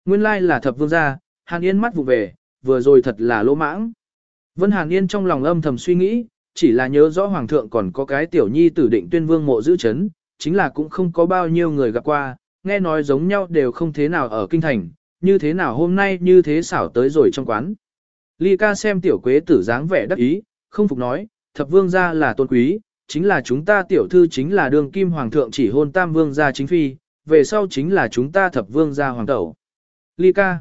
Nguyên lai là thập vương gia, Hàn Yên mắt vụ về, vừa rồi thật là lỗ mãng. Vân Hàn Yên trong lòng âm thầm suy nghĩ, chỉ là nhớ rõ hoàng thượng còn có cái tiểu nhi tử định tuyên vương mộ giữ chấn, chính là cũng không có bao nhiêu người gặp qua, nghe nói giống nhau đều không thế nào ở kinh thành, như thế nào hôm nay như thế xảo tới rồi trong quán. Ly ca xem tiểu quế tử dáng vẻ đắc ý, không phục nói, thập vương gia là tôn quý, chính là chúng ta tiểu thư chính là đường kim hoàng thượng chỉ hôn tam vương gia chính phi, về sau chính là chúng ta thập vương gia hoàng tẩu. Ly ca.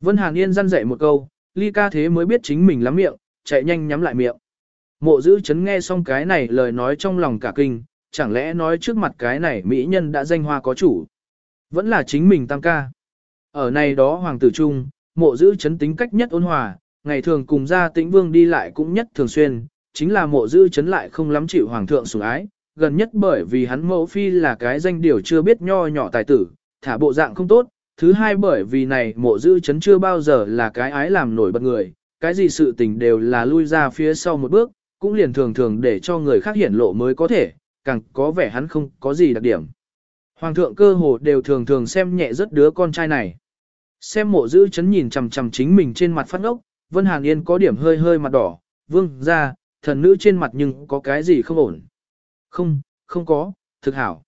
Vân Hàn Yên răn dạy một câu, Ly ca thế mới biết chính mình lắm miệng, chạy nhanh nhắm lại miệng. Mộ giữ chấn nghe xong cái này lời nói trong lòng cả kinh, chẳng lẽ nói trước mặt cái này mỹ nhân đã danh hoa có chủ. Vẫn là chính mình tam ca. Ở này đó hoàng tử trung, mộ giữ chấn tính cách nhất ôn hòa, ngày thường cùng gia tĩnh vương đi lại cũng nhất thường xuyên, chính là mộ dư chấn lại không lắm chịu hoàng thượng sủng ái, gần nhất bởi vì hắn mẫu phi là cái danh điều chưa biết nho nhỏ tài tử, thả bộ dạng không tốt, thứ hai bởi vì này mộ dư chấn chưa bao giờ là cái ái làm nổi bật người, cái gì sự tình đều là lui ra phía sau một bước, cũng liền thường thường để cho người khác hiển lộ mới có thể, càng có vẻ hắn không có gì đặc điểm. Hoàng thượng cơ hồ đều thường thường xem nhẹ rất đứa con trai này. Xem mộ dư chấn nhìn chằm chằm chính mình trên mặt phát ốc, Vân Hàn Yên có điểm hơi hơi mặt đỏ, vương ra, thần nữ trên mặt nhưng có cái gì không ổn. Không, không có, thực hảo.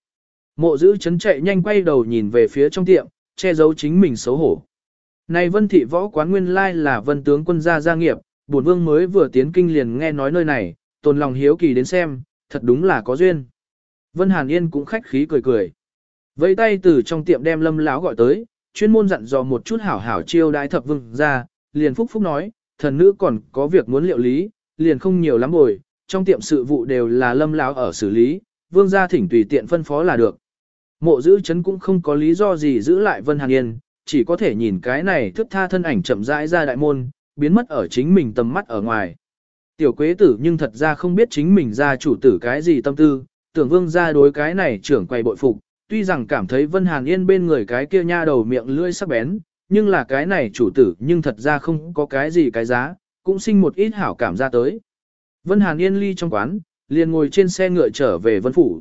Mộ giữ chấn chạy nhanh quay đầu nhìn về phía trong tiệm, che giấu chính mình xấu hổ. Này vân thị võ quán nguyên lai là vân tướng quân gia gia nghiệp, bổn vương mới vừa tiến kinh liền nghe nói nơi này, tồn lòng hiếu kỳ đến xem, thật đúng là có duyên. Vân Hàn Yên cũng khách khí cười cười. Vẫy tay từ trong tiệm đem lâm lão gọi tới, chuyên môn dặn dò một chút hảo hảo chiêu đái thập vương ra, liền phúc phúc nói, thần nữ còn có việc muốn liệu lý, liền không nhiều lắm bồi, trong tiệm sự vụ đều là lâm lão ở xử lý, vương gia thỉnh tùy tiện phân phó là được. Mộ giữ chấn cũng không có lý do gì giữ lại Vân Hàn Yên, chỉ có thể nhìn cái này thức tha thân ảnh chậm rãi ra đại môn, biến mất ở chính mình tầm mắt ở ngoài. Tiểu quế tử nhưng thật ra không biết chính mình ra chủ tử cái gì tâm tư, tưởng vương gia đối cái này trưởng quay bội phục, tuy rằng cảm thấy Vân Hàn Yên bên người cái kia nha đầu miệng lưỡi sắc bén, nhưng là cái này chủ tử nhưng thật ra không có cái gì cái giá, cũng sinh một ít hảo cảm ra tới. Vân Hàn Yên ly trong quán, liền ngồi trên xe ngựa trở về Vân Phủ.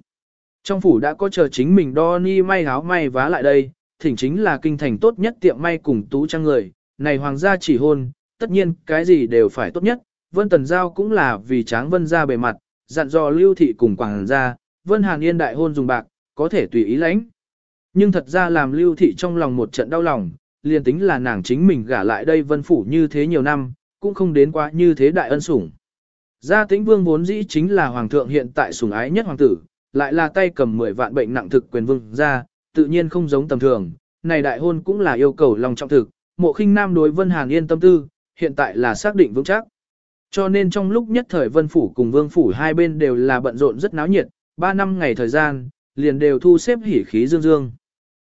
Trong phủ đã có chờ chính mình đo ni may áo may vá lại đây, thỉnh chính là kinh thành tốt nhất tiệm may cùng tú trang người, này hoàng gia chỉ hôn, tất nhiên cái gì đều phải tốt nhất, Vân Tần Giao cũng là vì tráng Vân ra bề mặt, dặn dò lưu thị cùng quảng gia, Vân Hàn Yên đại hôn dùng bạc, có thể tùy ý lãnh. Nhưng thật ra làm lưu thị trong lòng một trận đau lòng, liền tính là nàng chính mình gả lại đây vân phủ như thế nhiều năm, cũng không đến quá như thế đại ân sủng. Gia tĩnh vương vốn dĩ chính là hoàng thượng hiện tại sủng ái nhất hoàng tử, lại là tay cầm 10 vạn bệnh nặng thực quyền vương ra, tự nhiên không giống tầm thường, này đại hôn cũng là yêu cầu lòng trọng thực, mộ khinh nam đối vân hàn yên tâm tư, hiện tại là xác định vững chắc. Cho nên trong lúc nhất thời vân phủ cùng vương phủ hai bên đều là bận rộn rất náo nhiệt, 3 năm ngày thời gian, liền đều thu xếp hỉ khí dương dương.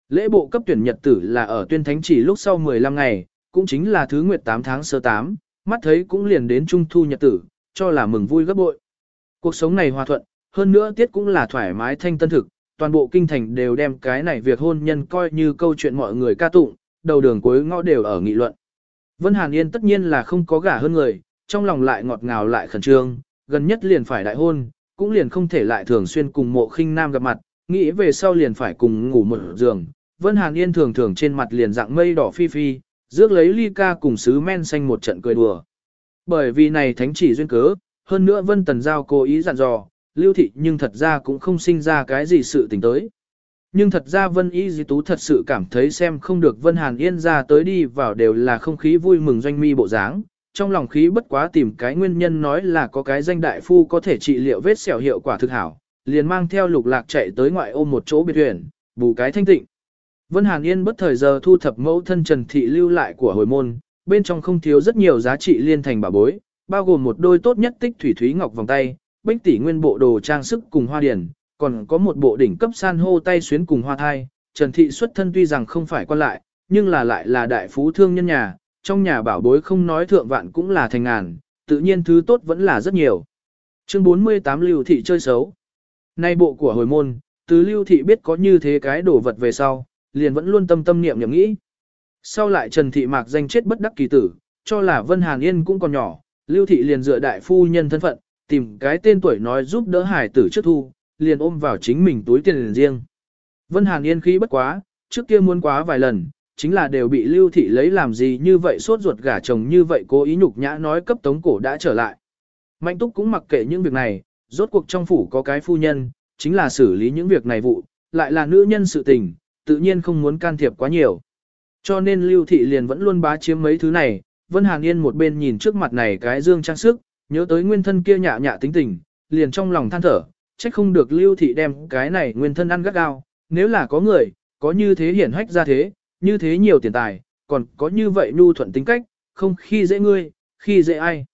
Lễ bộ cấp tuyển nhật tử là ở tuyên thánh chỉ lúc sau 15 ngày, cũng chính là thứ nguyệt 8 tháng sơ 8, mắt thấy cũng liền đến trung thu nhật tử, cho là mừng vui gấp bội. Cuộc sống này hòa thuận, hơn nữa tiết cũng là thoải mái thanh tân thực, toàn bộ kinh thành đều đem cái này việc hôn nhân coi như câu chuyện mọi người ca tụng, đầu đường cuối ngõ đều ở nghị luận. Vân Hàn Yên tất nhiên là không có gả hơn người, trong lòng lại ngọt ngào lại khẩn trương, gần nhất liền phải đại hôn, cũng liền không thể lại thường xuyên cùng mộ khinh nam gặp mặt, nghĩ về sau liền phải cùng ngủ một giường. Vân Hàn Yên thường thường trên mặt liền dạng mây đỏ phi phi, rước lấy ly ca cùng sứ men xanh một trận cười đùa. Bởi vì này thánh chỉ duyên cớ, hơn nữa Vân Tần Giao cố ý dặn dò, lưu thị nhưng thật ra cũng không sinh ra cái gì sự tình tới. Nhưng thật ra Vân Y Di Tú thật sự cảm thấy xem không được Vân Hàn Yên ra tới đi vào đều là không khí vui mừng doanh mi bộ dáng, trong lòng khí bất quá tìm cái nguyên nhân nói là có cái danh đại phu có thể trị liệu vết sẹo hiệu quả thực hảo, liền mang theo lục lạc chạy tới ngoại ôm một chỗ biệt huyền, bù cái thanh tịnh. Vân Hàn Yên bất thời giờ thu thập mẫu thân Trần Thị lưu lại của hồi môn, bên trong không thiếu rất nhiều giá trị liên thành bảo bối, bao gồm một đôi tốt nhất tích thủy thúy ngọc vòng tay, bích tỷ nguyên bộ đồ trang sức cùng hoa điển, còn có một bộ đỉnh cấp san hô tay xuyến cùng hoa thai. Trần Thị xuất thân tuy rằng không phải quan lại, nhưng là lại là đại phú thương nhân nhà, trong nhà bảo bối không nói thượng vạn cũng là thành ngàn, tự nhiên thứ tốt vẫn là rất nhiều. Chương 48 Lưu Thị chơi xấu. Nay bộ của hồi môn, từ Lưu Thị biết có như thế cái đồ vật về sau, liền vẫn luôn tâm tâm niệm niệm nghĩ. Sau lại Trần Thị Mạc danh chết bất đắc kỳ tử, cho là Vân Hàn Yên cũng còn nhỏ, Lưu Thị liền dựa đại phu nhân thân phận, tìm cái tên tuổi nói giúp đỡ hải tử trước thu, liền ôm vào chính mình túi tiền riêng. Vân Hàn Yên khí bất quá, trước kia muốn quá vài lần, chính là đều bị Lưu Thị lấy làm gì như vậy suốt ruột gả chồng như vậy cố ý nhục nhã nói cấp tống cổ đã trở lại. Mạnh Túc cũng mặc kệ những việc này, rốt cuộc trong phủ có cái phu nhân, chính là xử lý những việc này vụ, lại là nữ nhân sự tình, tự nhiên không muốn can thiệp quá nhiều. Cho nên Lưu Thị liền vẫn luôn bá chiếm mấy thứ này, Vân Hàn Yên một bên nhìn trước mặt này cái dương trang sức, nhớ tới nguyên thân kia nhạ nhạ tính tình, liền trong lòng than thở, trách không được Lưu Thị đem cái này nguyên thân ăn gắt gao, nếu là có người, có như thế hiển hách ra thế, như thế nhiều tiền tài, còn có như vậy nhu thuận tính cách, không khi dễ ngươi, khi dễ ai.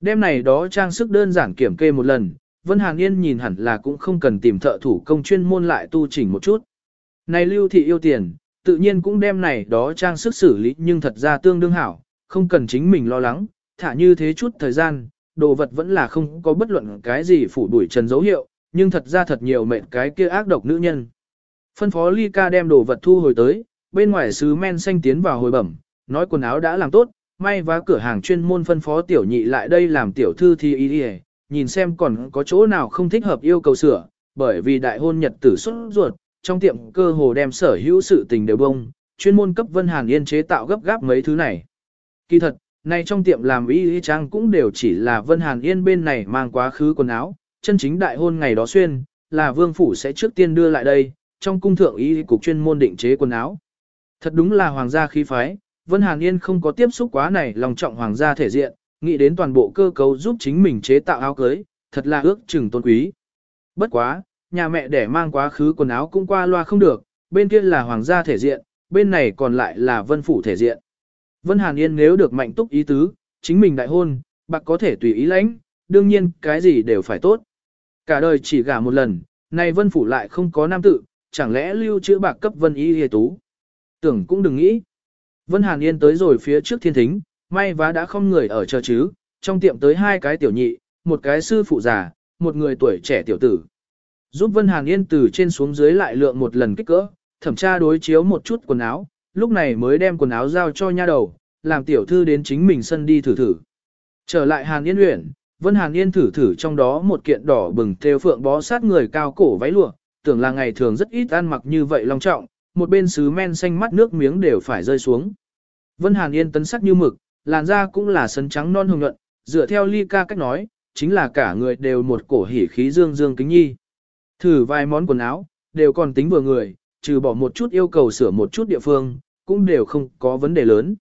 Đêm này đó trang sức đơn giản kiểm kê một lần, Vân Hàn Yên nhìn hẳn là cũng không cần tìm thợ thủ công chuyên môn lại tu chỉnh một chút. Này lưu thị yêu tiền, tự nhiên cũng đem này đó trang sức xử lý nhưng thật ra tương đương hảo, không cần chính mình lo lắng, thả như thế chút thời gian, đồ vật vẫn là không có bất luận cái gì phủ đuổi trần dấu hiệu, nhưng thật ra thật nhiều mệnh cái kia ác độc nữ nhân. Phân phó Ly ca đem đồ vật thu hồi tới, bên ngoài sứ men xanh tiến vào hồi bẩm, nói quần áo đã làm tốt, may vá cửa hàng chuyên môn phân phó tiểu nhị lại đây làm tiểu thư thi y đi nhìn xem còn có chỗ nào không thích hợp yêu cầu sửa, bởi vì đại hôn nhật tử xuất ruột, trong tiệm cơ hồ đem sở hữu sự tình đều bông, chuyên môn cấp Vân Hàn Yên chế tạo gấp gáp mấy thứ này. Kỳ thật, này trong tiệm làm y y trang cũng đều chỉ là Vân Hàn Yên bên này mang quá khứ quần áo, chân chính đại hôn ngày đó xuyên, là vương phủ sẽ trước tiên đưa lại đây, trong cung thượng y cục chuyên môn định chế quần áo. Thật đúng là hoàng gia khí phái, Vân Hàn Yên không có tiếp xúc quá này lòng trọng hoàng gia thể diện, nghĩ đến toàn bộ cơ cấu giúp chính mình chế tạo áo cưới, thật là ước chừng tôn quý. Bất quá, nhà mẹ để mang quá khứ quần áo cũng qua loa không được, bên kia là hoàng gia thể diện, bên này còn lại là vân phủ thể diện. Vân Hàn Yên nếu được mạnh túc ý tứ, chính mình đại hôn, bạc có thể tùy ý lãnh, đương nhiên cái gì đều phải tốt. Cả đời chỉ gả một lần, nay vân phủ lại không có nam tự, chẳng lẽ lưu trữ bạc cấp vân y hề tú. Tưởng cũng đừng nghĩ. Vân Hàn Yên tới rồi phía trước thiên thính, may vá đã không người ở chờ chứ, trong tiệm tới hai cái tiểu nhị, một cái sư phụ già, một người tuổi trẻ tiểu tử. Giúp Vân Hàn Yên từ trên xuống dưới lại lượng một lần kích cỡ, thẩm tra đối chiếu một chút quần áo, lúc này mới đem quần áo giao cho nha đầu, làm tiểu thư đến chính mình sân đi thử thử. Trở lại Hàn Yên huyện, Vân Hàn Yên thử thử trong đó một kiện đỏ bừng theo phượng bó sát người cao cổ váy lụa, tưởng là ngày thường rất ít ăn mặc như vậy long trọng, một bên sứ men xanh mắt nước miếng đều phải rơi xuống. Vân Hàn Yên tấn sắc như mực, làn da cũng là sấn trắng non hồng nhuận, dựa theo ly ca cách nói, chính là cả người đều một cổ hỉ khí dương dương kính nhi. Thử vài món quần áo, đều còn tính vừa người, trừ bỏ một chút yêu cầu sửa một chút địa phương, cũng đều không có vấn đề lớn.